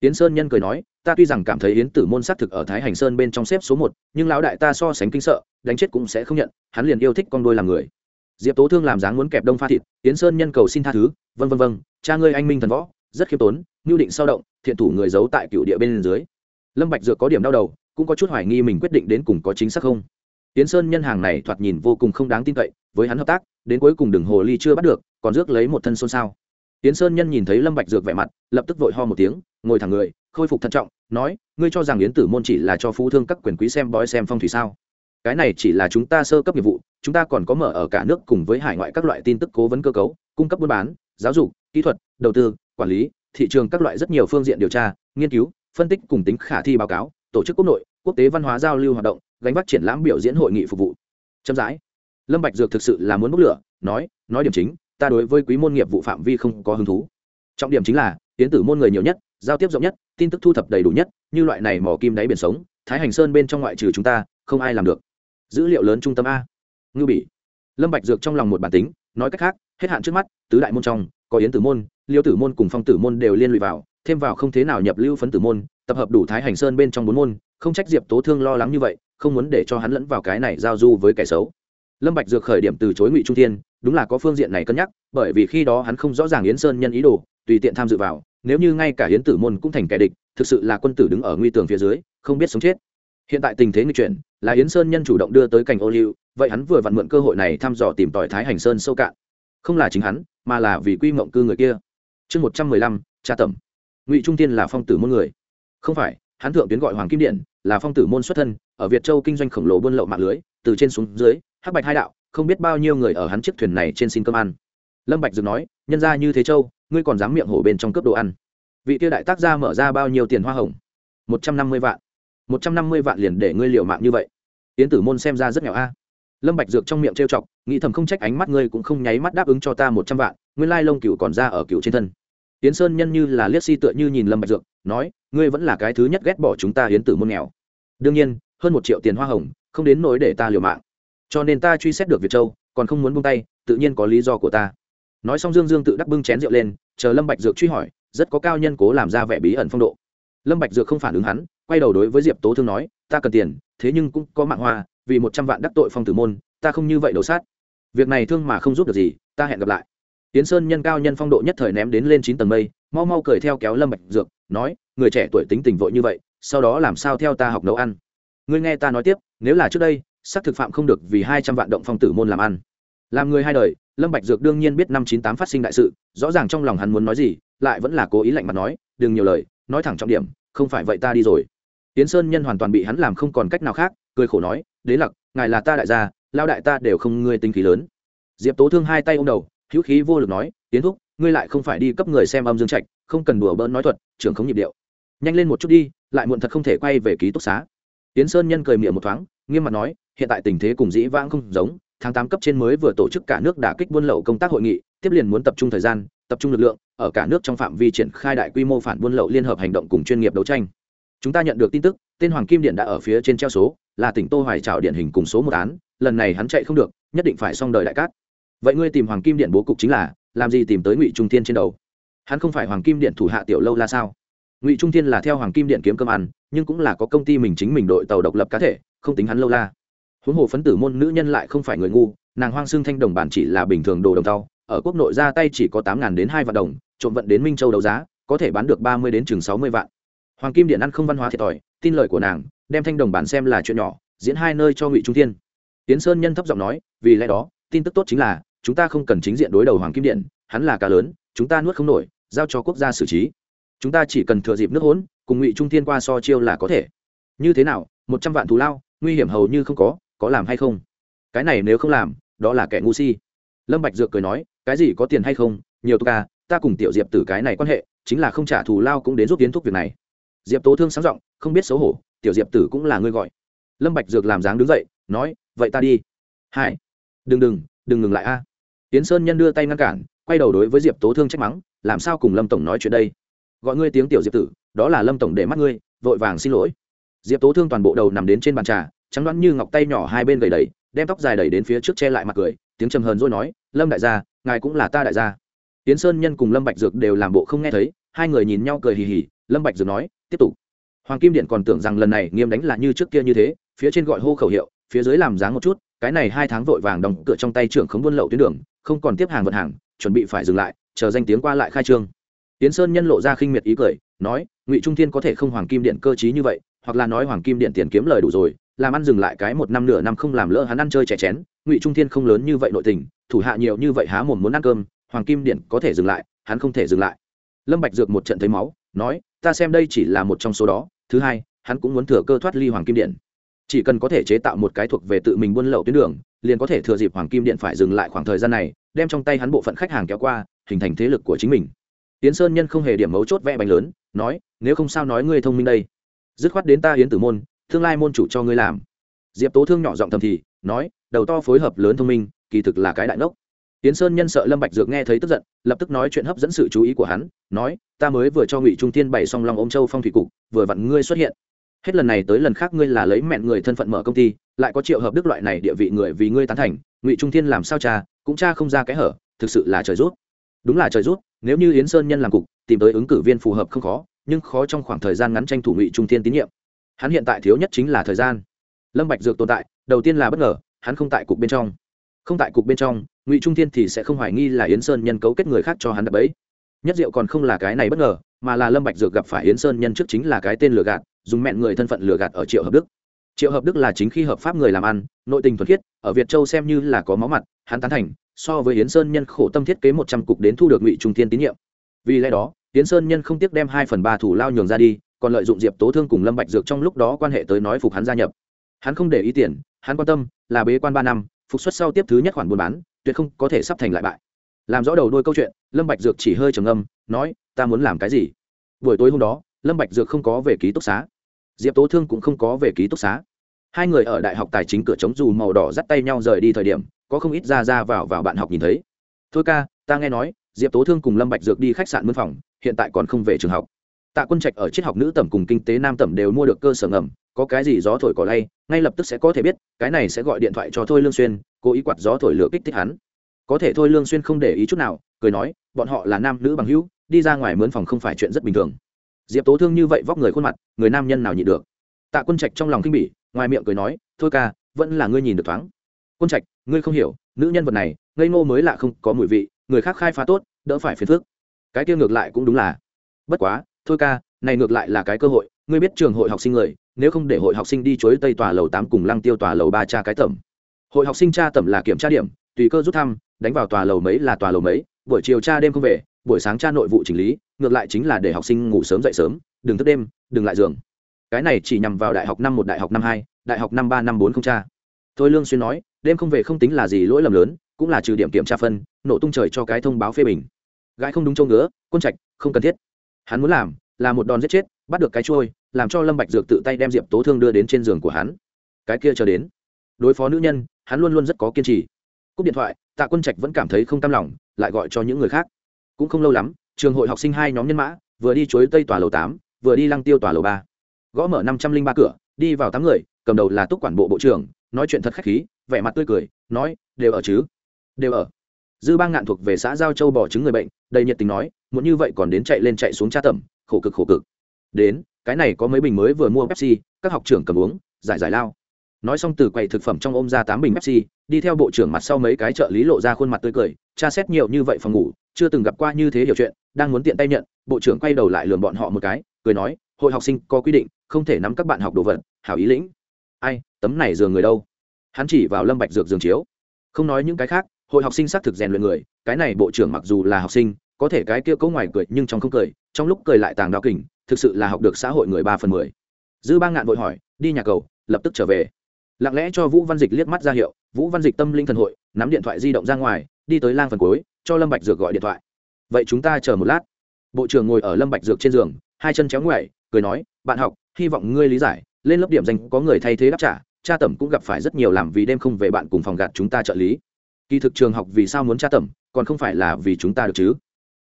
Yến sơn nhân cười nói, ta tuy rằng cảm thấy yến tử môn xác thực ở thái hành sơn bên trong xếp số một, nhưng lão đại ta so sánh kinh sợ, đánh chết cũng sẽ không nhận, hắn liền yêu thích con đôi làm người. Diệp tố thương làm dáng muốn kẹp đông pha thịt, yến sơn nhân cầu xin tha thứ vân vân vân cha ngươi anh minh thần võ, rất khiêm tốn nhu định sao động, thiện thủ người giấu tại cựu địa bên dưới. Lâm bạch dược có điểm đau đầu, cũng có chút hoài nghi mình quyết định đến cùng có chính xác không yến sơn nhân hàng này thoạt nhìn vô cùng không đáng tin cậy, với hắn hợp tác, đến cuối cùng đường hồ ly chưa bắt được, còn rước lấy một thân xôn xao. Yến sơn nhân nhìn thấy lâm bạch dược vẻ mặt, lập tức vội ho một tiếng, ngồi thẳng người, khôi phục thận trọng, nói, ngươi cho rằng yến tử môn chỉ là cho phú thương các quyền quý xem bói xem phong thủy sao? Cái này chỉ là chúng ta sơ cấp nghiệp vụ, chúng ta còn có mở ở cả nước cùng với hải ngoại các loại tin tức cố vấn cơ cấu, cung cấp buôn bán, giáo dục, kỹ thuật, đầu tư, quản lý, thị trường các loại rất nhiều phương diện điều tra, nghiên cứu, phân tích cùng tính khả thi báo cáo, tổ chức quốc nội, quốc tế văn hóa giao lưu hoạt động gánh vác triển lãm biểu diễn hội nghị phục vụ. Chậm rãi. Lâm bạch dược thực sự là muốn bốc lửa, nói nói điểm chính, ta đối với quý môn nghiệp vụ phạm vi không có hứng thú. Trọng điểm chính là, tiến tử môn người nhiều nhất, giao tiếp rộng nhất, tin tức thu thập đầy đủ nhất, như loại này mỏ kim đáy biển sống, thái hành sơn bên trong ngoại trừ chúng ta, không ai làm được. Dữ liệu lớn trung tâm a. Ngư bỉ. Lâm bạch dược trong lòng một bản tính, nói cách khác, hết hạn trước mắt, tứ đại môn trong, có yến tử môn, liêu tử môn cùng phong tử môn đều liên lụy vào, thêm vào không thế nào nhập lưu phấn tử môn, tập hợp đủ thái hành sơn bên trong bốn môn, không trách diệp tố thương lo lắng như vậy không muốn để cho hắn lẫn vào cái này giao du với kẻ xấu. Lâm bạch dược khởi điểm từ chối ngụy trung thiên, đúng là có phương diện này cân nhắc, bởi vì khi đó hắn không rõ ràng yến sơn nhân ý đồ, tùy tiện tham dự vào, nếu như ngay cả yến tử môn cũng thành kẻ địch, thực sự là quân tử đứng ở nguy tường phía dưới, không biết sống chết. Hiện tại tình thế nguy chuyển, là yến sơn nhân chủ động đưa tới cảnh ô liu, vậy hắn vừa vặn mượn cơ hội này thăm dò tìm tòi thái hành sơn sâu cạn. Không là chính hắn, mà là vì quy mộng cư người kia. Chương một trăm mười lăm, tra tẩm ngụy trung tiên là phong tử môn người. Không phải, hắn thượng tuyến gọi hoàng kim điện là phong tử môn xuất thân, ở việt châu kinh doanh khổng lồ buôn lậu mạng lưới, từ trên xuống dưới, hắc bạch hai đạo, không biết bao nhiêu người ở hắn chiếc thuyền này trên xin cơm ăn. Lâm bạch dừng nói, nhân ra như thế châu, ngươi còn dám miệng hổ bên trong cướp đồ ăn? Vị tiêu đại tác gia mở ra bao nhiêu tiền hoa hồng? Một trăm năm mươi vạn. Một trăm năm mươi vạn liền để ngươi liều mạng như vậy? Yến tử môn xem ra rất nghèo a. Lâm bạch dược trong miệng trêu chọc, nghĩ thầm không trách ánh mắt ngươi cũng không nháy mắt đáp ứng cho ta một trăm vạn, nguyên lai lông cừu còn ra ở cừu trên thân. Yến sơn nhân như là liếc si tựa như nhìn lâm bạch dược nói, ngươi vẫn là cái thứ nhất ghét bỏ chúng ta yến tử môn nghèo đương nhiên, hơn một triệu tiền hoa hồng, không đến nỗi để ta liều mạng. Cho nên ta truy xét được việt châu, còn không muốn buông tay, tự nhiên có lý do của ta. Nói xong dương dương tự đắc bưng chén rượu lên, chờ lâm bạch dược truy hỏi, rất có cao nhân cố làm ra vẻ bí ẩn phong độ. Lâm bạch dược không phản ứng hắn, quay đầu đối với diệp tố thương nói, ta cần tiền, thế nhưng cũng có mạng hoa, vì một trăm vạn đắc tội phong tử môn, ta không như vậy đấu sát. Việc này thương mà không giúp được gì, ta hẹn gặp lại. Tiến sơn nhân cao nhân phong độ nhất thời ném đến lên chín tầng mây, mau mau cười theo kéo lâm bạch dược, nói, người trẻ tuổi tính tình vội như vậy sau đó làm sao theo ta học nấu ăn? Ngươi nghe ta nói tiếp, nếu là trước đây, xác thực phạm không được vì hai trăm vạn động phong tử môn làm ăn. Làm người hai đời, lâm bạch dược đương nhiên biết năm chín tám phát sinh đại sự, rõ ràng trong lòng hắn muốn nói gì, lại vẫn là cố ý lạnh mặt nói, đừng nhiều lời, nói thẳng trọng điểm, không phải vậy ta đi rồi. Tiến sơn nhân hoàn toàn bị hắn làm không còn cách nào khác, cười khổ nói, đế lặc, ngài là ta đại gia lao đại ta đều không ngươi tinh khí lớn. Diệp tố thương hai tay ô m đầu, hữu khí vô lực nói tiến thúc, ngươi lại không phải đi cấp người xem âm dương trạch, không cần đùa bỡn nói thuật, trưởng không nhịp điệu. Nhanh lên một chút đi lại muộn thật không thể quay về ký túc xá. Tiến sơn nhân cười miệng một thoáng, nghiêm mặt nói, hiện tại tình thế cùng dĩ vãng không giống, tháng tám cấp trên mới vừa tổ chức cả nước đả kích buôn lậu công tác hội nghị, tiếp liền muốn tập trung thời gian, tập trung lực lượng, ở cả nước trong phạm vi triển khai đại quy mô phản buôn lậu liên hợp hành động cùng chuyên nghiệp đấu tranh. Chúng ta nhận được tin tức, tên hoàng kim điện đã ở phía trên treo số, là tỉnh tô hoài trào điện hình cùng số một án, lần này hắn chạy không được, nhất định phải xong đời đại cát. Vậy ngươi tìm hoàng kim điện bố cục chính là, làm gì tìm tới ngụy trung thiên trên đầu? Hắn không phải hoàng kim điện thủ hạ tiểu lâu là sao? Ngụy trung thiên là theo hoàng kim điện kiếm cơm ăn nhưng cũng là có công ty mình chính mình đội tàu độc lập cá thể không tính hắn lâu la huống hồ phấn tử môn nữ nhân lại không phải người ngu nàng hoang xương thanh đồng bản chỉ là bình thường đồ đồng tàu ở quốc nội ra tay chỉ có tám đến hai vạn đồng trộm vận đến minh châu đấu giá có thể bán được ba mươi đến chừng sáu mươi vạn hoàng kim điện ăn không văn hóa thiệt thòi tin lời của nàng đem thanh đồng bản xem là chuyện nhỏ diễn hai nơi cho ngụy trung thiên tiến sơn nhân thấp giọng nói vì lẽ đó tin tức tốt chính là chúng ta không cần chính diện đối đầu hoàng kim điện hắn là cá lớn chúng ta nuốt không nổi giao cho quốc gia xử trí chúng ta chỉ cần thừa dịp nước hỗn, cùng ngụy trung thiên qua so chiêu là có thể. Như thế nào, một trăm vạn thù lao, nguy hiểm hầu như không có có làm hay không? Cái này nếu không làm, đó là kẻ ngu si. Lâm bạch dược cười nói, cái gì có tiền hay không, nhiều tôi ca à, ta cùng tiểu diệp tử cái này quan hệ, chính là không trả thù lao cũng đến giúp tiến thúc việc này. Diệp tố thương sáng giọng, không biết xấu hổ, tiểu diệp tử cũng là ngươi gọi. Lâm bạch dược làm dáng đứng dậy, nói, vậy ta đi. Hai. Đừng đừng đừng ngừng lại a. Tiến sơn nhân đưa tay ngăn cản, quay đầu đối với diệp tố thương trách mắng, làm sao cùng lâm tổng nói chuyện đây? Gọi ngươi tiếng tiểu diệp tử, đó là lâm tổng để mắt ngươi, vội vàng xin lỗi. Diệp tố thương toàn bộ đầu nằm đến trên bàn trà, trắng đoán như ngọc tay nhỏ hai bên gầy đầy, đem tóc dài đẩy đến phía trước che lại mặt cười, tiếng trầm hờn rồi nói, lâm đại gia, ngài cũng là ta đại gia. Tiến sơn nhân cùng lâm bạch dược đều làm bộ không nghe thấy, hai người nhìn nhau cười hì hì, lâm bạch dược nói, tiếp tục. Hoàng kim điện còn tưởng rằng lần này nghiêm đánh là như trước kia như thế, phía trên gọi hô khẩu hiệu, phía dưới làm dáng một chút, cái này hai tháng vội vàng đóng cửa trong tay trưởng không buôn lậu tuyến đường, không còn tiếp hàng vận hàng, chuẩn bị phải dừng lại, chờ danh tiếng qua lại khai trương tiến sơn nhân lộ ra khinh miệt ý cười, nói, ngụy trung thiên có thể không hoàng kim điện cơ trí như vậy, hoặc là nói hoàng kim điện tiền kiếm lời đủ rồi, làm ăn dừng lại cái một năm nửa năm không làm lỡ hắn ăn chơi trẻ chén, ngụy trung thiên không lớn như vậy nội tình, thủ hạ nhiều như vậy há mồm muốn ăn cơm, hoàng kim điện có thể dừng lại, hắn không thể dừng lại. Lâm bạch dược một trận thấy máu, nói, ta xem đây chỉ là một trong số đó, thứ hai, hắn cũng muốn thừa cơ thoát ly hoàng kim điện. Chỉ cần có thể chế tạo một cái thuộc về tự mình buôn lậu tuyến đường, liền có thể thừa dịp hoàng kim điện phải dừng lại khoảng thời gian này, đem trong tay hắn bộ phận khách hàng kéo qua, hình thành thế lực của chính mình tiến sơn nhân không hề điểm mấu chốt vẽ bánh lớn, nói, nếu không sao nói ngươi thông minh đây. Dứt khoát đến ta yến tử môn, tương lai môn chủ cho ngươi làm. Diệp tố thương nhỏ giọng thầm thì, nói, đầu to phối hợp lớn thông minh, kỳ thực là cái đại ngốc. Tiến sơn nhân sợ lâm bạch dược nghe thấy tức giận, lập tức nói chuyện hấp dẫn sự chú ý của hắn, nói, ta mới vừa cho ngụy trung thiên bày xong long ôm châu phong thủy cục, vừa vặn ngươi xuất hiện. Hết lần này tới lần khác ngươi là lấy mẹn người thân phận mở công ty, lại có triệu hợp đức loại này địa vị người vì ngươi tán thành. Ngụy trung thiên làm sao cha, cũng cha không ra cái hở, thực sự là trời rút. Đúng là trời rút nếu như yến sơn nhân làm cục, tìm tới ứng cử viên phù hợp không khó, nhưng khó trong khoảng thời gian ngắn tranh thủ ngụy trung thiên tín nhiệm. Hắn hiện tại thiếu nhất chính là thời gian. Lâm bạch dược tồn tại, đầu tiên là bất ngờ, hắn không tại cục bên trong. Không tại cục bên trong, ngụy trung thiên thì sẽ không hoài nghi là yến sơn nhân cấu kết người khác cho hắn đập bẫy. Nhất diệu còn không là cái này bất ngờ, mà là lâm bạch dược gặp phải yến sơn nhân trước chính là cái tên lừa gạt, dùng mẹn người thân phận lừa gạt ở triệu hợp đức. Triệu hợp đức là chính khi hợp pháp người làm ăn, nội tình thuần khiết, ở việt châu xem như là có máu mặt, hắn tán thành so với yến sơn nhân khổ tâm thiết kế một trăm cục đến thu được ngụy trung thiên tín nhiệm. Vì lẽ đó, yến sơn nhân không tiếc đem hai phần ba thủ lao nhường ra đi, còn lợi dụng diệp tố thương cùng lâm bạch dược trong lúc đó quan hệ tới nói phục hắn gia nhập. Hắn không để ý tiền, hắn quan tâm, là bế quan ba năm, phục xuất sau tiếp thứ nhất khoản buôn bán, tuyệt không có thể sắp thành lại bại. Làm rõ đầu đuôi câu chuyện, lâm bạch dược chỉ hơi trầm ngâm, nói, ta muốn làm cái gì? Buổi tối hôm đó, lâm bạch dược không có về ký túc xá. Diệp tố thương cũng không có về ký túc xá. Hai người ở đại học tài chính cửa chống dù màu đỏ dắt tay nhau rời đi thời điểm có không ít ra ra vào vào bạn học nhìn thấy. Thôi ca, ta nghe nói, diệp tố thương cùng lâm bạch dược đi khách sạn mướn phòng, hiện tại còn không về trường học. Tạ quân trạch ở triết học nữ tẩm cùng kinh tế nam tẩm đều mua được cơ sở ngầm, có cái gì gió thổi cỏ lay, ngay lập tức sẽ có thể biết, cái này sẽ gọi điện thoại cho thôi lương xuyên, cố ý quạt gió thổi lửa kích thích hắn. Có thể thôi lương xuyên không để ý chút nào, cười nói, bọn họ là nam nữ bằng hữu, đi ra ngoài mướn phòng không phải chuyện rất bình thường. Diệp tố thương như vậy vóc người khuôn mặt, người nam nhân nào nhịn được. Tạ quân trạch trong lòng kinh bỉ, ngoài miệng cười nói, thôi ca, vẫn là ngươi nhìn được thoáng quân trạch, ngươi không hiểu, nữ nhân vật này, ngây ngô mới lạ không có mùi vị, người khác khai phá tốt, đỡ phải phiền phức. Cái kia ngược lại cũng đúng là. Bất quá, thôi ca, này ngược lại là cái cơ hội, ngươi biết trường hội học sinh người, nếu không để hội học sinh đi chối tây tòa lầu tám cùng lăng tiêu tòa lầu ba tra cái tẩm. Hội học sinh tra tẩm là kiểm tra điểm, tùy cơ rút thăm, đánh vào tòa lầu mấy là tòa lầu mấy, buổi chiều tra đêm không về, buổi sáng tra nội vụ chỉnh lý, ngược lại chính là để học sinh ngủ sớm dậy sớm, đừng thức đêm, đừng lại giường. Cái này chỉ nhằm vào đại học năm một, đại học năm hai, đại học năm ba, năm bốn không tra. Thôi lương xuyên nói đêm không về không tính là gì lỗi lầm lớn, cũng là trừ điểm kiểm tra phân, nổ tung trời cho cái thông báo phê bình. Gái không đúng châu ngứa, quân trạch, không cần thiết. Hắn muốn làm là một đòn giết chết, bắt được cái trôi làm cho lâm bạch dược tự tay đem diệp tố thương đưa đến trên giường của hắn. Cái kia chờ đến. Đối phó nữ nhân, hắn luôn luôn rất có kiên trì. Cúp điện thoại, tạ quân trạch vẫn cảm thấy không cam lòng, lại gọi cho những người khác. Cũng không lâu lắm, trường hội học sinh hai nhóm nhân mã, vừa đi chuối tây tòa lầu tám, vừa đi lăng tiêu tòa lầu ba. Gõ mở năm trăm linh ba cửa, đi vào tám người, cầm đầu là túc quản bộ bộ trưởng, nói chuyện thật khách khí vẻ mặt tươi cười, nói, đều ở chứ? Đều ở. Dư bang ngạn thuộc về xã giao châu bỏ trứng người bệnh, đầy nhiệt tình nói, muốn như vậy còn đến chạy lên chạy xuống tra tẩm, khổ cực khổ cực. Đến, cái này có mấy bình mới vừa mua pepsi, các học trưởng cầm uống, giải giải lao. Nói xong từ quầy thực phẩm trong ôm ra tám bình pepsi, đi theo bộ trưởng mặt sau mấy cái trợ lý lộ ra khuôn mặt tươi cười, tra xét nhiều như vậy phòng ngủ, chưa từng gặp qua như thế hiểu chuyện, đang muốn tiện tay nhận, bộ trưởng quay đầu lại lườm bọn họ một cái, cười nói, hội học sinh có quy định, không thể nắm các bạn học đồ vật, hảo ý lĩnh. Ai, tấm này dừa người đâu? Hắn chỉ vào lâm bạch dược giường chiếu. Không nói những cái khác, hội học sinh xác thực rèn luyện người, cái này bộ trưởng mặc dù là học sinh, có thể cái kia cố ngoài cười, nhưng trong không cười, trong lúc cười lại tàng đạo kình, thực sự là học được xã hội người ba phần mười. Dư ba ngạn vội hỏi, đi nhà cầu lập tức trở về. Lặng lẽ cho vũ văn dịch liếc mắt ra hiệu, vũ văn dịch tâm linh thần hội, nắm điện thoại di động ra ngoài, đi tới lang phần cuối, cho lâm bạch dược gọi điện thoại. Vậy chúng ta chờ một lát. Bộ trưởng ngồi ở lâm bạch dược trên giường, hai chân chéo ngoại cười nói, bạn học, hy vọng ngươi lý giải, lên lớp điểm danh có người thay thế đáp trả cha tẩm cũng gặp phải rất nhiều làm vì đêm không về bạn cùng phòng gạt chúng ta trợ lý. Kỳ thực trường học vì sao muốn cha tẩm, còn không phải là vì chúng ta được chứ?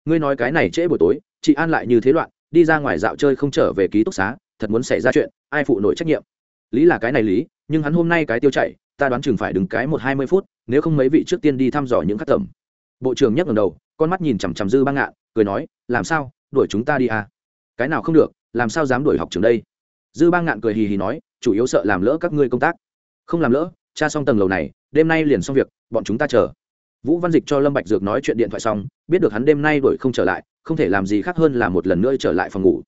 Ngươi nói cái này trễ buổi tối, chị an lại như thế loạn, đi ra ngoài dạo chơi không trở về ký túc xá, thật muốn xảy ra chuyện, ai phụ nổi trách nhiệm? Lý là cái này lý, nhưng hắn hôm nay cái tiêu chạy, ta đoán chừng phải đứng cái một hai mươi phút, nếu không mấy vị trước tiên đi thăm dò những khắc tẩm. Bộ trưởng nhấc ngầm đầu, con mắt nhìn chằm chằm dư băng ngạn, cười nói, làm sao? Đuổi chúng ta đi à? Cái nào không được, làm sao dám đuổi học trường đây? Dư băng ngạn cười hì hì nói chủ yếu sợ làm lỡ các ngươi công tác. Không làm lỡ cha xong tầng lầu này, đêm nay liền xong việc, bọn chúng ta chờ. Vũ văn dịch cho lâm bạch dược nói chuyện điện thoại xong, biết được hắn đêm nay đuổi không trở lại, không thể làm gì khác hơn là một lần nữa trở lại phòng ngủ.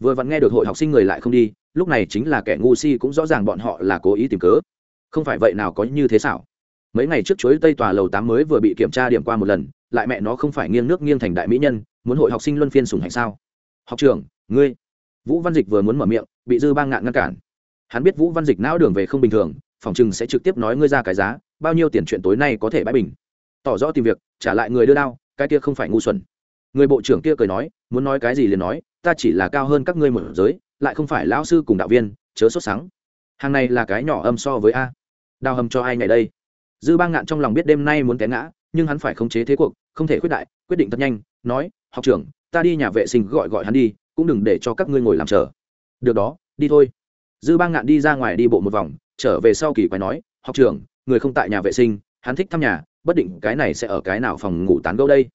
Vừa vặn nghe được hội học sinh người lại không đi, lúc này chính là kẻ ngu si cũng rõ ràng bọn họ là cố ý tìm cớ. Không phải vậy nào có như thế xảo. Mấy ngày trước chuối tây tòa lầu tám mới vừa bị kiểm tra điểm qua một lần, lại mẹ nó không phải nghiêng nước nghiêng thành đại mỹ nhân, muốn hội học sinh luân phiên sùng hành sao? Học trưởng, ngươi. Vũ văn dịch vừa muốn mở miệng, bị dư bang ngạn ngăn cản hắn biết vũ văn dịch não đường về không bình thường, phòng chừng sẽ trực tiếp nói ngươi ra cái giá, bao nhiêu tiền chuyện tối nay có thể bãi bình. Tỏ rõ tìm việc, trả lại người đưa đao, cái kia không phải ngu xuẩn. Người bộ trưởng kia cười nói, muốn nói cái gì liền nói, ta chỉ là cao hơn các ngươi một giới, lại không phải lão sư cùng đạo viên, chớ sốt sáng hàng này là cái nhỏ âm so với a. Đào hầm cho ai ngày đây? Dư ba ngạn trong lòng biết đêm nay muốn té ngã, nhưng hắn phải khống chế thế cuộc, không thể quyết đại, quyết định thật nhanh, nói, học trưởng, ta đi nhà vệ sinh gọi gọi hắn đi, cũng đừng để cho các ngươi ngồi làm chờ. Được đó, đi thôi dư ba ngạn đi ra ngoài đi bộ một vòng, trở về sau kỳ quái nói, học trưởng, người không tại nhà vệ sinh, hắn thích thăm nhà, bất định cái này sẽ ở cái nào phòng ngủ tán gẫu đây?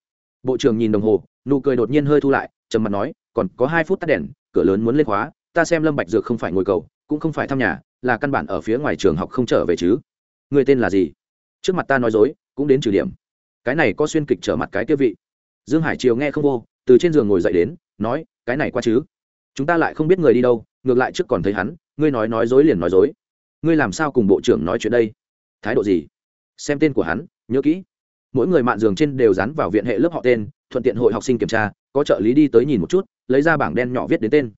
Bộ trưởng nhìn đồng hồ, nụ cười đột nhiên hơi thu lại, trầm mặt nói, còn có hai phút tắt đèn, cửa lớn muốn lên khóa, ta xem lâm bạch dược không phải ngồi cầu, cũng không phải thăm nhà, là căn bản ở phía ngoài trường học không trở về chứ. Người tên là gì? Trước mặt ta nói dối, cũng đến trừ điểm. Cái này có xuyên kịch trở mặt cái kia vị. Dương hải triều nghe không vô, từ trên giường ngồi dậy đến, nói, cái này qua chứ? Chúng ta lại không biết người đi đâu, ngược lại trước còn thấy hắn ngươi nói nói dối liền nói dối. Ngươi làm sao cùng bộ trưởng nói chuyện đây? Thái độ gì? Xem tên của hắn, nhớ kỹ. Mỗi người mạn giường trên đều dán vào viện hệ lớp họ tên, thuận tiện hội học sinh kiểm tra, có trợ lý đi tới nhìn một chút, lấy ra bảng đen nhỏ viết đến tên.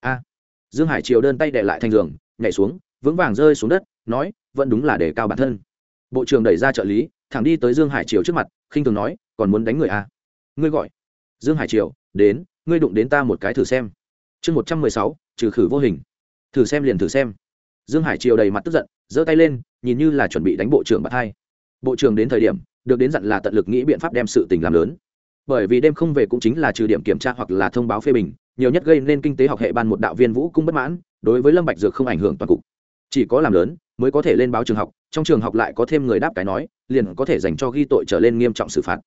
A. Dương hải triều đơn tay đệ lại thành giường, nhảy xuống, vững vàng rơi xuống đất, nói, vẫn đúng là đề cao bản thân. Bộ trưởng đẩy ra trợ lý, thẳng đi tới dương hải triều trước mặt, khinh thường nói, còn muốn đánh người a ngươi gọi. Dương hải triều đến, ngươi đụng đến ta một cái thử xem. Chương một trăm mười sáu, trừ khử vô hình thử xem liền thử xem. Dương hải triều đầy mặt tức giận, giơ tay lên, nhìn như là chuẩn bị đánh bộ trưởng bạc hai. Bộ trưởng đến thời điểm, được đến dặn là tận lực nghĩ biện pháp đem sự tình làm lớn. Bởi vì đêm không về cũng chính là trừ điểm kiểm tra hoặc là thông báo phê bình, nhiều nhất gây nên kinh tế học hệ ban một đạo viên vũ cung bất mãn, đối với lâm bạch dược không ảnh hưởng toàn cục. Chỉ có làm lớn, mới có thể lên báo trường học, trong trường học lại có thêm người đáp cái nói, liền có thể dành cho ghi tội trở lên nghiêm trọng xử phạt.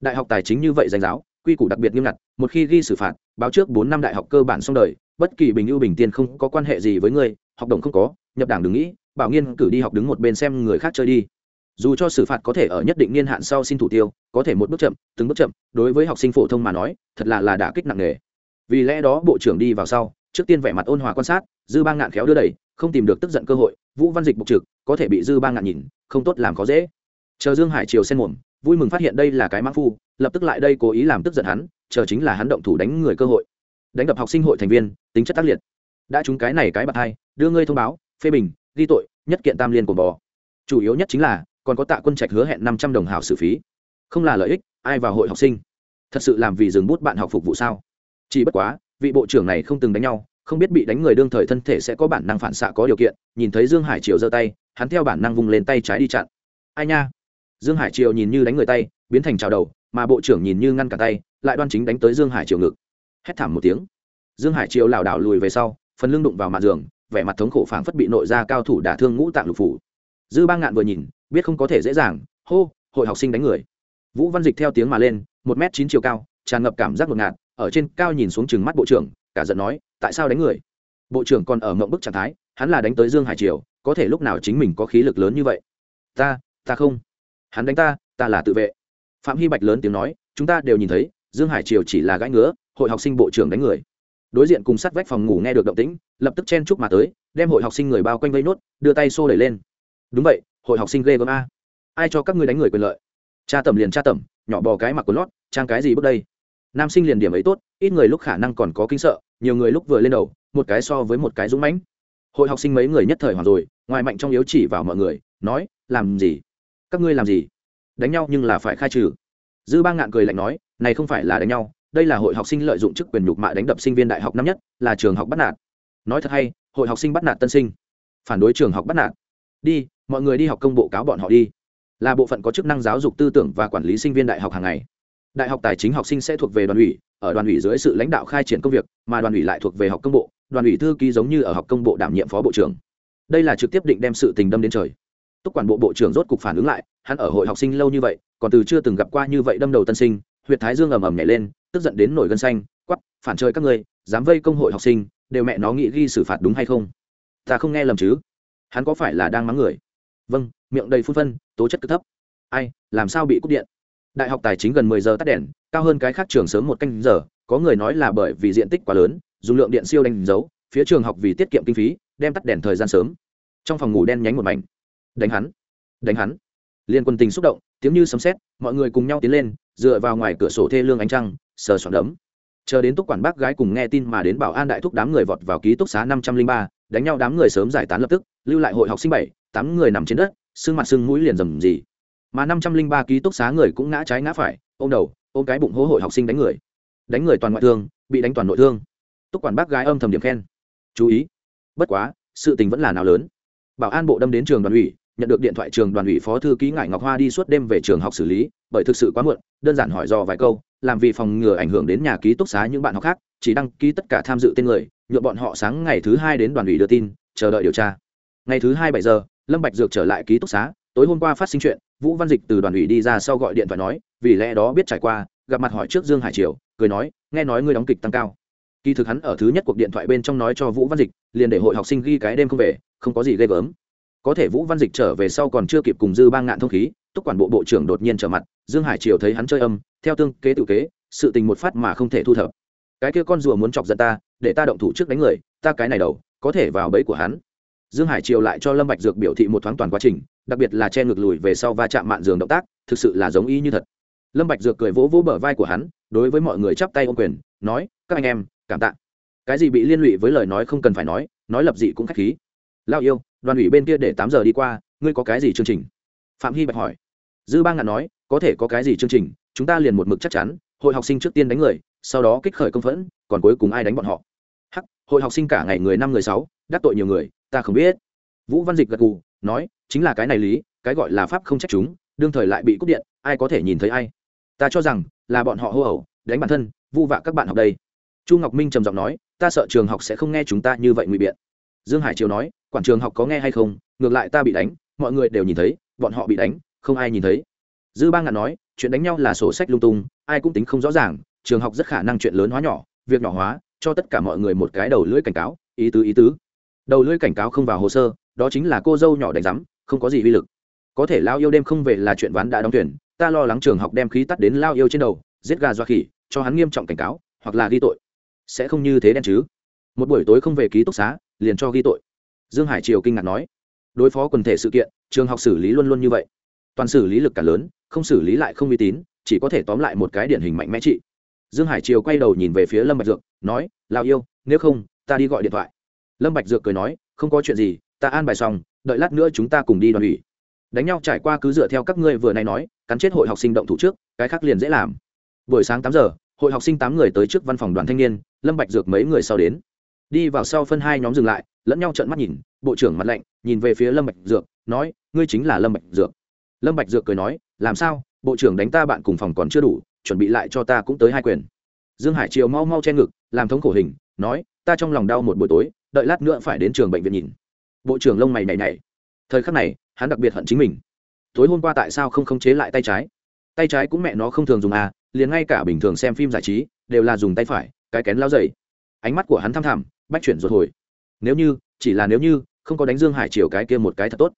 Đại học tài chính như vậy danh giáo, quy củ đặc biệt nghiêm ngặt, một khi ghi xử phạt, báo trước bốn năm đại học cơ bản xong đời bất kỳ bình ưu bình tiên không có quan hệ gì với ngươi, học đồng không có, nhập đảng đừng nghĩ, bảo nghiên cử đi học đứng một bên xem người khác chơi đi. Dù cho xử phạt có thể ở nhất định niên hạn sau xin thủ tiêu, có thể một bước chậm, từng bước chậm, đối với học sinh phổ thông mà nói, thật là là đả kích nặng nề. Vì lẽ đó, bộ trưởng đi vào sau, trước tiên vẻ mặt ôn hòa quan sát, dư bang ngạn khéo đưa đẩy, không tìm được tức giận cơ hội, vũ văn dịch bục trực, có thể bị dư bang ngạn nhìn, không tốt làm khó dễ. Chờ dương hải triều sen mồm, vui mừng phát hiện đây là cái mãn phu, lập tức lại đây cố ý làm tức giận hắn, chờ chính là hắn động thủ đánh người cơ hội đánh đập học sinh hội thành viên, tính chất tác liệt. Đã chúng cái này cái bạc hai, đưa ngươi thông báo, phê bình, ghi tội, nhất kiện tam liên của bò. Chủ yếu nhất chính là, còn có tạ quân trạch hứa hẹn năm trăm đồng hảo xử phí. Không là lợi ích, ai vào hội học sinh? Thật sự làm vì dừng bút bạn học phục vụ sao? Chỉ bất quá, vị bộ trưởng này không từng đánh nhau, không biết bị đánh người đương thời thân thể sẽ có bản năng phản xạ có điều kiện, nhìn thấy dương hải triều giơ tay, hắn theo bản năng vùng lên tay trái đi chặn. Ai nha? Dương hải triều nhìn như đánh người tay, biến thành trào đầu, mà bộ trưởng nhìn như ngăn cả tay, lại đoan chính đánh tới dương hải triều ngực hét thảm một tiếng. Dương hải triều lảo đảo lùi về sau, phần lưng đụng vào mặt giường, vẻ mặt thống khổ phảng phất bị nội ra cao thủ đả thương ngũ tạng lục phủ. Dư ba ngạn vừa nhìn, biết không có thể dễ dàng, hô, hội học sinh đánh người. Vũ văn dịch theo tiếng mà lên, một m chín chiều cao, tràn ngập cảm giác ngột ngạt, ở trên cao nhìn xuống chừng mắt bộ trưởng, cả giận nói, tại sao đánh người? Bộ trưởng còn ở mộng bức trạng thái, hắn là đánh tới dương hải triều, có thể lúc nào chính mình có khí lực lớn như vậy? Ta ta không. Hắn đánh ta ta là tự vệ. Phạm hy bạch lớn tiếng nói, chúng ta đều nhìn thấy, dương hải triều chỉ là gãi ngứa hội học sinh bộ trưởng đánh người. Đối diện cùng sát vách phòng ngủ nghe được động tĩnh, lập tức chen chúc mà tới, đem hội học sinh người bao quanh vây nốt, đưa tay xô đẩy lên. Đúng vậy, hội học sinh ghê gớm a. Ai cho các ngươi đánh người quyền lợi? Cha tẩm liền cha tẩm nhỏ bò cái mặc quần lót, trang cái gì bước đây? Nam sinh liền điểm ấy tốt, ít người lúc khả năng còn có kinh sợ, nhiều người lúc vừa lên đầu, một cái so với một cái dũng mãnh. Hội học sinh mấy người nhất thời hoàn rồi, ngoài mạnh trong yếu chỉ vào mọi người, nói, làm gì? Các ngươi làm gì? Đánh nhau nhưng là phải khai trừ. Dư ba ngạn cười lạnh nói, này không phải là đánh nhau đây là hội học sinh lợi dụng chức quyền nhục mạ đánh đập sinh viên đại học năm nhất, là trường học bắt nạt. Nói thật hay, hội học sinh bắt nạt tân sinh. Phản đối trường học bắt nạt. Đi, mọi người đi học công bộ cáo bọn họ đi. Là bộ phận có chức năng giáo dục tư tưởng và quản lý sinh viên đại học hàng ngày. Đại học tài chính học sinh sẽ thuộc về đoàn ủy, ở đoàn ủy dưới sự lãnh đạo khai triển công việc, mà đoàn ủy lại thuộc về học công bộ. Đoàn ủy thư ký giống như ở học công bộ đảm nhiệm phó bộ trưởng. Đây là trực tiếp định đem sự tình đâm đến trời. Túc quản bộ bộ trưởng rốt cục phản ứng lại, hắn ở hội học sinh lâu như vậy, còn từ chưa từng gặp qua như vậy đâm đầu tân sinh huyện thái dương ầm ầm nhảy lên, tức giận đến nổi gân xanh quắp phản trời các ngươi dám vây công hội học sinh, đều mẹ nó nghĩ ghi xử phạt đúng hay không? Ta không nghe lầm chứ? Hắn có phải là đang mắng người? Vâng miệng đầy phun phân, tố chất cực thấp. Ai, làm sao bị cúp điện? Đại học tài chính gần mười giờ tắt đèn, cao hơn cái khác trường sớm một canh giờ, có người nói là bởi vì diện tích quá lớn, dùng lượng điện siêu đánh dấu, phía trường học vì tiết kiệm kinh phí, đem tắt đèn thời gian sớm. Trong phòng ngủ đen nhánh một mảnh. Đánh hắn. Đánh hắn. Liên quân tình xúc động, tiếng như sấm sét, mọi người cùng nhau tiến lên dựa vào ngoài cửa sổ thê lương ánh trăng, sờ soạn đấm. Chờ đến túc quản bác gái cùng nghe tin mà đến bảo an đại thúc đám người vọt vào ký túc xá năm trăm linh ba, đánh nhau đám người sớm giải tán lập tức, lưu lại hội học sinh bảy, tám người nằm trên đất xương mặt xương mũi liền rầm gì mà năm trăm linh ba ký túc xá người cũng ngã trái ngã phải, ôm đầu, ôm cái bụng hố hội học sinh đánh người. Đánh người toàn ngoại thương, bị đánh toàn nội thương. Túc quản bác gái âm thầm điểm khen. Chú ý. Bất quá, sự tình vẫn là nào lớn. Bảo an bộ đâm đến trường đoàn ủy nhận được điện thoại trường đoàn ủy phó thư ký ngải ngọc hoa đi suốt đêm về trường học xử lý, bởi thực sự quá muộn, đơn giản hỏi do vài câu, làm vì phòng ngừa ảnh hưởng đến nhà ký túc xá những bạn học khác, chỉ đăng ký tất cả tham dự tên người nhuộm bọn họ sáng ngày thứ hai đến đoàn ủy đưa tin, chờ đợi điều tra. Ngày thứ hai bảy giờ, lâm bạch dược trở lại ký túc xá, tối hôm qua phát sinh chuyện, vũ văn dịch từ đoàn ủy đi ra sau gọi điện thoại nói, vì lẽ đó biết trải qua, gặp mặt hỏi trước dương hải triều, cười nói, nghe nói ngươi đóng kịch tăng cao. Kỳ thực hắn ở thứ nhất cuộc điện thoại bên trong nói cho vũ văn dịch, liền để hội học sinh ghi cái đêm không về, không có gì ghê gớm có thể vũ văn dịch trở về sau còn chưa kịp cùng dư ba ngạn thông khí, túc quản bộ bộ trưởng đột nhiên trở mặt, dương hải triều thấy hắn chơi âm, theo tương kế tự kế, sự tình một phát mà không thể thu thập. Cái kia con rùa muốn chọc giận ta, để ta động thủ trước đánh người, ta cái này đầu, có thể vào bẫy của hắn. Dương hải triều lại cho lâm bạch dược biểu thị một thoáng toàn quá trình, đặc biệt là che ngược lùi về sau va chạm mạn giường động tác, thực sự là giống y như thật. Lâm bạch dược cười vỗ vỗ bờ vai của hắn, đối với mọi người chắp tay ôm quyền, nói, các anh em, cảm tạ. Cái gì bị liên lụy với lời nói không cần phải nói nói lập dị cũng khách khí. Lao yêu đoàn ủy bên kia để tám giờ đi qua, ngươi có cái gì chương trình? Phạm hy bạch hỏi. Dư ba ngạn nói, có thể có cái gì chương trình, chúng ta liền một mực chắc chắn, hội học sinh trước tiên đánh người, sau đó kích khởi công phẫn, còn cuối cùng ai đánh bọn họ? Hắc, hội học sinh cả ngày người năm người sáu, đắc tội nhiều người, ta không biết. Vũ văn dịch gật gù, nói, chính là cái này lý, cái gọi là pháp không trách chúng, đương thời lại bị cúp điện, ai có thể nhìn thấy ai? Ta cho rằng, là bọn họ hô ẩu đánh bản thân, vu vạ các bạn học đây. Chu ngọc minh trầm giọng nói, ta sợ trường học sẽ không nghe chúng ta như vậy ngụy biện. Dương hải triều nói quản trường học có nghe hay không, ngược lại ta bị đánh, mọi người đều nhìn thấy, bọn họ bị đánh, không ai nhìn thấy. Dư ba ngạn nói, chuyện đánh nhau là sổ sách lung tung, ai cũng tính không rõ ràng, trường học rất khả năng chuyện lớn hóa nhỏ, việc nhỏ hóa, cho tất cả mọi người một cái đầu lưỡi cảnh cáo, ý tứ ý tứ. Đầu lưỡi cảnh cáo không vào hồ sơ, đó chính là cô dâu nhỏ đánh giám, không có gì uy lực. Có thể lao yêu đêm không về là chuyện ván đã đóng tuyển, ta lo lắng trường học đem khí tắt đến lao yêu trên đầu, giết gà doa khỉ, cho hắn nghiêm trọng cảnh cáo, hoặc là ghi tội. Sẽ không như thế đen chứ. Một buổi tối không về ký túc xá, liền cho ghi tội dương hải triều kinh ngạc nói, đối phó quần thể sự kiện, trường học xử lý luôn luôn như vậy. Toàn xử lý lực cả lớn, không xử lý lại không uy tín, chỉ có thể tóm lại một cái điển hình mạnh mẽ trị. Dương hải triều quay đầu nhìn về phía lâm bạch dược, nói lao yêu, nếu không, ta đi gọi điện thoại. Lâm bạch dược cười nói, không có chuyện gì, ta an bài xong, đợi lát nữa chúng ta cùng đi đoàn ủy. Đánh nhau trải qua cứ dựa theo các ngươi vừa nay nói, cắn chết hội học sinh động thủ trước, cái khác liền dễ làm. Buổi sáng tám giờ, hội học sinh tám người tới trước văn phòng đoàn thanh niên, lâm bạch dược mấy người sau đến. Đi vào sau phân hai nhóm dừng lại lẫn nhau trợn mắt nhìn, bộ trưởng mặt lạnh, nhìn về phía lâm bạch dược, nói, ngươi chính là lâm bạch dược. Lâm bạch dược cười nói, làm sao? Bộ trưởng đánh ta bạn cùng phòng còn chưa đủ, chuẩn bị lại cho ta cũng tới hai quyền. Dương hải triều mau mau che ngực, làm thống khổ hình, nói, ta trong lòng đau một buổi tối, đợi lát nữa phải đến trường bệnh viện nhìn. Bộ trưởng lông mày nhảy nhảy. Thời khắc này, hắn đặc biệt hận chính mình. Tối hôm qua tại sao không khống chế lại tay trái? Tay trái cũng mẹ nó không thường dùng à liền ngay cả bình thường xem phim giải trí, đều là dùng tay phải, cái kén lao dày. Ánh mắt của hắn thăm thẳm, bách chuyển ruột hồi nếu như, chỉ là nếu như, không có đánh dương hải triều cái kia một cái thật tốt.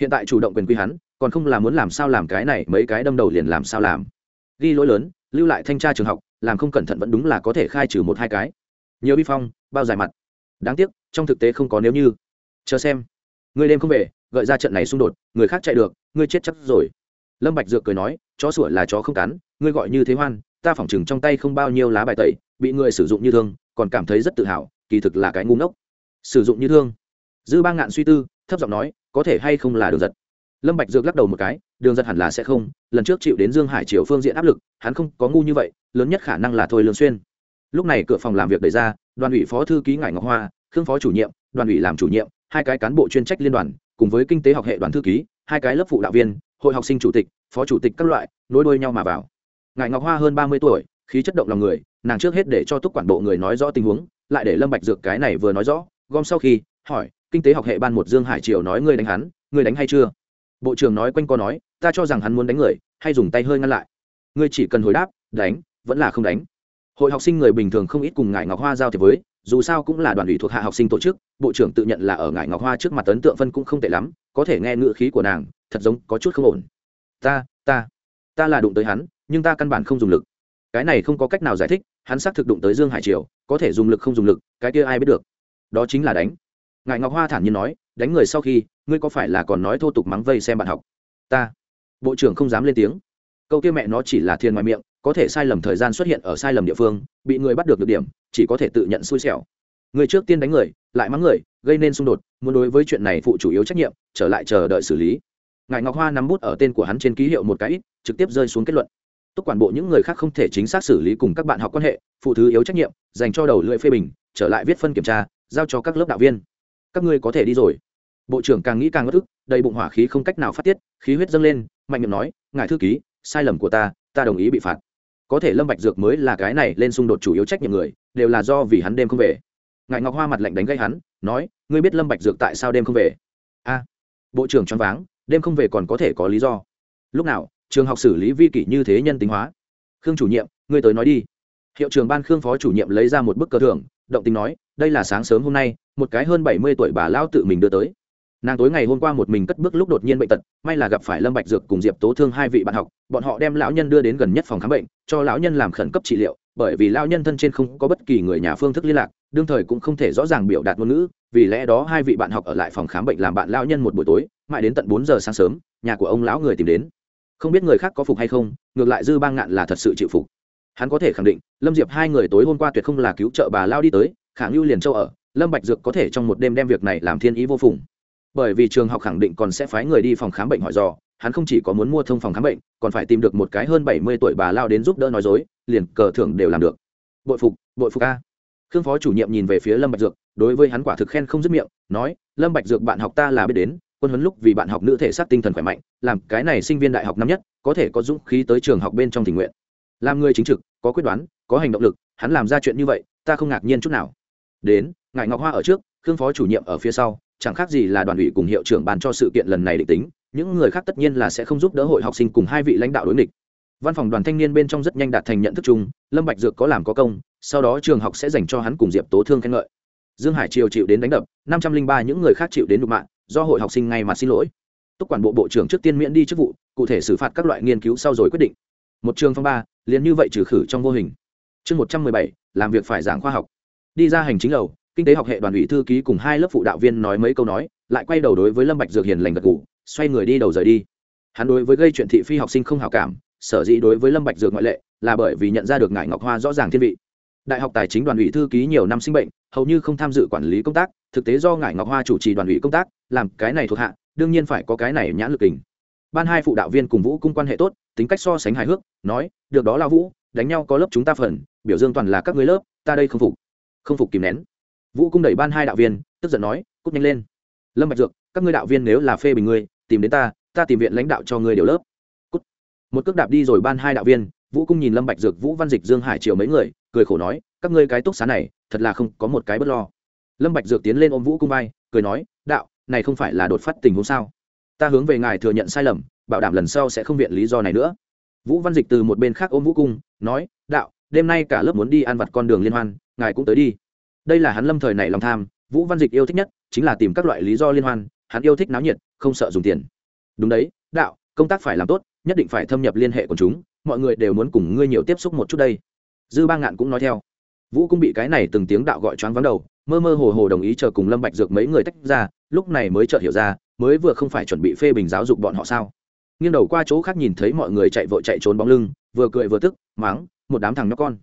Hiện tại chủ động quyền quy hắn, còn không là muốn làm sao làm cái này, mấy cái đâm đầu liền làm sao làm. Ghi lỗi lớn, lưu lại thanh tra trường học, làm không cẩn thận vẫn đúng là có thể khai trừ một hai cái. Nhiều bi phong, bao dài mặt. Đáng tiếc, trong thực tế không có nếu như. Chờ xem. Người đêm không về, gợi ra trận này xung đột, người khác chạy được ngươi chết chắc rồi. Lâm bạch dược cười nói, chó sủa là chó không cắn, ngươi gọi như thế hoan, ta phỏng chừng trong tay không bao nhiêu lá bài tẩy, bị người sử dụng như thương, còn cảm thấy rất tự hào, kỳ thực là cái ngu ngốc sử dụng như thương. Dư ba ngạn suy tư, thấp giọng nói, có thể hay không là đường giật. Lâm bạch dược lắc đầu một cái, đường giật hẳn là sẽ không, lần trước chịu đến dương hải triều phương diện áp lực, hắn không có ngu như vậy, lớn nhất khả năng là thôi lương xuyên. Lúc này cửa phòng làm việc đẩy ra, đoàn ủy phó thư ký ngải ngọc hoa, khương phó chủ nhiệm, đoàn ủy làm chủ nhiệm, hai cái cán bộ chuyên trách liên đoàn, cùng với kinh tế học hệ đoàn thư ký, hai cái lớp phụ đạo viên, hội học sinh chủ tịch, phó chủ tịch các loại, nối đuôi nhau mà vào. Ngải ngọc hoa hơn ba mươi tuổi, khí chất động lòng người, nàng trước hết để cho túc quản bộ người nói rõ tình huống, lại để lâm bạch dược cái này vừa nói rõ gom sau khi, hỏi, kinh tế học hệ ban một dương hải triều nói ngươi đánh hắn, ngươi đánh hay chưa? Bộ trưởng nói quanh co nói, ta cho rằng hắn muốn đánh người, hay dùng tay hơi ngăn lại. Ngươi chỉ cần hồi đáp, đánh, vẫn là không đánh. Hội học sinh người bình thường không ít cùng ngài ngọc hoa giao thiệp với, dù sao cũng là đoàn ủy thuộc hạ học sinh tổ chức, bộ trưởng tự nhận là ở ngài ngọc hoa trước mặt ấn tượng phân cũng không tệ lắm, có thể nghe ngữ khí của nàng, thật giống có chút không ổn. Ta ta ta là đụng tới hắn, nhưng ta căn bản không dùng lực. Cái này không có cách nào giải thích, hắn xác thực đụng tới dương hải triều, có thể dùng lực không dùng lực, cái kia ai biết được đó chính là đánh. Ngài ngọc hoa thản nhiên nói, đánh người sau khi, ngươi có phải là còn nói thô tục mắng vây xem bạn học? Ta. Bộ trưởng không dám lên tiếng. Câu kia mẹ nó chỉ là thiên ngoài miệng, có thể sai lầm thời gian xuất hiện ở sai lầm địa phương, bị người bắt được được điểm, chỉ có thể tự nhận xui xẻo. Người trước tiên đánh người, lại mắng người, gây nên xung đột, muốn đối với chuyện này phụ chủ yếu trách nhiệm, trở lại chờ đợi xử lý. Ngài ngọc hoa nắm bút ở tên của hắn trên ký hiệu một cái ít, trực tiếp rơi xuống kết luận. Túc quản bộ những người khác không thể chính xác xử lý cùng các bạn học quan hệ, phụ thứ yếu trách nhiệm, dành cho đầu lưỡi phê bình, trở lại viết phân kiểm tra giao cho các lớp đạo viên. Các ngươi có thể đi rồi. Bộ trưởng càng nghĩ càng ngất ức, đầy bụng hỏa khí không cách nào phát tiết, khí huyết dâng lên, mạnh miệng nói, ngài thư ký, sai lầm của ta ta đồng ý bị phạt. Có thể lâm bạch dược mới là cái này lên xung đột chủ yếu trách nhiệm người, đều là do vì hắn đêm không về. Ngài ngọc hoa mặt lạnh đánh gây hắn, nói, ngươi biết lâm bạch dược tại sao đêm không về? A. Bộ trưởng choáng váng, đêm không về còn có thể có lý do. Lúc nào, trường học xử lý vi kỷ như thế nhân tính hóa? Khương chủ nhiệm, ngươi tới nói đi hiệu trưởng ban khương phó chủ nhiệm lấy ra một bức cờ thưởng, động tình nói, đây là sáng sớm hôm nay, một cái hơn bảy mươi tuổi bà lao tự mình đưa tới. Nàng tối ngày hôm qua một mình cất bước lúc đột nhiên bệnh tật, may là gặp phải lâm bạch dược cùng diệp tố thương hai vị bạn học, bọn họ đem lão nhân đưa đến gần nhất phòng khám bệnh, cho lão nhân làm khẩn cấp trị liệu, bởi vì lão nhân thân trên không có bất kỳ người nhà phương thức liên lạc, đương thời cũng không thể rõ ràng biểu đạt ngôn ngữ, vì lẽ đó hai vị bạn học ở lại phòng khám bệnh làm bạn lão nhân một buổi tối, mãi đến tận bốn giờ sáng sớm, nhà của ông lão người tìm đến. Không biết người khác có phục hay không, ngược lại dư bang ngạn là thật sự chịu phục hắn có thể khẳng định, lâm diệp hai người tối hôm qua tuyệt không là cứu trợ bà lao đi tới, khả ngưu liền châu ở, lâm bạch dược có thể trong một đêm đem việc này làm thiên ý vô phùng. Bởi vì trường học khẳng định còn sẽ phái người đi phòng khám bệnh hỏi dò, hắn không chỉ có muốn mua thông phòng khám bệnh, còn phải tìm được một cái hơn bảy mươi tuổi bà lao đến giúp đỡ nói dối, liền cờ thưởng đều làm được. Bội phục bội phục a. Khương phó chủ nhiệm nhìn về phía lâm bạch dược, đối với hắn quả thực khen không dứt miệng, nói, lâm bạch dược, bạn học ta là biết đến, quân huấn lúc vì bạn học nữ thể xác tinh thần khỏe mạnh, làm cái này sinh viên đại học năm nhất, có thể có dũng khí tới trường học bên trong tình nguyện. Làm người chính trực có quyết đoán, có hành động lực, hắn làm ra chuyện như vậy, ta không ngạc nhiên chút nào. Đến ngài ngọc hoa ở trước, khương phó chủ nhiệm ở phía sau, chẳng khác gì là đoàn ủy cùng hiệu trưởng bàn cho sự kiện lần này định tính, những người khác tất nhiên là sẽ không giúp đỡ hội học sinh cùng hai vị lãnh đạo đối nghịch. Văn phòng đoàn thanh niên bên trong rất nhanh đạt thành nhận thức chung, lâm bạch dược có làm có công, sau đó trường học sẽ dành cho hắn cùng diệp tố thương khen ngợi. Dương hải triều chịu đến đánh đập, năm trăm linh ba những người khác chịu đến đục mạng, do hội học sinh ngay mà xin lỗi. Túc quản bộ bộ trưởng trước tiên miễn đi chức vụ, cụ thể xử phạt các loại nghiên cứu sau rồi quyết định. Một trường phong ba liền như vậy trừ khử trong vô hình. Chương một trăm mười bảy, làm việc phải giảng khoa học. Đi ra hành chính lầu, kinh tế học hệ đoàn ủy thư ký cùng hai lớp phụ đạo viên nói mấy câu nói, lại quay đầu đối với lâm bạch dược hiền lành gật gù, xoay người đi đầu rời đi. Hắn đối với gây chuyện thị phi học sinh không hảo cảm, sở dĩ đối với lâm bạch dược ngoại lệ là bởi vì nhận ra được ngải ngọc hoa rõ ràng thiên vị. Đại học tài chính đoàn ủy thư ký nhiều năm sinh bệnh, hầu như không tham dự quản lý công tác, thực tế do ngải ngọc hoa chủ trì đoàn ủy công tác, làm cái này thuộc hạ, đương nhiên phải có cái này nhãn lực kình. Ban hai phụ đạo viên cùng vũ cung quan hệ tốt tính cách so sánh hài hước, nói, được đó là vũ, đánh nhau có lớp chúng ta phần, biểu dương toàn là các người lớp, ta đây không phục. Không phục kìm nén. Vũ cung đẩy ban hai đạo viên, tức giận nói, cút nhanh lên. Lâm bạch dược, các ngươi đạo viên nếu là phê bình ngươi, tìm đến ta ta tìm viện lãnh đạo cho ngươi điều lớp. Cút. Một cước đạp đi rồi ban hai đạo viên, vũ cung nhìn lâm bạch dược, vũ văn dịch, dương hải triều mấy người, cười khổ nói, các ngươi cái túc xá này, thật là không có một cái bất lo. Lâm bạch dược tiến lên ôm vũ cung vai, cười nói, đạo, này không phải là đột phát tình huống sao? Ta hướng về ngài thừa nhận sai lầm bảo đảm lần sau sẽ không viện lý do này nữa. Vũ văn dịch từ một bên khác ôm vũ cung, nói, đạo, đêm nay cả lớp muốn đi ăn vặt con đường liên hoan, ngài cũng tới đi. Đây là hắn lâm thời này lòng tham, vũ văn dịch yêu thích nhất chính là tìm các loại lý do liên hoan, hắn yêu thích náo nhiệt, không sợ dùng tiền. Đúng đấy, đạo, công tác phải làm tốt, nhất định phải thâm nhập liên hệ của chúng, mọi người đều muốn cùng ngươi nhiều tiếp xúc một chút đây. Dư ba ngạn cũng nói theo. Vũ cũng bị cái này từng tiếng đạo gọi choáng vắng đầu, mơ mơ hồ hồ đồng ý chờ cùng lâm bạch dược mấy người tách ra, lúc này mới chợt hiểu ra, mới vừa không phải chuẩn bị phê bình giáo dục bọn họ sao? Nghiêng đầu qua chỗ khác nhìn thấy mọi người chạy vội chạy trốn bóng lưng, vừa cười vừa tức, mắng, một đám thằng nhóc con.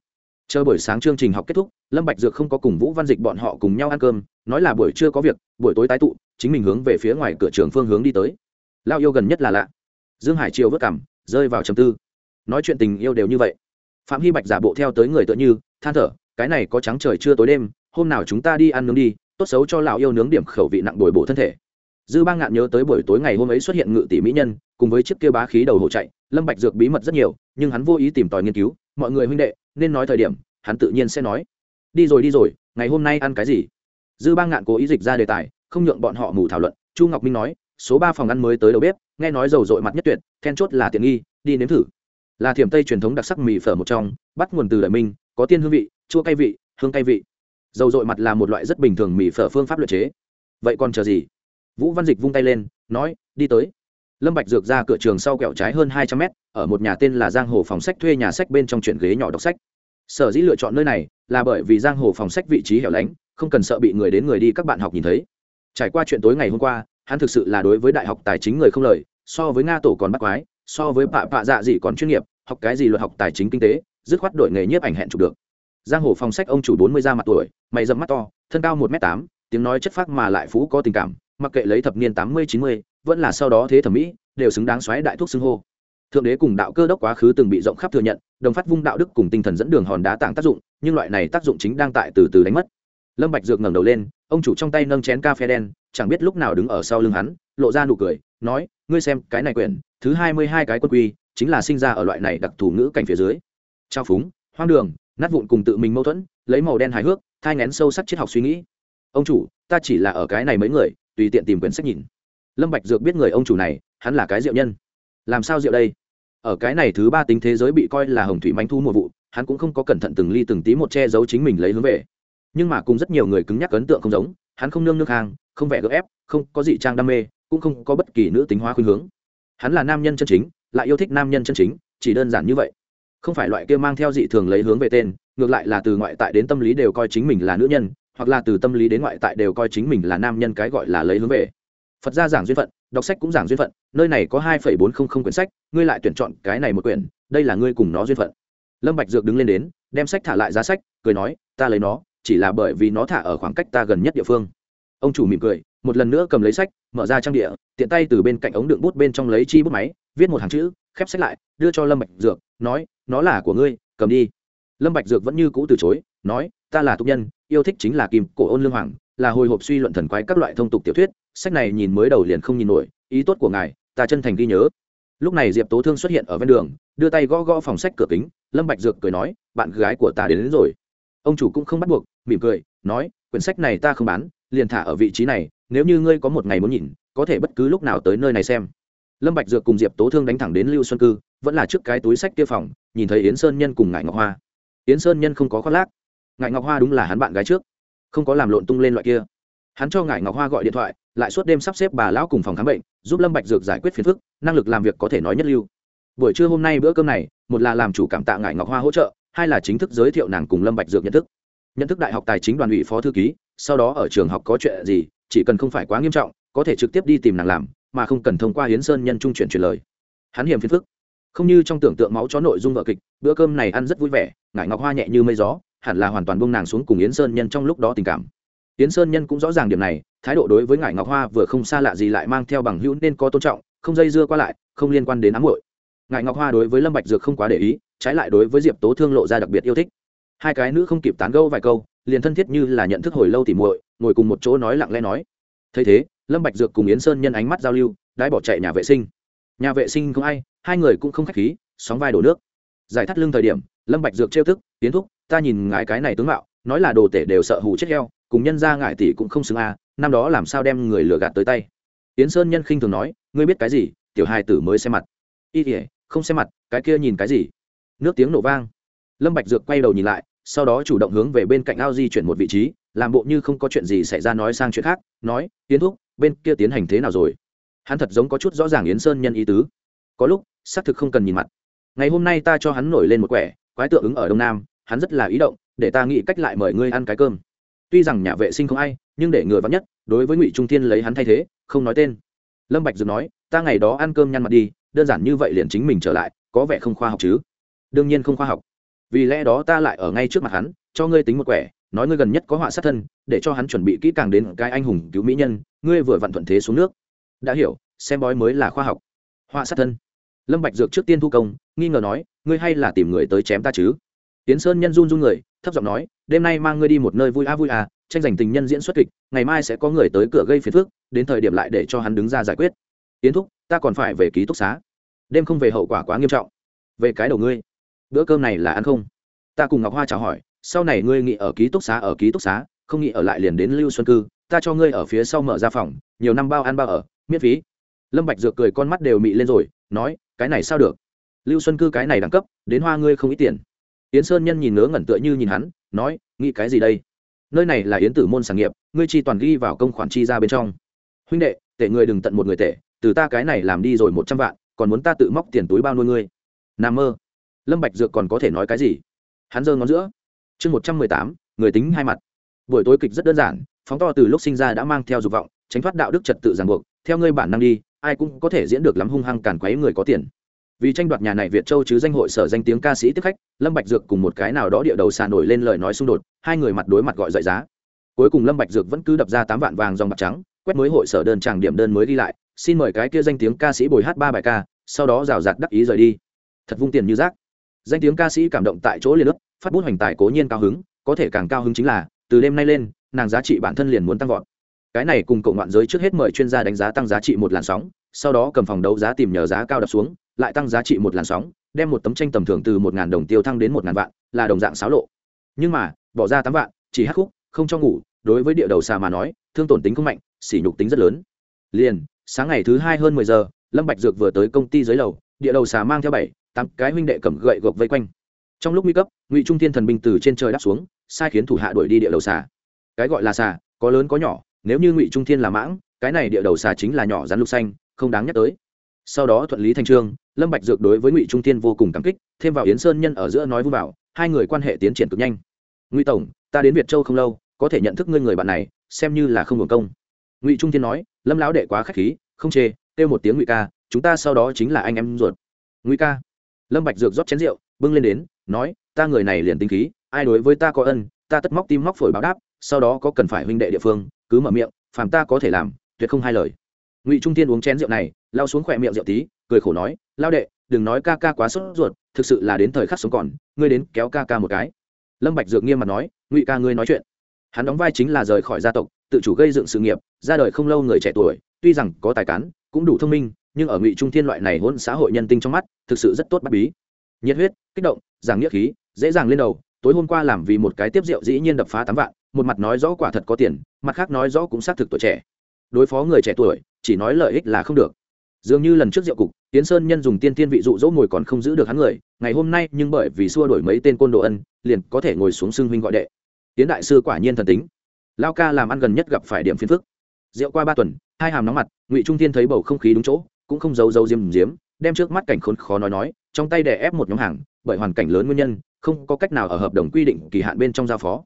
Chờ buổi sáng chương trình học kết thúc, lâm bạch dược không có cùng vũ văn dịch bọn họ cùng nhau ăn cơm, nói là buổi trưa có việc, buổi tối tái tụ, chính mình hướng về phía ngoài cửa trường phương hướng đi tới. Lao yêu gần nhất là lạ. Dương hải triều vất cảm rơi vào trầm tư. Nói chuyện tình yêu đều như vậy. Phạm hy bạch giả bộ theo tới người tựa như, than thở, cái này có trắng trời chưa tối đêm, hôm nào chúng ta đi ăn nướng đi, tốt xấu cho lão yêu nướng điểm khẩu vị nặng bồi bổ thân thể dư bang ngạn nhớ tới buổi tối ngày hôm ấy xuất hiện ngự tỷ mỹ nhân, cùng với chiếc kia bá khí đầu hộ chạy, lâm bạch dược bí mật rất nhiều, nhưng hắn vô ý tìm tòi nghiên cứu, mọi người huynh đệ, nên nói thời điểm, hắn tự nhiên sẽ nói. Đi rồi đi rồi, ngày hôm nay ăn cái gì? Dư bang ngạn cố ý dịch ra đề tài, không nhượng bọn họ mù thảo luận. Chu ngọc minh nói, số ba phòng ăn mới tới đầu bếp, nghe nói dầu dội mặt nhất tuyệt, then chốt là tiện nghi, đi nếm thử. Là thiểm tây truyền thống đặc sắc mì phở một trong, bắt nguồn từ đại minh, có tiên hương vị, chua cay vị, hương cay vị. Dầu dội mặt là một loại rất bình thường mì phở phương pháp luyện chế. Vậy còn chờ gì? Vũ văn dịch vung tay lên, nói, đi tới. Lâm bạch dược ra cửa trường sau kẹo trái hơn hai trăm mét, ở một nhà tên là giang hồ phòng sách thuê nhà sách bên trong chuyển ghế nhỏ đọc sách. Sở dĩ lựa chọn nơi này là bởi vì giang hồ phòng sách vị trí hẻo lánh, không cần sợ bị người đến người đi các bạn học nhìn thấy. Trải qua chuyện tối ngày hôm qua, hắn thực sự là đối với đại học tài chính người không lời, so với nga tổ còn bắt quái, so với bạ bạ dạ gì còn chuyên nghiệp, học cái gì luật học tài chính kinh tế, dứt khoát đổi nghề nhiếp ảnh hẹn chụp được. Giang hồ phòng sách ông chủ bốn mươi ra mặt tuổi, mày dẫm mắt to, thân cao một m tám, tiếng nói chất phác mà lại phú có tình cảm mặc kệ lấy thập niên tám mươi, chín mươi, vẫn là sau đó thế thẩm mỹ, đều xứng đáng xoáy đại thuốc xưng hô. Thượng đế cùng đạo cơ đốc quá khứ từng bị rộng khắp thừa nhận, đồng phát vung đạo đức cùng tinh thần dẫn đường hòn đá tặng tác dụng, nhưng loại này tác dụng chính đang tại từ từ đánh mất. Lâm bạch dược ngẩng đầu lên, ông chủ trong tay nâng chén cà phê đen, chẳng biết lúc nào đứng ở sau lưng hắn, lộ ra nụ cười, nói, ngươi xem, cái này quyển, thứ hai mươi hai cái quân quy, chính là sinh ra ở loại này đặc thù ngữ cảnh phía dưới. Trao phúng, hoang đường, nát vụn cùng tự mình mâu thuẫn, lấy màu đen hài hước, thai nén sâu sắc triết học suy nghĩ. Ông chủ, ta chỉ là ở cái này mấy người tùy tiện tìm quyển sách nhìn. Lâm bạch dược biết người ông chủ này, hắn là cái diệu nhân. Làm sao diệu đây? Ở cái này thứ ba tính thế giới bị coi là hồng thủy manh thu mùa vụ, hắn cũng không có cẩn thận từng ly từng tí một che giấu chính mình lấy hướng về. Nhưng mà cùng rất nhiều người cứng nhắc ấn tượng không giống, hắn không nương nước hàng, không vẽ gỡ ép, không có dị trang đam mê, cũng không có bất kỳ nữ tính hóa khuynh hướng. Hắn là nam nhân chân chính, lại yêu thích nam nhân chân chính, chỉ đơn giản như vậy. Không phải loại kia mang theo dị thường lấy hướng về tên, ngược lại là từ ngoại tại đến tâm lý đều coi chính mình là nữ nhân hoặc là từ tâm lý đến ngoại tại đều coi chính mình là nam nhân cái gọi là lấy hướng về. Phật gia giảng duyên phận, đọc sách cũng giảng duyên phận, nơi này có hai bốn trăm linh quyển sách, ngươi lại tuyển chọn cái này một quyển, đây là ngươi cùng nó duyên phận. Lâm bạch dược đứng lên đến, đem sách thả lại giá sách, cười nói, ta lấy nó, chỉ là bởi vì nó thả ở khoảng cách ta gần nhất địa phương. Ông chủ mỉm cười, một lần nữa cầm lấy sách, mở ra trang địa, tiện tay từ bên cạnh ống đựng bút bên trong lấy chi bút máy, viết một hàng chữ, khép sách lại, đưa cho lâm bạch dược, nói, nó là của ngươi, cầm đi. Lâm bạch dược vẫn như cũ từ chối, nói, ta là tục nhân yêu thích chính là kim cổ ôn lương hoàng là hồi hộp suy luận thần quái các loại thông tục tiểu thuyết sách này nhìn mới đầu liền không nhìn nổi ý tốt của ngài ta chân thành ghi nhớ. Lúc này diệp tố thương xuất hiện ở ven đường đưa tay gõ gõ phòng sách cửa kính lâm bạch dược cười nói bạn gái của ta đến, đến rồi. Ông chủ cũng không bắt buộc mỉm cười nói quyển sách này ta không bán liền thả ở vị trí này nếu như ngươi có một ngày muốn nhìn có thể bất cứ lúc nào tới nơi này xem. Lâm bạch dược cùng diệp tố thương đánh thẳng đến lưu xuân cư vẫn là trước cái túi sách kia phòng nhìn thấy yến sơn nhân cùng ngải ngọc hoa. Yến sơn nhân không có khoác lác ngải ngọc hoa đúng là hắn bạn gái trước không có làm lộn tung lên loại kia hắn cho ngải ngọc hoa gọi điện thoại lại suốt đêm sắp xếp bà lão cùng phòng khám bệnh giúp lâm bạch dược giải quyết phiền phức năng lực làm việc có thể nói nhất lưu buổi trưa hôm nay bữa cơm này một là làm chủ cảm tạ ngải ngọc hoa hỗ trợ hai là chính thức giới thiệu nàng cùng lâm bạch dược nhận thức nhận thức đại học tài chính đoàn ủy phó thư ký sau đó ở trường học có chuyện gì chỉ cần không phải quá nghiêm trọng có thể trực tiếp đi tìm nàng làm mà không cần thông qua hiến sơn nhân trung chuyển truyền lời hắn hiểm phiền phức không như trong tưởng tượng máu chó nội dung vợ kịch bữa cơm này ăn rất vui vẻ ngải ngọc hoa nhẹ như mây gió hẳn là hoàn toàn buông nàng xuống cùng yến sơn nhân trong lúc đó tình cảm. Yến sơn nhân cũng rõ ràng điểm này, thái độ đối với ngải ngọc hoa vừa không xa lạ gì lại mang theo bằng hữu nên có tôn trọng, không dây dưa qua lại, không liên quan đến ám hội ngải ngọc hoa đối với lâm bạch dược không quá để ý, trái lại đối với diệp tố thương lộ ra đặc biệt yêu thích. Hai cái nữ không kịp tán gẫu vài câu, liền thân thiết như là nhận thức hồi lâu tỉ muội, ngồi cùng một chỗ nói lặng lẽ nói. Thấy thế, lâm bạch dược cùng yến sơn nhân ánh mắt giao lưu, đãi bỏ chạy nhà vệ sinh. Nhà vệ sinh không ai, hai người cũng không khách khí, sóng vai đổ nước. Giải thắt lưng thời điểm, lâm bạch dược trêu thức tiến thúc ta nhìn ngài cái này tướng mạo, nói là đồ tể đều sợ hù chết heo, cùng nhân ra ngại tỷ cũng không xứng a năm đó làm sao đem người lừa gạt tới tay. Yến sơn nhân khinh thường nói, ngươi biết cái gì, tiểu hai tử mới xem mặt. Y tỉa không xem mặt, cái kia nhìn cái gì? Nước tiếng nổ vang. Lâm bạch dược quay đầu nhìn lại, sau đó chủ động hướng về bên cạnh ao di chuyển một vị trí, làm bộ như không có chuyện gì xảy ra nói sang chuyện khác, nói tiến thúc, bên kia tiến hành thế nào rồi? Hắn thật giống có chút rõ ràng yến sơn nhân ý tứ. Có lúc, xác thực không cần nhìn mặt. Ngày hôm nay ta cho hắn nổi lên một quẻ, quái tượng ứng ở đông nam hắn rất là ý động, để ta nghĩ cách lại mời ngươi ăn cái cơm. Tuy rằng nhà vệ sinh không ai, nhưng để ngừa vắn nhất, đối với ngụy trung thiên lấy hắn thay thế, không nói tên. Lâm bạch dược nói, ta ngày đó ăn cơm nhăn mặt đi, đơn giản như vậy liền chính mình trở lại, có vẻ không khoa học chứ? Đương nhiên không khoa học. Vì lẽ đó ta lại ở ngay trước mặt hắn, cho ngươi tính một quẻ, nói ngươi gần nhất có họa sát thân, để cho hắn chuẩn bị kỹ càng đến cái anh hùng cứu mỹ nhân, ngươi vừa vặn thuận thế xuống nước. Đã hiểu, xem bói mới là khoa học. Họa sát thân. Lâm bạch dược trước tiên thu công, nghi ngờ nói, ngươi hay là tìm người tới chém ta chứ? Tiến sơn nhân run run người, thấp giọng nói, đêm nay mang ngươi đi một nơi vui a vui à tranh giành tình nhân diễn xuất kịch, ngày mai sẽ có người tới cửa gây phiền phức, đến thời điểm lại để cho hắn đứng ra giải quyết. Tiến thúc, ta còn phải về ký túc xá. Đêm không về hậu quả quá nghiêm trọng. Về cái đầu ngươi. Bữa cơm này là ăn không? Ta cùng ngọc hoa chào hỏi, sau này ngươi nghỉ ở ký túc xá, ở ký túc xá, không nghỉ ở lại liền đến lưu xuân cư, ta cho ngươi ở phía sau mở ra phòng, nhiều năm bao ăn bao ở, miễn phí. Lâm bạch dược cười con mắt đều mị lên rồi, nói, cái này sao được? Lưu xuân cư cái này đẳng cấp, đến hoa ngươi không ít tiền yến sơn nhân nhìn ngớ ngẩn tựa như nhìn hắn, nói, nghĩ cái gì đây? Nơi này là yến tử môn sản nghiệp, ngươi chi toàn ghi vào công khoản chi ra bên trong. Huynh đệ tệ người đừng tận một người tệ từ ta cái này làm đi rồi một trăm vạn, còn muốn ta tự móc tiền túi bao nuôi ngươi. Nam mơ. Lâm bạch dược còn có thể nói cái gì? Hắn giơ ngón giữa. Chương một trăm mười tám, người tính hai mặt. Buổi tối kịch rất đơn giản, phóng to từ lúc sinh ra đã mang theo dục vọng, tránh thoát đạo đức trật tự ràng buộc, theo ngươi bản năng đi, ai cũng có thể diễn được lắm hung hăng càn quấy người có tiền vì tranh đoạt nhà này việt châu chứ danh hội sở danh tiếng ca sĩ tiếp khách, lâm bạch dược cùng một cái nào đó địa đầu xà nổi lên lời nói xung đột, hai người mặt đối mặt gọi dậy giá. Cuối cùng lâm bạch dược vẫn cứ đập ra tám vạn vàng dòng bạc trắng, quét mới hội sở đơn tràng điểm đơn mới đi lại, xin mời cái kia danh tiếng ca sĩ bồi hát ba bài ca, sau đó rào rạt đắc ý rời đi. Thật vung tiền như rác. Danh tiếng ca sĩ cảm động tại chỗ liền ước phát bút hoành tài cố nhiên cao hứng, có thể càng cao hứng chính là, từ đêm nay lên, nàng giá trị bản thân liền muốn tăng vọt. Cái này cùng cậu ngoạn giới trước hết mời chuyên gia đánh giá tăng giá trị một làn sóng, sau đó cầm phòng đấu giá tìm nhờ giá cao đập xuống lại tăng giá trị một làn sóng, đem một tấm tranh tầm thường từ một ngàn đồng tiêu thăng đến một ngàn vạn, là đồng dạng xáo lộ. Nhưng mà, bỏ ra tám vạn, chỉ hát khúc, không cho ngủ, đối với địa đầu xà mà nói, thương tổn tính không mạnh, sỉ nhục tính rất lớn. Liền, sáng ngày thứ hai hơn mười giờ, lâm bạch dược vừa tới công ty dưới lầu, địa đầu xà mang theo bảy, tám cái huynh đệ cầm gậy gộc vây quanh. Trong lúc nguy cấp, ngụy trung thiên thần binh từ trên trời đáp xuống, sai khiến thủ hạ đuổi đi địa đầu xà cái gọi là xà có lớn có nhỏ, nếu như ngụy trung thiên là mãng, cái này địa đầu xà chính là nhỏ rắn lục xanh, không đáng nhắc tới. Sau đó thuận lý thanh trương lâm bạch dược đối với ngụy trung thiên vô cùng cảm kích, thêm vào yến sơn nhân ở giữa nói vui bảo hai người quan hệ tiến triển cực nhanh. Ngụy tổng, ta đến việt châu không lâu, có thể nhận thức ngươi người bạn này, xem như là không hưởng công. Ngụy trung thiên nói, lâm lão đệ quá khách khí, không chê, kêu một tiếng ngụy ca, chúng ta sau đó chính là anh em ruột. Ngụy ca? Lâm bạch dược rót chén rượu, bưng lên đến, nói, ta người này liền tinh khí, ai đối với ta có ân, ta tất móc tim móc phổi báo đáp, sau đó có cần phải huynh đệ địa phương, cứ mở miệng, phàm ta có thể làm, tuyệt không hai lời. Ngụy trung thiên uống chén rượu này lao xuống khỏe miệng rượu tí, cười khổ nói lao đệ, đừng nói ca ca quá sốt ruột, thực sự là đến thời khắc sống còn, ngươi đến kéo ca ca một cái. Lâm bạch dược nghiêm mặt nói, ngụy ca ngươi nói chuyện. Hắn đóng vai chính là rời khỏi gia tộc, tự chủ gây dựng sự nghiệp, ra đời không lâu người trẻ tuổi, tuy rằng có tài cán, cũng đủ thông minh, nhưng ở ngụy trung thiên loại này hỗn xã hội nhân tinh trong mắt, thực sự rất tốt bắt bí. Nhiệt huyết, kích động, giảng nghĩa khí, dễ dàng lên đầu, tối hôm qua làm vì một cái tiếp rượu dĩ nhiên đập phá tám vạn, một mặt nói rõ quả thật có tiền, mặt khác nói rõ cũng xác thực tuổi trẻ. Đối phó người trẻ tuổi, chỉ nói lợi ích là không được. Dường như lần trước rượu cục tiến sơn nhân dùng tiên tiên vị dụ dỗ ngồi còn không giữ được hắn người, ngày hôm nay nhưng bởi vì xua đổi mấy tên côn đồ ân, liền có thể ngồi xuống xưng huynh gọi đệ. Tiến đại sư quả nhiên thần tính. Lao ca làm ăn gần nhất gặp phải điểm phiền phức. Rượu qua ba tuần, hai hàm nóng mặt, ngụy trung Thiên thấy bầu không khí đúng chỗ, cũng không giấu giấu diêm diếm đem trước mắt cảnh khốn khó nói nói, trong tay đè ép một nhóm hàng, bởi hoàn cảnh lớn nguyên nhân, không có cách nào ở hợp đồng quy định kỳ hạn bên trong giao phó.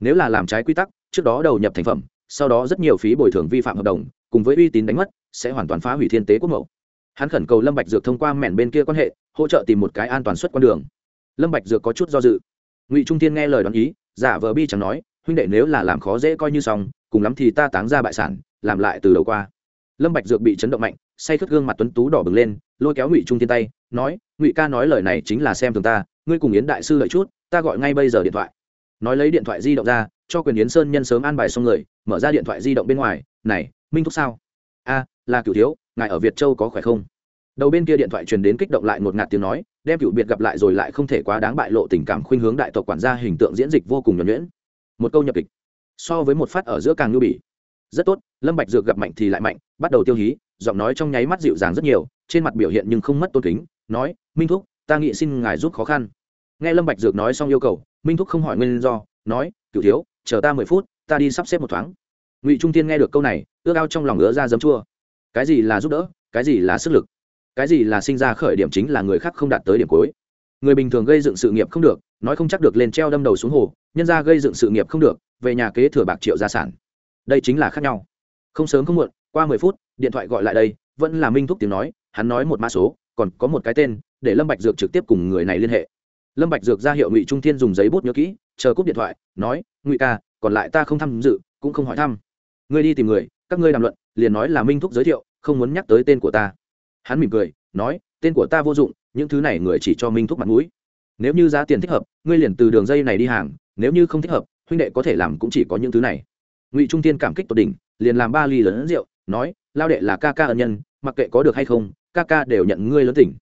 Nếu là làm trái quy tắc, trước đó đầu nhập thành phẩm, sau đó rất nhiều phí bồi thường vi phạm hợp đồng, cùng với uy tín đánh mất, sẽ hoàn toàn phá hủy thiên tế quốc mẫu hắn khẩn cầu lâm bạch dược thông qua mẻn bên kia quan hệ, hỗ trợ tìm một cái an toàn xuất con đường. Lâm bạch dược có chút do dự. Ngụy trung Thiên nghe lời đoán ý, giả vờ bi chẳng nói, huynh đệ nếu là làm khó dễ coi như xong, cùng lắm thì ta táng ra bại sản, làm lại từ đầu qua. Lâm bạch dược bị chấn động mạnh, say khướt gương mặt tuấn tú đỏ bừng lên, lôi kéo ngụy trung Thiên tay, nói, ngụy ca nói lời này chính là xem thường ta, ngươi cùng yến đại sư lợi chút, ta gọi ngay bây giờ điện thoại. Nói lấy điện thoại di động ra, cho quyền yến sơn nhân sớm an bài xong người, mở ra điện thoại di động bên ngoài, này, minh thúc sao? A, là cửu thiếu ngài ở việt châu có khỏe không? Đầu bên kia điện thoại truyền đến kích động lại một ngạt tiếng nói, đem cựu biệt gặp lại rồi lại không thể quá đáng bại lộ tình cảm khuynh hướng đại tộc quản gia hình tượng diễn dịch vô cùng nhuẩn nhuyễn. Một câu nhập kịch. So với một phát ở giữa càng ngư bỉ. Rất tốt, lâm bạch dược gặp mạnh thì lại mạnh, bắt đầu tiêu hí, giọng nói trong nháy mắt dịu dàng rất nhiều, trên mặt biểu hiện nhưng không mất tôn kính, nói, minh thúc, ta nghĩ xin ngài giúp khó khăn. Nghe lâm bạch dược nói xong yêu cầu, minh thúc không hỏi nguyên do, nói, Cựu thiếu, chờ ta mười phút, ta đi sắp xếp một thoáng. Ngụy trung tiên nghe được câu này, ước ao trong lòng ứa ra giấm chua cái gì là giúp đỡ, cái gì là sức lực, cái gì là sinh ra khởi điểm chính là người khác không đạt tới điểm cuối. Người bình thường gây dựng sự nghiệp không được, nói không chắc được lên treo đâm đầu xuống hồ, nhân ra gây dựng sự nghiệp không được, về nhà kế thừa bạc triệu gia sản. Đây chính là khác nhau. Không sớm không muộn, qua mười phút, điện thoại gọi lại đây, vẫn là minh thúc tiếng nói, hắn nói một mã số, còn có một cái tên, để lâm bạch dược trực tiếp cùng người này liên hệ. Lâm bạch dược ra hiệu ngụy trung thiên dùng giấy bút nhớ kỹ, chờ cúp điện thoại, nói, ngụy ca, còn lại ta không tham dự, cũng không hỏi thăm. Ngươi đi tìm người các ngươi đàm luận, liền nói là minh thúc giới thiệu, không muốn nhắc tới tên của ta. Hắn mỉm cười, nói, tên của ta vô dụng, những thứ này người chỉ cho minh thúc mặt mũi. Nếu như giá tiền thích hợp, ngươi liền từ đường dây này đi hàng, nếu như không thích hợp, huynh đệ có thể làm cũng chỉ có những thứ này. Ngụy trung tiên cảm kích tột đỉnh, liền làm ba ly lớn rượu, nói, lao đệ là ca ca ân nhân, mặc kệ có được hay không, ca ca đều nhận ngươi lớn tỉnh.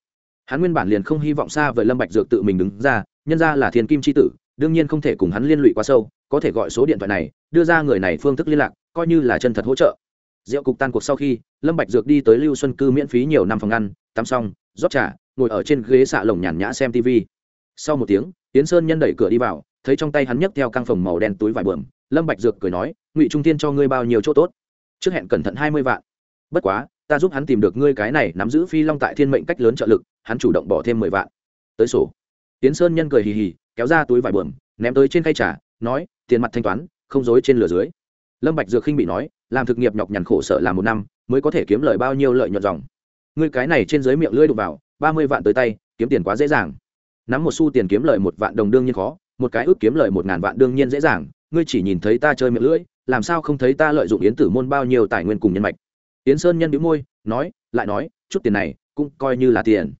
Hắn nguyên bản liền không hy vọng xa với lâm bạch dược tự mình đứng ra, nhân ra là thiên kim chi tử, đương nhiên không thể cùng hắn liên lụy quá sâu, có thể gọi số điện thoại này, đưa ra người này phương thức liên lạc coi như là chân thật hỗ trợ. Rượu cục tan cuộc sau khi, lâm bạch dược đi tới lưu xuân cư miễn phí nhiều năm phòng ăn, tắm xong, rót trà, ngồi ở trên ghế xạ lồng nhàn nhã xem tv sau một tiếng tiến sơn nhân đẩy cửa đi vào, thấy trong tay hắn nhấc theo căng phòng màu đen túi vải bờm lâm bạch dược cười nói, ngụy trung tiên cho ngươi bao nhiêu chỗ tốt? Trước hẹn cẩn thận hai mươi vạn. Bất quá, ta giúp hắn tìm được ngươi cái này nắm giữ phi long tại thiên mệnh cách lớn trợ lực, hắn chủ động bỏ thêm mười vạn. Tới sổ. Tiến sơn nhân cười hì hì, kéo ra túi vải bờm ném tới trên khay trà, nói, tiền mặt thanh toán, không dối trên lửa dưới lâm bạch dược khinh bị nói, làm thực nghiệp nhọc nhằn khổ sở làm một năm, mới có thể kiếm lời bao nhiêu lợi nhuận dòng. Ngươi cái này trên dưới miệng lưỡi đụng vào, ba mươi vạn tới tay, kiếm tiền quá dễ dàng. Nắm một xu tiền kiếm lời một vạn đồng đương nhiên khó, một cái ước kiếm lời một ngàn vạn đương nhiên dễ dàng, ngươi chỉ nhìn thấy ta chơi miệng lưỡi, làm sao không thấy ta lợi dụng yến tử môn bao nhiêu tài nguyên cùng nhân mạch. Yến sơn nhân bĩu môi, nói, lại nói, chút tiền này, cũng coi như là tiền.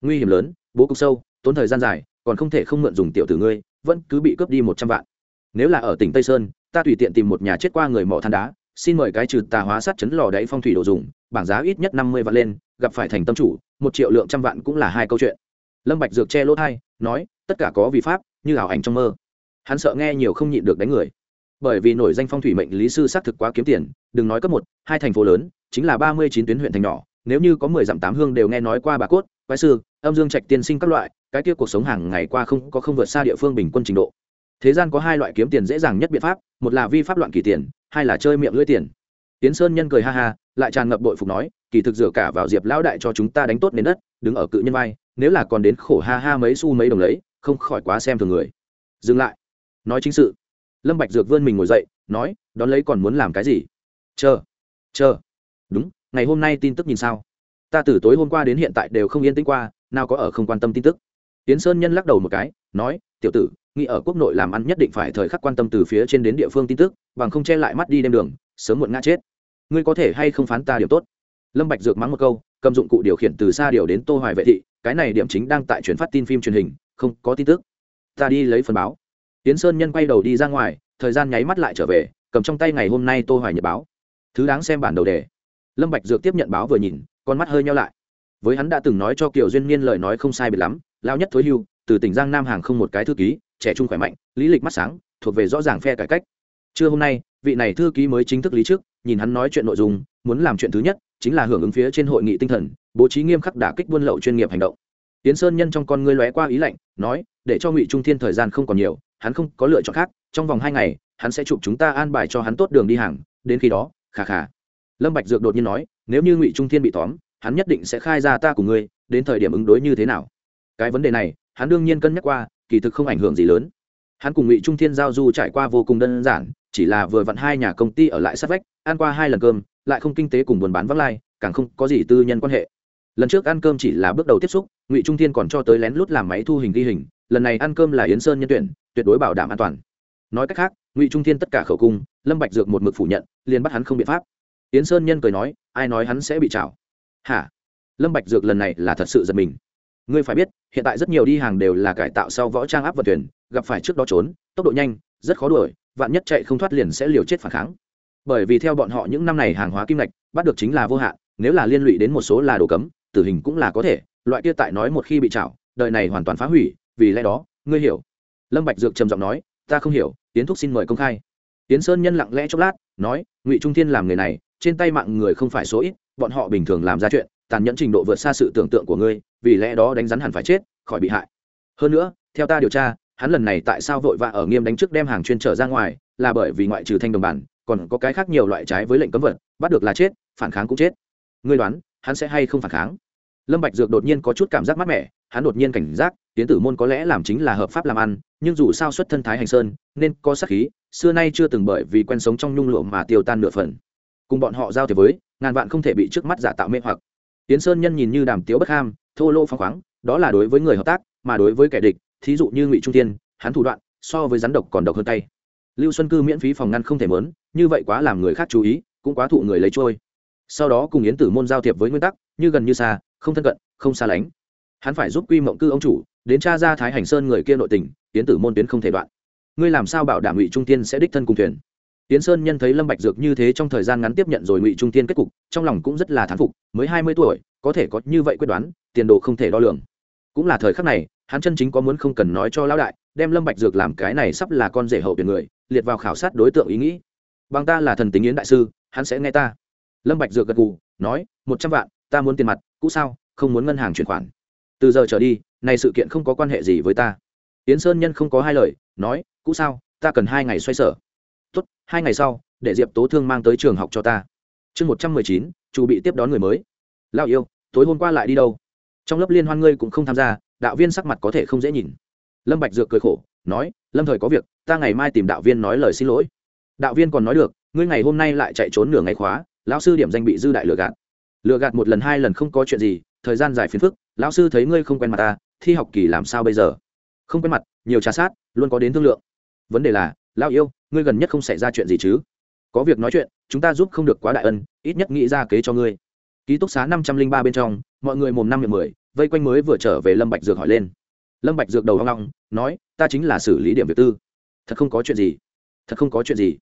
Nguy hiểm lớn, bố cục sâu, tốn thời gian dài, còn không thể không mượn dùng tiểu tử ngươi, vẫn cứ bị cướp đi một trăm vạn. Nếu là ở tỉnh tây sơn ta tùy tiện tìm một nhà chết qua người mỏ than đá, xin mời cái trừ tà hóa sát chấn lò đáy phong thủy đồ dùng, bảng giá ít nhất năm mươi vạn lên, gặp phải thành tâm chủ, một triệu lượng trăm vạn cũng là hai câu chuyện. Lâm bạch dược che lỗ thay nói, tất cả có vi pháp, như ảo ảnh trong mơ. Hắn sợ nghe nhiều không nhịn được đánh người. Bởi vì nổi danh phong thủy mệnh lý sư xác thực quá kiếm tiền, đừng nói cấp một, hai thành phố lớn, chính là ba mươi chín tuyến huyện thành nhỏ, nếu như có mười dặm tám hương đều nghe nói qua bà cốt, quái sư, âm dương trạch tiên sinh các loại, cái kia cuộc sống hàng ngày qua không có không vượt xa địa phương bình quân trình độ thế gian có hai loại kiếm tiền dễ dàng nhất biện pháp, một là vi pháp loạn kỳ tiền, hai là chơi miệng lưỡi tiền. Tiến sơn nhân cười ha ha, lại tràn ngập bội phục nói, kỳ thực dựa cả vào diệp lão đại cho chúng ta đánh tốt nền đất, đứng ở cự nhân vai, nếu là còn đến khổ ha ha mấy xu mấy đồng lấy, không khỏi quá xem thường người. Dừng lại. Nói chính sự. Lâm bạch dược vươn mình ngồi dậy, nói, đón lấy còn muốn làm cái gì? Chờ. Chờ. Đúng, ngày hôm nay tin tức nhìn sao? Ta từ tối hôm qua đến hiện tại đều không yên tĩnh qua, nào có ở không quan tâm tin tức. Tiến sơn nhân lắc đầu một cái, nói, tiểu tử nghĩ ở quốc nội làm ăn nhất định phải thời khắc quan tâm từ phía trên đến địa phương tin tức, bằng không che lại mắt đi đêm đường, sớm muộn ngã chết. Ngươi có thể hay không phán ta điều tốt? Lâm bạch dược mắng một câu, cầm dụng cụ điều khiển từ xa điều đến tô hoài vệ thị, cái này điểm chính đang tại truyền phát tin phim truyền hình, không có tin tức. Ta đi lấy phần báo. Tiến sơn nhân quay đầu đi ra ngoài, thời gian nháy mắt lại trở về, cầm trong tay ngày hôm nay tô hoài nhật báo. Thứ đáng xem bản đầu đề. Lâm bạch dược tiếp nhận báo vừa nhìn, con mắt hơi nheo lại. Với hắn đã từng nói cho kiều duyên niên lời nói không sai biệt lắm lao nhất thối hưu, từ tỉnh giang nam hàng không một cái thư ký trẻ trung khỏe mạnh, lý lịch mắt sáng, thuộc về rõ ràng phe cải cách. Trưa hôm nay, vị này thư ký mới chính thức lý trước, nhìn hắn nói chuyện nội dung, muốn làm chuyện thứ nhất, chính là hưởng ứng phía trên hội nghị tinh thần, bố trí nghiêm khắc đả kích buôn lậu chuyên nghiệp hành động. Tiến sơn nhân trong con ngươi lóe qua ý lạnh, nói, để cho ngụy trung thiên thời gian không còn nhiều, hắn không có lựa chọn khác, trong vòng hai ngày, hắn sẽ chụp chúng ta an bài cho hắn tốt đường đi hàng, đến khi đó khà khà lâm bạch dược đột nhiên nói, nếu như ngụy trung thiên bị tóm, hắn nhất định sẽ khai ra ta của ngươi, đến thời điểm ứng đối như thế nào? Cái vấn đề này, hắn đương nhiên cân nhắc qua kỳ thực không ảnh hưởng gì lớn. Hắn cùng ngụy trung thiên giao du trải qua vô cùng đơn giản, chỉ là vừa vặn hai nhà công ty ở lại sát vách, ăn qua hai lần cơm, lại không kinh tế cùng buôn bán vắng lai, càng không có gì tư nhân quan hệ. Lần trước ăn cơm chỉ là bước đầu tiếp xúc, ngụy trung thiên còn cho tới lén lút làm máy thu hình ghi hình, lần này ăn cơm là yến sơn nhân tuyển, tuyệt đối bảo đảm an toàn. Nói cách khác, ngụy trung thiên tất cả khẩu cung, lâm bạch dược một mực phủ nhận, liền bắt hắn không biện pháp. Yến sơn nhân cười nói, ai nói hắn sẽ bị trảo? Hả? Lâm bạch dược lần này là thật sự giật mình ngươi phải biết, hiện tại rất nhiều đi hàng đều là cải tạo sau võ trang áp vận thuyền, gặp phải trước đó trốn, tốc độ nhanh, rất khó đuổi, vạn nhất chạy không thoát liền sẽ liều chết phản kháng. Bởi vì theo bọn họ những năm này hàng hóa kim ngạch, bắt được chính là vô hạn, nếu là liên lụy đến một số là đồ cấm, tử hình cũng là có thể, loại kia tại nói một khi bị chảo đời này hoàn toàn phá hủy, vì lẽ đó, ngươi hiểu. Lâm bạch dược trầm giọng nói, ta không hiểu tiến thúc xin mời công khai. Tiến sơn nhân lặng lẽ chốc lát, nói, ngụy trung thiên làm người này, trên tay mạng người không phải số ít, bọn họ bình thường làm ra chuyện, tàn nhẫn trình độ vượt xa sự tưởng tượng của ngươi vì lẽ đó đánh rắn hẳn phải chết, khỏi bị hại. Hơn nữa, theo ta điều tra, hắn lần này tại sao vội vã ở nghiêm đánh trước đem hàng chuyên trở ra ngoài, là bởi vì ngoại trừ thanh đồng bản, còn có cái khác nhiều loại trái với lệnh cấm vật, bắt được là chết, phản kháng cũng chết. Ngươi đoán, hắn sẽ hay không phản kháng? Lâm bạch dược đột nhiên có chút cảm giác mát mẻ, hắn đột nhiên cảnh giác, tiến tử môn có lẽ làm chính là hợp pháp làm ăn, nhưng dù sao xuất thân thái hành sơn, nên có sát khí, xưa nay chưa từng bởi vì quen sống trong nhung lụa mà tiêu tan nửa phần. Cùng bọn họ giao thiệp với, ngàn vạn không thể bị trước mắt giả tạo mê hoặc. Tiến sơn nhân nhìn như đàm tiếu bất ham thô lô phăng khoáng đó là đối với người hợp tác mà đối với kẻ địch thí dụ như ngụy trung tiên hắn thủ đoạn so với rắn độc còn độc hơn tay. Lưu xuân cư miễn phí phòng ngăn không thể mớn như vậy quá làm người khác chú ý cũng quá thụ người lấy trôi. Sau đó cùng yến tử môn giao thiệp với nguyên tắc như gần như xa không thân cận không xa lánh. Hắn phải giúp quy mộng cư ông chủ đến cha ra thái hành sơn người kia nội tình yến tử môn tuyến không thể đoạn. Ngươi làm sao bảo đảm ngụy trung tiên sẽ đích thân cùng thuyền? Tiến Sơn nhân thấy Lâm Bạch Dược như thế trong thời gian ngắn tiếp nhận rồi Ngụy Trung Tiên kết cục, trong lòng cũng rất là thán phục, mới hai mươi tuổi, có thể có như vậy quyết đoán, tiền đồ không thể đo lường. Cũng là thời khắc này, hắn chân chính có muốn không cần nói cho lão đại, đem Lâm Bạch Dược làm cái này sắp là con rể hậu tuyển người, liệt vào khảo sát đối tượng ý nghĩ. Bằng ta là thần tính yến đại sư, hắn sẽ nghe ta. Lâm Bạch Dược gật gù, nói, một trăm vạn, ta muốn tiền mặt, cũ sao, không muốn ngân hàng chuyển khoản. Từ giờ trở đi, này sự kiện không có quan hệ gì với ta. Yến Sơn nhân không có hai lời, nói, cũ sao, ta cần hai ngày xoay sở tốt hai ngày sau để diệp tố thương mang tới trường học cho ta chương một trăm mười chín chủ bị tiếp đón người mới lao yêu tối hôm qua lại đi đâu trong lớp liên hoan ngươi cũng không tham gia, đạo viên sắc mặt có thể không dễ nhìn. Lâm bạch dược cười khổ, nói, lâm thời có việc, ta ngày mai tìm đạo viên nói lời xin lỗi. Đạo viên còn nói được, ngươi ngày hôm nay lại chạy trốn nửa ngày khóa, lão sư điểm danh bị dư đại lừa gạt. Lừa gạt một lần hai lần không có chuyện gì, thời gian dài phiền phức, lão sư thấy ngươi không quen mặt ta, thi học kỳ làm sao bây giờ? Không quen mặt, nhiều trà sát, luôn có đến thương lượng. Vấn đề là, lão yêu, ngươi gần nhất không xảy ra chuyện gì chứ? Có việc nói chuyện, chúng ta giúp không được quá đại ân, ít nhất nghĩ ra kế cho ngươi ký túc xá năm trăm linh ba bên trong, mọi người mồm năm miệng mười, vây quanh mới vừa trở về lâm bạch dược hỏi lên. Lâm bạch dược đầu hoang long, nói, ta chính là xử lý điểm việc tư. Thật không có chuyện gì. Thật không có chuyện gì.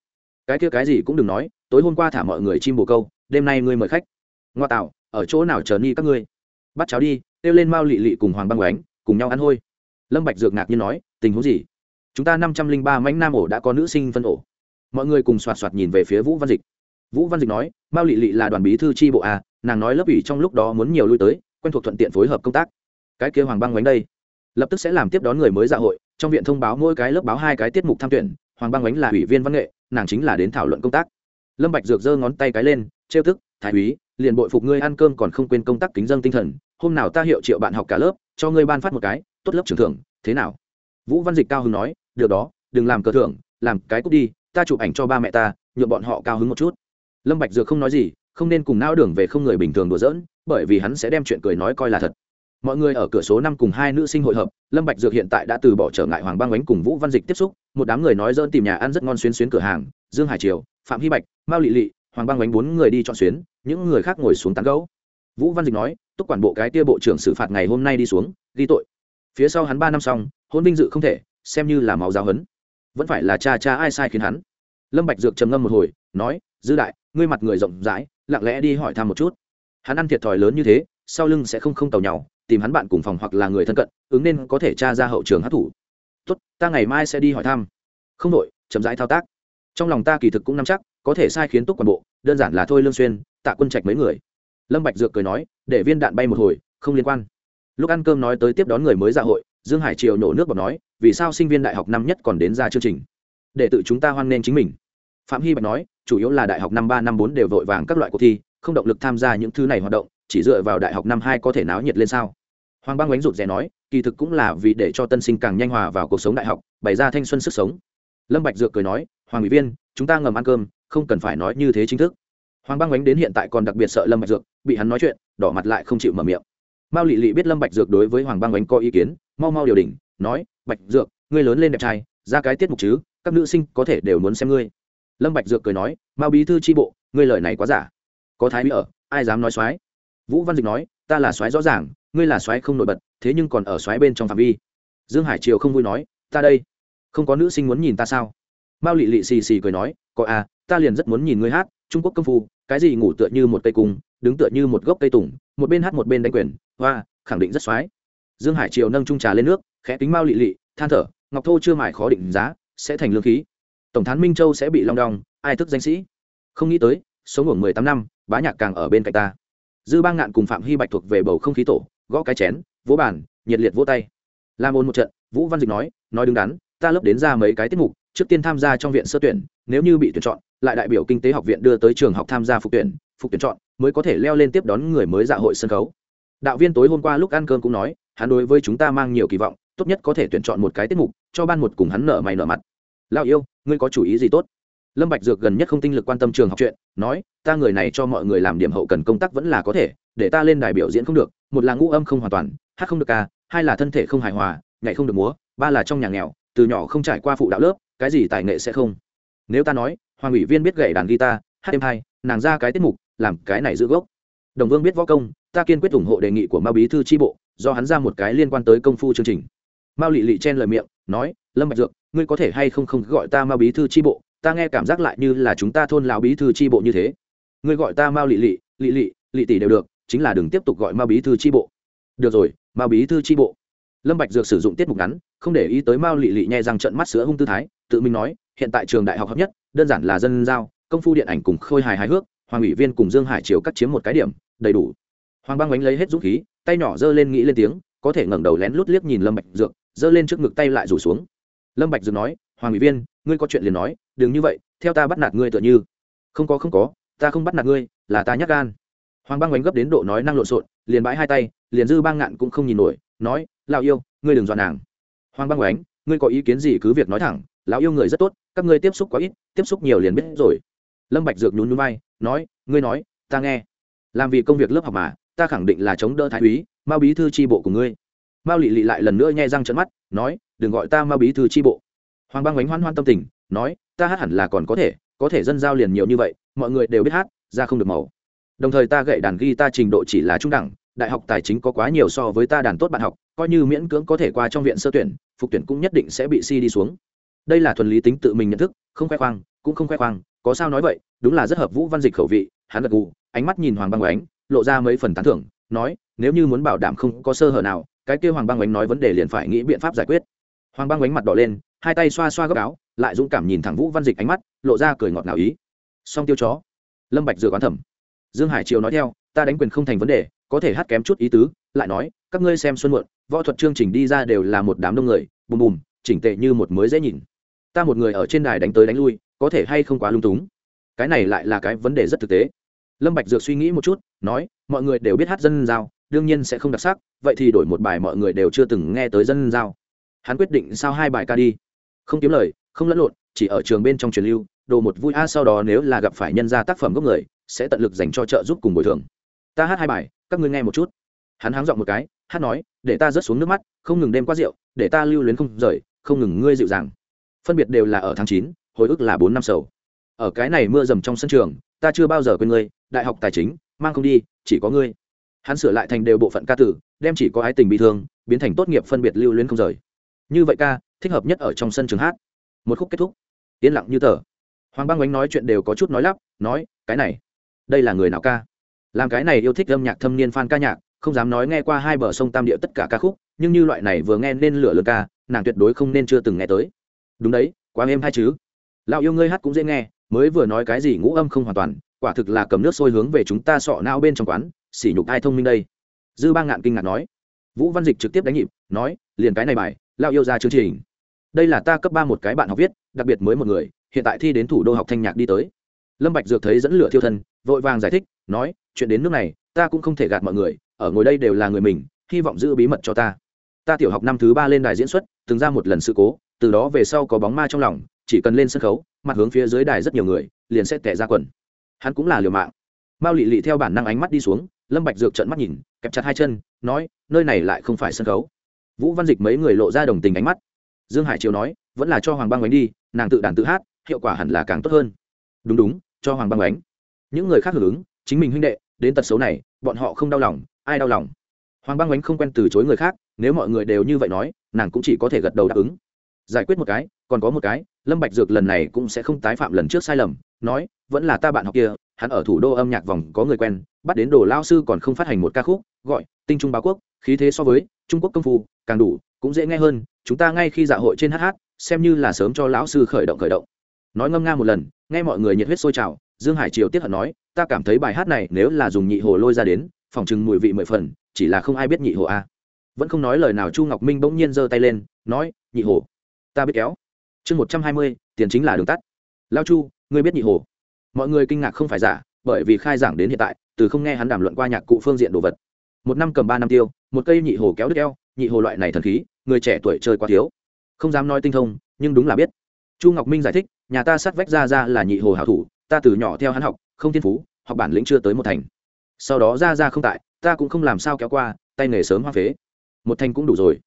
Cái kia cái gì cũng đừng nói, tối hôm qua thả mọi người chim bồ câu, đêm nay ngươi mời khách. Ngoa tạo, ở chỗ nào chờ ni các ngươi? Bắt cháo đi, kêu lên mao lị lị cùng hoàng băng oánh cùng nhau ăn hôi. Lâm bạch dược ngạc nhiên nói, tình huống gì? Chúng ta năm trăm linh ba mãnh nam ổ đã có nữ sinh phân ổ. Mọi người cùng soạt soạt nhìn về phía vũ văn dịch. Vũ văn dịch nói, mao lị lị là đoàn bí thư tri bộ a nàng nói lớp ủy trong lúc đó muốn nhiều lui tới, quen thuộc thuận tiện phối hợp công tác. Cái kia hoàng băng bánh đây, lập tức sẽ làm tiếp đón người mới dạ hội, trong viện thông báo mỗi cái lớp báo hai cái tiết mục tham tuyển, hoàng băng bánh là ủy viên văn nghệ, nàng chính là đến thảo luận công tác. Lâm bạch dược giơ ngón tay cái lên, trêu tức, thái úy, liền bội phục ngươi ăn cơm còn không quên công tác kính dân tinh thần, hôm nào ta hiệu triệu bạn học cả lớp, cho ngươi ban phát một cái, tốt lớp trưởng thưởng, thế nào? Vũ văn dịch cao hứng nói, được đó, đừng làm cờ thưởng, làm cái cút đi, ta chụp ảnh cho ba mẹ ta nhuộm bọn họ cao hứng một chút. Lâm bạch dược không nói gì không nên cùng nao đường về không người bình thường đùa giỡn, bởi vì hắn sẽ đem chuyện cười nói coi là thật. Mọi người ở cửa số năm cùng hai nữ sinh hội hợp, lâm bạch dược hiện tại đã từ bỏ trở ngại hoàng băng bánh cùng vũ văn dịch tiếp xúc, một đám người nói dỡn tìm nhà ăn rất ngon xuyến xuyến cửa hàng, dương hải triều, phạm hy bạch, mao lị lị, hoàng băng bánh bốn người đi chọn xuyến, những người khác ngồi xuống tán gẫu. Vũ văn dịch nói, túc quản bộ cái kia bộ trưởng xử phạt ngày hôm nay đi xuống, ghi tội. Phía sau hắn ba năm xong, hôn vinh dự không thể, xem như là máu giáo hấn vẫn phải là cha cha ai sai khiến hắn. Lâm bạch dược trầm ngâm một hồi, nói, dư đại, ngươi mặt người rộng rãi lặng lẽ đi hỏi thăm một chút. Hắn ăn thiệt thòi lớn như thế, sau lưng sẽ không không tàu nhau tìm hắn bạn cùng phòng hoặc là người thân cận, ứng nên có thể tra ra hậu trường hát thủ tốt, ta ngày mai sẽ đi hỏi thăm. Không đội chậm rãi thao tác. Trong lòng ta kỳ thực cũng nắm chắc, có thể sai khiến túc toàn bộ, đơn giản là thôi lương xuyên, tạ quân trạch mấy người. Lâm bạch dược cười nói, để viên đạn bay một hồi, không liên quan. Lúc ăn cơm nói tới tiếp đón người mới dạ hội, dương hải triều nổ nước bọt nói, vì sao sinh viên đại học năm nhất còn đến ra chương trình? Để tự chúng ta hoan nghênh chính mình. Phạm hy bạch nói chủ yếu là đại học năm ba, năm bốn đều vội vàng các loại cuộc thi, không động lực tham gia những thứ này hoạt động, chỉ dựa vào đại học năm hai có thể náo nhiệt lên sao. Hoàng băng bánh rụt rè nói, kỳ thực cũng là vì để cho tân sinh càng nhanh hòa vào cuộc sống đại học, bày ra thanh xuân sức sống. Lâm bạch dược cười nói, hoàng ủy viên, chúng ta ngầm ăn cơm, không cần phải nói như thế chính thức. Hoàng băng bánh đến hiện tại còn đặc biệt sợ lâm bạch dược, bị hắn nói chuyện, đỏ mặt lại không chịu mở miệng. Mao lị lị biết lâm bạch dược đối với hoàng băng bánh có ý kiến, mau mau điều đình nói, bạch dược, ngươi lớn lên đẹp trai, ra cái tiết mục chứ, các nữ sinh có thể đều muốn xem ngươi lâm bạch dược cười nói, mao bí thư tri bộ, ngươi lời này quá giả. Có thái úy ở, ai dám nói soái vũ văn dịch nói, ta là soái rõ ràng, ngươi là soái không nổi bật, thế nhưng còn ở soái bên trong phạm vi. Dương hải triều không vui nói, ta đây, không có nữ sinh muốn nhìn ta sao? Mao lị lị xì xì cười nói, có à ta liền rất muốn nhìn ngươi hát, trung quốc công phu, cái gì ngủ tựa như một cây cung, đứng tựa như một gốc cây tùng, một bên hát một bên đánh quyền, hoa, khẳng định rất soái dương hải triều nâng trung trà lên nước, khẽ kính mao lị lị, than thở, ngọc thô chưa mải khó định giá, sẽ thành lương khí tổng thán minh châu sẽ bị long đong, ai thức danh sĩ? Không nghĩ tới, sống ngủ mười tám năm, bá nhạc càng ở bên cạnh ta. Dư ba ngạn cùng phạm hy bạch thuộc về bầu không khí tổ, gõ cái chén, vỗ bàn, nhiệt liệt vỗ tay. Làm ôn một trận, vũ văn dịch nói nói đứng đắn, ta lớp đến ra mấy cái tiết mục, trước tiên tham gia trong viện sơ tuyển, nếu như bị tuyển chọn, lại đại biểu kinh tế học viện đưa tới trường học tham gia phục tuyển phục tuyển chọn, mới có thể leo lên tiếp đón người mới dạ hội sân khấu. Đạo viên tối hôm qua lúc ăn cơm cũng nói, hắn đối với chúng ta mang nhiều kỳ vọng, tốt nhất có thể tuyển chọn một cái tiết mục, cho ban một cùng hắn nợ mày nợ mặt lao yêu, ngươi có chủ ý gì tốt? Lâm bạch dược gần nhất không tinh lực quan tâm trường học chuyện, nói, ta người này cho mọi người làm điểm hậu cần công tác vẫn là có thể, để ta lên đài biểu diễn không được, một là ngũ âm không hoàn toàn, hát không được ca, hai là thân thể không hài hòa, nhảy không được múa, ba là trong nhà nghèo, từ nhỏ không trải qua phụ đạo lớp, cái gì tài nghệ sẽ không? Nếu ta nói, hoàng ủy viên biết gậy đàn guitar, hát em hai, nàng ra cái tiết mục, làm cái này giữ gốc. Đồng vương biết võ công, ta kiên quyết ủng hộ đề nghị của mao bí thư tri bộ, do hắn ra một cái liên quan tới công phu chương trình. Mao lị lị chen lời miệng, nói, lâm bạch dược ngươi có thể hay không không gọi ta mao bí thư tri bộ, ta nghe cảm giác lại như là chúng ta thôn lão bí thư tri bộ như thế. Ngươi gọi ta mao lị lị lị lị lị tỷ đều được, chính là đừng tiếp tục gọi mao bí thư tri bộ. Được rồi, mao bí thư tri bộ. Lâm bạch dược sử dụng tiết mục ngắn, không để ý tới mao lị lị nhẹ răng trận mắt sữa hung tư thái, tự mình nói, hiện tại trường đại học hợp nhất, đơn giản là dân giao, công phu điện ảnh cùng khôi hài hài hước, hoàng ủy viên cùng dương hải triều cắt chiếm một cái điểm, đầy đủ. Hoàng băng bánh lấy hết dũng khí, tay nhỏ giơ lên nghĩ lên tiếng, có thể ngẩng đầu lén lút liếc nhìn lâm bạch dược, giơ lên trước ngực tay lại rủ xuống lâm bạch dược nói, hoàng ủy viên, ngươi có chuyện liền nói, đừng như vậy, theo ta bắt nạt ngươi tựa như. Không có không có, ta không bắt nạt ngươi, là ta nhát gan. Hoàng băng bánh gấp đến độ nói năng lộn xộn, liền bãi hai tay, liền dư băng ngạn cũng không nhìn nổi, nói, lão yêu, ngươi đừng dọa nàng. Hoàng băng bánh ngươi có ý kiến gì cứ việc nói thẳng, lão yêu người rất tốt, các ngươi tiếp xúc quá ít, tiếp xúc nhiều liền biết rồi. Lâm bạch dược nhún nhún vai, nói, ngươi nói, ta nghe. Làm vì công việc lớp học mà, ta khẳng định là chống đỡ thái úy, mao bí thư tri bộ của ngươi. Mao lị lị lại lần nữa nhai răng trợn mắt, nói đừng gọi ta ma bí thư tri bộ. Hoàng băng oánh hoan hoan tâm tình, nói, ta hát hẳn là còn có thể có thể dân giao liền nhiều như vậy, mọi người đều biết hát, ra không được màu. Đồng thời ta gậy đàn ghi ta trình độ chỉ là trung đẳng, đại học tài chính có quá nhiều so với ta đàn tốt bạn học, coi như miễn cưỡng có thể qua trong viện sơ tuyển, phục tuyển cũng nhất định sẽ bị si đi xuống. Đây là thuần lý tính tự mình nhận thức, không khoe khoang, cũng không khoe khoang, có sao nói vậy, đúng là rất hợp vũ văn dịch khẩu vị, hắn gật gù, ánh mắt nhìn hoàng băng oánh lộ ra mấy phần tán thưởng, nói, nếu như muốn bảo đảm không có sơ hở nào, cái kêu hoàng băng oánh nói vấn đề liền phải nghĩ biện pháp giải quyết hoàng băng ánh mặt đỏ lên, hai tay xoa xoa góc áo, lại dũng cảm nhìn thẳng vũ văn dịch ánh mắt, lộ ra cười ngọt ngào ý. Song tiêu chó. Lâm bạch dừa quán thẩm. Dương hải triều nói theo, ta đánh quyền không thành vấn đề, có thể hát kém chút ý tứ, lại nói, các ngươi xem xuân muộn, võ thuật chương trình đi ra đều là một đám đông người, bùm bùm, chỉnh tệ như một mới dễ nhìn. Ta một người ở trên đài đánh tới đánh lui, có thể hay không quá lung túng? Cái này lại là cái vấn đề rất thực tế. Lâm bạch dược suy nghĩ một chút, nói, mọi người đều biết hát dân giao, đương nhiên sẽ không đặc sắc, vậy thì đổi một bài mọi người đều chưa từng nghe tới dân giao hắn quyết định sao hai bài ca đi. Không kiếm lời, không lẫn lộn, chỉ ở trường bên trong truyền lưu, đồ một vui a sau đó nếu là gặp phải nhân gia tác phẩm gốc người, sẽ tận lực dành cho trợ giúp cùng bồi thường. Ta hát hai bài, các ngươi nghe một chút. Hắn háng giọng một cái, hát nói, để ta rớt xuống nước mắt, không ngừng đêm qua rượu, để ta lưu luyến không rời, không ngừng ngươi dịu dàng. Phân biệt đều là ở tháng chín, hồi ức là bốn năm sầu. Ở cái này mưa dầm trong sân trường, ta chưa bao giờ quên ngươi, đại học tài chính, mang không đi, chỉ có ngươi. Hắn sửa lại thành đều bộ phận ca tử, đem chỉ có ái tình bị thương, biến thành tốt nghiệp phân biệt lưu luyến không rời như vậy ca, thích hợp nhất ở trong sân trường hát. Một khúc kết thúc. Yên lặng như tờ. Hoàng băng ánh nói chuyện đều có chút nói lắp, nói, cái này, đây là người nào ca? Làm cái này yêu thích âm nhạc thâm niên f ca nhạc, không dám nói nghe qua hai bờ sông tam địa tất cả ca khúc, nhưng như loại này vừa nghe nên lửa lửa ca, nàng tuyệt đối không nên chưa từng nghe tới. Đúng đấy, quá êm hay chứ? Lão yêu ngươi hát cũng dễ nghe, mới vừa nói cái gì ngũ âm không hoàn toàn, quả thực là cầm nước sôi hướng về chúng ta sọ não bên trong quán xỉ nhục ai thông minh đây? Dư ba ngạn kinh ngạc nói. Vũ văn dịch trực tiếp đánh nhịp, nói, liền cái này bài lao yêu ra chương trình. Đây là ta cấp ba một cái bạn học viết, đặc biệt mới một người, hiện tại thi đến thủ đô học thanh nhạc đi tới. Lâm bạch dược thấy dẫn lửa thiêu thân, vội vàng giải thích, nói, chuyện đến nước này, ta cũng không thể gạt mọi người, ở ngồi đây đều là người mình, hy vọng giữ bí mật cho ta. Ta tiểu học năm thứ ba lên đài diễn xuất, từng ra một lần sự cố, từ đó về sau có bóng ma trong lòng, chỉ cần lên sân khấu, mặt hướng phía dưới đài rất nhiều người, liền sẽ tẻ ra quần. Hắn cũng là liều mạng. Mao lị lị theo bản năng ánh mắt đi xuống, lâm bạch dược trợn mắt nhìn, kẹp chặt hai chân, nói, nơi này lại không phải sân khấu vũ văn dịch mấy người lộ ra đồng tình ánh mắt. Dương hải triều nói, vẫn là cho hoàng băng bánh đi, nàng tự đàn tự hát, hiệu quả hẳn là càng tốt hơn. Đúng đúng, cho hoàng băng bánh những người khác hưởng ứng, chính mình huynh đệ, đến tật xấu này, bọn họ không đau lòng, ai đau lòng? Hoàng băng bánh không quen từ chối người khác, nếu mọi người đều như vậy nói, nàng cũng chỉ có thể gật đầu đáp ứng. Giải quyết một cái, còn có một cái, lâm bạch dược lần này cũng sẽ không tái phạm lần trước sai lầm, nói, vẫn là ta bạn học kia hắn ở thủ đô âm nhạc vòng có người quen, bắt đến đồ lao sư còn không phát hành một ca khúc, gọi, tinh trung báo quốc, khí thế so với, trung quốc công phu, càng đủ, cũng dễ nghe hơn, chúng ta ngay khi dạ hội trên hát xem như là sớm cho lão sư khởi động khởi động. Nói ngâm nga một lần, nghe mọi người nhiệt huyết sôi trào, dương hải triều tiết hận nói, ta cảm thấy bài hát này nếu là dùng nhị hồ lôi ra đến, phòng chừng mùi vị mười phần, chỉ là không ai biết nhị hồ a. Vẫn không nói lời nào chu ngọc minh bỗng nhiên giơ tay lên, nói, nhị hồ, ta biết kéo. Chương một trăm hai mươi, tiền chính là đường tắt. Lao chu, ngươi biết nhị hồ mọi người kinh ngạc không phải giả, bởi vì khai giảng đến hiện tại, từ không nghe hắn đàm luận qua nhạc cụ phương diện đồ vật. Một năm cầm ba năm tiêu, một cây nhị hồ kéo đứt eo, nhị hồ loại này thần khí, người trẻ tuổi chơi quá thiếu. Không dám nói tinh thông, nhưng đúng là biết. Chu ngọc minh giải thích, nhà ta sát vách ra ra là nhị hồ hảo thủ, ta từ nhỏ theo hắn học, không thiên phú, học bản lĩnh chưa tới một thành. Sau đó ra ra không tại, ta cũng không làm sao kéo qua, tay nghề sớm hoa phế. Một thành cũng đủ rồi.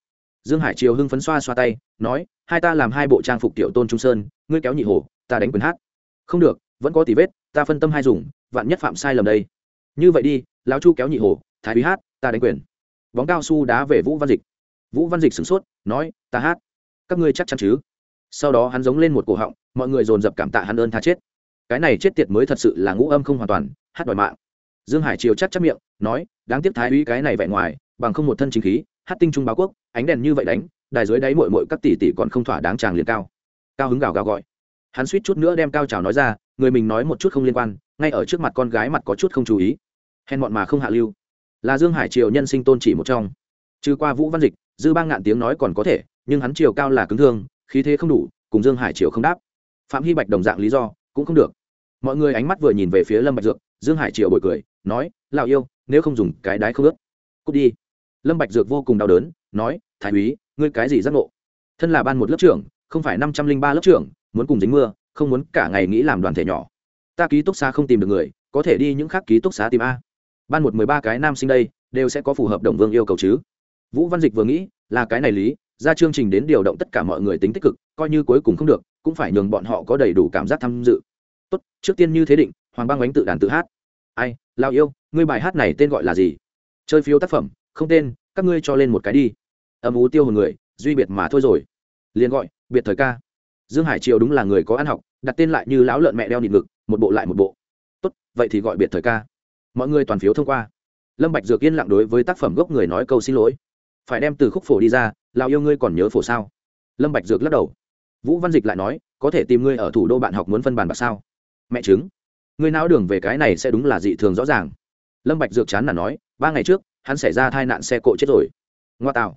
Dương hải triều hưng phấn xoa xoa tay, nói, hai ta làm hai bộ trang phục tiểu tôn trung sơn, ngươi kéo nhị hồ, ta đánh quyền hát. Không được vẫn có tỷ vết, ta phân tâm hai dùng, vạn nhất phạm sai lầm đây. Như vậy đi, lão chu kéo nhị hồ thái úy hát, ta đánh quyền. Bóng cao su đá về vũ văn dịch. Vũ văn dịch sửng sốt, nói, ta hát, các ngươi chắc chắn chứ? Sau đó hắn giống lên một cổ họng, mọi người dồn dập cảm tạ hắn ơn tha chết. Cái này chết tiệt mới thật sự là ngũ âm không hoàn toàn, hát đòi mạng. Dương hải triều chắc chắc miệng, nói, đáng tiếc thái úy cái này vẻ ngoài, bằng không một thân chính khí, hát tinh trung báo quốc, ánh đèn như vậy đánh, đài dưới đáy mội mội các tỷ tỷ còn không thỏa đáng tràng liền cao. Cao hứng gào gào gọi hắn suýt chút nữa đem cao trào nói ra, người mình nói một chút không liên quan, ngay ở trước mặt con gái mặt có chút không chú ý. Hèn bọn mà không hạ lưu. Là dương hải triều nhân sinh tôn chỉ một trong. Trừ qua vũ văn dịch, dư ba ngạn tiếng nói còn có thể, nhưng hắn chiều cao là cứng thương, khí thế không đủ, cùng dương hải triều không đáp. Phạm hy bạch đồng dạng lý do, cũng không được. Mọi người ánh mắt vừa nhìn về phía lâm bạch dược, dương hải triều bồi cười, nói, lão yêu, nếu không dùng cái đái không ướt, cút đi. Lâm bạch dược vô cùng đau đớn, nói, thái úy, ngươi cái gì giác ngộ? Thân là ban một lớp trưởng không phải năm trăm linh ba lớp trưởng, muốn cùng dính mưa, không muốn cả ngày nghĩ làm đoàn thể nhỏ. Ta ký túc xá không tìm được người, có thể đi những khác ký túc xá tìm a. Ban một mười ba cái nam sinh đây, đều sẽ có phù hợp đồng vương yêu cầu chứ. Vũ văn dịch vừa nghĩ, là cái này lý, ra chương trình đến điều động tất cả mọi người tính tích cực, coi như cuối cùng không được, cũng phải nhường bọn họ có đầy đủ cảm giác tham dự. Tốt, trước tiên như thế định, hoàng bang oánh tự đàn tự hát. Ai, lao yêu, ngươi bài hát này tên gọi là gì? Chơi phiếu tác phẩm, không tên, các ngươi cho lên một cái đi. Âm ú tiêu hồn người, duy biệt mà thôi rồi. Liền gọi biệt thời ca. Dương hải triều đúng là người có ăn học, đặt tên lại như lão lợn mẹ đeo nịt ngực, một bộ lại một bộ. Tốt, vậy thì gọi biệt thời ca. Mọi người toàn phiếu thông qua. Lâm bạch dược yên lặng đối với tác phẩm gốc người nói câu xin lỗi. Phải đem từ khúc phổ đi ra, lão yêu ngươi còn nhớ phổ sao? Lâm bạch dược lắc đầu. Vũ văn dịch lại nói, có thể tìm ngươi ở thủ đô bạn học muốn phân bàn bạc sao? Mẹ chứng. Ngươi não đường về cái này sẽ đúng là dị thường rõ ràng. Lâm bạch dược chán là nói, ba ngày trước, hắn xảy ra tai nạn xe cộ chết rồi. Ngoa tào.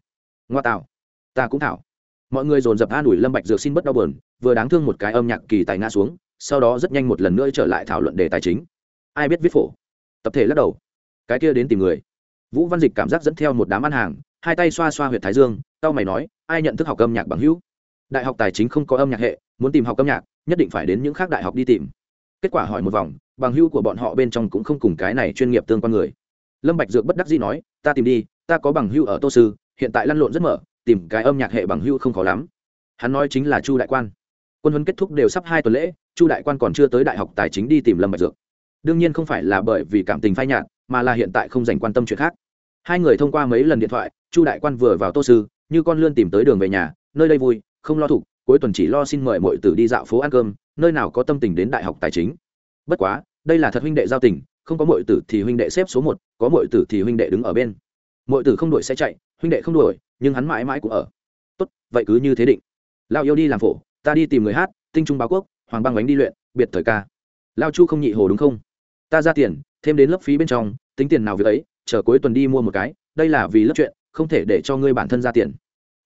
Ngoa tào. Ta cũng thảo mọi người dồn dập an ủi lâm bạch dược xin bất đau buồn, vừa đáng thương một cái âm nhạc kỳ tài ngã xuống, sau đó rất nhanh một lần nữa trở lại thảo luận đề tài chính. Ai biết viết phổ? Tập thể lắc đầu. Cái kia đến tìm người. Vũ văn dịch cảm giác dẫn theo một đám ăn hàng, hai tay xoa xoa huyệt thái dương tao mày nói, ai nhận thức học âm nhạc bằng hữu? Đại học tài chính không có âm nhạc hệ, muốn tìm học âm nhạc, nhất định phải đến những khác đại học đi tìm. Kết quả hỏi một vòng, bằng hữu của bọn họ bên trong cũng không cùng cái này chuyên nghiệp tương quan người. Lâm bạch dược bất đắc dĩ nói, ta tìm đi, ta có bằng hữu ở tô sư, hiện tại lăn lộn rất mở tìm cái âm nhạc hệ bằng hữu không khó lắm. Hắn nói chính là chu đại quan. Quân huấn kết thúc đều sắp hai tuần lễ, chu đại quan còn chưa tới đại học tài chính đi tìm lâm bạch dược. Đương nhiên không phải là bởi vì cảm tình phai nhạt, mà là hiện tại không dành quan tâm chuyện khác. Hai người thông qua mấy lần điện thoại, chu đại quan vừa vào tô sư, như con lươn tìm tới đường về nhà, nơi đây vui, không lo thủ cuối tuần chỉ lo xin mời mọi tử đi dạo phố ăn cơm, nơi nào có tâm tình đến đại học tài chính. Bất quá, đây là thật huynh đệ giao tình, không có mọi tử thì huynh đệ xếp số một, có mọi tử thì huynh đệ đứng ở bên. Mọi tử không đuổi sẽ chạy, huynh đệ không đuổi nhưng hắn mãi mãi cũng ở. Tốt, vậy cứ như thế định. Lao yêu đi làm phổ, ta đi tìm người hát, tinh trung báo quốc, hoàng băng bánh đi luyện, biệt thời ca. Lao chu không nhị hồ đúng không? Ta ra tiền, thêm đến lớp phí bên trong, tính tiền nào việc ấy, chờ cuối tuần đi mua một cái, đây là vì lớp chuyện, không thể để cho ngươi bản thân ra tiền.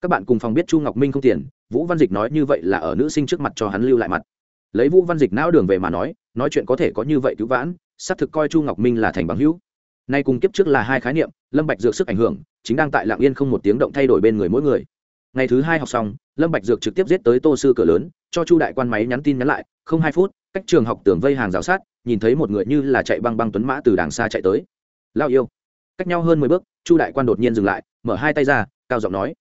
Các bạn cùng phòng biết chu ngọc minh không tiền, vũ văn dịch nói như vậy là ở nữ sinh trước mặt cho hắn lưu lại mặt. Lấy vũ văn dịch não đường về mà nói nói chuyện có thể có như vậy cứu vãn, xác thực coi chu ngọc minh là thành bằng hữu nay cùng kiếp trước là hai khái niệm, lâm bạch dược sức ảnh hưởng, chính đang tại lạng yên không một tiếng động thay đổi bên người mỗi người. Ngày thứ hai học xong, lâm bạch dược trực tiếp giết tới tô sư cửa lớn, cho chu đại quan máy nhắn tin nhắn lại, không hai phút, cách trường học tường vây hàng rào sát, nhìn thấy một người như là chạy băng băng tuấn mã từ đàng xa chạy tới. Lao yêu. Cách nhau hơn mười bước, chu đại quan đột nhiên dừng lại, mở hai tay ra, cao giọng nói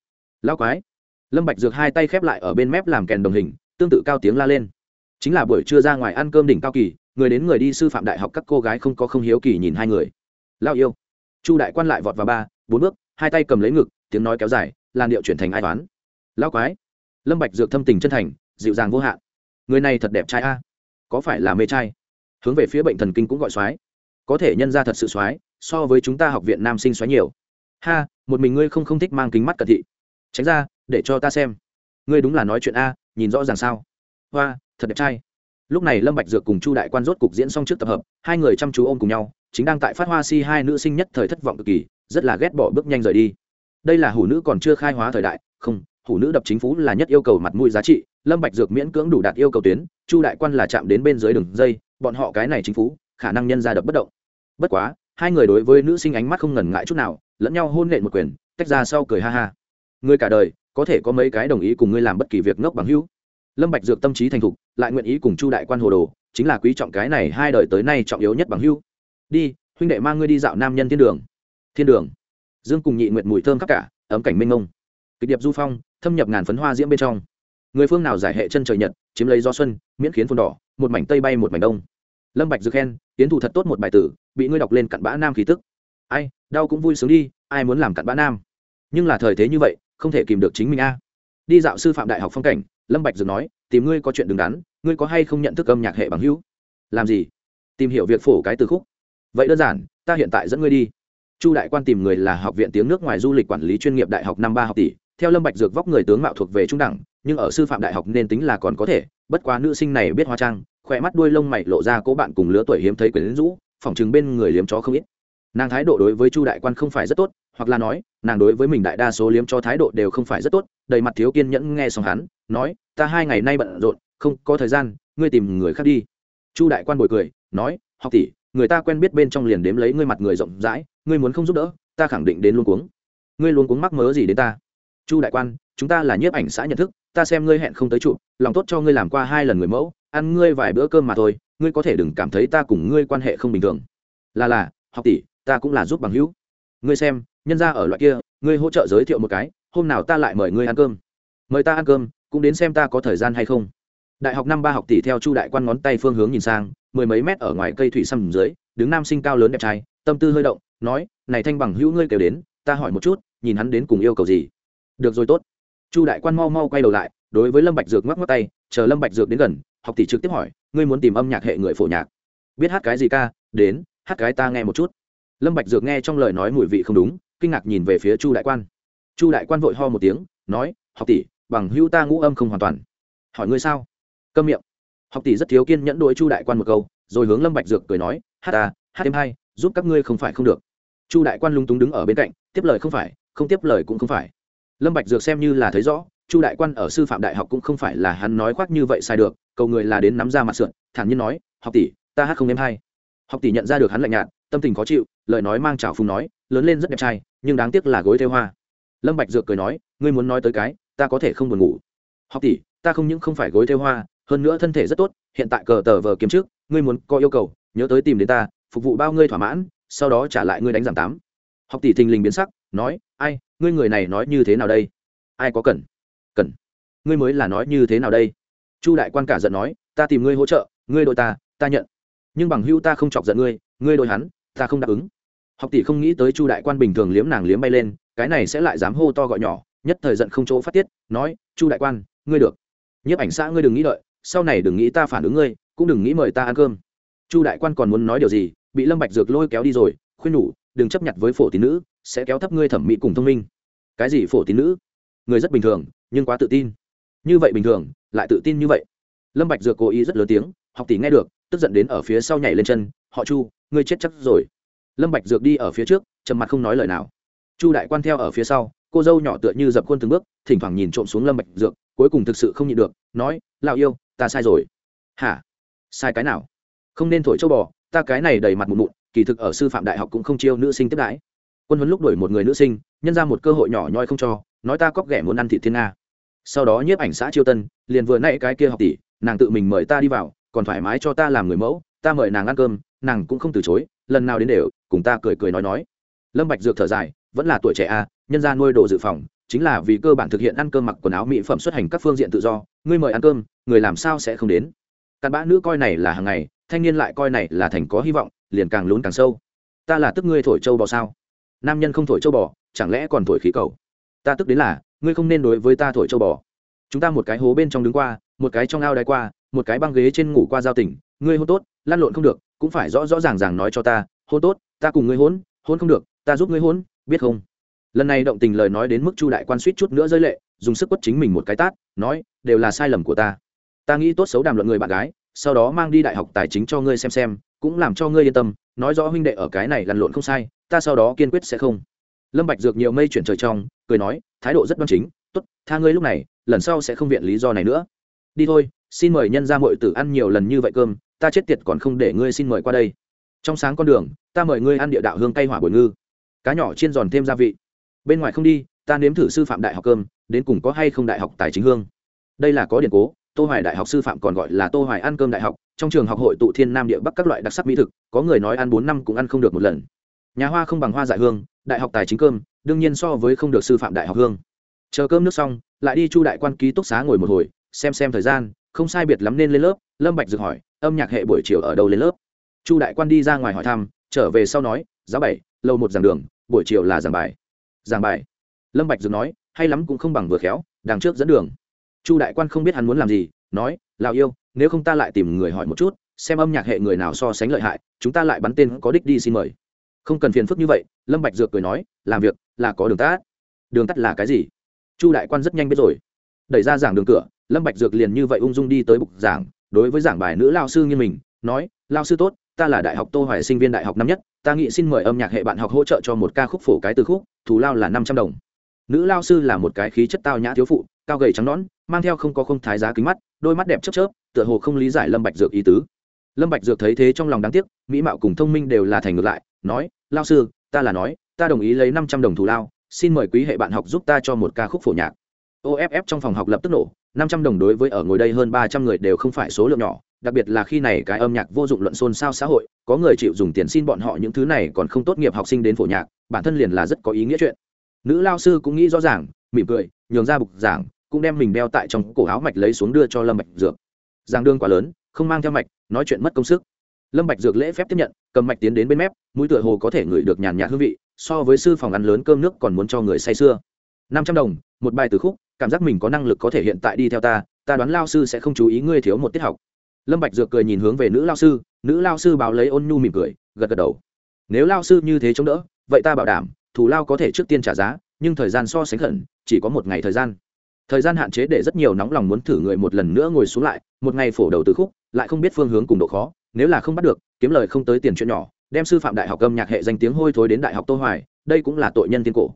lao quái. Lâm bạch dược hai tay khép lại ở bên mép làm kèn đồng hình, tương tự cao tiếng la lên. Chính là buổi trưa ra ngoài ăn cơm đỉnh cao kỳ, người đến người đi sư phạm đại học các cô gái không có không hiếu kỳ nhìn hai người lao yêu. Chu đại quan lại vọt vào ba, bốn bước, hai tay cầm lấy ngực, tiếng nói kéo dài, làn điệu chuyển thành ai toán lao quái, lâm bạch dược thâm tình chân thành, dịu dàng vô hạn. Người này thật đẹp trai a. Có phải là mê trai? Hướng về phía bệnh thần kinh cũng gọi soái. Có thể nhân ra thật sự soái, so với chúng ta học viện nam sinh soái nhiều. Ha, một mình ngươi không không thích mang kính mắt cận thị. Tránh ra, để cho ta xem. Ngươi đúng là nói chuyện a, nhìn rõ ràng sao. Hoa, thật đẹp trai lúc này lâm bạch dược cùng chu đại quan rốt cục diễn xong trước tập hợp, hai người chăm chú ôm cùng nhau, chính đang tại phát hoa si hai nữ sinh nhất thời thất vọng cực kỳ, rất là ghét bỏ bước nhanh rời đi. Đây là hủ nữ còn chưa khai hóa thời đại, không, hủ nữ đập chính phủ là nhất yêu cầu mặt mũi giá trị, lâm bạch dược miễn cưỡng đủ đạt yêu cầu tuyến, chu đại quan là chạm đến bên dưới đường dây, bọn họ cái này chính phủ khả năng nhân ra đập bất động. Bất quá, hai người đối với nữ sinh ánh mắt không ngần ngại chút nào, lẫn nhau hôn nện một quyền, tách ra sau cười ha ha. Người cả đời, có thể có mấy cái đồng ý cùng ngươi làm bất kỳ việc ngốc bằng hữu lâm bạch dược tâm trí thành thục, lại nguyện ý cùng chu đại quan hồ đồ, chính là quý trọng cái này hai đời tới nay trọng yếu nhất bằng hữu. Đi, huynh đệ mang ngươi đi dạo nam nhân thiên đường. Thiên đường. Dương cùng nhị nguyện mùi thơm khắp cả, ấm cảnh minh ngông kịch điệp du phong, thâm nhập ngàn phấn hoa diễm bên trong. Người phương nào giải hệ chân trời nhật, chiếm lấy gió xuân, miễn khiến phun đỏ, một mảnh tây bay một mảnh đông. Lâm bạch dược khen, tiến thủ thật tốt một bài tử, bị ngươi đọc lên cặn bã nam khí tức. Ai, đau cũng vui sướng đi, ai muốn làm cặn bã nam? Nhưng là thời thế như vậy, không thể kìm được chính mình a. Đi dạo sư phạm đại học phong cảnh lâm bạch dược nói, tìm ngươi có chuyện đứng đắn, ngươi có hay không nhận thức âm nhạc hệ bằng hữu? Làm gì? Tìm hiểu việc phổ cái từ khúc. Vậy đơn giản, ta hiện tại dẫn ngươi đi. Chu đại quan tìm người là học viện tiếng nước ngoài du lịch quản lý chuyên nghiệp đại học năm ba học tỷ. Theo lâm bạch dược vóc người tướng mạo thuộc về trung đẳng, nhưng ở sư phạm đại học nên tính là còn có thể, bất quá nữ sinh này biết hóa trang, khỏe mắt đuôi lông mày lộ ra cố bạn cùng lứa tuổi hiếm thấy quyến rũ phỏng chừng bên người liếm chó không ít. Nàng thái độ đối với chu đại quan không phải rất tốt hoặc là nói, nàng đối với mình đại đa số liếm cho thái độ đều không phải rất tốt, đầy mặt thiếu kiên nhẫn nghe xong hắn, nói, ta hai ngày nay bận rộn, không có thời gian, ngươi tìm người khác đi. Chu đại quan bồi cười, nói, học tỷ, người ta quen biết bên trong liền đếm lấy ngươi mặt người rộng rãi, ngươi muốn không giúp đỡ, ta khẳng định đến luôn cuống. Ngươi luôn cuống mắc mớ gì đến ta? Chu đại quan, chúng ta là nhiếp ảnh xã nhận thức, ta xem ngươi hẹn không tới trụ, lòng tốt cho ngươi làm qua hai lần người mẫu, ăn ngươi vài bữa cơm mà thôi, ngươi có thể đừng cảm thấy ta cùng ngươi quan hệ không bình thường. Là là, học tỷ, ta cũng là giúp bằng hữu. Ngươi xem nhân ra ở loại kia, ngươi hỗ trợ giới thiệu một cái, hôm nào ta lại mời ngươi ăn cơm. Mời ta ăn cơm, cũng đến xem ta có thời gian hay không. Đại học năm ba học tỷ theo chu đại quan ngón tay phương hướng nhìn sang, mười mấy mét ở ngoài cây thủy sâm dưới, đứng nam sinh cao lớn đẹp trai, tâm tư hơi động, nói, này thanh bằng hữu ngươi kêu đến, ta hỏi một chút, nhìn hắn đến cùng yêu cầu gì? Được rồi, tốt. Chu đại quan mau mau quay đầu lại, đối với lâm bạch dược ngoắc ngoắc tay, chờ lâm bạch dược đến gần, học tỷ trực tiếp hỏi, ngươi muốn tìm âm nhạc hệ người phổ nhạc. Biết hát cái gì ca? Đến, hát cái ta nghe một chút. Lâm bạch dược nghe trong lời nói mùi vị không đúng kinh ngạc nhìn về phía chu đại quan. Chu đại quan vội ho một tiếng, nói, học tỷ, bằng hữu ta ngũ âm không hoàn toàn. Hỏi ngươi sao? Câm miệng. Học tỷ rất thiếu kiên nhẫn đối chu đại quan một câu, rồi hướng lâm bạch dược cười nói hát ta hát em hay giúp các ngươi không phải không được. Chu đại quan lung túng đứng ở bên cạnh, tiếp lời không phải, không tiếp lời cũng không phải. Lâm bạch dược xem như là thấy rõ, chu đại quan ở sư phạm đại học cũng không phải là hắn nói khoác như vậy sai được, cầu người là đến nắm ra mặt sượn thản nhiên nói, học tỷ, ta hát không em hay học tỷ nhận ra được hắn lạnh nhạt, tâm tình khó chịu, lời nói mang trào phùng nói lớn lên rất đẹp trai, nhưng đáng tiếc là gối theo hoa. Lâm bạch dược cười nói, ngươi muốn nói tới cái, ta có thể không buồn ngủ. Học tỷ, ta không những không phải gối theo hoa, hơn nữa thân thể rất tốt, hiện tại cờ tờ vờ kiếm trước, ngươi muốn có yêu cầu, nhớ tới tìm đến ta, phục vụ bao ngươi thỏa mãn, sau đó trả lại ngươi đánh giảm tám. Học tỷ thình lình biến sắc, nói, ai, ngươi người này nói như thế nào đây? Ai có cần? Cần. Ngươi mới là nói như thế nào đây? Chu đại quan cả giận nói, ta tìm ngươi hỗ trợ, ngươi đội ta ta nhận. Nhưng bằng hữu ta không chọc giận ngươi ngươi đội hắn, ta không đáp ứng học tỷ không nghĩ tới chu đại quan bình thường liếm nàng liếm bay lên, cái này sẽ lại dám hô to gọi nhỏ, nhất thời giận không chỗ phát tiết, nói, chu đại quan, ngươi được. Nhiếp ảnh xã ngươi đừng nghĩ đợi, sau này đừng nghĩ ta phản ứng ngươi, cũng đừng nghĩ mời ta ăn cơm. Chu đại quan còn muốn nói điều gì, bị lâm bạch dược lôi kéo đi rồi, khuyên nhủ, đừng chấp nhận với phổ tín nữ, sẽ kéo thấp ngươi thẩm mỹ cùng thông minh. Cái gì phổ tín nữ? Người rất bình thường, nhưng quá tự tin. Như vậy bình thường, lại tự tin như vậy. Lâm bạch dược cố ý rất lớn tiếng, học tỷ nghe được, tức giận đến ở phía sau nhảy lên chân, họ chu, ngươi chết chắc rồi lâm bạch dược đi ở phía trước, trầm mặt không nói lời nào. Chu đại quan theo ở phía sau, cô dâu nhỏ tựa như dập khuôn từng bước, thỉnh thoảng nhìn trộm xuống lâm bạch dược, cuối cùng thực sự không nhịn được, nói, lão yêu, ta sai rồi. Hả? Sai cái nào? Không nên thổi châu bò, ta cái này đầy mặt mụn mụn, kỳ thực ở sư phạm đại học cũng không chiêu nữ sinh tiếp đãi. Quân huấn lúc đuổi một người nữ sinh, nhân ra một cơ hội nhỏ nhoi không cho, nói ta cóc ghẻ muốn ăn thịt thiên nga. Sau đó nhiếp ảnh xã chiêu tân, liền vừa nãy cái kia học tỷ, nàng tự mình mời ta đi vào, còn thoải mái cho ta làm người mẫu, ta mời nàng ăn cơm, nàng cũng không từ chối lần nào đến đều cùng ta cười cười nói nói. Lâm bạch dược thở dài vẫn là tuổi trẻ a à, nhân gia nuôi đồ dự phòng chính là vì cơ bản thực hiện ăn cơm mặc quần áo mỹ phẩm xuất hành các phương diện tự do ngươi mời ăn cơm người làm sao sẽ không đến? Cặn bã nữ coi này là hàng ngày thanh niên lại coi này là thành có hy vọng liền càng lún càng sâu. Ta là tức ngươi thổi châu bò sao? Nam nhân không thổi châu bò chẳng lẽ còn thổi khí cầu? Ta tức đến là ngươi không nên đối với ta thổi châu bò. Chúng ta một cái hố bên trong đứng qua một cái trong ao đáy qua một cái băng ghế trên ngủ qua giao tỉnh ngươi hôn tốt lan lộn không được cũng phải rõ rõ ràng ràng nói cho ta, hôn tốt, ta cùng ngươi hôn hôn không được, ta giúp ngươi hôn, biết không? Lần này động tình lời nói đến mức chu đại quan suýt chút nữa rơi lệ, dùng sức quất chính mình một cái tát, nói, đều là sai lầm của ta. Ta nghĩ tốt xấu đàm luận người bạn gái, sau đó mang đi đại học tài chính cho ngươi xem xem, cũng làm cho ngươi yên tâm, nói rõ huynh đệ ở cái này lăn lộn không sai, ta sau đó kiên quyết sẽ không. Lâm bạch dược nhiều mây chuyển trời trong, cười nói, thái độ rất đoan chính, tốt, tha ngươi lúc này, lần sau sẽ không viện lý do này nữa. Đi thôi xin mời nhân ra mọi tử ăn nhiều lần như vậy cơm, ta chết tiệt còn không để ngươi xin mời qua đây. Trong sáng con đường, ta mời ngươi ăn địa đạo hương cay hỏa bồi ngư. Cá nhỏ chiên giòn thêm gia vị. Bên ngoài không đi, ta nếm thử sư phạm đại học cơm, đến cùng có hay không đại học tài chính hương. Đây là có điện cố, tô hoài đại học sư phạm còn gọi là tô hoài ăn cơm đại học, trong trường học hội tụ thiên nam địa bắc các loại đặc sắc mỹ thực, có người nói ăn bốn năm cũng ăn không được một lần. Nhà hoa không bằng hoa dại hương, đại học tài chính cơm, đương nhiên so với không được sư phạm đại học hương. Chờ cơm nước xong, lại đi chu đại quan ký túc xá ngồi một hồi, xem xem thời gian không sai biệt lắm nên lên lớp, lâm bạch dược hỏi, âm nhạc hệ buổi chiều ở đâu lên lớp? Chu đại quan đi ra ngoài hỏi thăm, trở về sau nói giáo bảy lâu một giảng đường, buổi chiều là giảng bài. Giảng bài? Lâm bạch dược nói, hay lắm cũng không bằng vừa khéo, đằng trước dẫn đường. Chu đại quan không biết hắn muốn làm gì, nói lào yêu, nếu không ta lại tìm người hỏi một chút, xem âm nhạc hệ người nào so sánh lợi hại, chúng ta lại bắn tên có đích đi xin mời. Không cần phiền phức như vậy, lâm bạch dược cười nói, làm việc là có đường tắt. Đường tắt là cái gì? Chu đại quan rất nhanh biết rồi. Đẩy ra giảng đường cửa lâm bạch dược liền như vậy ung dung đi tới bục giảng, đối với giảng bài nữ lao sư như mình, nói, lao sư tốt, ta là đại học tô hoài sinh viên đại học năm nhất, ta nghĩ xin mời âm nhạc hệ bạn học hỗ trợ cho một ca khúc phổ cái từ khúc, thù lao là năm trăm đồng. Nữ lao sư là một cái khí chất tao nhã thiếu phụ, cao gầy trắng nõn, mang theo không có không thái giá kính mắt, đôi mắt đẹp chớp chớp, tựa hồ không lý giải lâm bạch dược ý tứ. Lâm bạch dược thấy thế trong lòng đáng tiếc, mỹ mạo cùng thông minh đều là thành ngược lại, nói, lao sư, ta là nói, ta đồng ý lấy năm trăm đồng thù lao, xin mời quý hệ bạn học giúp ta cho một ca khúc phổ nhạc. Off trong phòng học lập tức nổ năm trăm đồng đối với ở ngồi đây hơn ba trăm người đều không phải số lượng nhỏ, đặc biệt là khi này cái âm nhạc vô dụng luận xôn xao xã hội, có người chịu dùng tiền xin bọn họ những thứ này còn không tốt nghiệp học sinh đến phổ nhạc, bản thân liền là rất có ý nghĩa chuyện. Nữ lao sư cũng nghĩ rõ ràng, mỉm cười, nhường ra bục giảng, cũng đem mình đeo tại trong cổ áo mạch lấy xuống đưa cho lâm bạch dược. Giảng đương quá lớn, không mang theo mạch, nói chuyện mất công sức. Lâm bạch dược lễ phép tiếp nhận, cầm mạch tiến đến bên mép, mũi tựa hồ có thể ngửi được nhàn nhạt hương vị, so với sư phòng ăn lớn cơm nước còn muốn cho người say sưa. Năm trăm đồng, một bài từ khúc cảm giác mình có năng lực có thể hiện tại đi theo ta ta đoán lao sư sẽ không chú ý ngươi thiếu một tiết học. Lâm bạch dược cười nhìn hướng về nữ lao sư, nữ lao sư báo lấy ôn nhu mỉm cười, gật gật đầu. Nếu lao sư như thế chống đỡ, vậy ta bảo đảm, thù lao có thể trước tiên trả giá, nhưng thời gian so sánh khẩn, chỉ có một ngày thời gian. Thời gian hạn chế để rất nhiều nóng lòng muốn thử người một lần nữa ngồi xuống lại, một ngày phổ đầu từ khúc, lại không biết phương hướng cùng độ khó, nếu là không bắt được, kiếm lời không tới tiền chuyện nhỏ, đem sư phạm đại học âm nhạc hệ danh tiếng hôi thối đến đại học tô hoài, đây cũng là tội nhân tiên cổ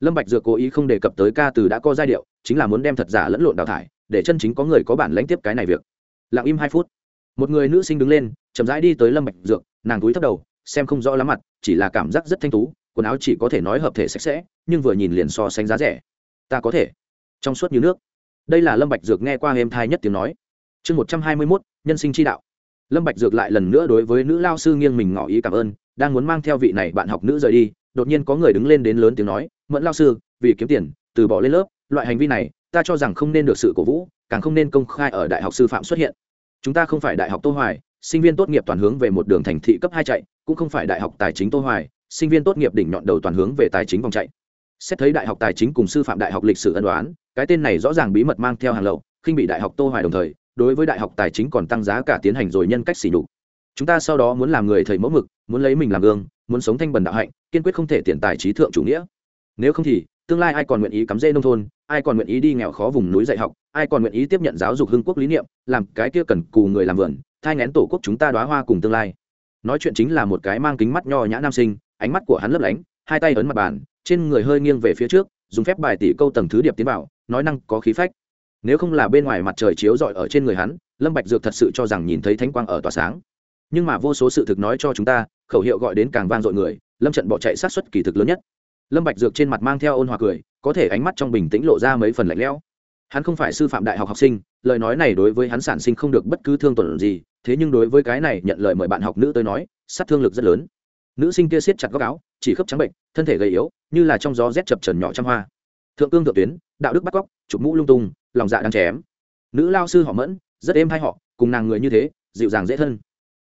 lâm bạch dược cố ý không đề cập tới ca từ đã có giai điệu chính là muốn đem thật giả lẫn lộn đào thải để chân chính có người có bản lãnh tiếp cái này việc. Lặng im hai phút. Một người nữ sinh đứng lên chậm rãi đi tới lâm bạch dược nàng cúi thấp đầu xem không rõ lắm mặt chỉ là cảm giác rất thanh tú quần áo chỉ có thể nói hợp thể sạch sẽ nhưng vừa nhìn liền so sánh giá rẻ. Ta có thể. Trong suốt như nước. Đây là lâm bạch dược nghe qua êm thai nhất tiếng nói. Chương một trăm hai mươi 121, nhân sinh chi đạo. Lâm bạch dược lại lần nữa đối với nữ lao sư nghiêng mình ngỏ ý cảm ơn đang muốn mang theo vị này bạn học nữ rời đi đột nhiên có người đứng lên đến lớn tiếng nói mẫn lao sư, vì kiếm tiền, từ bỏ lên lớp, loại hành vi này, ta cho rằng không nên được sự cổ vũ, càng không nên công khai ở đại học sư phạm xuất hiện. Chúng ta không phải đại học tô hoài, sinh viên tốt nghiệp toàn hướng về một đường thành thị cấp hai chạy, cũng không phải đại học tài chính tô hoài, sinh viên tốt nghiệp đỉnh nhọn đầu toàn hướng về tài chính vòng chạy. Xét thấy đại học tài chính cùng sư phạm đại học lịch sử ân đoán cái tên này rõ ràng bí mật mang theo hàng lậu, khinh bị đại học tô hoài đồng thời, đối với đại học tài chính còn tăng giá cả tiến hành rồi nhân cách xỉ nhục. Chúng ta sau đó muốn làm người thầy mẫu mực, muốn lấy mình làm gương, muốn sống thanh bần đạo hạnh, kiên quyết không thể tiền tài trí thượng chủ nghĩa nếu không thì, tương lai ai còn nguyện ý cắm rễ nông thôn, ai còn nguyện ý đi nghèo khó vùng núi dạy học, ai còn nguyện ý tiếp nhận giáo dục hưng quốc lý niệm, làm cái kia cần cù người làm vườn, thai ngén tổ quốc chúng ta đoá hoa cùng tương lai. Nói chuyện chính là một cái mang kính mắt nho nhã nam sinh, ánh mắt của hắn lấp lánh, hai tay ấn mặt bàn, trên người hơi nghiêng về phía trước, dùng phép bài tỷ câu tầng thứ điệp tiến vào, nói năng có khí phách. Nếu không là bên ngoài mặt trời chiếu rọi ở trên người hắn, lâm bạch dược thật sự cho rằng nhìn thấy thánh quang ở tỏa sáng. Nhưng mà vô số sự thực nói cho chúng ta, khẩu hiệu gọi đến càng vang dội người, lâm trận bỏ chạy sát xuất kỳ thực lớn nhất lâm bạch dược trên mặt mang theo ôn hòa cười, có thể ánh mắt trong bình tĩnh lộ ra mấy phần lạnh lẽo. Hắn không phải sư phạm đại học học sinh, lời nói này đối với hắn sản sinh không được bất cứ thương tổn gì, thế nhưng đối với cái này nhận lời mời bạn học nữ tới nói, sát thương lực rất lớn. Nữ sinh kia siết chặt góc áo, chỉ khớp trắng bệnh, thân thể gầy yếu, như là trong gió rét chập trần nhỏ trăm hoa. Thượng cương thượng tuyến, đạo đức bắt cóc, chụp mũ lung tung, lòng dạ đang chém. Nữ lao sư họ mẫn, rất êm hay họ, cùng nàng người như thế, dịu dàng dễ thân.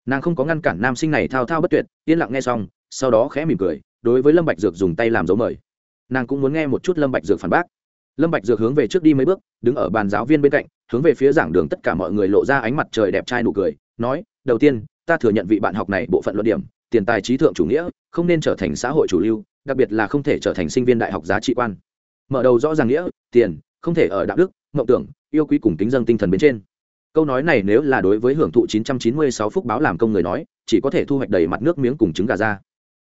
Nàng không có ngăn cản nam sinh này thao thao bất tuyệt, yên lặng nghe xong, sau đó khẽ mỉm cười đối với lâm bạch dược dùng tay làm dấu mời. Nàng cũng muốn nghe một chút lâm bạch dược phản bác. Lâm bạch dược hướng về trước đi mấy bước, đứng ở bàn giáo viên bên cạnh, hướng về phía giảng đường tất cả mọi người lộ ra ánh mặt trời đẹp trai nụ cười, nói, đầu tiên, ta thừa nhận vị bạn học này bộ phận luận điểm, tiền tài trí thượng chủ nghĩa, không nên trở thành xã hội chủ lưu, đặc biệt là không thể trở thành sinh viên đại học giá trị quan. Mở đầu rõ ràng nghĩa, tiền, không thể ở đạo đức, mộng tưởng, yêu quý cùng tính dân tinh thần bên trên. Câu nói này nếu là đối với hưởng thụ 996 phúc báo làm công người nói, chỉ có thể thu hoạch đầy mặt nước miếng cùng trứng gà ra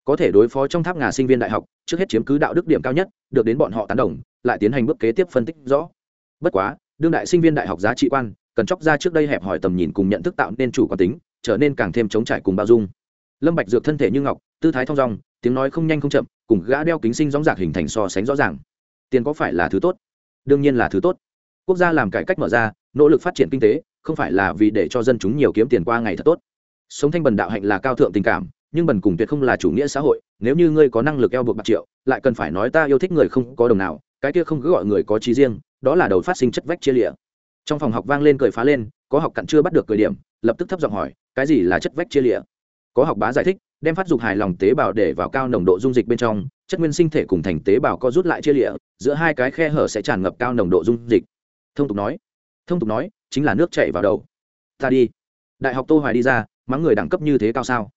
có thể đối phó trong tháp ngà sinh viên đại học, trước hết chiếm cứ đạo đức điểm cao nhất, được đến bọn họ tán đồng, lại tiến hành bước kế tiếp phân tích rõ. Bất quá, đương đại sinh viên đại học giá trị quan, cần chóc ra trước đây hẹp hỏi tầm nhìn cùng nhận thức tạo nên chủ quan tính, trở nên càng thêm chống trải cùng bao dung. Lâm bạch dược thân thể như ngọc, tư thái thong dong, tiếng nói không nhanh không chậm, cùng gã đeo kính sinh rõ rạc hình thành so sánh rõ ràng. Tiền có phải là thứ tốt? Đương nhiên là thứ tốt. Quốc gia làm cải cách mở ra, nỗ lực phát triển kinh tế, không phải là vì để cho dân chúng nhiều kiếm tiền qua ngày thật tốt. Sống thanh bần đạo hạnh là cao thượng tình cảm nhưng bần cùng tuyệt không là chủ nghĩa xã hội, nếu như ngươi có năng lực eo buộc bạc triệu, lại cần phải nói ta yêu thích người không có đồng nào, cái kia không cứ gọi người có trí riêng, đó là đầu phát sinh chất vách chia lịa. Trong phòng học vang lên cười phá lên, có học cặn chưa bắt được cười điểm, lập tức thấp giọng hỏi, cái gì là chất vách chia lịa? Có học bá giải thích, đem phát dục hài lòng tế bào để vào cao nồng độ dung dịch bên trong, chất nguyên sinh thể cùng thành tế bào co rút lại chia lịa, giữa hai cái khe hở sẽ tràn ngập cao nồng độ dung dịch. Thông tục nói, thông tục nói, chính là nước chảy vào đầu. Ta đi. Đại học tô hoài đi ra, mắng người đẳng cấp như thế cao sao?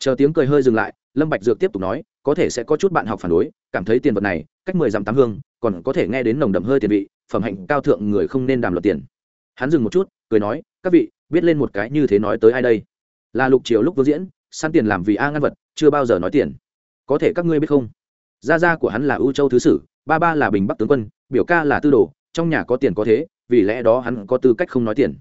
Chờ tiếng cười hơi dừng lại, lâm bạch dược tiếp tục nói, có thể sẽ có chút bạn học phản đối, cảm thấy tiền vật này, cách mười dặm tám hương, còn có thể nghe đến nồng đậm hơi tiền vị, phẩm hạnh cao thượng người không nên đàm luận tiền. Hắn dừng một chút, cười nói, các vị, biết lên một cái như thế nói tới ai đây? Là lục triều lúc vô diễn, săn tiền làm vì a ngăn vật, chưa bao giờ nói tiền. Có thể các ngươi biết không? Gia gia của hắn là ưu châu thứ sử, ba ba là bình bắc tướng quân, biểu ca là tư đồ, trong nhà có tiền có thế, vì lẽ đó hắn có tư cách không nói tiền.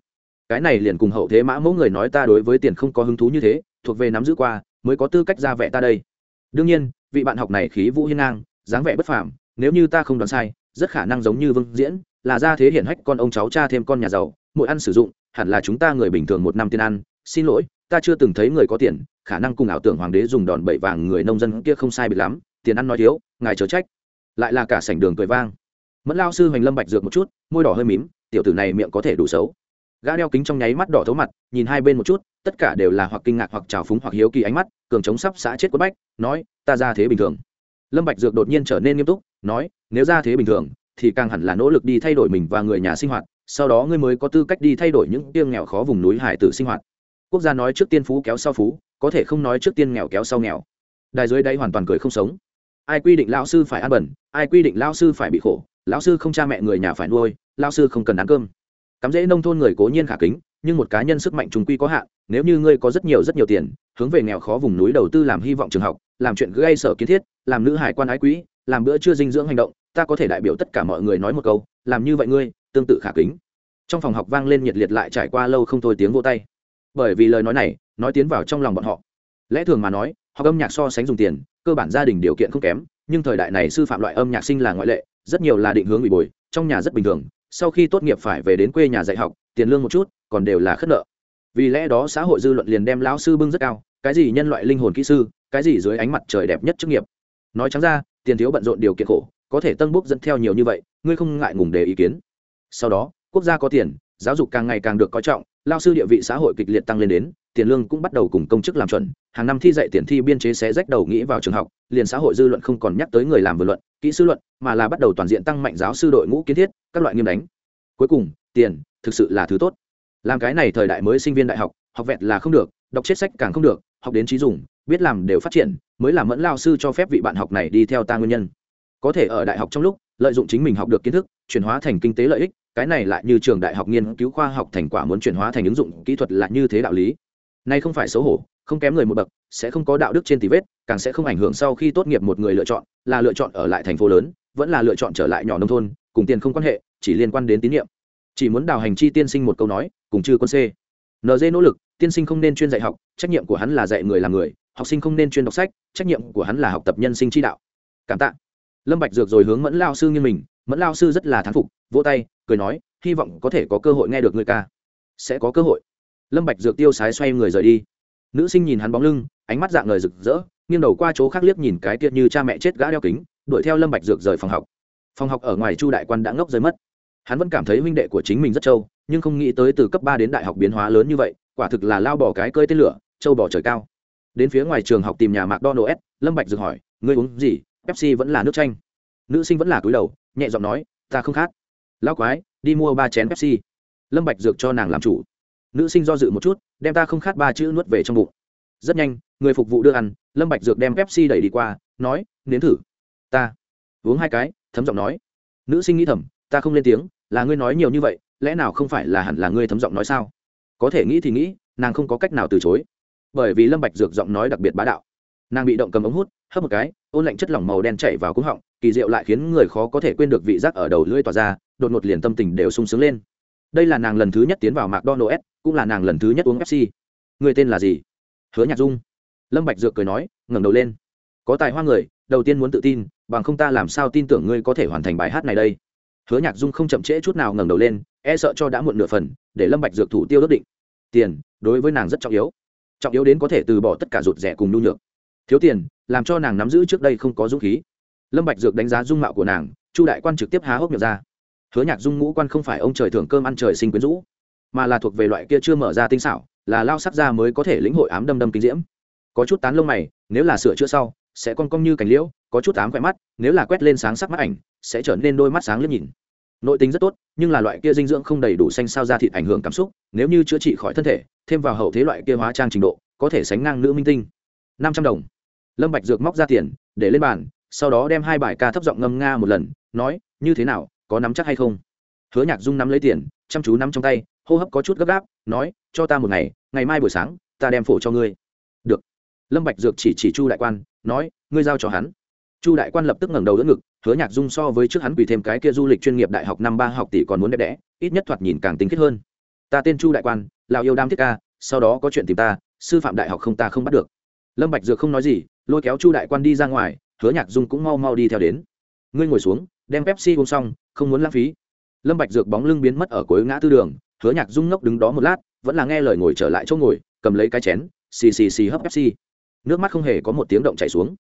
Cái này liền cùng hậu thế mã mẫu người nói ta đối với tiền không có hứng thú như thế, thuộc về nắm giữ qua mới có tư cách ra vẻ ta đây. Đương nhiên, vị bạn học này khí vũ hiên ngang, dáng vẻ bất phàm, nếu như ta không đoán sai, rất khả năng giống như vương diễn, là gia thế hiển hách con ông cháu cha thêm con nhà giàu mỗi ăn sử dụng, hẳn là chúng ta người bình thường một năm tiền ăn. Xin lỗi, ta chưa từng thấy người có tiền, khả năng cùng ảo tưởng hoàng đế dùng đòn bẩy vàng người nông dân kia không sai bị lắm, tiền ăn nói thiếu, ngài chớ trách. Lại là cả sảnh đường cười vang. Mẫn lao sư hoành lâm bạch dược một chút, môi đỏ hơi mím, tiểu tử này miệng có thể đủ xấu. Gã đeo kính trong nháy mắt đỏ thấu mặt, nhìn hai bên một chút tất cả đều là hoặc kinh ngạc hoặc trào phúng hoặc hiếu kỳ ánh mắt, cường chống sắp xã chết quất bách, nói, ta ra thế bình thường. Lâm bạch dược đột nhiên trở nên nghiêm túc, nói, nếu ra thế bình thường, thì càng hẳn là nỗ lực đi thay đổi mình và người nhà sinh hoạt, sau đó ngươi mới có tư cách đi thay đổi những tiêng nghèo khó vùng núi hải tử sinh hoạt. Quốc gia nói trước tiên phú kéo sau phú, có thể không nói trước tiên nghèo kéo sau nghèo. Đài dưới đây hoàn toàn cười không sống. Ai quy định lão sư phải ăn bẩn, ai quy định lão sư phải bị khổ, lão sư không cha mẹ người nhà phải nuôi, lão sư không cần ăn cơm. Cắm dễ nông thôn người cố nhiên khả kính nhưng một cá nhân sức mạnh chúng quy có hạn, nếu như ngươi có rất nhiều rất nhiều tiền, hướng về nghèo khó vùng núi đầu tư làm hy vọng trường học, làm chuyện gây sở kiến thiết, làm nữ hải quan ái quỹ làm bữa chưa dinh dưỡng hành động, ta có thể đại biểu tất cả mọi người nói một câu, làm như vậy ngươi, tương tự khả kính. Trong phòng học vang lên nhiệt liệt lại trải qua lâu không thôi tiếng vô tay. Bởi vì lời nói này, nói tiến vào trong lòng bọn họ. Lẽ thường mà nói, học âm nhạc so sánh dùng tiền, cơ bản gia đình điều kiện không kém, nhưng thời đại này sư phạm loại âm nhạc sinh là ngoại lệ, rất nhiều là định hướng bị bồi, trong nhà rất bình thường, sau khi tốt nghiệp phải về đến quê nhà dạy học, tiền lương một chút còn đều là khất nợ. Vì lẽ đó xã hội dư luận liền đem lão sư bưng rất cao, cái gì nhân loại linh hồn kỹ sư, cái gì dưới ánh mặt trời đẹp nhất chức nghiệp. Nói trắng ra, tiền thiếu bận rộn điều kiện khổ, có thể tân bốc dẫn theo nhiều như vậy, ngươi không ngại ngùng đề ý kiến. Sau đó, quốc gia có tiền, giáo dục càng ngày càng được coi trọng lao sư địa vị xã hội kịch liệt tăng lên đến, tiền lương cũng bắt đầu cùng công chức làm chuẩn, hàng năm thi dạy tiền thi biên chế sẽ rách đầu nghĩ vào trường học, liền xã hội dư luận không còn nhắc tới người làm vừa luận, kỹ sư luận, mà là bắt đầu toàn diện tăng mạnh giáo sư đội ngũ kiến thiết, các loại nghiêm đánh. Cuối cùng, tiền, thực sự là thứ tốt làm cái này thời đại mới sinh viên đại học học vẹn là không được, đọc chết sách càng không được, học đến trí dùng, biết làm đều phát triển, mới là mẫn lao sư cho phép vị bạn học này đi theo ta nguyên nhân. Có thể ở đại học trong lúc, lợi dụng chính mình học được kiến thức, chuyển hóa thành kinh tế lợi ích, cái này lại như trường đại học nghiên cứu khoa học thành quả muốn chuyển hóa thành ứng dụng kỹ thuật là như thế đạo lý. Nay không phải xấu hổ, không kém người một bậc, sẽ không có đạo đức trên tì vết, càng sẽ không ảnh hưởng sau khi tốt nghiệp một người lựa chọn, là lựa chọn ở lại thành phố lớn, vẫn là lựa chọn trở lại nhỏ nông thôn, cùng tiền không quan hệ, chỉ liên quan đến tín nhiệm chỉ muốn đào hành chi tiên sinh một câu nói, cùng chư quân c nd nỗ lực, tiên sinh không nên chuyên dạy học, trách nhiệm của hắn là dạy người làm người, học sinh không nên chuyên đọc sách, trách nhiệm của hắn là học tập nhân sinh chi đạo. Cảm tạ. Lâm bạch dược rồi hướng mẫn lao sư nghiêng mình, mẫn lao sư rất là thán phục, vỗ tay, cười nói, hy vọng có thể có cơ hội nghe được người ca. Sẽ có cơ hội. Lâm bạch dược tiêu sái xoay người rời đi. Nữ sinh nhìn hắn bóng lưng, ánh mắt dạng lời rực rỡ, nghiêng đầu qua chỗ khác liếc nhìn cái kia như cha mẹ chết gã đeo kính, đuổi theo lâm bạch dược rời phòng học. Phòng học ở ngoài chu đại quan đã ngốc rơi mất hắn vẫn cảm thấy huynh đệ của chính mình rất trâu, nhưng không nghĩ tới từ cấp ba đến đại học biến hóa lớn như vậy, quả thực là lao bỏ cái cơi tên lửa, trâu bỏ trời cao. Đến phía ngoài trường học tìm nhà mạc donald lâm bạch dược hỏi, ngươi uống gì? Pepsi vẫn là nước chanh? Nữ sinh vẫn là cúi đầu, nhẹ giọng nói, ta không khát. Lão quái, đi mua ba chén pepsi. Lâm bạch dược cho nàng làm chủ. Nữ sinh do dự một chút, đem ta không khát ba chữ nuốt về trong bụng. Rất nhanh, người phục vụ đưa ăn, lâm bạch dược đem pepsi đẩy đi qua, nói, nếm thử. Ta. Uống hai cái, thấm giọng nói. Nữ sinh nghĩ thầm ta không lên tiếng, là ngươi nói nhiều như vậy, lẽ nào không phải là hẳn là ngươi thấm giọng nói sao? Có thể nghĩ thì nghĩ, nàng không có cách nào từ chối. Bởi vì lâm bạch dược giọng nói đặc biệt bá đạo. Nàng bị động cầm ống hút, hấp một cái, ôn lạnh chất lỏng màu đen chảy vào cuống họng, kỳ diệu lại khiến người khó có thể quên được vị giác ở đầu lưỡi tỏa ra, đột ngột liền tâm tình đều sung sướng lên. Đây là nàng lần thứ nhất tiến vào mcdonald's, cũng là nàng lần thứ nhất uống fc người tên là gì? Hứa nhạc dung. Lâm bạch dược cười nói, ngẩng đầu lên. Có tài hoa người, đầu tiên muốn tự tin, bằng không ta làm sao tin tưởng ngươi có thể hoàn thành bài hát này đây? Hứa nhạc dung không chậm trễ chút nào ngẩng đầu lên e sợ cho đã muộn nửa phần, để lâm bạch dược thủ tiêu ước định. Tiền, đối với nàng rất trọng yếu. Trọng yếu đến có thể từ bỏ tất cả rụt rẻ cùng nhu nhược. Thiếu tiền, làm cho nàng nắm giữ trước đây không có dũng khí. Lâm bạch dược đánh giá dung mạo của nàng, chu đại quan trực tiếp há hốc miệng ra. Hứa nhạc dung ngũ quan không phải ông trời thưởng cơm ăn trời sinh quyến rũ, mà là thuộc về loại kia chưa mở ra tinh xảo, là lao sắc ra mới có thể lĩnh hội ám đâm đâm kinh diễm. Có chút tán lông mày, nếu là sửa chữa sau, sẽ con cong như cành liễu, có chút ám quẹt mắt, nếu là quét lên sáng sắc mắt ảnh sẽ trở nên đôi mắt sáng liếc nhìn. Nội tính rất tốt, nhưng là loại kia dinh dưỡng không đầy đủ xanh sao ra thịt ảnh hưởng cảm xúc, nếu như chữa trị khỏi thân thể, thêm vào hậu thế loại kia hóa trang trình độ, có thể sánh ngang nữ minh tinh. Năm trăm đồng. Lâm bạch dược móc ra tiền, để lên bàn, sau đó đem hai bài ca thấp giọng ngâm nga một lần, nói, như thế nào, có nắm chắc hay không? Hứa nhạc dung nắm lấy tiền, chăm chú nắm trong tay, hô hấp có chút gấp gáp, nói, cho ta một ngày ngày mai buổi sáng, ta đem phổ cho ngươi. Được. Lâm bạch dược chỉ chỉ chu đại quan, nói, ngươi giao cho hắn chu đại quan lập tức ngẩng đầu đỡ ngực, hứa nhạc dung so với trước hắn quỳ thêm cái kia du lịch chuyên nghiệp đại học năm ba học tỷ còn muốn đẹp đẽ, ít nhất thoạt nhìn càng tính kết hơn. Ta tên chu đại quan lào yêu đam thiết ca, sau đó có chuyện tìm ta, sư phạm đại học không ta không bắt được. Lâm bạch dược không nói gì, lôi kéo chu đại quan đi ra ngoài, hứa nhạc dung cũng mau mau đi theo đến. Ngươi ngồi xuống, đem pepsi uống xong, không muốn lãng phí. Lâm bạch dược bóng lưng biến mất ở cuối ngã tư đường, hứa nhạc dung ngốc đứng đó một lát, vẫn là nghe lời ngồi trở lại chỗ ngồi, cầm lấy cái chén, xì xì xì hấp pepsi. Nước mắt không hề có một tiếng động chảy xuống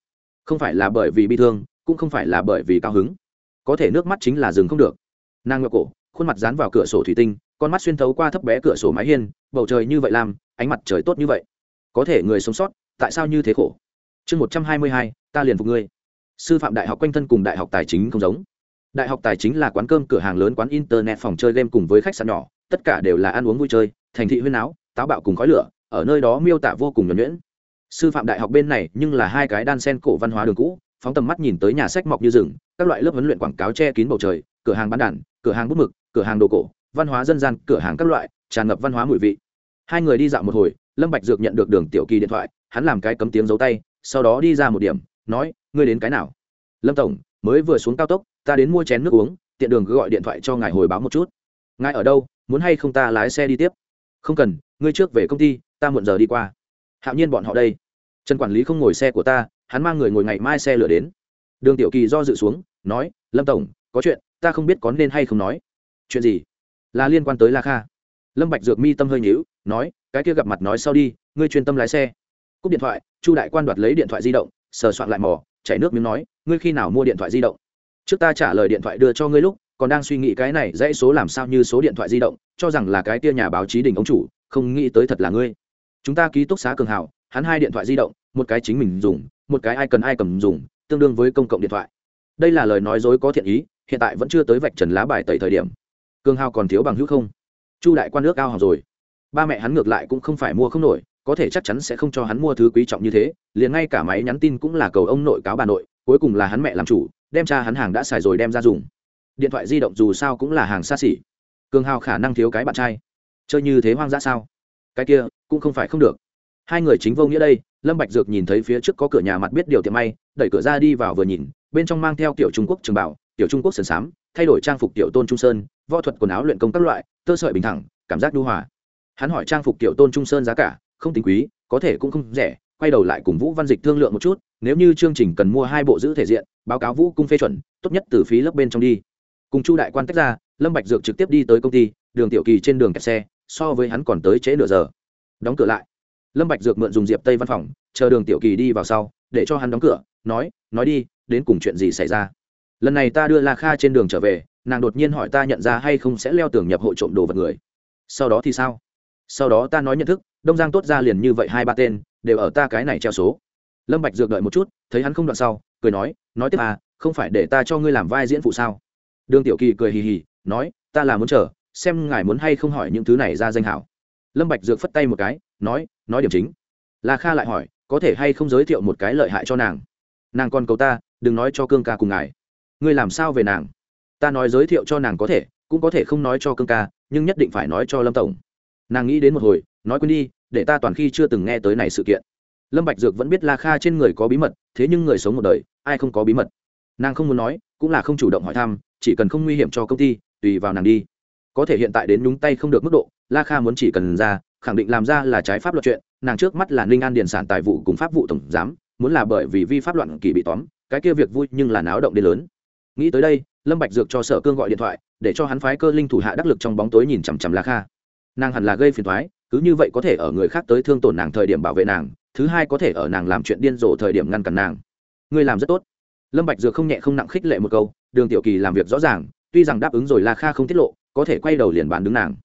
không phải là bởi vì bi thương, cũng không phải là bởi vì cao hứng. Có thể nước mắt chính là dừng không được. Nàng ngọc cổ, khuôn mặt dán vào cửa sổ thủy tinh, con mắt xuyên thấu qua thấp bé cửa sổ mái hiên, bầu trời như vậy làm, ánh mặt trời tốt như vậy. Có thể người sống sót, tại sao như thế khổ? Chương một trăm hai mươi hai, ta liền phục ngươi. Sư phạm đại học quanh thân cùng đại học tài chính không giống. Đại học tài chính là quán cơm, cửa hàng lớn, quán internet, phòng chơi game cùng với khách sạn nhỏ, tất cả đều là ăn uống vui chơi, thành thị huyên áo, táo bạo cùng khói lửa, ở nơi đó miêu tả vô cùng nhuẩn nhuyễn sư phạm đại học bên này nhưng là hai cái đan sen cổ văn hóa đường cũ, phóng tầm mắt nhìn tới nhà sách mọc như rừng, các loại lớp huấn luyện quảng cáo che kín bầu trời, cửa hàng bán đàn, cửa hàng bút mực, cửa hàng đồ cổ, văn hóa dân gian, cửa hàng các loại, tràn ngập văn hóa mùi vị. Hai người đi dạo một hồi, lâm bạch dược nhận được đường tiểu kỳ điện thoại, hắn làm cái cấm tiếng giấu tay, sau đó đi ra một điểm, nói, ngươi đến cái nào? Lâm tổng, mới vừa xuống cao tốc, ta đến mua chén nước uống, tiện đường cứ gọi điện thoại cho ngài hồi báo một chút. Ngài ở đâu, muốn hay không ta lái xe đi tiếp? Không cần, ngươi trước về công ty, ta muộn giờ đi qua hạo nhiên bọn họ đây. Trần quản lý không ngồi xe của ta, hắn mang người ngồi ngày mai xe lửa đến. Đường tiểu kỳ do dự xuống, nói, lâm tổng, có chuyện, ta không biết có nên hay không nói. Chuyện gì? Là liên quan tới la kha. Lâm bạch dược mi tâm hơi nhíu, nói, cái kia gặp mặt nói sau đi, ngươi chuyên tâm lái xe. Cúp điện thoại, chu đại quan đoạt lấy điện thoại di động, sờ soạn lại mò, chảy nước miếng nói, ngươi khi nào mua điện thoại di động? Trước ta trả lời điện thoại đưa cho ngươi lúc, còn đang suy nghĩ cái này dãy số làm sao như số điện thoại di động, cho rằng là cái kia nhà báo chí đình ông chủ, không nghĩ tới thật là ngươi chúng ta ký túc xá cường hảo, hắn hai điện thoại di động, một cái chính mình dùng, một cái ai cần ai cầm dùng, tương đương với công cộng điện thoại. Đây là lời nói dối có thiện ý, hiện tại vẫn chưa tới vạch trần lá bài tẩy thời điểm. Cường hào còn thiếu bằng hữu không? Chu đại quan nước cao học rồi. Ba mẹ hắn ngược lại cũng không phải mua không nổi, có thể chắc chắn sẽ không cho hắn mua thứ quý trọng như thế, liền ngay cả máy nhắn tin cũng là cầu ông nội cáo bà nội, cuối cùng là hắn mẹ làm chủ, đem cha hắn hàng đã xài rồi đem ra dùng. Điện thoại di động dù sao cũng là hàng xa xỉ. Cường hào khả năng thiếu cái bạn trai. Chơi như thế hoang dã sao? Cái kia cũng không phải không được. Hai người chính vô nghĩa đây, lâm bạch dược nhìn thấy phía trước có cửa nhà mặt biết điều tiệm may, đẩy cửa ra đi vào vừa nhìn, bên trong mang theo tiểu trung quốc trường bảo tiểu trung quốc sườn sám, thay đổi trang phục tiểu tôn trung sơn, võ thuật quần áo luyện công các loại, tơ sợi bình thẳng, cảm giác đu hòa. Hắn hỏi trang phục tiểu tôn trung sơn giá cả, không tính quý, có thể cũng không rẻ, quay đầu lại cùng vũ văn dịch thương lượng một chút, nếu như chương trình cần mua hai bộ giữ thể diện, báo cáo vũ cung phê chuẩn, tốt nhất từ phí lớp bên trong đi. Cùng chu đại quan tách ra, lâm bạch dược trực tiếp đi tới công ty, đường tiểu kỳ trên đường kẹt xe, so với hắn còn tới trễ nửa giờ đóng cửa lại. Lâm bạch dược mượn dùng diệp tây văn phòng, chờ đường tiểu kỳ đi vào sau, để cho hắn đóng cửa, nói nói đi, đến cùng chuyện gì xảy ra? Lần này ta đưa la kha trên đường trở về, nàng đột nhiên hỏi ta nhận ra hay không sẽ leo tường nhập hộ trộm đồ vật người. Sau đó thì sao? Sau đó ta nói nhận thức, đông giang tốt ra liền như vậy hai ba tên, đều ở ta cái này treo số. Lâm bạch dược đợi một chút, thấy hắn không đoạn sau, cười nói nói tiếp à không phải để ta cho ngươi làm vai diễn phụ sao? Đường tiểu kỳ cười hì hì, nói, ta là muốn chờ, xem ngài muốn hay không hỏi những thứ này ra danh hảo lâm bạch dược phất tay một cái, nói nói điểm chính. La kha lại hỏi, có thể hay không giới thiệu một cái lợi hại cho nàng? Nàng còn cầu ta, đừng nói cho cương ca cùng ngài. Ngươi làm sao về nàng? Ta nói giới thiệu cho nàng có thể, cũng có thể không nói cho cương ca, nhưng nhất định phải nói cho lâm tổng. Nàng nghĩ đến một hồi, nói quên đi, để ta toàn khi chưa từng nghe tới này sự kiện. Lâm bạch dược vẫn biết la kha trên người có bí mật, thế nhưng người sống một đời, ai không có bí mật? Nàng không muốn nói, cũng là không chủ động hỏi thăm, chỉ cần không nguy hiểm cho công ty, tùy vào nàng đi có thể hiện tại đến nhúng tay không được mức độ, la kha muốn chỉ cần ra, khẳng định làm ra là trái pháp luật chuyện, nàng trước mắt là ninh an điền sản tài vụ cùng pháp vụ tổng giám, muốn là bởi vì vi pháp loạn kỳ bị tóm, cái kia việc vui nhưng là náo động đến lớn. Nghĩ tới đây, lâm bạch dược cho sở cương gọi điện thoại, để cho hắn phái cơ linh thủ hạ đắc lực trong bóng tối nhìn chằm chằm la kha. Nàng hẳn là gây phiền toái, cứ như vậy có thể ở người khác tới thương tổn nàng thời điểm bảo vệ nàng, thứ hai có thể ở nàng làm chuyện điên rồ thời điểm ngăn cản nàng. Ngươi làm rất tốt. Lâm bạch dược không nhẹ không nặng khích lệ một câu, đường tiểu kỳ làm việc rõ ràng, tuy rằng đáp ứng rồi la kha không tiết lộ có thể quay đầu liền bán đứng nàng.